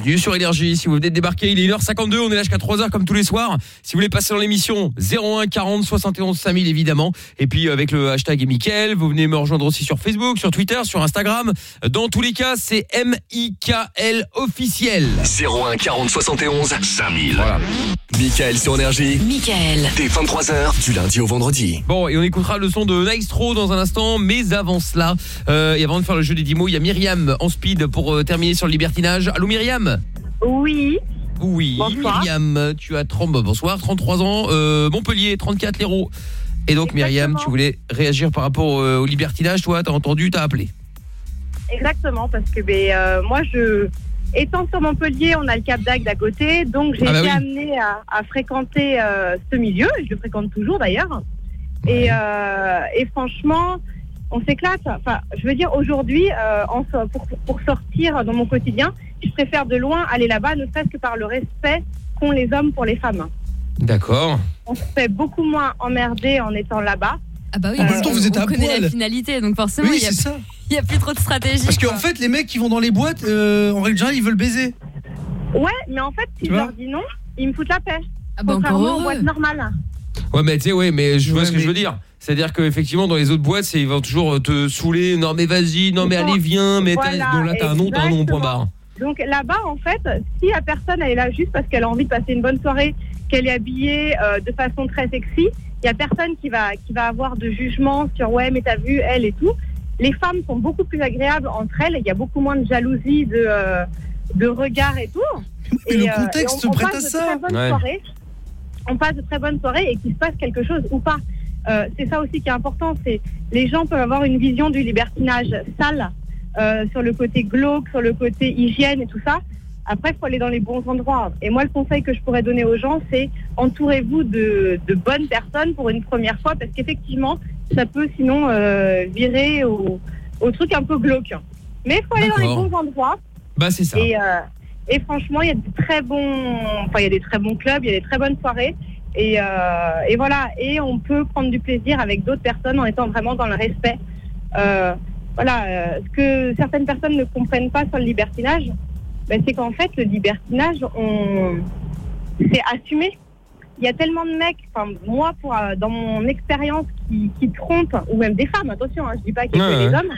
Bienvenue sur Énergie. Si vous venez de débarquer, il est 1h52, on est là jusqu'à 3h comme tous les soirs. Si vous voulez passer dans l'émission, 01 40 71 5000 évidemment. Et puis avec le hashtag Mickaël, vous venez me rejoindre aussi sur Facebook, sur Twitter, sur Instagram. Dans tous les cas, c'est M-I-K-L officiel. 01 40 71 5000. Voilà. Michael sur Énergie. Michael. Dès 23h, du lundi au vendredi. Bon, et on écoutera le son de Nightstro dans un instant, mais avant cela, euh, et avant de faire le jeu des 10 mots, il y a Myriam en speed pour euh, terminer sur le libertinage. Allô Myriam? Oui. Oui, Bonsoir. Myriam, tu as 30, bonsoir, 33 ans, euh, Montpellier, 34 l'héros. Et donc Myriam, tu voulais réagir par rapport euh, au libertinage, toi, t'as entendu, t'as appelé. Exactement, parce que ben, euh, moi, je, étant sur Montpellier, on a le Cap d'Agde à côté, donc j'ai Ah bah été oui. amenée à, à fréquenter ce milieu, je le fréquente toujours d'ailleurs. Et, et franchement, on s'éclate. Enfin, je veux dire, aujourd'hui, euh, pour, pour sortir dans mon quotidien, je préfère de loin aller là-bas, ne serait-ce que par le respect qu'ont les hommes pour les femmes. D'accord. On se fait beaucoup moins emmerder en étant là-bas. Ah bah oui, parce temps, vous êtes on à connaît poil. la finalité, donc forcément, Oui, il y a c'est ça. [LAUGHS] il y a plus trop de stratégie. Parce qu'en fait, les mecs qui vont dans les boîtes, euh, en règle générale, ils veulent baiser. Ouais, mais en fait, si Tu je leur dis non, ils me foutent la pêche. Ah bah, Contrairement aux boîtes normales. Ouais, mais tu sais, ouais, mais je vois Ouais, ce que mais- je veux dire. C'est-à-dire qu'effectivement, dans les autres boîtes, c'est- ils vont toujours te saouler. Non, mais vas-y, non, mais allez, viens, mais Voilà, donc là, t'as un nom, t'as un nom, point barre. Donc là-bas, en fait, si la personne elle est là juste parce qu'elle a envie de passer une bonne soirée, qu'elle est habillée euh, de façon très sexy, il y a personne qui va qui va avoir de jugement sur ouais mais t'as vu elle et tout. Les femmes sont beaucoup plus agréables entre elles. Il y a beaucoup moins de jalousie, de euh, de regard et tout. Mais Et, le euh, contexte on, on prête à ça. très Ouais. On passe de très bonnes soirées et qu'il se passe quelque chose ou pas. Euh, c'est ça aussi qui est important. C'est les gens peuvent avoir une vision du libertinage sale euh, sur le côté glauque, sur le côté hygiène et tout ça. Après, il faut aller dans les bons endroits. Et moi, le conseil que je pourrais donner aux gens, c'est entourez-vous de, de bonnes personnes pour une première fois, parce qu'effectivement, ça peut sinon euh, virer au, au truc un peu glauque. Mais il faut aller dans les bons endroits. Bah, c'est ça. Et, et franchement, il y a de très bons, enfin, il y a des très bons clubs, il y a des très bonnes soirées. Et, euh, et voilà. Et on peut prendre du plaisir avec d'autres personnes en étant vraiment dans le respect. Euh, voilà. euh, ce que certaines personnes ne comprennent pas sur le libertinage, ben, c'est qu'en fait, le libertinage, on, c'est assumé. Il y a tellement de mecs, enfin, moi, pour, dans mon expérience, qui, qui trompent, ou même des femmes, attention, hein, je dis pas qu'il y a que ouais. hommes,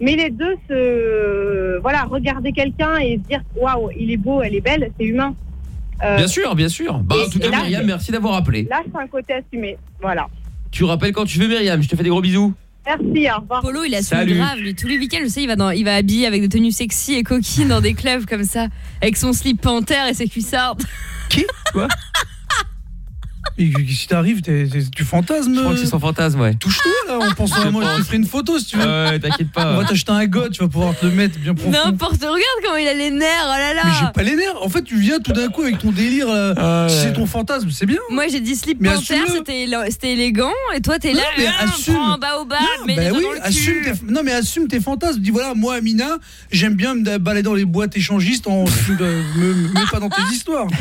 mais les deux se, voilà, regarder quelqu'un et se dire, waouh, il est beau, elle est belle, c'est humain. Euh, Bien sûr, bien sûr. Bah, en tout cas, là, Myriam, merci d'avoir appelé. Là, c'est un côté assumé. Voilà. Tu rappelles quand tu veux, Myriam. Je te fais des gros bisous. Merci, au revoir. Polo, il assume Salut. grave. Lui, tous les week-ends, je sais, il va, dans, il va habillé avec des tenues sexy et coquines dans des clubs comme ça, avec son slip panthère et ses cuissardes. Qui? Quoi? [LAUGHS] Et si t'arrives, tu fantasmes. Je crois que c'est son fantasme, ouais. Touche-toi là, on pense à moi, je te ferai une photo si tu veux. Ouais, t'inquiète On pas. va t'acheter un god, tu vas pouvoir te le mettre bien profond. N'importe, regarde comment il a les nerfs, oh là là. Mais j'ai pas les nerfs. En fait, tu viens tout d'un coup avec ton délire. Si c'est ton fantasme, c'est bien. Moi j'ai dit slip Mais panthère, c'était élégant, et toi t'es là, mais ah, assume. prends un baobab, Non, mets bah oui, dans le cul. assume tes, non mais assume tes fantasmes. Dis voilà, moi Amina, j'aime bien me balader dans les boîtes échangistes en [LAUGHS] euh, me mets pas dans tes histoires. [LAUGHS]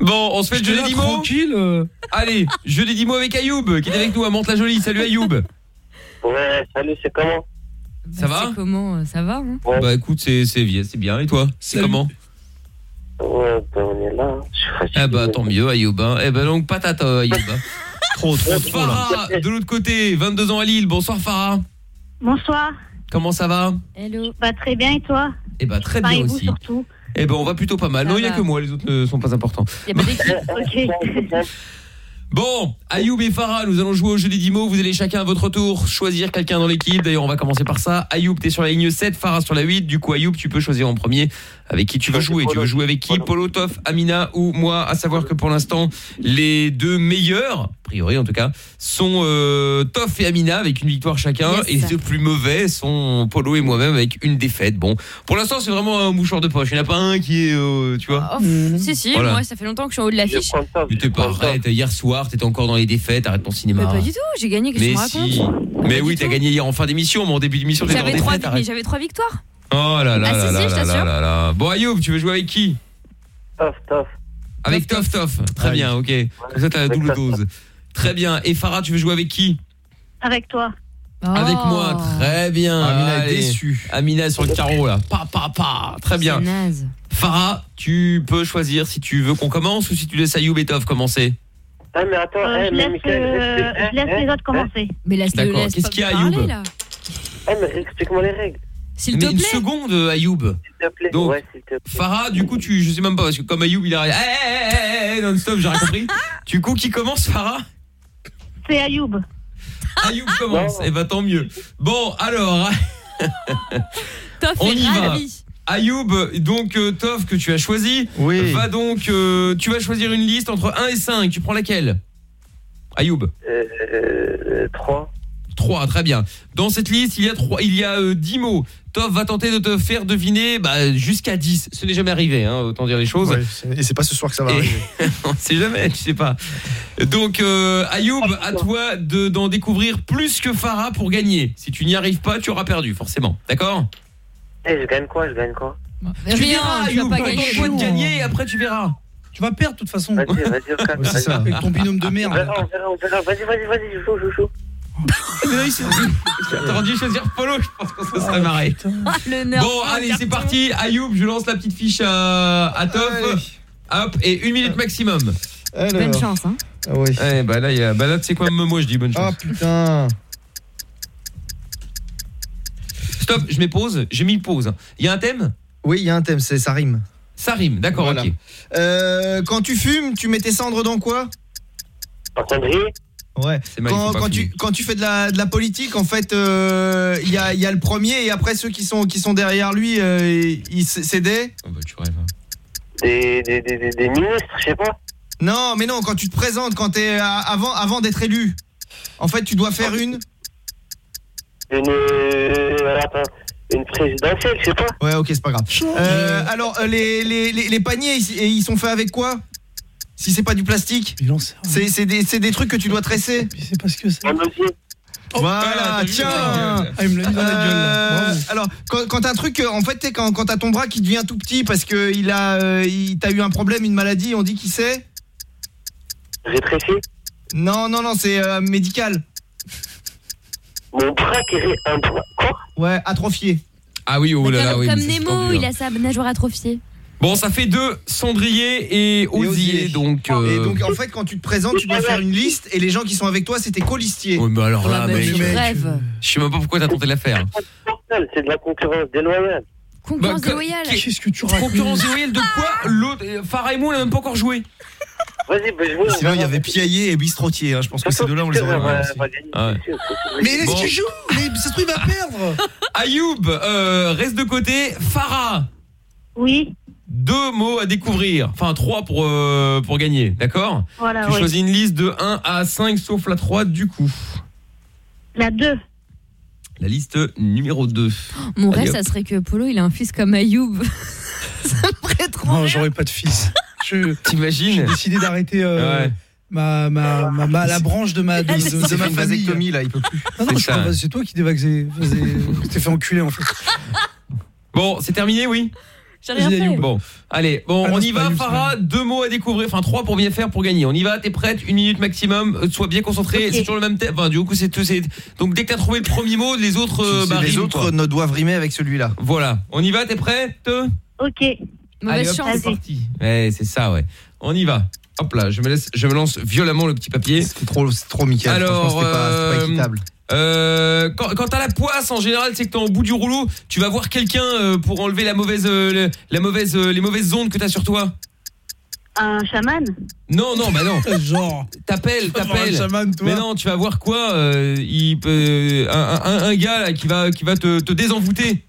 Bon, on se fait le jeu J'étais des là, 10 mots. tranquille. euh. Allez, jeu des 10 mots avec Ayoub, qui est avec nous à Mantes-la-Jolie. Salut Ayoub. Ouais, salut, c'est comment Ça va C'est comment euh, Ça va hein Bah écoute, c'est c'est bien, c'est bien. Et toi C'est comment Ouais, ben on est là. Je suis. Eh bah tant mieux Ayoub. hein. Eh bah donc patate euh, Ayoub. hein. [LAUGHS] Trop, trop, trop là. Farah, de l'autre côté, 22 ans à Lille. Bonsoir Farah. Bonsoir. Comment ça va Hello. Bah, très bien, et toi Eh bah très Enfin, bien et vous aussi. surtout. Eh ben on va plutôt pas mal. Ça Non, il y a va. que moi, les autres ne sont pas importants. Y a pas d'équipe. [LAUGHS] Ok. [LAUGHS] Bon, Ayoub et Farah, nous allons jouer au jeu des 10 mots. Vous allez chacun à votre tour choisir quelqu'un dans l'équipe. D'ailleurs, on va commencer par ça. Ayoub, t'es sur la ligne 7, Farah sur la 8. Du coup, Ayoub, tu peux choisir en premier avec qui tu veux jouer. Tu veux jouer avec qui? Polo, Toff, Amina ou moi? À savoir que pour l'instant, les deux meilleurs, a priori en tout cas, sont euh, Toff et Amina avec une victoire chacun. Yes. Et les deux plus mauvais sont Polo et moi-même avec une défaite. Bon, pour l'instant, c'est vraiment un mouchoir de poche. Il n'y en a pas un qui est, euh, tu vois... Oh, pff, si, si, Voilà. moi ça fait longtemps que je suis en haut de Je l'affiche. Tu t'es pas arrête, hier soir, t'étais encore dans les défaites, arrête ton cinéma. Mais pas du tout, j'ai gagné, qu'est-ce que Mais tu me si. racontes Mais Pas oui, t'as gagné hier en fin d'émission, mais en début d'émission, t'étais J'avais trois, défaite, mais arrête. j'avais trois victoires. Oh là là Ah, là si, là je là là t'assure. là là. Bon Ayoub, tu veux jouer avec qui Tof, tof. Avec Toff Toff. Très bien, ok. Comme ça, t'as la double Toff, dose. Très bien. Et Farah, tu veux jouer avec qui Avec toi. Avec moi, très bien. Amina est déçue. Amina est sur le carreau là. Pa pa pa. Très bien. Farah, tu peux choisir si tu veux qu'on commence ou si tu laisses Ayoub et Tov commencer. Ah, mais attends, Euh, eh, je mais laisse, Michael, euh, je laisse eh, les eh, autres commencer. Mais laisse le laisse Qu'est-ce qu'il y a, Ayoub. Eh, mais explique-moi les règles. S'il te une plaît. seconde, euh, Ayoub. S'il te plaît. Donc, ouais, s'il te plaît. Farah, du coup, tu, je sais même pas parce que comme Ayoub, il a rien. Eh, non-stop, j'ai rien compris. [LAUGHS] Du coup, qui commence, Farah? C'est Ayoub. Ayoub [LAUGHS] commence. Eh ben, tant mieux. Bon, alors. [LAUGHS] On y va. Ayoub, donc euh, Toff que tu as choisi, Oui. va donc euh, tu vas choisir une liste entre 1 et 5, tu prends laquelle? Ayoub Euh, 3. 3, très bien. Dans cette liste, il y a trois, il y a euh, 10 mots. Toff va tenter de te faire deviner bah, jusqu'à 10. Ce n'est jamais arrivé hein, autant dire les choses. Ouais, et c'est pas ce soir que ça va Et- arriver. [LAUGHS] on sait jamais, tu sais pas. Donc euh, Ayoub, à toi de d'en découvrir plus que Farah pour gagner. Si tu n'y arrives pas, tu auras perdu forcément. D'accord? Eh, je gagne quoi Je gagne quoi Tu Rien, verras tu vas pas gagner. de gagner et après tu verras. Tu vas perdre de toute façon. Vas-y, vas-y. Ouais, [LAUGHS] c'est ça. Avec ton binôme de merde. verra, on verra, on verra. Vas-y, vas-y, vas-y, je joue, je joue. Mais [LAUGHS] là, il s'est- T'aurais dû choisir Polo, je pense que ça serait marré. Ah, le nerd. Bon, allez, c'est parti. Ayoub, je lance la petite fiche à, à Toff. Hop, et une minute maximum. Bonne chance, hein. Ah oui. Eh, bah là, il y a, bah là, tu sais quoi, moi, je dis bonne Ah chance. putain. Stop, je mets pause. J'ai mis pause. Il y a un thème? Oui, il y a un thème, c'est ça rime. Ça rime, d'accord, Voilà. ok. Euh, quand tu fumes, tu mets tes cendres dans quoi? Cendrier Ouais. Mal, Quand, tu quand tu fais de la, de la politique, en fait, euh, il y, a, il y a le premier et après ceux qui sont qui sont derrière lui, euh, ils c'est des Oh, bah, tu rêves. hein. des, des, des, des, des ministres, je sais pas. Non, mais non, quand tu te présentes, quand t'es avant avant d'être élu, en fait, tu dois faire une. Une. euh, attends. Une présidentielle, je sais pas. Ouais, ok, c'est pas grave. Euh, alors, euh, les, les, les, les paniers, ils, sont faits avec quoi? Si c'est pas du plastique? C'est c'est des, c'est des trucs que tu dois tresser. Il sait pas ce que c'est. En osier. Voilà, t'as vu, tiens t'as Ah, il me l'a dit dans la gueule. là. Euh, Bravo. alors, quand, quand t'as un truc, euh, en fait, t'es- quand, quand t'as ton bras qui devient tout petit parce que il a, euh, il t'as eu un problème, une maladie, on dit qui c'est? Rétréci. Non, non, non, c'est euh, médical. Mon bras qui est un bras. Quoi Ouais, atrophié. Ah oui, oh là là, comme oui. comme mais c'est Nemo, tendu, il hein. a sa nageoire atrophiée. Bon, ça fait deux cendrier et osier, osier. donc. Et euh, donc, en fait, quand tu te présentes, tu dois faire une liste et les gens qui sont avec toi, c'est tes colistiers. Ouais, mais alors là, Ah, mec, je rêve. je sais même pas pourquoi t'as tenté l'affaire. C'est de la concurrence déloyale. Concurrence Bah, que- déloyale. Qu'est-ce que tu racontes Concurrence déloyale de quoi L'autre, euh, Farah et moi, on a même pas encore joué. Vas-y, bah, je vois. Sinon, il y avait Piaillé et Bistrotier. hein. Je pense que ces deux-là, on les aurait. Ouais, gagner, Ah ouais. Mais laisse qu'il joue Mais ça se trouve, il va perdre [LAUGHS] Ayoub, euh, reste de côté. Farah, Oui. deux mots à découvrir. Enfin, trois pour, euh, pour gagner, d'accord Voilà, Tu oui. choisis une liste de 1 à 5, sauf la 3 du coup. La 2. La liste numéro 2. Mon Allez, rêve, hop. ça serait que Polo, il a un fils comme Ayoub. [LAUGHS] ça me ferait trop Non, rire. j'aurais pas de fils. Je T'imagines j'ai décidé d'arrêter euh, Ouais. ma, ma, ma, ma- la branche de ma, de, de- de ma famille. vasectomie, là, il peut plus. Ah non, C'est je crois ça. pas, c'est toi qui t'es vaxé. Tu t'es fait enculer en fait. Bon, c'est terminé, oui J'ai rien fait. Bon, allez, bon, Ah non, on c'est y pas va, Farah. Deux mots à découvrir, enfin trois pour bien faire, pour gagner. On y va, t'es prête? Une minute maximum. euh, Sois bien concentré. Ok. C'est toujours le même thème. Enfin, du coup, c'est tout. c'est- Donc, dès que t'as trouvé le premier mot, les autres, euh, bah, les riment, autres quoi. ne doivent rimer avec celui-là. Voilà. On y va, t'es prête? Ok. Allez, Mauvaise hop, chance. c'est parti. Ouais, c'est ça, ouais. On y va. Hop là, je me laisse, je me lance violemment le petit papier. C'était trop, c'est trop Mickaël. Alors, Franchement, c'était pas, c'était euh, pas équitable. Euh, quand quand t'as la poisse, en général, c'est que t'es en bout du rouleau. Tu vas voir quelqu'un euh, pour enlever la mauvaise, euh, le- la mauvaise, euh, les mauvaises ondes que t'as sur toi. Un chaman? Non, non, bah non. [LAUGHS] Genre. T'appelles, Tu vas voir t'appelles. un chaman, toi Mais non, tu vas voir quoi euh, Il peut, un, un- un gars là, qui va, qui va te, te désenvoûter.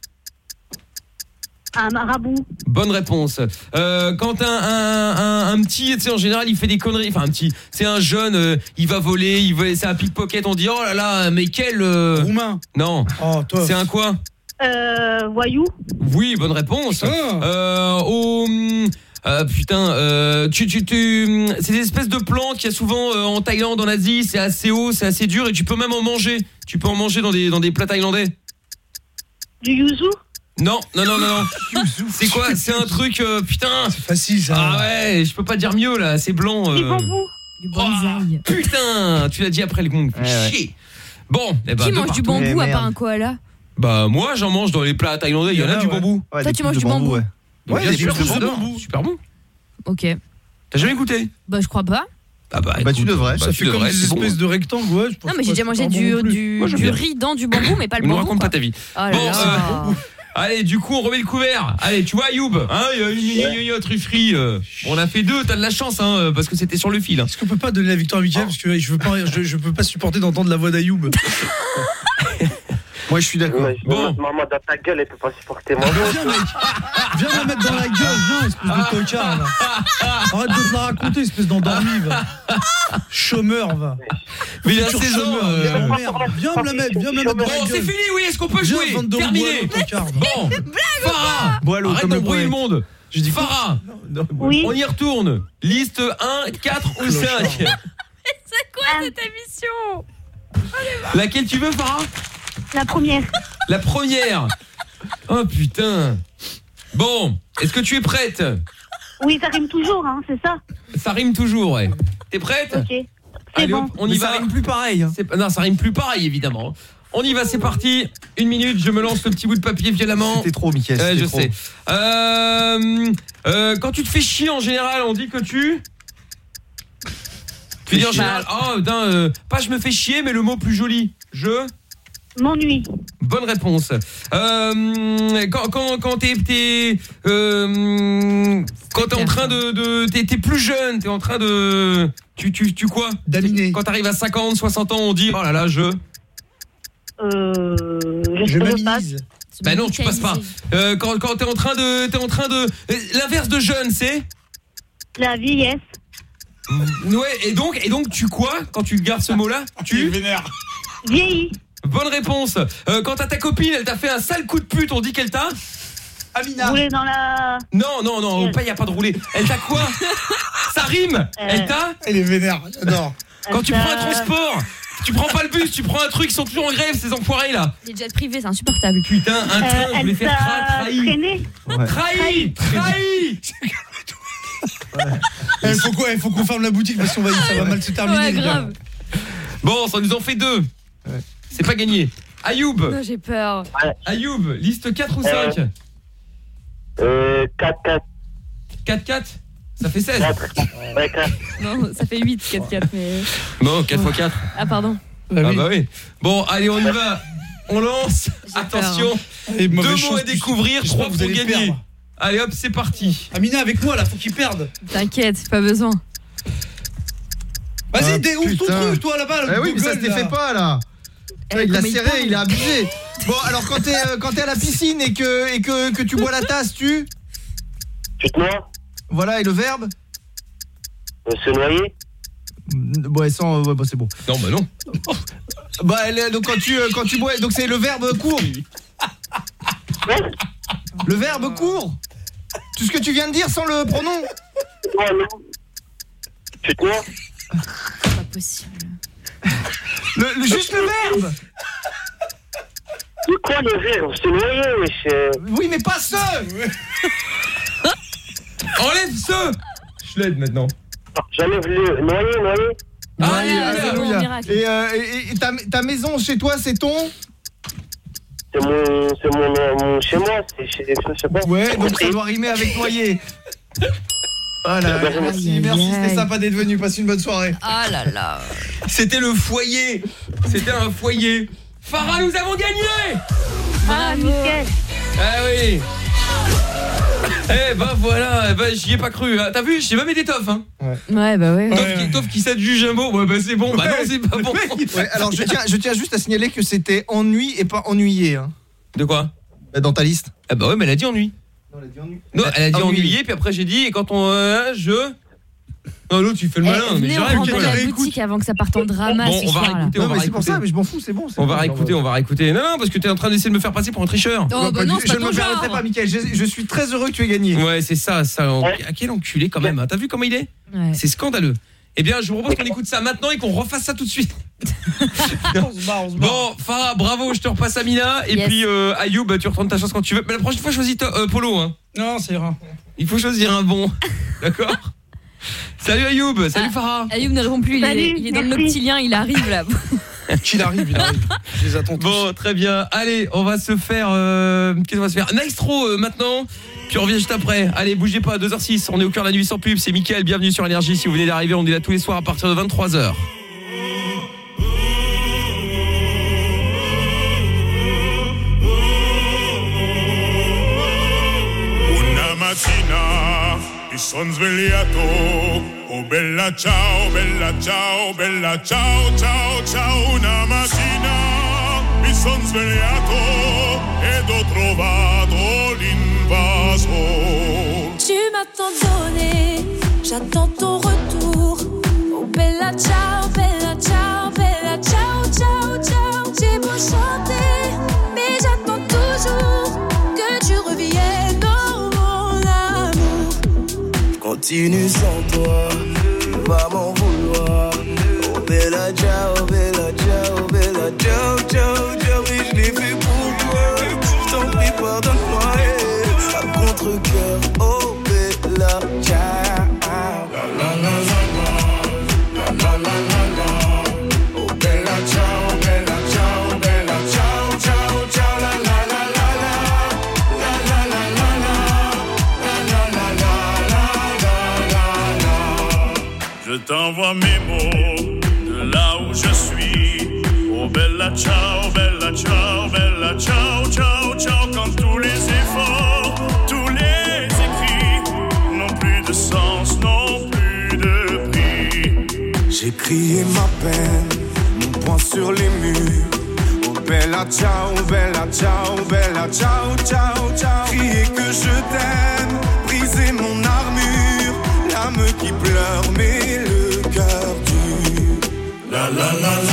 Un marabout. Bonne réponse. Euh, quand un, un, un, un petit, tu sais, en général, il fait des conneries. Enfin, un petit, c'est un jeune, euh, il va voler, il va, c'est un pickpocket. On dit, oh là là, mais quel. euh, Roumain. Non. Oh, toi. C'est un quoi? Euh, voyou. Oui, bonne réponse. Ah. Euh, au. hum, euh, putain, euh, tu, tu, tu, hum, c'est des espèces de plantes qu'il y a souvent euh, en Thaïlande, en Asie. C'est assez haut, c'est assez dur et tu peux même en manger. Tu peux en manger dans des, dans des plats thaïlandais. Du yuzu. Non, non, non, non, non. C'est quoi C'est un truc, euh, putain. C'est facile ça. Ah ouais, je peux pas dire mieux là, c'est blanc. Du euh. bambou. Du bonsaï. Putain, tu l'as dit après le gong. Ouais, ouais. Chier. Bon, eh ben, Qui de mange du partout. bambou à part un koala? Bah moi j'en mange dans les plats thaïlandais, il y en a du bambou. Toi, tu manges du bambou Ouais, Ouais, bien des sûr, petits j'adore. bambous. Super bon. Ok. T'as jamais goûté? Bah, je crois pas. Ah bah, Bah, tu écoute, devrais. bah, Ça tu fait comme devrais, des c'est bon. espèces de rectangles, ouais. je pense Non, mais j'ai pas déjà que mangé du, bon non plus. du, Moi, j'aime du bien. riz dans du bambou, mais pas le Nous bambou. raconte quoi. pas ta vie. Oh là Bon, là. [LAUGHS] allez, du coup, on remet le couvert. Allez, tu vois, Ayoub, hein, euh, on a fait deux, t'as de la chance, hein, euh, parce que c'était sur le fil. hein. Est-ce qu'on peut pas donner la victoire à Mickaël parce que je veux pas je, je peux pas supporter d'entendre la voix d'Ayoub. [LAUGHS] Moi, je suis d'accord. Bon. Maman, dans ta gueule, elle peut pas supporter moi. Viens mec, viens la mettre dans la gueule, viens espèce de tocard là. Arrête de te la raconter espèce d'endormi va. Chômeur va. Mais il y a Futur 16 ans, chômeur, euh, merde. Viens me la mettre, viens me la mettre dans Bon, la c'est gueule. fini, oui, est-ce qu'on peut Viens, jouer Terminé. Boileau, tocard, va. Bon, Farah, Boileau, arrête comme le d'embrouiller le poète. monde. Je dis Farah, Oui. on y retourne. Liste 1, 4 ou 5 [LAUGHS] C'est quoi cette émission? Laquelle tu veux, Farah? La première. La première. Oh putain. Bon, est-ce que tu es prête? Oui, ça rime toujours, hein, c'est ça? Ça rime toujours, ouais. T'es prête? Ok. C'est Allez bon. hop, on y Mais va. ça rime plus pareil. hein. C'est Non, ça rime plus pareil, évidemment. On y va, c'est parti. Une minute, je me lance le petit bout de papier violemment. C'était trop, Mickaël. Ouais, c'était je trop. sais. Euh, euh, quand tu te fais chier en général, on dit que tu Tu dis en chier. général, oh, putain, euh, pas je me fais chier, mais le mot plus joli. Je M'ennuie. Bonne réponse. Euh, quand quand quand t'es euh, quand t'es en train de de t'es t'es plus jeune, t'es en train de tu tu tu quoi? D'aminer. Quand t'arrives à 50, 60 ans, on dit oh là là, je Euh, je, Je m'amise. Bah non, tu passes pas. Euh, quand quand t'es en train de t'es en train de euh, l'inverse de jeune, c'est? La vieillesse. Ouais, et donc et donc tu quoi? Quand tu gardes ce mot-là Tu Vieilli. Bonne réponse. Euh, quand t'as ta copine, elle t'a fait un sale coup de pute, on dit qu'elle t'a Amina. Rouler dans la... Non, non, non, pas y a pas de rouler. Elle t'a quoi Ça rime. Elle t'a Elle est vénère, j'adore. Quand tu prends un transport, tu prends pas le bus, tu prends un truc, ils sont toujours en grève ces enfoirés là. Les jets privés, c'est insupportable. Putain, un Euh, train, je voulais elle faire trahi. traîné. Trahi, trahi. Il faut quoi Il faut qu'on ferme la boutique parce qu'on va ça va mal se terminer. Ouais, les gars. grave. Bon, ça nous en fait deux. C'est pas gagné. Ayoub, Non, j'ai peur. Ayoub, liste 4 ou 5 Euh, 4, 4, 4 4 Ça fait 16. 4. Ouais, 4. Non, ça fait 8, 4, 4, mais... Non, 4 x 4. Ah, pardon. Ah bah oui. Bon, allez, on y va. On lance. Attention. Et Deux mots à découvrir, trois que vous pour gagner. perdre. Allez hop, c'est parti. Amina avec moi là, faut qu'il perde. T'inquiète, pas besoin. Vas-y, Ah, dé- ouvre ton truc toi là-bas. le Eh oui, mais ça se fait pas là. Eh, il l'a il serré, il a abusé. [LAUGHS] Bon, alors quand t'es euh, quand t'es à la piscine et que et que, que tu bois la tasse, tu Tu te noies voilà et le verbe Euh, Se noyer Ouais, sans ouais, bah, c'est bon. Non, bah non. [LAUGHS] Bah elle- donc quand tu euh, quand tu bois donc c'est le verbe court. Le verbe court. Tout ce que tu viens de dire sans le pronom. Oh non. Tu te noies Pas possible. [LAUGHS] Le, le- juste le verbe. C'est quoi le verre Se noyer, euh. Oui, mais pas ce. [LAUGHS] Enlève ce. Je l'aide maintenant. J'enlève le noyer, noyer. Ah, alléluia. alléluia. miracle. Et, euh, et- et ta, ta maison chez toi, c'est ton? C'est mon, c'est mon, mon chez moi, c'est chez, je sais pas. Ouais, donc ça doit rimer avec noyer. [LAUGHS] Voilà, merci, merci, c'était sympa d'être venu, passe une bonne soirée. Ah là là. C'était le foyer. C'était un foyer. Farah, nous avons gagné Ah, nickel. Ah oui Eh ben voilà, eh ben, j'y ai pas cru. hein. T'as vu, j'ai même aidé Toff. Hein. Ouais, bah ouais. Toff, qui, Toff qui s'adjuge un mot, ouais bah c'est bon, bah non c'est pas bon. [LAUGHS] Ouais, alors je tiens, je tiens juste à signaler que c'était ennui et pas ennuyé hein, De quoi? Dans ta liste. Ah bah ouais, mais elle a dit ennui. Non, elle a dit ennui. Non, elle a dit Ennuyé. ennuyé, puis après j'ai dit, et quand on... euh, je... Non, l'autre, tu fais le Eh, malin, mais venez, j'ai on rentre la boutique avant que ça parte en drama Bon, on va réécouter, on Non, va mais c'est pour réécouter. ça, mais je m'en fous, c'est bon. On va réécouter, on va réécouter. Non, non, parce que t'es en train d'essayer de me faire passer pour un tricheur. Oh, bah non, c'est je ne me permettrai pas, Mickaël. Je, je suis très heureux que tu aies gagné. Ouais, c'est ça, ça. À quel enculé quand même. hein. T'as vu comment il est Ouais. C'est scandaleux. Eh bien, je vous propose qu'on écoute ça maintenant et qu'on refasse ça tout de suite. [LAUGHS] On se barre, on se barre. Bon, Farah, bravo, je te repasse Amina. Et Yes. puis, euh, Ayoub, tu retournes ta chance quand tu veux. Mais la prochaine fois, choisis euh, Polo. Hein. Non, ça ira. Il faut choisir un bon. [LAUGHS] D'accord Salut Ayoub, salut Ah. Farah. Ayoub ne répond plus, il est, il est dans le noctilien, il arrive là. [LAUGHS] [LAUGHS] Qu'il arrive, il arrive. Je les attends tous. Bon, très bien. Allez, on va se faire euh, qu'est-ce qu'on va se faire? Maestro euh, maintenant. Puis on revient juste après. Allez, bougez pas, 2h06, on est au cœur de la nuit sans pub, c'est Mickaël, bienvenue sur Énergie si vous venez d'arriver, on est là tous les soirs à partir de 23h. Una mattina mi son svegliato Oh bella ciao, bella ciao, bella ciao, ciao, ciao Una mattina mi son svegliato ed ho trovato l'invaso Tu m'as tant donné, j'attends ton retour. Oh bella ciao, bella ciao, bella ciao, ciao, ciao. J'ai beau chanter, Continue sans toi, tu vas m'en vouloir. Oh bella ciao, bella ciao, bella ciao, ciao, ciao. Oui, je l'ai fait pour toi. Je t'en prie, pardonne-moi. eh. À contre-cœur, mes mots de là où je suis. Oh bella ciao, bella ciao, bella ciao, ciao, ciao. Quand tous les efforts, tous les écrits n'ont plus de sens, n'ont plus de prix. J'ai crié ma peine, mon poing sur les murs. Oh bella ciao, bella ciao, bella ciao, ciao, ciao. Crier que je t'aime, briser mon armure. L'âme qui pleure, mais. La la la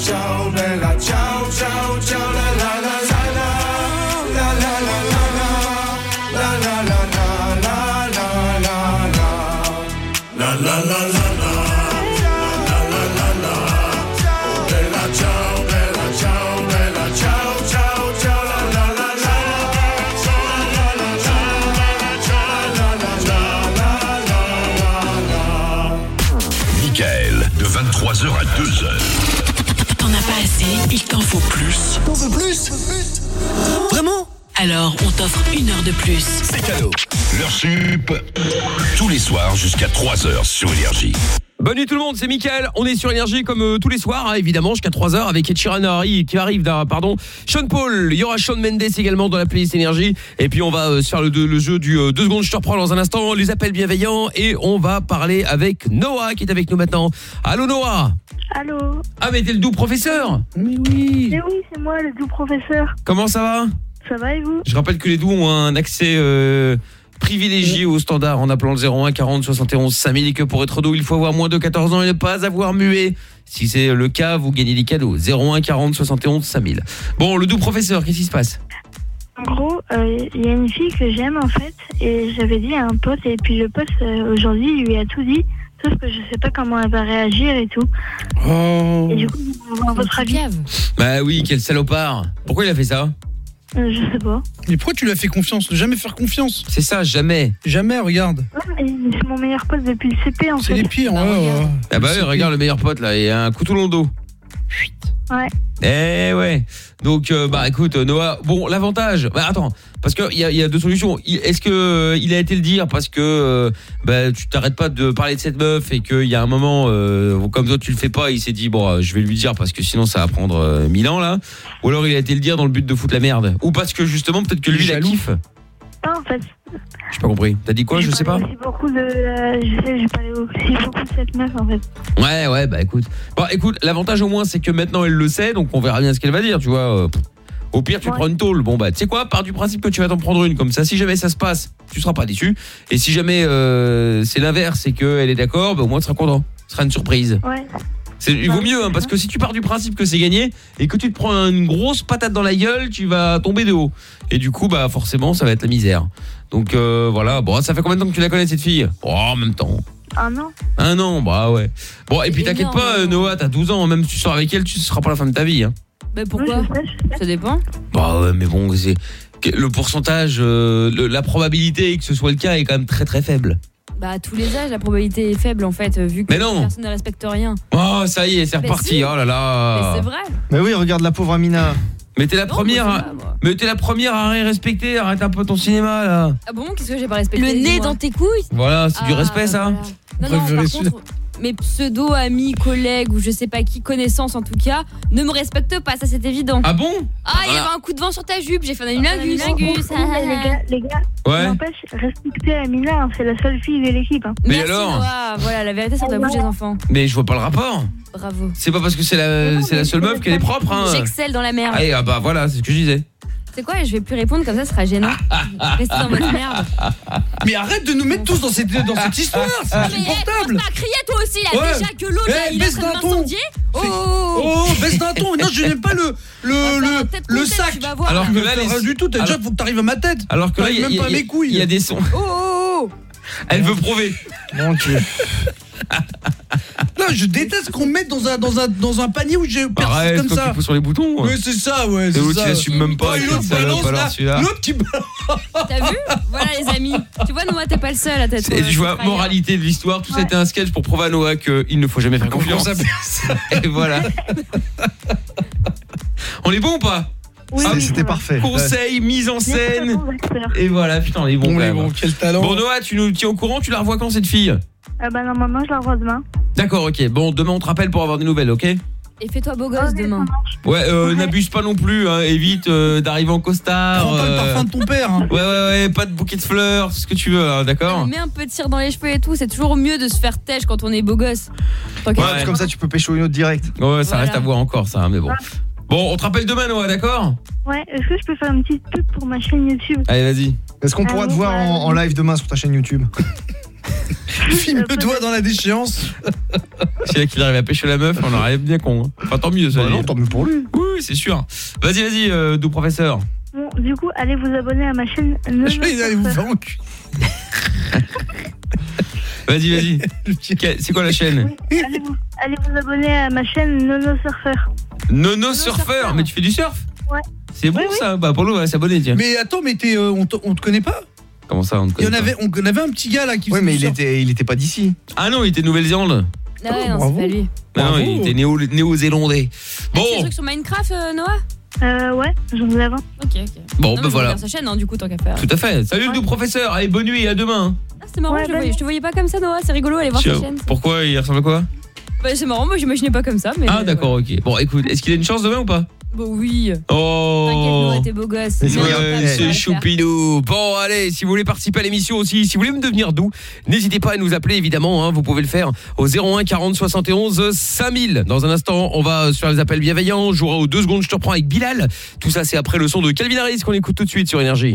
ciao, bella heure de plus. C'est cadeau. Leur sup, tous les soirs jusqu'à 3h sur Énergie. Bonne nuit tout le monde, c'est Mickaël. On est sur Énergie comme euh, tous les soirs, hein, évidemment, jusqu'à 3h avec Ed Sheeran Harry qui arrive, d'un- pardon, Sean Paul. Il y aura Sean Mendes également dans la playlist Énergie. Et puis on va euh, se faire le, le jeu du 2 secondes, je te reprends dans un instant, les appels bienveillants. Et on va parler avec Noah qui est avec nous maintenant. Allô Noah? Allô? Ah mais t'es le doux professeur? Mais oui Mais oui, c'est moi, le doux professeur. Comment ça va? Ça va et vous Je rappelle que les doux ont un accès euh, privilégié au standard en appelant le 01 40 71 5000 et que pour être doux, il faut avoir moins de 14 ans et ne pas avoir mué. Si c'est le cas, vous gagnez des cadeaux. 01 40 71 5000. Bon, le doux professeur, qu'est-ce qui se passe? En gros, euh, il y a une fille que j'aime en fait, et j'avais dit à un pote, et puis le pote euh, aujourd'hui lui a tout dit, sauf que je sais pas comment elle va réagir et tout. Oh. Et du coup, je voulais avoir votre avis. Bah oui, quel salopard. Pourquoi il a fait ça? Je sais pas. Mais pourquoi tu lui as fait confiance Ne Jamais faire confiance. C'est ça, jamais. Jamais, regarde. Ouais, mais c'est mon meilleur pote depuis le CP en fait. C'est les pires, ouais, ouais. Ah bah oui, regarde le meilleur pote là, il a un couteau dans le dos. Ouais. Eh ouais. Donc euh, bah écoute euh, Noah, bon l'avantage, bah attends, parce que il y a, il y a deux solutions. Est-ce que euh, il a été le dire parce que euh, bah tu t'arrêtes pas de parler de cette meuf et qu'il y a un moment euh, comme toi tu le fais pas, il s'est dit bon euh, je vais lui dire parce que sinon ça va prendre euh, mille ans là. Ou alors il a été le dire dans le but de foutre la merde. Ou parce que justement peut-être que lui il a kiffe. Ah, en fait. J'ai pas compris. T'as dit quoi Je sais pas. Aussi beaucoup de, euh, je sais, j'ai parlé aussi beaucoup de cette meuf en fait. Ouais, ouais, bah écoute. Bon, écoute, l'avantage au moins, c'est que maintenant elle le sait, donc on verra bien ce qu'elle va dire, tu vois. euh, Au pire, tu prends une tôle. Bon bah, tu sais quoi Pars du principe que tu vas t'en prendre une comme ça. Si jamais ça se passe, tu seras pas déçu. Et si jamais euh, c'est l'inverse et qu'elle est d'accord, bah, au moins tu seras content. Ce sera une surprise. Ouais. C'est il vaut mieux hein, parce que si tu pars du principe que c'est gagné et que tu te prends une grosse patate dans la gueule, tu vas tomber de haut. Et du coup bah forcément ça va être la misère. Donc euh, voilà, bon, ça fait combien de temps que tu la connais cette fille? Oh, en même temps. Ah non Un an, bah ouais. Bon, et puis t'inquiète pas, euh, Noah, t'as 12 ans, même si tu sors avec elle, tu seras pas la femme de ta vie. Hein. Bah pourquoi? Ça dépend. Bah ouais, mais bon, c'est le pourcentage, euh, le- la probabilité que ce soit le cas est quand même très très faible. Bah à tous les âges, la probabilité est faible en fait, vu que Mais non. personne ne respecte rien. Oh, ça y est, c'est Mais reparti. si. Oh là là. Mais c'est vrai. Mais oui, regarde la pauvre Amina. Mais t'es la première, à... mais t'es la première à rien respecter. Arrête un peu ton cinéma là. Ah bon, qu'est-ce que j'ai pas respecté Le nez dans tes couilles Voilà, c'est du Ah, respect ça. Non, non, par contre, mes pseudo amis, collègues ou je sais pas qui, connaissances en tout cas, ne me respectent pas, ça c'est évident. Ah bon? Ah, il y avait un coup de vent sur ta jupe, j'ai fait un lingus. Lingus, les gars, les gars, Ouais. n'empêche, respectez Amina, hein, c'est la seule fille de l'équipe. hein. Mais Merci, alors. Voilà, la vérité sur la bouche des enfants. Mais je vois pas le rapport. Bravo. C'est pas parce que c'est la, c'est la seule meuf qu'elle est propre. Hein. J'excelle dans la merde. Allez, ah bah voilà, c'est ce que je disais. C'est quoi Je vais plus répondre comme ça, ce sera gênant. [LAUGHS] Restez dans votre merde. Mais arrête de nous mettre tous dans cette, dans cette histoire, c'est Mais insupportable. pas crier toi aussi là, Ouais. déjà que l'autre là, Eh, il est en baisse train de d'un ton. m'incendier. Oh, oh, Oh, baisse d'un ton. Non, je n'aime pas le le le, le sac. Alors que là, rien les- du tout. Déjà, Alors- faut que t'arrives à ma tête. Alors que là, il y, a- T'arrives il y même a- pas à mes couilles. il y a des sons. oh, oh, oh. Elle veut prouver. Mon Dieu. [LAUGHS] Là, je déteste qu'on me mette dans un dans un dans un panier où j'ai personne Arrête, comme ça. pousse sur les boutons. Ouais, c'est ça, ouais, c'est l'autre, ça. il même pas. Oh, l'autre balance, là. celui-là. L'autre qui T'as vu Voilà les amis. Tu vois Noah, t'es pas le seul à t'être. Et euh, tu vois, moralité de l'histoire, tout ça était un sketch pour prouver à Noah qu'il ne faut jamais faire confiance. Et voilà. [LAUGHS] On est bon ou pas? Oui, Ah, c'était parfait. Conseil, mise en scène. Et voilà, putain, on est bon. On quand est même. bon, quel talent. Bon Noah, tu nous tiens au courant, tu la revois quand cette fille? Ah bah normalement, je la revois demain. D'accord, ok. Bon, demain on te rappelle pour avoir des nouvelles, ok? Et fais-toi beau gosse demain. Ouais, euh, n'abuse pas non plus, hein, évite euh, d'arriver en costard. Prends pas le euh, parfum de ton père. hein. Ouais, ouais, ouais, pas de bouquet de fleurs, ce que tu veux, hein, d'accord? Mets un peu de cire dans les cheveux et tout, c'est toujours mieux de se faire têche quand on est beau gosse. Ouais, comme ça tu peux pécho une autre direct. Ouais, ça Voilà. reste à voir encore, ça, hein, mais bon. Bon, on te rappelle demain, Noah, d'accord Ouais, est-ce que je peux faire une petite pub pour ma chaîne YouTube Allez, vas-y. Est-ce qu'on pourra Ah te bon, voir bah, en, en live demain sur ta chaîne YouTube [LAUGHS] Filme le doigt dans la déchéance. [LAUGHS] Si là qu'il arrive à pêcher la meuf, on aurait bien con. hein. Enfin, tant mieux, ça. Bah non, tant mieux pour lui. Oui, c'est sûr. Vas-y, vas-y, euh, doux professeur. Bon, du coup, allez vous abonner à ma chaîne Nono Il allait vous faire. [LAUGHS] Vas-y, vas-y. C'est quoi la chaîne Allez vous, allez vous abonner à ma chaîne Nono Surfer. Nono surfeur. Mais tu fais du surf Ouais. C'est bon ça Bah, Polo va s'abonner, tiens. Mais attends, mais euh, on, te, on te connaît pas? Comment ça, on te Il y connaît en pas avait, on avait un petit gars là qui Oui, faisait mais du il surf. était, il était pas d'ici. Ah non, il était de Nouvelle-Zélande. Ah ouais, non, bravo. c'est pas lui. Non, non, il était néo- néo-zélandais. Bon. Des trucs sur Minecraft, euh, Noah? Euh, ouais, j'en ai avant. Ok, ok. bon, Non, bah voilà. sa chaîne, hein, du coup, tant qu'à faire. Tout à fait. Salut le doux professeur. Allez, bonne nuit, à demain. Ah, c'est marrant, Ouais, je, le voyais, je te voyais pas comme ça, Noah, c'est rigolo, allez voir sa chaîne. Pourquoi il ressemble à quoi? Bah, c'est marrant, moi j'imaginais pas comme ça, mais. Ah, d'accord, ok. Bon, écoute, est-ce qu'il a une chance demain ou pas? Bah oui. T'inquiète, Oh t'es beau gosse. C'est choupinou. Bon, allez, si vous voulez participer à l'émission aussi, si vous voulez me devenir doux, n'hésitez pas à nous appeler, évidemment. hein, vous pouvez le faire au 01 40 71 5000. Dans un instant, on va sur les appels bienveillants. On jouera aux deux secondes, je te reprends avec Bilal. Tout ça, c'est après le son de Calvin Harris qu'on écoute tout de suite sur Énergie.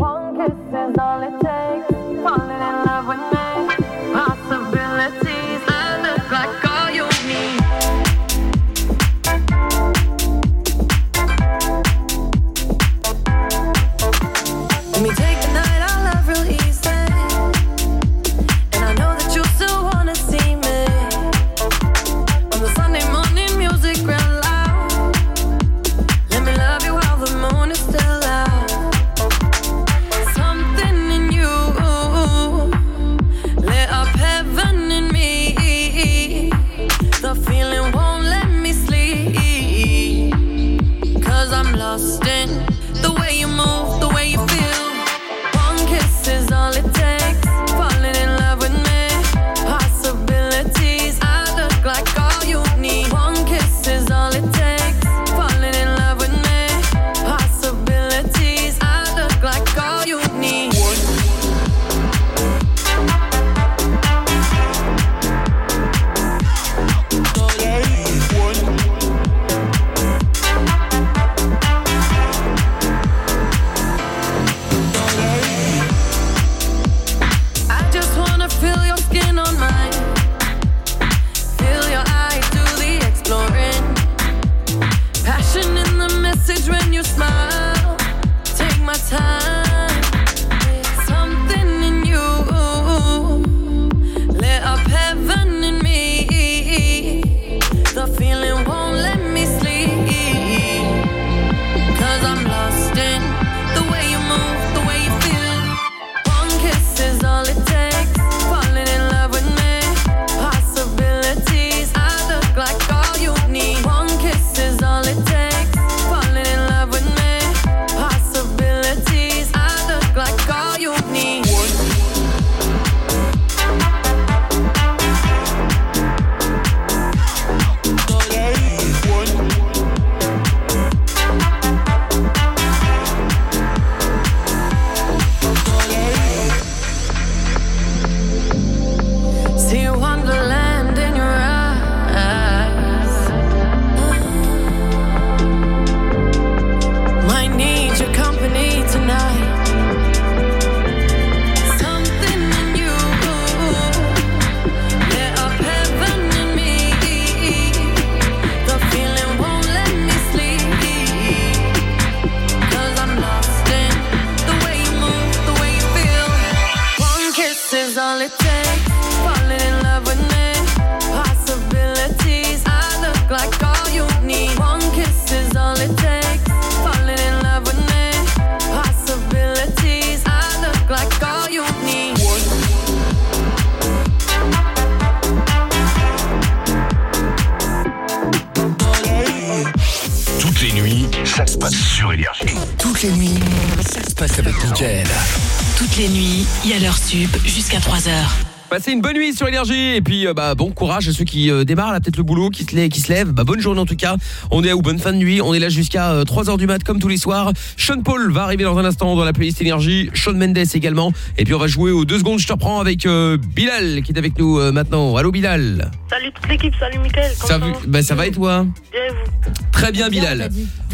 Énergie. Et puis euh, bah bon courage à ceux qui euh, démarrent là peut-être le boulot qui se lève qui se lève bah bonne journée en tout cas. On est à ou bonne fin de nuit. On est là jusqu'à 3h du mat comme tous les soirs. Sean Paul va arriver dans un instant dans la playlist énergie. Sean Mendes également. Et puis on va jouer aux deux secondes. Je te reprends avec euh, Bilal qui est avec nous euh, maintenant. Allô Bilal. Salut toute l'équipe, salut Mickaël. comment ça, ça vu- va bah, ça va et toi Bien et vous très bien Bilal.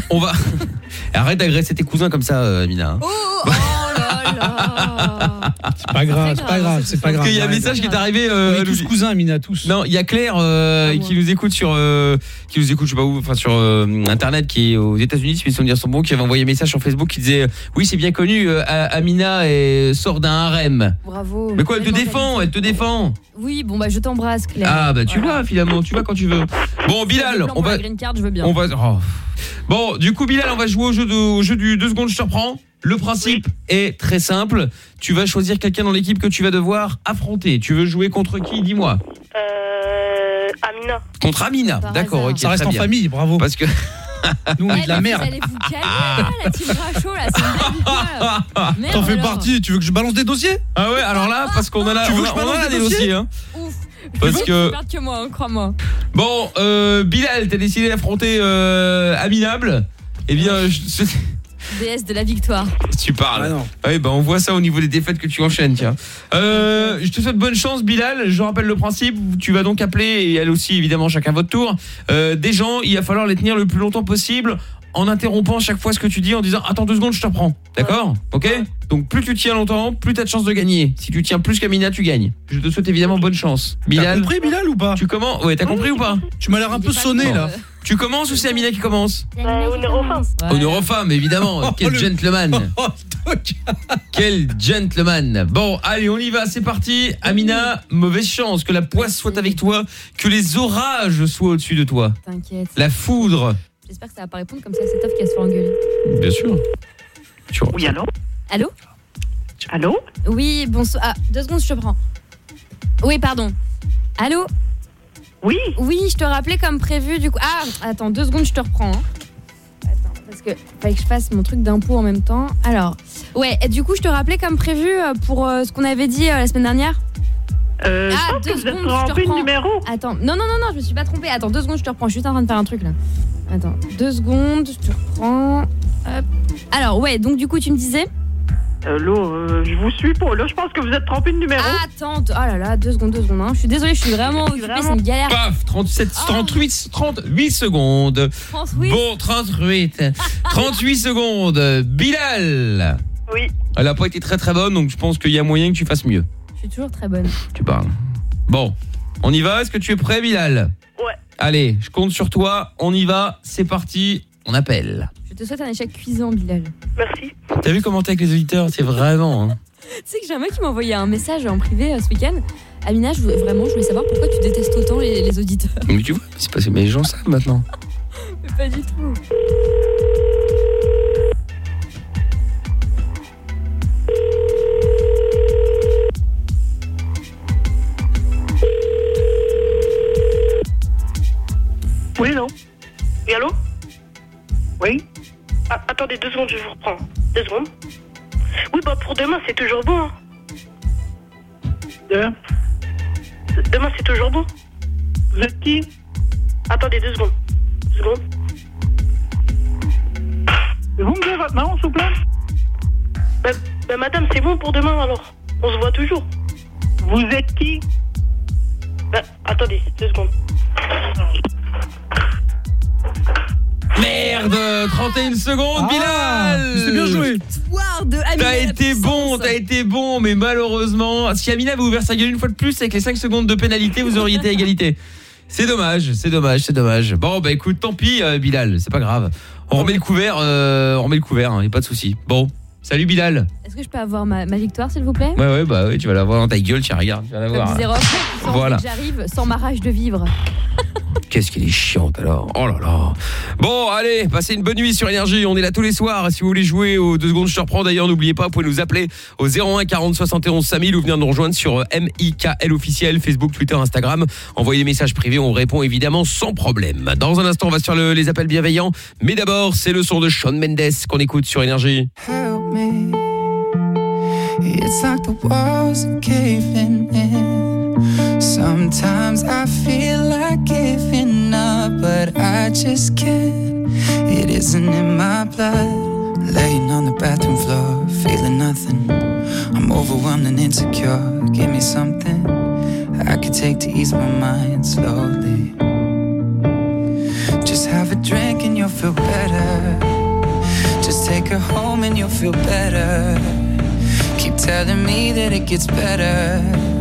on va [LAUGHS] arrête d'agresser tes cousins comme ça euh, Amina hein. C'est pas grave, c'est pas grave, c'est pas grave. Parce qu'il y a un message qui est arrivé. On est euh, tous cousins, Mina, tous. Non, il y a Claire euh, qui nous écoute sur, euh, qui nous écoute, je sais pas où, enfin sur euh, internet, qui est aux États-Unis, si mes souvenirs sont bons, qui avait envoyé un message sur Facebook qui disait, oui, c'est bien connu, euh, Amina est, sort d'un harem. Bravo. Mais quoi, elle te défend, elle te défend. Oui, bon bah je t'embrasse Claire. Ah bah tu vois finalement, tu vois quand tu veux. Bon Bilal, on va, green card, je veux bien. on va. oh. Bon, du coup Bilal, on va jouer au jeu de, au jeu du 2 secondes, je te reprends. Le principe est très simple. Tu vas choisir quelqu'un dans l'équipe que tu vas devoir affronter. Tu veux jouer contre qui? Dis-moi. Euh, Amina. Contre Amina. D'accord, ok. Ça reste en famille, bravo. Parce que [LAUGHS] nous on est Eh, de la mais merde. Vous allez vous calmer là, la team là, c'est [LAUGHS] T'en fais partie, tu veux que je balance des dossiers? Ah ouais, alors là parce qu'on a Tu veux que je balance des des dossiers dossiers? hein. Ouf. Parce Tu que- que moi, hein, crois-moi. Bon, euh, Bilal, t'as décidé d'affronter euh, Aminable. Eh bien, je- DS de la victoire. tu parles. Ah non. Oui, bah on voit ça au niveau des défaites que tu enchaînes, tiens. Euh, je te souhaite bonne chance, Bilal. Je rappelle le principe. Tu vas donc appeler, et elle aussi, évidemment, chacun votre tour, euh, des gens. Il va falloir les tenir le plus longtemps possible en interrompant chaque fois ce que tu dis en disant attends deux secondes je te reprends d'accord ok donc plus tu tiens longtemps plus t'as de chance de gagner si tu tiens plus qu'Amina tu gagnes je te souhaite évidemment bonne chance T'as Bilal compris, Bilal, ou pas tu commences ouais t'as compris ou pas Tu m'as l'air un peu sonné, là. Tu commences ou c'est Amina qui commence Euh, honneur aux femmes. Honneur aux femmes, évidemment. Quel le- gentleman. [LAUGHS] Quel gentleman. Bon, allez, on y va, c'est parti. Amina, mauvaise chance que la poisse soit avec toi, que les orages soient au-dessus de toi. T'inquiète. La foudre. J'espère que ça va pas répondre comme ça, c'est tough qu'elle se fait engueuler. Bien sûr. Oui, allô Allô Allô Oui, bonsoir. Ah, deux secondes, je te prends. Oui, pardon. Allô Oui Oui, je te rappelais comme prévu du coup. Ah, attends, deux secondes, je te reprends. hein. Attends, parce que fallait que je fasse mon truc d'impôt en même temps. Alors, ouais, et du coup, je te rappelais comme prévu euh, pour euh, ce qu'on avait dit euh, la semaine dernière. euh, Ah, pense deux que vous êtes secondes, je te trompé de reprends. numéro. Attends, non, non, non, non, je me suis pas trompée. Attends, deux secondes, je te reprends. Je suis juste en train de faire un truc là. Attends, deux secondes, je te reprends. Hop. Alors, ouais, donc du coup, tu me disais Euh, là, euh, je vous suis pas. Là, je pense que vous êtes trompé de numéro. Attends, oh là là, deux secondes, deux secondes. hein. Je suis désolée, je suis vraiment occupée, c'est une galère. Paf, 37, 38, 38 secondes. 38. Bon, 38. 38 [LAUGHS] secondes. Bilal. Oui. Elle a pas été très très bonne, donc je pense qu'il y a moyen que tu fasses mieux. Je suis toujours très bonne. Tu parles. Bon, on y va Est-ce que tu es prêt, Bilal? Ouais. Allez, je compte sur toi. On y va. C'est parti. On appelle. Te souhaite un échec cuisant, Bilal. Merci. T'as vu comment t'es avec les auditeurs? C'est vraiment. hein. Tu sais que j'ai un mec qui m'a envoyé un message en privé euh, ce week-end. Amina, je voulais- vraiment, je voulais savoir pourquoi tu détestes autant les, les auditeurs. Mais tu vois, c'est parce que les gens savent maintenant. [LAUGHS] Mais pas du tout. Oui, non. Oui, allô? Oui? Ah, Attendez deux secondes, je vous reprends. Deux secondes. Oui, bah pour demain, c'est toujours bon. Hein. Demain, c'est toujours bon. Vous êtes qui? Attendez deux secondes. Deux secondes. Vous me donnez votre nom, s'il vous plaît? Bah, bah, madame, c'est bon pour demain alors. On se voit toujours. Vous êtes qui? Bah, attendez, deux secondes. Merde 31 secondes, Bilal c'est bien joué. T'as été bon, t'as été bon, mais malheureusement, si Amina avait ouvert sa gueule une fois de plus avec les 5 secondes de pénalité, vous auriez été à égalité. C'est dommage, c'est dommage, c'est dommage. Bon, bah écoute, tant pis, euh, Bilal, c'est pas grave. On remet le couvert, euh, on remet le couvert, hein, y a pas de souci. Bon, salut Bilal. Est-ce que je peux avoir ma, ma victoire, s'il vous plaît? Ouais, ouais, bah ouais, tu vas l'avoir dans ta gueule, tiens, regarde, tu vas l'avoir. sens Voilà. j'arrive sans ma rage de vivre. Qu'est-ce qu'elle est chiante alors. Oh là là. Bon allez, passez une bonne nuit sur Énergie. On est là tous les soirs. Si vous voulez jouer aux deux secondes je te reprends. D'ailleurs n'oubliez pas, vous pouvez nous appeler au 01 40 71 5000 Ou venir nous rejoindre sur euh, MIKL officiel Facebook, Twitter, Instagram. Envoyez des messages privés, on répond évidemment sans problème. Dans un instant on va sur le- les appels bienveillants. Mais d'abord c'est le son de Shawn Mendes Qu'on écoute sur Énergie. Help me. It's like the caving in. Sometimes I feel like giving up, but I just can't. It isn't in my blood. Laying on the bathroom floor, feeling nothing. I'm overwhelmed and insecure. Give me something I could take to ease my mind slowly. Just have a drink and you'll feel better. Just take her home and you'll feel better. Keep telling me that it gets better.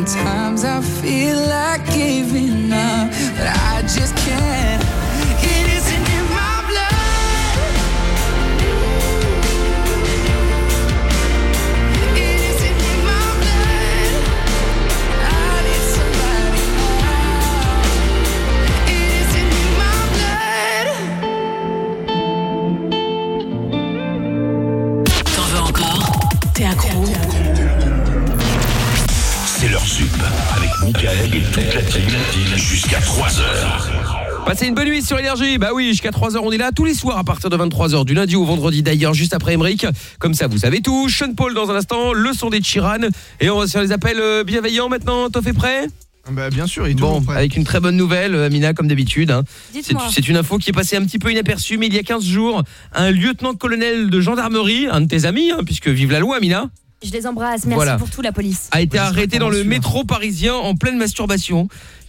Sometimes I feel like Toute la team jusqu'à 3h. Passez une bonne nuit sur Énergie. Bah oui, jusqu'à 3h, on est là tous les soirs à partir de 23h, du lundi au vendredi d'ailleurs, juste après Emmerich. Comme ça, vous savez tout. Sean Paul dans un instant, le son des Chiran. Et on va sur les appels euh, bienveillants maintenant. T'en fais prêt? Bah bien sûr, il est Bon, prêt. avec une très bonne nouvelle, euh, Amina, comme d'habitude. hein. C'est une info qui est passée un petit peu inaperçue, mais il y a 15 jours, un lieutenant-colonel de gendarmerie, un de tes amis, hein, puisque vive la loi, Amina, Je les embrasse. Merci Voilà. pour tout, la police. a été arrêté dans le métro parisien en pleine masturbation.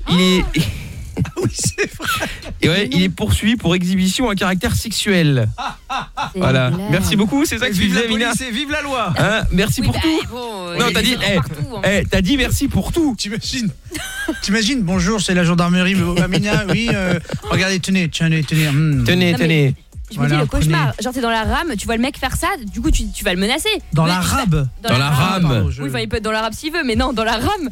Il est... [LAUGHS] oui, c'est vrai. Et ouais, il est poursuivi pour exhibition à caractère sexuel. Voilà. Merci beaucoup, c'est ça que tu Vive la disais, Amina. police et vive la loi Hein, merci Oui, pour bah, tout. bon, euh, non, t'as dit, eh, hein. eh, t'as dit merci pour tout. T'imagines T'imagines, bonjour, c'est la gendarmerie. Amina, oui, euh, regardez, tenez, tenez, tenez. hmm. Tenez, Non, mais- tenez. Je me dis le cauchemar. Genre t'es dans la rame, tu vois le mec faire ça, du coup tu, tu vas le menacer. Dans Mais la rame Dans la rame. Oui, enfin il peut être dans la rame s'il veut, mais non, dans la rame.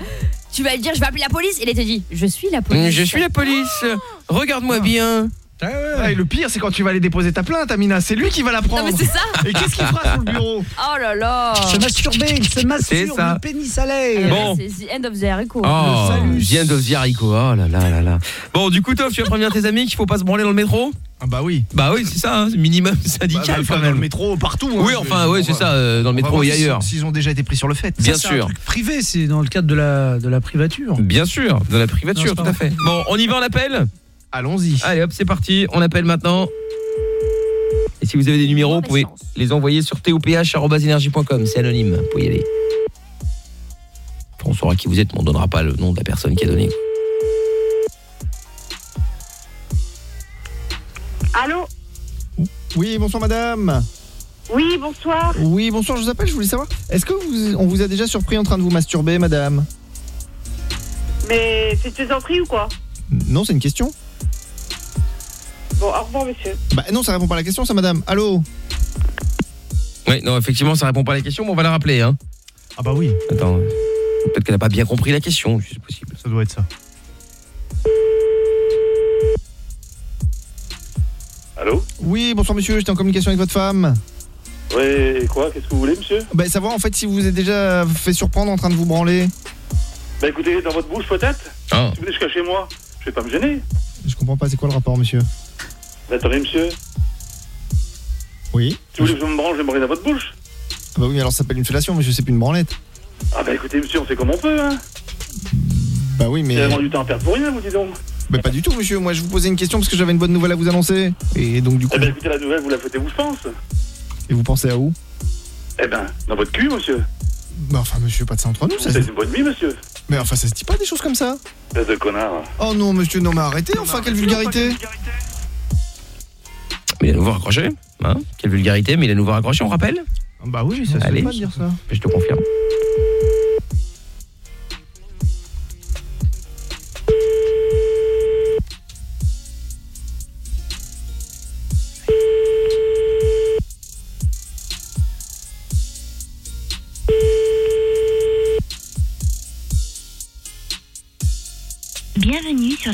Tu vas lui dire je vais appeler la police et il te dit je suis la police. Je suis la police. Regarde-moi bien. Ah, et le pire, c'est quand tu vas aller déposer ta plainte, Amina. C'est lui qui va la prendre. Non mais c'est ça. Et qu'est-ce qu'il fera sur le bureau [LAUGHS] Oh là là. Se masturber, il se C'est masturbe, ça. le pénis à l'air. Bon. C'est the end of the haricot. Oh, salut. vient de Ziarico. Oh là là là là. Bon, du coup, Toff, tu vas prévenir tes amis qu'il faut pas se branler dans le métro Ah bah oui. Bah oui, c'est ça, hein, minimum [LAUGHS] Bah, syndical bah, quand enfin, dans même. le métro, partout. hein. Oui, enfin, oui, c'est ça, euh, dans le va métro voir et ailleurs. S'ils ont déjà été pris sur le fait. Bien Ça, c'est sûr. un truc privé, c'est dans le cadre de la, de la privature. Bien sûr, de la privature, Non, tout à fait. Bon, on y va, on appelle Allons-y. Allez hop, c'est parti, on appelle maintenant. Et si vous avez des numéros, vous pouvez les envoyer sur toph.energie.com, c'est anonyme, vous pouvez y aller. Enfin, on saura qui vous êtes, mais on donnera pas le nom de la personne qui a donné. Allô Oui, bonsoir madame. Oui, bonsoir. Oui, bonsoir, je vous appelle, je voulais savoir. Est-ce que vous, on vous a déjà surpris en train de vous masturber, madame? Mais c'est tes entrées ou quoi? Non, c'est une question. Bon, au revoir, monsieur. Bah non, ça répond pas à la question, ça, madame. Allô Oui, non, effectivement, ça répond pas à la question, mais on va la rappeler. Hein. Ah bah oui. Attends, peut-être qu'elle n'a pas bien compris la question, c'est possible. Ça doit être ça. Allô Oui, bonsoir monsieur, j'étais en communication avec votre femme. Ouais, quoi Qu'est-ce que vous voulez, monsieur? Bah savoir en fait si vous vous êtes déjà fait surprendre en train de vous branler. Bah écoutez, dans votre bouche peut-être? Ah. Si vous êtes jusqu'à chez moi, je vais pas me gêner. Je comprends pas, c'est quoi le rapport, monsieur? Attendez, monsieur? Oui. Si vous voulez que je me branche, je vais me branler dans votre bouche. Ah bah oui, alors ça s'appelle une fellation, monsieur, c'est plus une branlette. Ah bah écoutez, monsieur, on fait comme on peut, hein. Bah oui, mais... C'est vraiment du temps à perdre pour rien, vous dis donc. Bah pas du tout, monsieur. Moi, je vous posais une question parce que j'avais une bonne nouvelle à vous annoncer. Et donc du coup... Eh ben écoutez, la nouvelle, vous la faites où, je pense? Et vous pensez à où? Eh ben, dans votre cul, monsieur. Bah enfin, monsieur, pas de ça entre nous, ça C'est une bonne nuit, monsieur. Mais enfin, ça se dit pas des choses comme ça. Espèce de connard. Oh non, monsieur, non mais arrêtez, enfin, quelle vulgarité Mais il a nouveau raccroché. Hein? Quelle vulgarité, mais il a nouveau raccroché, on rappelle? Bah oui, ça se Allez. fait pas de dire ça. Je te confirme.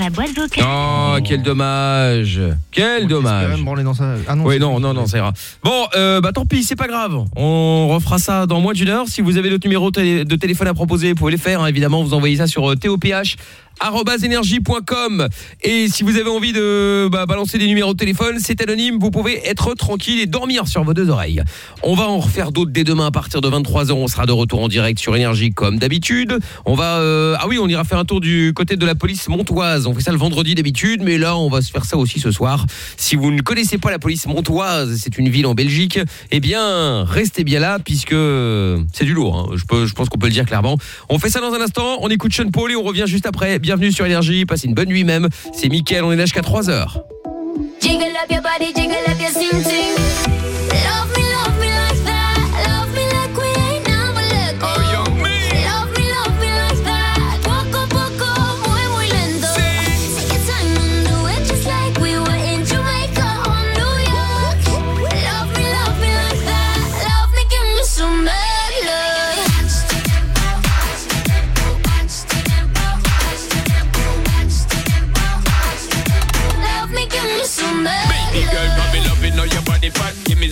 La boîte vocale. Oh, quel dommage. Quel dommage. branler dans ça. Ah non. Oui, non, non, non, ça ira. Bon, euh, bah tant pis, c'est pas grave. On refera ça dans moins d'une heure. Si vous avez d'autres numéros télé- de téléphone à proposer, vous pouvez les faire. hein. Évidemment, vous envoyez ça sur euh, TOPH arobase-énergie.com. et si vous avez envie de bah, balancer des numéros de téléphone c'est anonyme. Vous pouvez être tranquille et dormir sur vos deux oreilles. On va en refaire d'autres dès demain à partir de 23h on sera de retour en direct sur énergie comme d'habitude. On va euh, ah oui on ira faire un tour du côté de la police montoise. On fait ça le vendredi d'habitude mais là on va se faire ça aussi ce soir. Si vous ne connaissez pas la police montoise c'est une ville en Belgique eh bien restez bien là puisque c'est du lourd hein. je, peux, je pense qu'on peut le dire clairement. On fait ça dans un instant. On écoute Sean Paul et on revient juste après bienvenue sur énergie passez une bonne nuit même. C'est Mickaël on est là jusqu'à 3h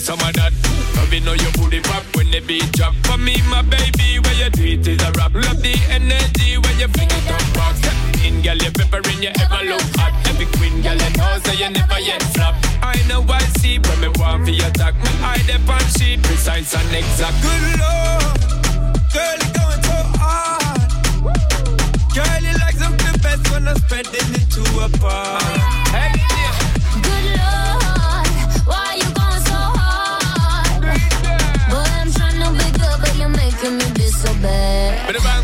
some of that. Loving all your booty pop when the beat drop. For me, my baby, where you do it is a rap. Love the energy when you fling it up back. Step in, girl, you peppering, you ever look hot. Every queen, girl, you say you never yet flop. I know I see when me want for your attack. Me eye them on sheet, precise and exact. Good lord, girl, you going so hard. Girl, you like something best when I'm spreading it to a bar. Hey, yeah. Good Lord, bad.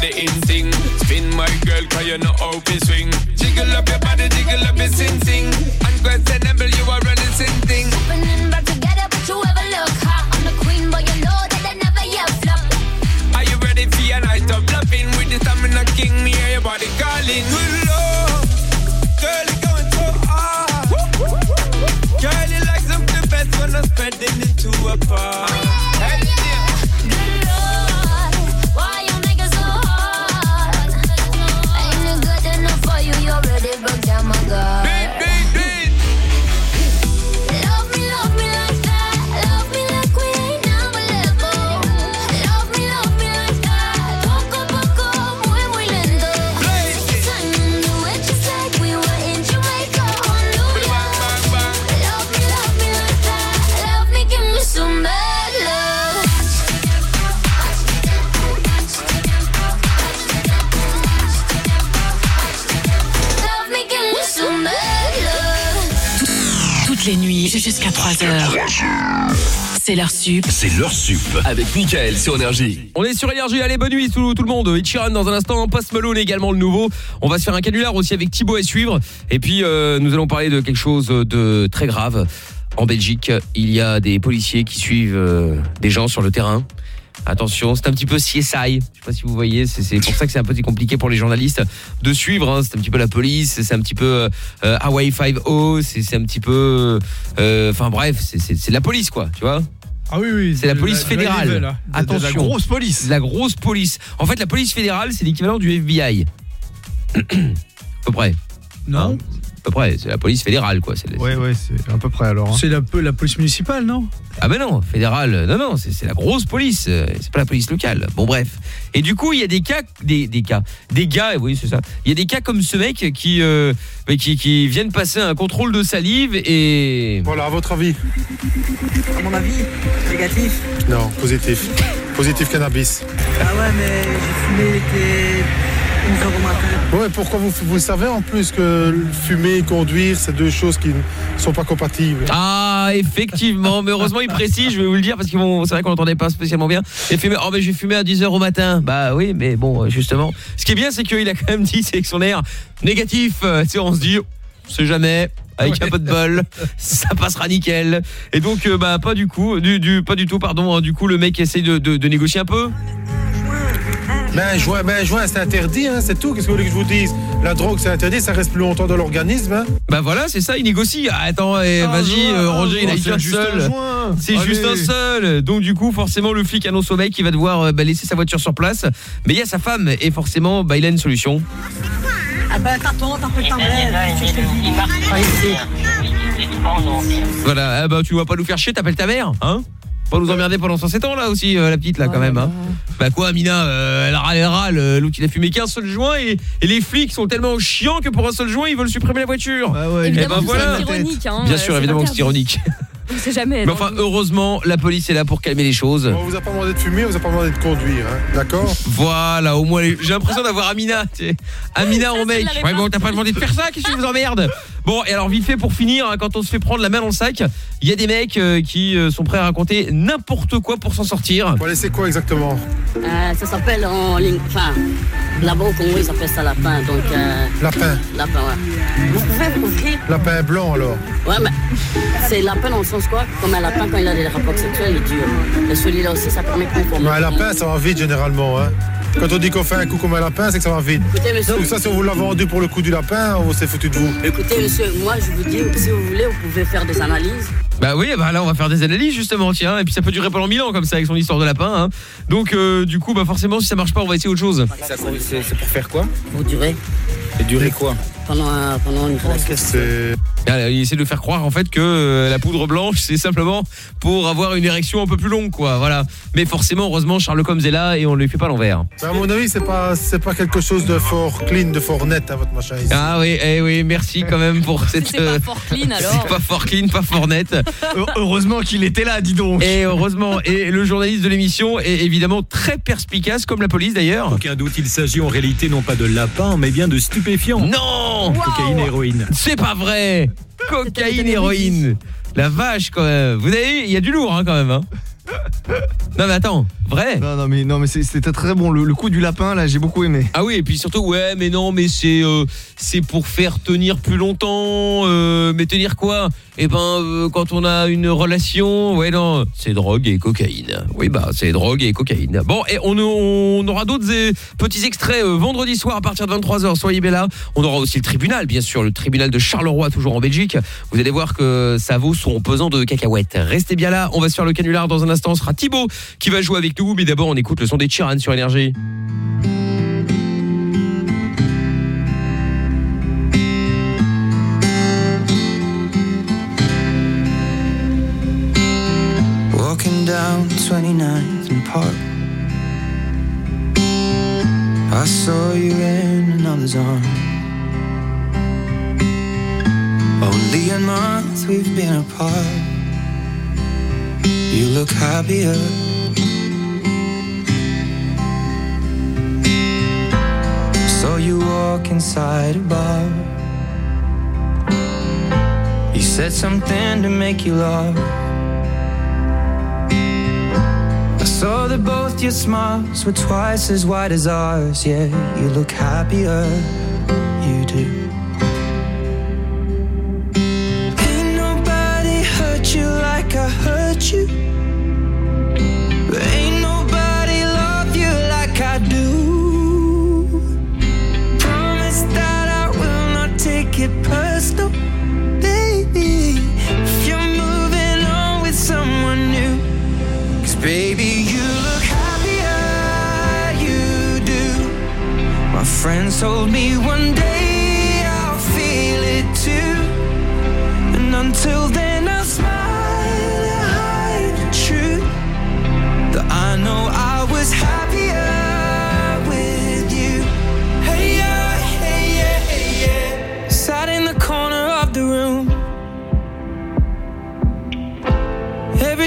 The in sing. Spin my girl, cause you know how to swing. Jiggle up your body, jiggle up your sing sing. Unquestionable, you are running sing thing. Back together, but you ever look hot. I'm the queen, but you know that I never yet flop. Are you ready for your night of loving? With the stamina king, me your body calling. Good lord, girl, going so hard. Girl, you like something best when I'm spreading it to a bar. Jusqu'à 3h. C'est leur sup. C'est leur sup. Avec Mickaël sur Énergie. On est sur Énergie, allez bonne nuit tout, tout le monde. Itchiran dans un instant, Post Malone également le nouveau. On va se faire un canular aussi avec Thibaut à suivre. Et puis euh, nous allons parler de quelque chose de très grave. En Belgique, il y a des policiers qui suivent euh, des gens sur le terrain Attention, c'est un petit peu CSI. Je sais pas si vous voyez, c'est pour ça que c'est un peu compliqué pour les journalistes de suivre. hein. C'est un petit peu la police, c'est un petit peu euh, Hawaii 5-0, c'est un petit peu... euh, Enfin bref, c'est- la police quoi, tu vois Ah oui, oui. c'est la police la- fédérale. la la grosse police. La grosse police. En fait, la police fédérale, c'est l'équivalent du FBI. [CLEARS THROAT] à peu près. Non. À peu près. C'est la police fédérale, quoi. C'est Ouais, ouais, c'est à peu près alors. hein. C'est la, la police municipale, non? Ah ben non, fédérale. Non, non, c'est la grosse police. euh, C'est pas la police locale. Bon, bref. Et du coup, il y a des cas, des, des cas, des gars, oui, c'est ça. Il y a des cas comme ce mec qui, euh, qui, qui viennent passer un contrôle de salive et. Voilà, à votre avis? À mon avis, négatif. Non, positif. Positif cannabis. Ah ouais, mais j'ai fumé, était 11h au matin. Ouais, pourquoi vous, savez en plus que fumer et conduire, c'est deux choses qui ne sont pas compatibles Ah, effectivement, mais heureusement il précise, je vais vous le dire parce que c'est vrai qu'on n'entendait pas spécialement bien. Il fumé, oh mais j'ai fumé à 10h au matin. Bah oui, mais bon, euh, justement, ce qui est bien c'est qu'il a quand même dit c'est avec son air négatif, euh, on se dit sait jamais avec un peu de bol, ça passera nickel. Et donc euh, bah pas du coup, du, du pas du tout pardon, hein, du coup le mec essaye de négocier un peu. Ben, joint, ben, joint, c'est interdit, hein, c'est tout. Qu'est-ce que vous voulez que je vous dise? La drogue, c'est interdit, ça reste plus longtemps dans l'organisme. Hein. Bah voilà, c'est ça, il négocie. Ah, attends, eh, Ah, vas-y, euh, ah, Roger, il a juste un seul. C'est juste un seul. Donc du coup, forcément, le flic annonce au mec qu'il va devoir euh, bah, laisser sa voiture sur place. Mais il y a sa femme et forcément, bah, il a une solution. Ah ben, t'attends, t'as fait le temps de Voilà, ah, bah tu vas pas nous faire chier, t'appelles ta mère, hein? Pas nous emmerder pendant 107 ans là aussi, euh, la petite là quand même. Hein. Bah quoi, Amina, euh, elle râle, elle râle. euh, L'autre il a fumé qu'un seul joint et, et les flics sont tellement chiants que pour un seul joint ils veulent supprimer la voiture. Évidemment, voilà. est ironique, hein, Bien euh, sûr, évidemment que c'est ironique. [LAUGHS] On sait jamais. Mais enfin, heureusement, la police est là pour calmer les choses. On vous a pas demandé de fumer, on vous a pas demandé de conduire, hein, d'accord? Voilà, au moins, j'ai l'impression d'avoir Amina. tu sais. Amina en mec. Ouais, bon, t'as pas demandé de faire ça, qu'est-ce que je vous emmerde? [LAUGHS] Bon, et alors, vite fait, pour finir, hein, quand on se fait prendre la main dans le sac, il y a des mecs euh, qui euh, sont prêts à raconter n'importe quoi pour s'en sortir. Bon, allez, c'est quoi exactement Euh, ça s'appelle en ligne, enfin, là-bas au Congo, ils appellent ça lapin, donc... euh, Lapin. Lapin, ouais. Vous pouvez ouvrir Lapin blanc alors Ouais, mais c'est lapin dans le sens quoi Comme un lapin, quand il a des rapports sexuels, il est dur. Et celui-là aussi, ça permet de conformer. Ouais, Un lapin, ça va vite généralement. Hein. Quand on dit qu'on fait un coup comme un lapin, c'est que ça va vite. Donc ça, si on vous l'a vendu pour le coup du lapin, on s'est foutu de vous. Écoutez, monsieur, moi, je vous dis, si vous voulez, vous pouvez faire des analyses. Bah oui, bah là on va faire des analyses justement, tiens, et puis ça peut durer pendant 1000 ans comme ça avec son histoire de lapin. hein. Donc euh, du coup, bah forcément, si ça marche pas, on va essayer autre chose. C'est pour faire quoi? Pour durer. Et durer quoi? Pendant, un- pendant une. Ah, Il essaie de faire croire en fait que euh, la poudre blanche c'est simplement pour avoir une érection un peu plus longue quoi, voilà. Mais forcément, heureusement, Charles Combs est là et on ne lui fait pas l'envers. À mon avis, c'est pas, c'est pas quelque chose de fort clean, de fort net, hein, votre machin ici. Ah oui, eh oui, merci quand même pour cette. C'est pas fort clean, [LAUGHS] alors. C'est pas fort clean, pas fort net. Heureusement qu'il était là, dis donc. Et heureusement, et le journaliste de l'émission est évidemment très perspicace, comme la police d'ailleurs. Aucun doute, il s'agit en réalité non pas de lapin, mais bien de stupéfiants. Non Cocaïne héroïne. C'est pas vrai Cocaïne, héroïne La vache quand même Vous avez vu, il y a du lourd hein, quand même. Hein. Non mais attends, vrai Non, non, mais, non, mais c'était très bon. Le, le coup du lapin, là, j'ai beaucoup aimé. Ah oui, et puis surtout, ouais, mais non, mais c'est euh, c'est pour faire tenir plus longtemps. euh, mais tenir quoi? Eh ben, euh, quand on a une relation, ouais, non, c'est drogue et cocaïne. Oui, bah, c'est drogue et cocaïne. Bon, et on, on aura d'autres petits extraits vendredi soir à partir de 23h. Soyez bien là. On aura aussi le tribunal, bien sûr, le tribunal de Charleroi, toujours en Belgique. Vous allez voir que ça vaut son pesant de cacahuètes. Restez bien là. On va se faire le canular dans un instant. Sera Thibaut qui va jouer avec nous. Mais d'abord, on écoute le son des Chiran sur Énergie. Walking down 29th and Park. I saw you in another's arm. Only a month we've been apart. You look happier. Saw you walk inside a bar. You said something to make you laugh. I saw that both your smiles were twice as wide as ours. Yeah, you look happier, you do. You. Ain't nobody love you like I do. Promise that I will not take it personal, baby. If you're moving on with someone baby, you look happier, you do. My friends told me one day I'll feel it too. And until then,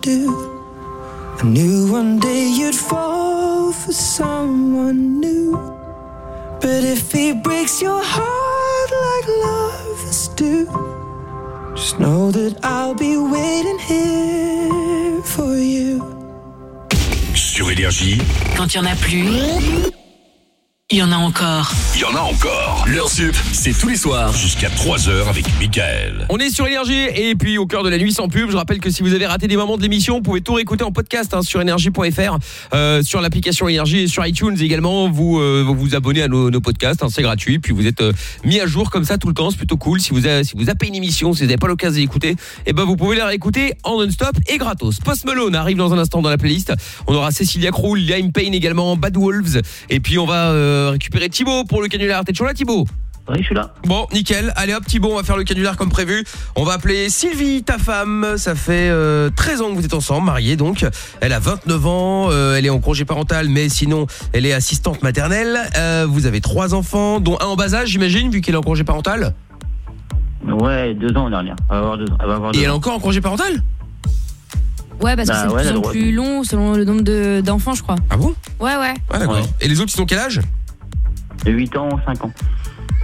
do. I knew one day you'd fall for someone new. But if he breaks your heart like lovers do, just know that I'll be waiting here for you. Sur Énergie, Quand il n'y en a plus, il y en a encore. Il y en a encore. L'heure sup, c'est tous les soirs jusqu'à 3h avec Michael. On est sur Énergie et puis au cœur de la nuit sans pub. Je rappelle que si vous avez raté des moments de l'émission, vous pouvez tout réécouter en podcast hein, sur énergie.fr, euh, sur l'application Énergie et sur iTunes également. Vous euh, vous, vous abonnez à nos, nos podcasts, hein, c'est gratuit. Puis vous êtes euh, mis à jour comme ça tout le temps, c'est plutôt cool. Si vous avez, si vous zappez une émission, si vous n'avez pas l'occasion d'écouter, et ben vous pouvez la réécouter en non-stop et gratos. Post Malone arrive dans un instant dans la playlist. On aura Cecilia Krull, Lime Payne également, Bad Wolves. Et puis on va euh, récupérer Thibaut pour le canular. T'es toujours là Thibaut Oui, je suis là. Bon, nickel. Allez hop, Thibaut, on va faire le canular comme prévu. On va appeler Sylvie, ta femme. Ça fait euh, 13 ans que vous êtes ensemble, mariés donc. Elle a 29 ans, euh, elle est en congé parental, mais sinon, elle est assistante maternelle. Euh, vous avez trois enfants, dont un en bas âge, j'imagine, vu qu'elle est en congé parental. Ouais, deux ans dernière. Elle va avoir deux, elle va avoir Et elle est ans. encore en congé parental? Ouais, parce que Bah c'est ouais, elle plus long selon le nombre de- d'enfants, je crois. Ah bon? Ouais, ouais. Ah d'accord. Et les autres, ils ont quel âge? 8 ans, 5 ans.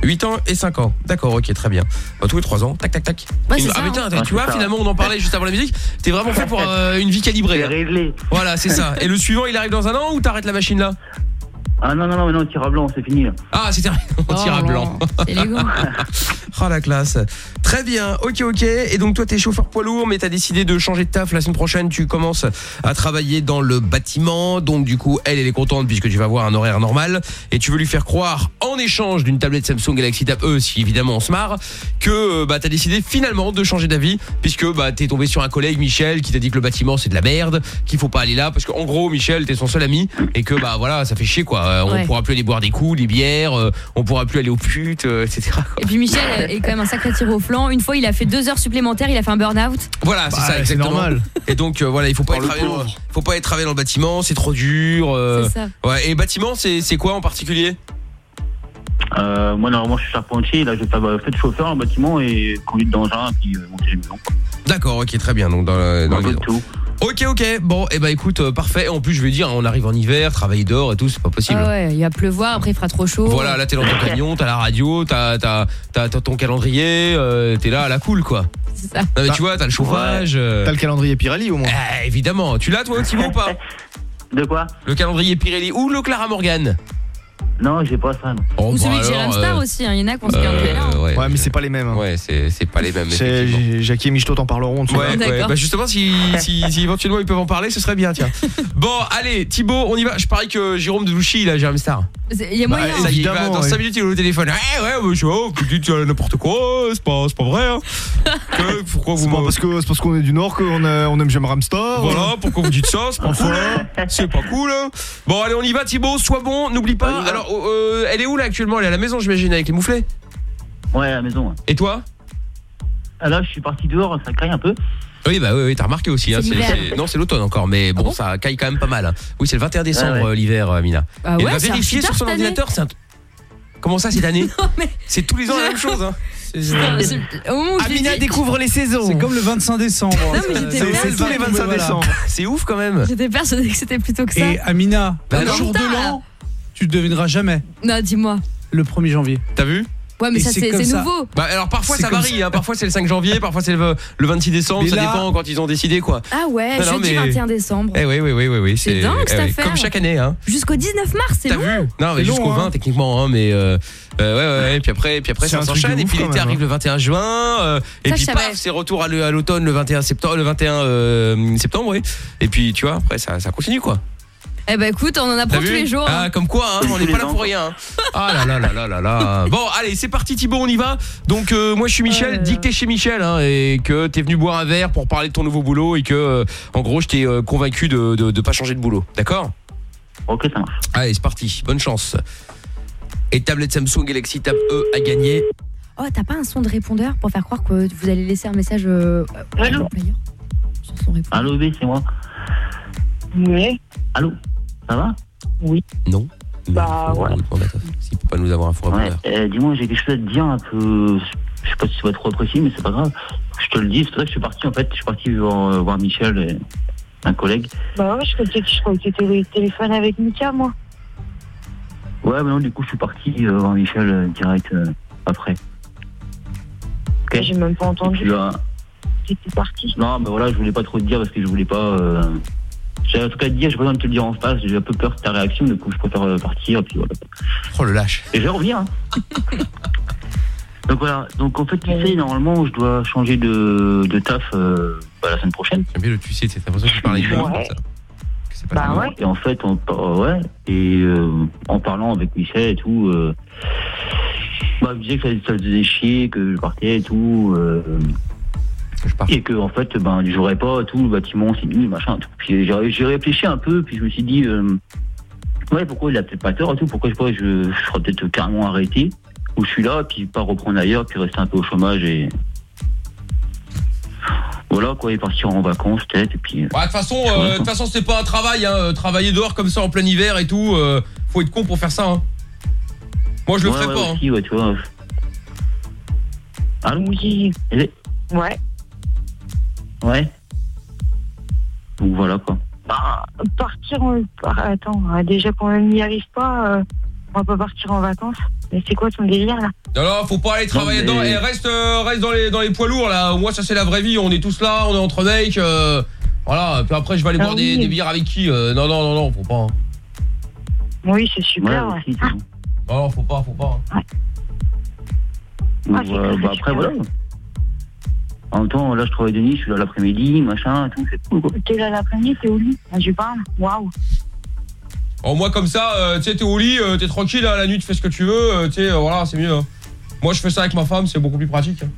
8 ans et 5 ans. D'accord, ok, très bien. Bah, tous les 3 ans, tac, tac, tac. Ouais, Une- c'est ah, mais tiens, hein. tu Ouais, vois, ça. finalement, on en parlait juste avant la musique. T'es vraiment fait pour euh, une vie calibrée. hein. réglé. Voilà, c'est ça. [LAUGHS] Et le suivant, il arrive dans un an ou t'arrêtes la machine là? Ah non, non, non, mais non, tir à blanc, c'est fini là. Ah, c'est terminé. [LAUGHS] On tire à blanc. [LAUGHS] Oh la classe. Très bien. OK OK. Et donc toi t'es chauffeur poids lourd mais t'as décidé de changer de taf la semaine prochaine, tu commences à travailler dans le bâtiment. Donc du coup, elle elle est contente puisque tu vas avoir un horaire normal et tu veux lui faire croire en échange d'une tablette Samsung Galaxy Tab E si évidemment on se marre que euh, bah t'as décidé finalement de changer d'avis puisque bah t'es tombé sur un collègue Michel qui t'a dit que le bâtiment c'est de la merde, qu'il faut pas aller là parce qu'en gros Michel t'es son seul ami et que bah voilà, ça fait chier quoi. Euh, On Ouais. pourra plus aller boire des coups, des bières, euh, on pourra plus aller aux putes, euh, etc. quoi. Et puis Michel [LAUGHS] est quand même un sacré tir au flanc. Une fois, il a fait deux heures supplémentaires, il a fait un burn-out. Voilà, c'est Bah, ça c'est exactement. normal. Et donc euh, voilà, il faut pas être le travailler dans, pauvre. faut pas être travailler dans le bâtiment, c'est trop dur. euh, C'est ça. Ouais, et bâtiment c'est c'est quoi en particulier? Euh, moi, normalement, je suis charpentier. Là, je vais faire bah, fait chauffeur en bâtiment et conduite d'engin, puis euh, monter les maisons. D'accord, OK, très bien. Donc dans, le- dans Un les peu de maisons. tout. OK, OK. Bon, et bah écoute, euh, parfait. En plus, je vais dire, on arrive en hiver, travailler dehors et tout, c'est pas possible. Ah ouais, il va pleuvoir, après il fera trop chaud. Voilà, là t'es dans ton camion, t'as la radio, t'as t'as t'as t'as ton calendrier, euh, t'es là à la cool quoi. C'est ça. Non, mais tu vois, t'as le chauffage. euh, T'as le calendrier Pirelli au moins. ah, évidemment. Tu l'as toi Thibaut ou pas [LAUGHS] De quoi? Le calendrier Pirelli ou le Clara Morgan? Non, j'ai pas ça. non. Oh, Ou bah celui de alors, Jérém Star euh, aussi, hein, il y en a qui ont ce euh, calendrier-là. ouais, Ouais, mais c'est pas les mêmes. hein. Ouais, c'est c'est pas les mêmes. Jackie et Michto t'en parleront. tu vois. Ouais, ouais. D'accord. Bah justement, si, si, si éventuellement ils peuvent en parler, ce serait bien, tiens. [LAUGHS] Bon, allez, Thibaut, on y va. Je parie que Jérôme de Louchy, il a Jérém Star. C'est- Il y a moyen. ça y est, il va- évidemment, dans ouais. 5 minutes, il est au téléphone. Ouais, ouais, bah, je sais pas, vous dites euh, n'importe quoi, c'est pas, c'est pas vrai. Hein. [LAUGHS] Que- pourquoi vous C'est pas parce que c'est parce qu'on est du Nord qu'on a- on aime jamais Ramstar. Voilà, pourquoi vous dites ça C'est pas [LAUGHS] cool, hein C'est pas cool, hein Bon, allez, on y va, Thibaut, sois bon, n'oublie pas. Alors, euh, elle est où là actuellement? Elle est à la maison, j'imagine, avec les mouflets? Ouais, à la maison. ouais. Et toi? Ah, là, je suis parti dehors, ça craille un peu. Oui, bah oui, oui, t'as remarqué aussi. Hein, C'est c'est- l'hiver. c'est- non, c'est l'automne encore, mais bon, bon ça caille quand même pas mal. hein. Oui, c'est le 21 décembre, Ah ouais. euh, l'hiver, euh, Mina. Ah Et ouais, elle va c'est vérifier archi sur son ordinateur. c'est Un... Comment ça, cette année [LAUGHS] C'est tous les ans la même chose. Hein. Putain, c'est- Au moment où je l'ai Amina dit, découvre les saisons. C'est comme le 25 décembre. Non, mais j'étais C'est- persuadée. c'est tous les 25 Voilà. décembre. C'est ouf quand même. J'étais persuadée que c'était plutôt que ça. Et Amina, Bah le non. jour de l'an, tu devineras jamais Non, dis-moi. le 1er janvier. T'as vu? Ouais, mais Et ça c'est ça. nouveau. Bah alors parfois C'est ça comme varie, ça. hein. parfois c'est le 5 janvier, parfois c'est le, le 26 décembre, Mais ça là- dépend quand ils ont décidé quoi. Ah ouais, Non, non, jeudi mais- 21 décembre. Eh oui oui oui oui oui, C'est dingue, cette eh oui, affaire. Comme chaque année hein. Jusqu'au 19 mars, c'est T'as long. vu? Non mais C'est long, jusqu'au 20 hein. techniquement hein, mais euh, euh, ouais ouais, et puis après puis après C'est ça un truc s'enchaîne et ouf, puis quand l'été même, arrive hein. le 21 juin euh, et Ça, puis je savais. paf, c'est retour à le- à l'automne le 21 septembre le 21 euh, septembre oui. Et puis tu vois après ça ça continue quoi. Eh ben écoute, on en apprend tous les jours. Ah, hein. comme quoi, hein, on n'est pas là pour rien. hein. Ah là là là là là là. [LAUGHS] Bon, allez, c'est parti Thibaut, on y va. Donc euh, moi je suis Michel, Euh. dis que t'es chez Michel hein, et que t'es venu boire un verre pour parler de ton nouveau boulot et que euh, en gros je t'ai euh, convaincu de, de de pas changer de boulot. D'accord? Ok, ça marche. Allez, c'est parti. Bonne chance. Et tablette Samsung Galaxy Tab E à gagner. Oh, t'as pas un son de répondeur pour faire croire que vous allez laisser un message Allô? Allô, B, c'est moi. Oui. Allô? Ça va Non. Bah, ouais. S'il peut pas nous avoir un faux Ouais. euh, Dis-moi, j'ai quelque chose à te dire un peu. Je sais pas si ça va être trop précis, mais c'est pas grave. Je te le dis, c'est pour ça que je suis parti en fait. Je suis parti voir, euh, voir Michel, et un collègue. Bah ouais, je croyais que je croyais que tu téléphone avec Mika, moi. Ouais, mais non, du coup, je suis parti euh, voir Michel euh, direct euh, après. Ok. J'ai même pas entendu. Tu as- J'étais parti. Non, mais voilà, je voulais pas trop te dire parce que je voulais pas. Euh, J'ai un truc à te dire, j'ai pas besoin de te le dire en face, j'ai un peu peur de ta réaction, du coup je préfère euh, partir, et puis voilà. Oh le lâche. Et je vais revenir. hein. [LAUGHS] donc voilà, donc en fait, tu sais, normalement, je dois changer de, de taf euh, bah, la semaine prochaine. J'aime bien le tu sais, c'est l'impression que tu parlais de Ouais. comme ça. Que pas Bah ouais. Et en fait, on, par- ouais, et euh, en parlant avec Michel et tout, euh, bah, il me disait que ça, ça faisait chier, que je partais et tout. Euh, et que en fait, ben, je jouerais pas, tout, le bâtiment, c'est nul, machin. Tout. Puis j'ai réfléchi un peu, puis je me suis dit, euh, ouais, pourquoi il a peut-être pas tort et tout, pourquoi je, pourrais- je, je serais peut-être carrément arrêté, où je suis là, puis pas reprendre ailleurs, puis rester un peu au chômage et. Voilà, quoi, et partir en vacances peut-être, et puis. Ouais, de toute façon, euh, de toute façon, c'est pas un travail, hein. euh, Travailler dehors comme ça en plein hiver et tout, euh, faut être con pour faire ça. Hein. Moi, je le Ouais, ferais ouais, pas. hein. aussi, ouais, tu vois. Allô Oui. Ouais. Ouais. Donc voilà quoi. Bah, partir en... Attends, euh, déjà quand on n'y arrive pas, euh, on va pas partir en vacances. Mais c'est quoi ton délire là? Non, non, faut pas aller travailler Non, Et reste, euh, reste dans les dans les poids lourds là. Moi, ça c'est la vraie vie. On est tous là, on est entre mecs. euh, voilà. Puis après, je vais aller Ah boire des, oui. des bières avec qui euh, Non, non, non, non, faut pas. hein. Oui, c'est super. Ouais, Ah, Non, non, faut pas, faut pas. hein. Donc, voilà, bah, après voilà. En même temps, là je travaille de nuit, je suis là l'après-midi, machin, tout, c'est cool quoi. T'es là l'après-midi, t'es au lit. Ah, je parle. Waouh. Oh, moi comme ça, euh, tu sais, t'es au lit, euh, t'es tranquille là, la nuit, tu fais ce que tu veux. euh, tu sais, euh, voilà, c'est mieux. hein. Moi, je fais ça avec ma femme, c'est beaucoup plus pratique. hein.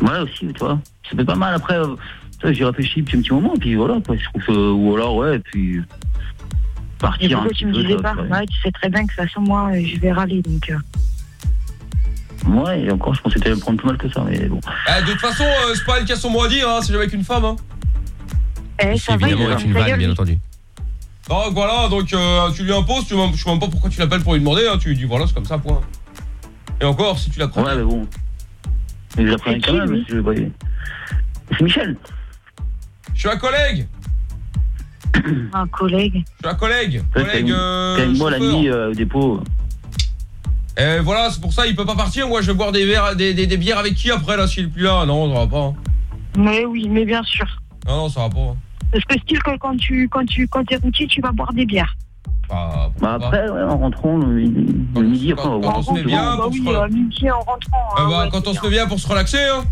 Ouais aussi, tu vois. Ça fait pas mal après. euh, tu vois, J'y réfléchis depuis un petit moment, et puis voilà, quoi. Je trouve que, ou alors, ouais, et puis. Et Partir un pourquoi petit tu me peu. disais ça, pas ouais. Ouais, tu sais très bien que ça sans moi, euh, je vais râler donc. euh, Ouais, et encore, je pensais que t'allais prendre plus mal que ça, mais bon. Eh, de toute façon, euh, c'est pas elle qui a son mot à dire, hein, c'est jamais avec une femme. Hein. Eh, ça va, il évidemment va avec une ta vanne, gueule, bien entendu. Donc voilà, donc euh, tu lui imposes, tu, je sais même pas pourquoi tu l'appelles pour lui demander, hein, tu lui dis voilà, c'est comme ça, point. Et encore, si tu la crois. Ouais, mais bon. Mais je la quand même, si je voyais. C'est Michel. Je suis un collègue Un collègue. Je suis un collègue Collègue, euh, avec moi la chauffeur. nuit euh, au dépôt. Et voilà, c'est pour ça, il peut pas partir, moi je vais boire des, verres, des, des, des bières avec qui après, là, s'il est plus là Non, ça va pas. hein. Mais oui, mais bien sûr. Non, non, ça va pas. hein. Parce que style que quand tu quand tu quand t'es routier, tu vas boire des bières. Bah, Bah après, ouais, en rentrant le midi, le midi après, on va quand on se met bien, bah pour oui, se re- à midi en rentrant. Ah hein, bah, ouais, quand c'est on se bien. met bien pour se relaxer, hein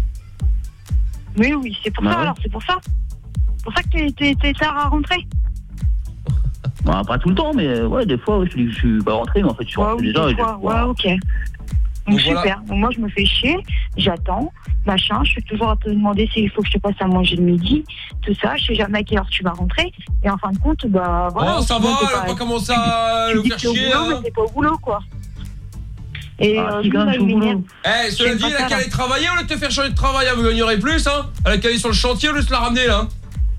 Mais oui, c'est pour Bah ça ouais. alors, c'est pour ça. C'est pour ça que t'es- t'es t'es tard à rentrer. Bah, pas tout le temps, mais euh, ouais, des fois, ouais, je suis pas rentré, mais en fait, je suis rentré déjà. des fois. Ouais, ok. Donc, voilà. super. Donc, moi, je me fais chier, j'attends, machin. Je suis toujours à te demander s'il faut que je te passe à manger le midi, tout ça. Je sais jamais à quelle heure tu vas rentrer. Et en fin de compte, bah voilà. Oh, ça va, elle va pas commencer à tu le dis faire chier, boulot, hein. mais t'es pas au boulot, quoi. Et Ah, euh, lui, là, il. Eh, cela dit, elle a qu'à aller travailler, au lieu de te faire changer de travail, elle vous gagnerez plus, hein Elle a qu'à aller sur le chantier, au lieu de se la ramener, là.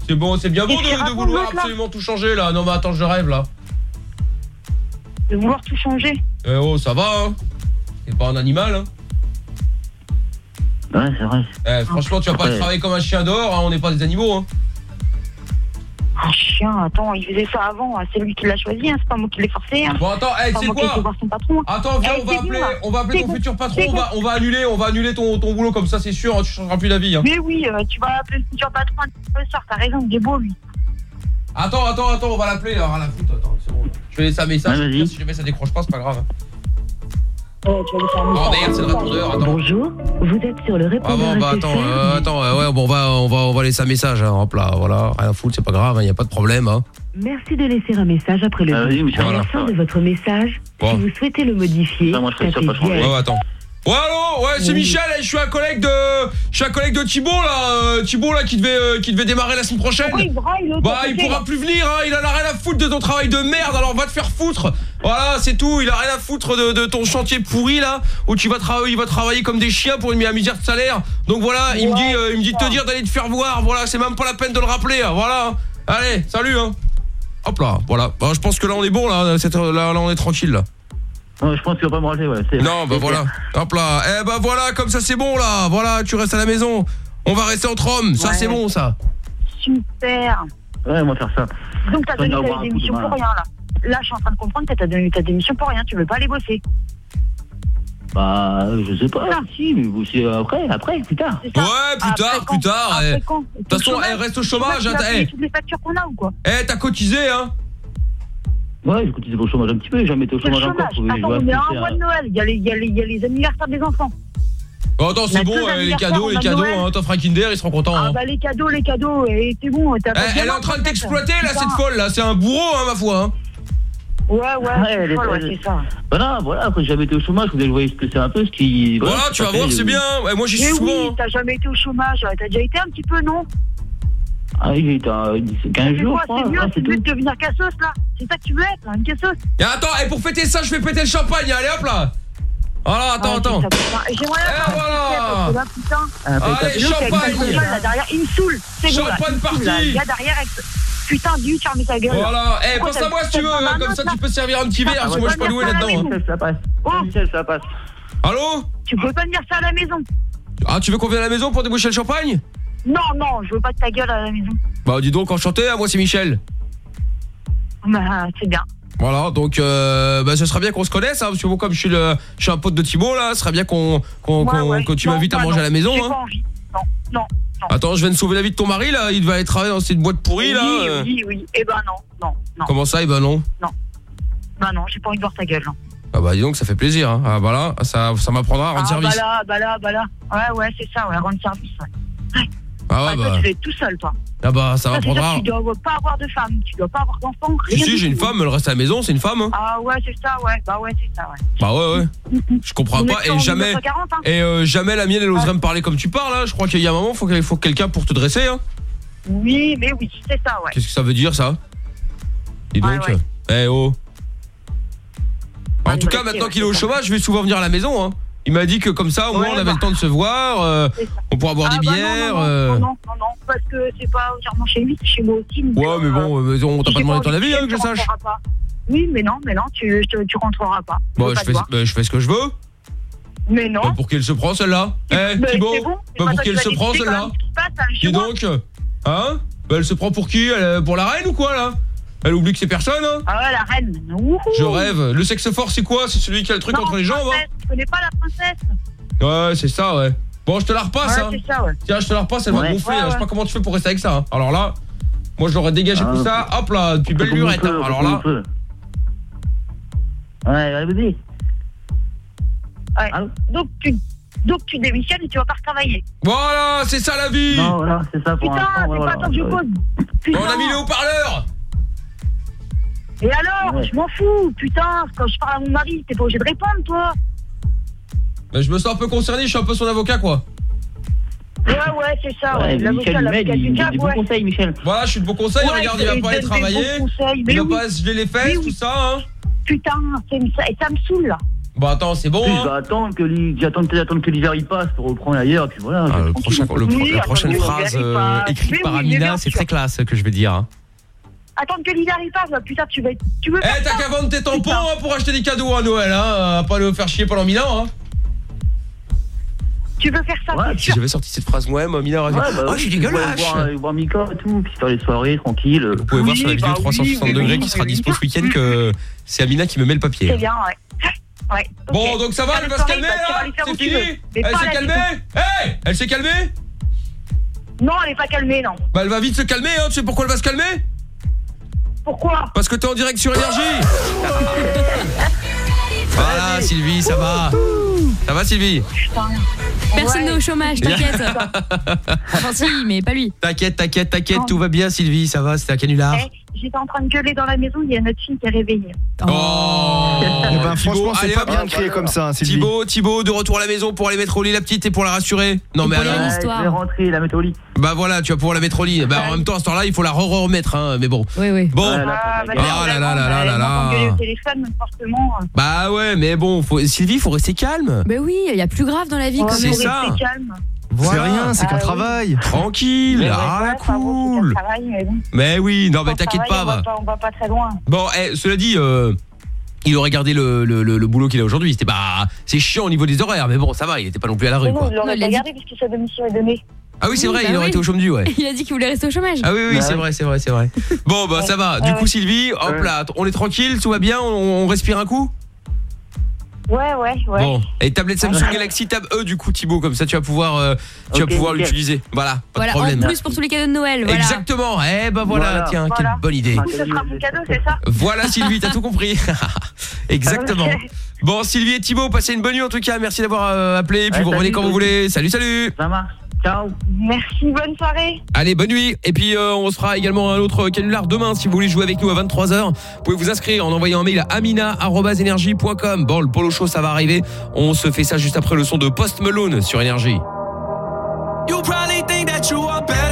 C'est bon, c'est bien bon de, vouloir absolument tout changer, là. Non, mais attends, je rêve, là. De vouloir tout changer. Eh oh, ça va, hein C'est pas un animal, hein Ouais, c'est vrai. Eh, franchement, tu vas pas travailler comme un chien dehors, hein, on n'est pas des animaux, hein Un chien, attends, il faisait ça avant. hein. C'est lui qui l'a choisi, hein. c'est pas moi qui l'ai forcé. Hein. Bon, attends, C'est quoi fait voir son patron. Attends, viens, on va appeler, on va appeler ton futur patron, on va, on va annuler, on va annuler ton, ton boulot, comme ça, c'est sûr, tu changeras plus d'avis, Mais oui, euh, tu vas appeler le futur patron le soir, t'as raison, il est beau lui. Attends, attends, attends, on va l'appeler, alors, à la foutre, attends, c'est bon. Je vais laisser un message, si jamais ça décroche pas, c'est pas grave. Hein. Tu vas lui faire un Oh message. merde, c'est le répondeur, attends. Bonjour, vous êtes sur le Ah répondeur bon, bah attends, euh, attends, euh, ouais, bon, on va, on va, on va laisser un message, hein, hop là, voilà, rien à foutre, c'est pas grave, il y a pas de problème, hein. Merci de laisser un message après le Ah, vas-y, bip. Michel, À voilà. la fin de votre message, Bon. si vous souhaitez le modifier, moi, je fais ça, tapez pas changer. dièse. Ouais, ouais, attends. Ouais, allô, ouais, c'est Oui. Michel, et je suis un collègue de, je suis un collègue de Thibaut là, euh, Thibaut là qui devait, euh, qui devait démarrer la semaine prochaine. Pourquoi il braille Bah, il pourra plus venir, hein, il en a rien à foutre de ton travail de merde, alors va te faire foutre. Voilà, c'est tout, il a rien à foutre de, de ton chantier pourri là, où tu vas travailler, il va travailler comme des chiens pour une à misère de salaire. Donc voilà, il me dit, euh, il me dit de te dire d'aller te faire voir, voilà, c'est même pas la peine de le rappeler, hein, voilà. Allez, salut, hein. Hop là, voilà. Bah, je pense que là on est bon là, cette- là, là on est tranquille là. Non, je pense qu'il va pas me ranger, ouais. Non, bah voilà. Hop là. Eh bah voilà, comme ça c'est bon là. Voilà, tu restes à la maison. On va rester entre hommes, ça c'est bon ça. Super. Ouais, on va faire ça. Donc t'as donné ta démission pour rien là. Là, je suis en train de comprendre que t'as donné ta démission pour rien, tu veux pas aller bosser. Bah, je sais pas, ah. si, mais vous, après, après, plus tard. Ouais, plus tard, plus tard. Eh. De toute façon, elle reste au chômage. Hein, eh. toutes les factures qu'on a ou quoi Eh, t'as cotisé, hein Ouais, je cotise au chômage un petit peu, j'ai jamais été au chômage, encore. Attends, on est en mois de Noël, il y, a les, il, y a les, il y a les anniversaires des enfants. Attends, c'est bon, euh, les cadeaux, les cadeaux, hein, t'offres Kinder, ils seront contents. Ah hein. bah les cadeaux, les cadeaux, euh, et c'est bon. Eh, elle est en train de t'exploiter là, cette folle là, c'est un bourreau, hein, ma foi. Hein. Ouais, ouais, ah, ouais, c'est ouais, ouais, ça. Voilà, voilà, après j'ai jamais été au chômage, vous voyez ce que c'est un peu, ce qui... Voilà, tu vas voir, c'est euh, bien, moi j'y suis souvent. Oui, t'as jamais été au chômage, t'as déjà été un petit peu, non? Ah, il est dans 15 jours, ah, C'est mieux, c'est mieux de devenir cassos, là. C'est ça que tu veux être, là, une cassos. Et attends, et pour fêter ça, je vais péter le champagne, allez hop là. Oh ah, voilà, attends, attends. J'aimerais voilà. Là, putain. Ah, allez, champagne. Il me saoule. Champagne parti. Il y a derrière putain du charme ta gueule. Voilà, eh pense à moi si tu veux, comme ça tu peux servir un petit verre parce moi je suis pas loué là-dedans. Hein. Ça passe. Oh. Ça passe. Allô Tu peux pas venir ça à la maison. Ah, tu veux qu'on vienne à la maison pour déboucher le champagne? Non, non, je veux pas de ta gueule à la maison. Bah dis donc, enchanté, hein, moi c'est Michel. Bah c'est bien. Voilà, donc euh, bah, ce serait bien qu'on se connaisse, hein, parce que bon, comme je suis, le, je suis un pote de Thibault, là, ce serait bien qu'on qu'on Ouais, ouais. que tu m'invites à manger à la maison. hein. pas envie. Non, non. Attends, je viens de sauver la vie de ton mari, là, il devait aller travailler euh, dans cette boîte pourrie, là. Oui, oui, oui. Eh ben non, non, non. Comment ça, eh ben non? Non. Bah non, j'ai pas envie de voir ta gueule. Ah bah dis donc, ça fait plaisir, hein. Ah bah là, ça, ça m'apprendra à rendre Ah, service. bah là, bah là, bah là. Ouais, ouais, c'est ça, ouais, rendre service. Ouais. Ah ouais, ah, bah, tu tout seul, toi. Ah bah, ça, va prendre. Tu dois pas avoir de femme, tu dois pas avoir d'enfant. Si, si, j'ai une femme, elle reste à la maison, c'est une femme. Hein. Ah ouais, c'est ça, ouais. Bah ouais, c'est ça, ouais. Bah ouais, ouais. [LAUGHS] je comprends pas. Et jamais, hein. et euh, jamais la mienne, elle oserait me parler comme tu parles. Hein. Je crois qu'il y a un moment, faut qu'il faut quelqu'un pour te dresser. Hein. Oui, mais oui, c'est ça, ouais. Qu'est-ce que ça veut dire, ça? Dis donc. Eh oh. En ah, tout cas, maintenant qu'il est au chômage, je vais souvent venir à la maison, hein. Il m'a dit que comme ça, au moins, on avait le temps de se voir, euh, on pourra boire ah des bah bières. Non non, euh. non non, non, parce que c'est pas entièrement chez lui, c'est chez moi aussi. Ouais, mais bon, euh, on t'a pas demandé ton avis, hein, que je sache. Pas. Oui, mais non, mais non, tu, tu, rentreras pas. Bon, je, fais, je fais ce que je veux. Mais non. Pas pour qu'elle se prend, celle-là. Eh, bah, Thibaut, pas pour qu'elle se prend, celle-là. Hein, Dis donc, hein Bah, elle se prend pour qui Pour la reine ou quoi, là? Elle oublie que c'est personne hein Ah ouais, la reine. Je rêve. Le sexe fort, c'est quoi? C'est celui qui a le truc entre les jambes hein Je connais pas la princesse? Ouais, c'est ça, ouais. Bon, je te la repasse hein. Ça. Tiens, je te la repasse, elle va gonfler. Hein. Je sais pas comment tu fais pour rester avec ça. Hein. Alors là, moi je l'aurais dégagé tout ah, ça. Hop là, depuis belle lurette. Hein. Peut, Alors là. Ouais, allez-y. Ouais. Donc tu donc tu démissionnes et tu vas pas retravailler. Voilà, c'est ça la vie. Non, voilà, c'est ça pour Putain, c'est pas tant que je pose. Putain. On a mis les haut-parleurs. Et alors. Je m'en fous, putain, quand je parle à mon mari, t'es pas obligé de répondre, toi Mais Je me sens un peu concerné, je suis un peu son avocat, quoi. Ouais, ouais, c'est ça. Ouais, ouais. Michel, Mel, il, il donne des Michel. Voilà, je suis de bons conseils, regarde, il va pas aller travailler, il va pas se geler les fesses, tout ça, hein. Putain, ça, ça me saoule, là. Bah attends, c'est bon. Hein. Bah, que j'attends que l'hiver il passe pour reprendre ailleurs et puis voilà. Ah, la prochaine phrase euh, écrite par Amina, c'est très classe que je vais dire. Hein attendre que l'hiver il passe, bah, putain, tu vas tu veux Eh, t'as qu'à vendre tes tampons hein, pour acheter des cadeaux à Noël, hein, pas le faire chier pendant mille ans, hein. Tu veux faire ça ouais, Si j'avais sorti cette phrase moi-même, aurait dit Oh, je suis dégueulasse euh, boire, Mika et tout, puis dans les soirées, tranquille. Euh. Vous pouvez voir sur la vidéo bah 360 degrés qui sera dispo ce week-end que c'est Amina qui me met le papier. C'est bien, ouais. Ouais. Bon, donc ça va, elle va se calmer bah, là C'est fini Elle s'est calmée Hey Elle s'est calmée Non, elle est pas calmée, non. Bah elle va vite se calmer, hein. tu sais pourquoi elle va se calmer pourquoi Parce que t'es en direct sur Énergie. [LAUGHS] Voilà Sylvie, ça va. Ça va Sylvie Personne n'est au chômage, t'inquiète. [LAUGHS] Enfin si, mais pas lui. T'inquiète, t'inquiète, t'inquiète, tout va bien Sylvie, ça va, c'était un canular. Eh, J'étais en train de gueuler dans la maison, il y a notre fille qui est réveillée. Oh, eh ben, franchement, c'est pas bien de crier comme ça, hein, Sylvie. Thibaut, Thibaut, de retour à la maison pour aller mettre au lit la petite et pour la rassurer. Non mais alors, je vais rentrer la mettre au lit. bah voilà, tu vas pouvoir la mettre au lit. Bah, en même temps, à ce temps-là, il faut la re-remettre, hein, mais bon. Oui, oui. Bon. Ah, bah, ah, bah, ah là là là là là là. Téléphone, donc forcément. Bah ouais, mais bon, faut, Sylvie, faut rester calme. Mais oui, il y a plus grave dans la vie quand C'est ça. Rester calme. C'est rien, c'est ah qu'un ah, travaille. Oui. Tranquille, ah cool. Mais, oui, non mais t'inquiète pas, va. On va pas très loin. Bon, eh, cela dit euh, il aurait gardé le, boulot qu'il a aujourd'hui. C'était bah c'est chiant au niveau des horaires, mais bon, ça va, il était pas non plus à la rue. Il gardé puisque sa démission est donnée. Ah oui, c'est vrai, bah il aurait été au chômage, ouais. [LAUGHS] Il a dit qu'il voulait rester au chômage. Ah oui, oui, bah c'est vrai, c'est vrai, c'est vrai. bon, bah ça va. Du coup, Sylvie, hop là, on est tranquille, tout va bien, on respire un coup? Ouais, ouais, ouais. Bon, et tablette Samsung ah. Galaxy Tab E du coup Thibaut comme ça tu vas pouvoir euh, pouvoir l'utiliser. Voilà, pas voilà, de problème. en plus pour tous les cadeaux de Noël. Exactement. Eh ben voilà, tiens, quelle bonne idée. Coup, ce sera mon cadeau, c'est ça Voilà Sylvie, t'as tout compris. [LAUGHS] Exactement. Bon Sylvie et Thibaut, passez une bonne nuit en tout cas. Merci d'avoir euh, appelé puis vous revenez quand vous voulez. Salut, salut. Ça marche. Merci, bonne soirée. Allez, bonne nuit. Et puis, euh, on se fera également un autre canular demain. Si vous voulez jouer avec nous à 23h, vous pouvez vous inscrire en envoyant un mail à amina.energie.com. Bon, le polo show, ça va arriver. On se fait ça juste après le son de Post Malone sur Énergie. You probably think that you are better.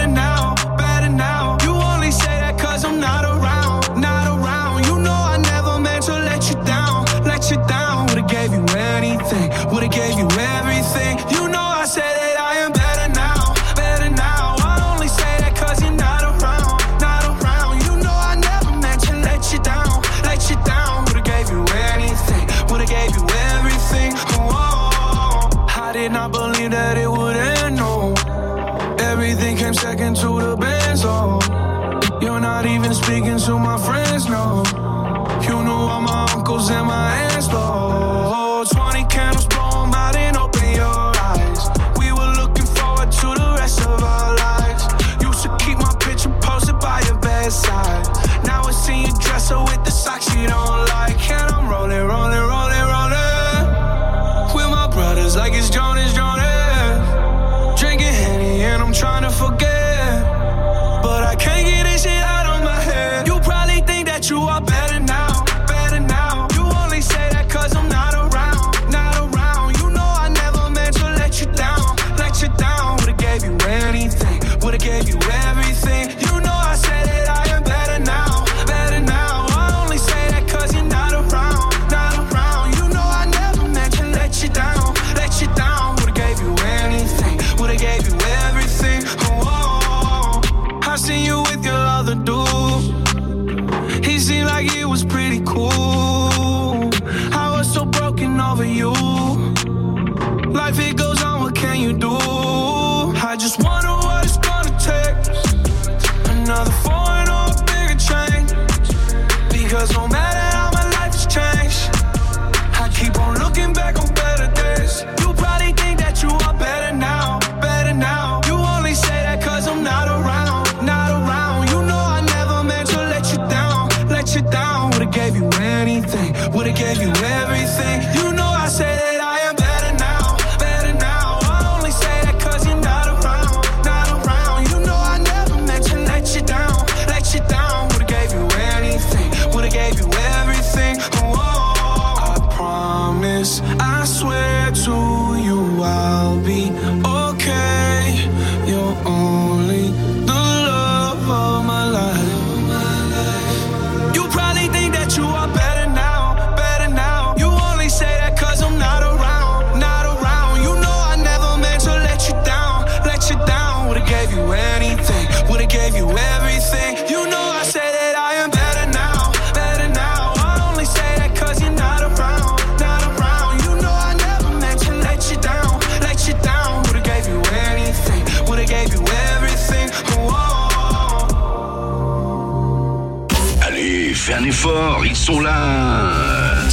ils sont là.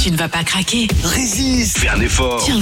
Tu ne vas pas craquer. Résiste. Fais un effort. Tiens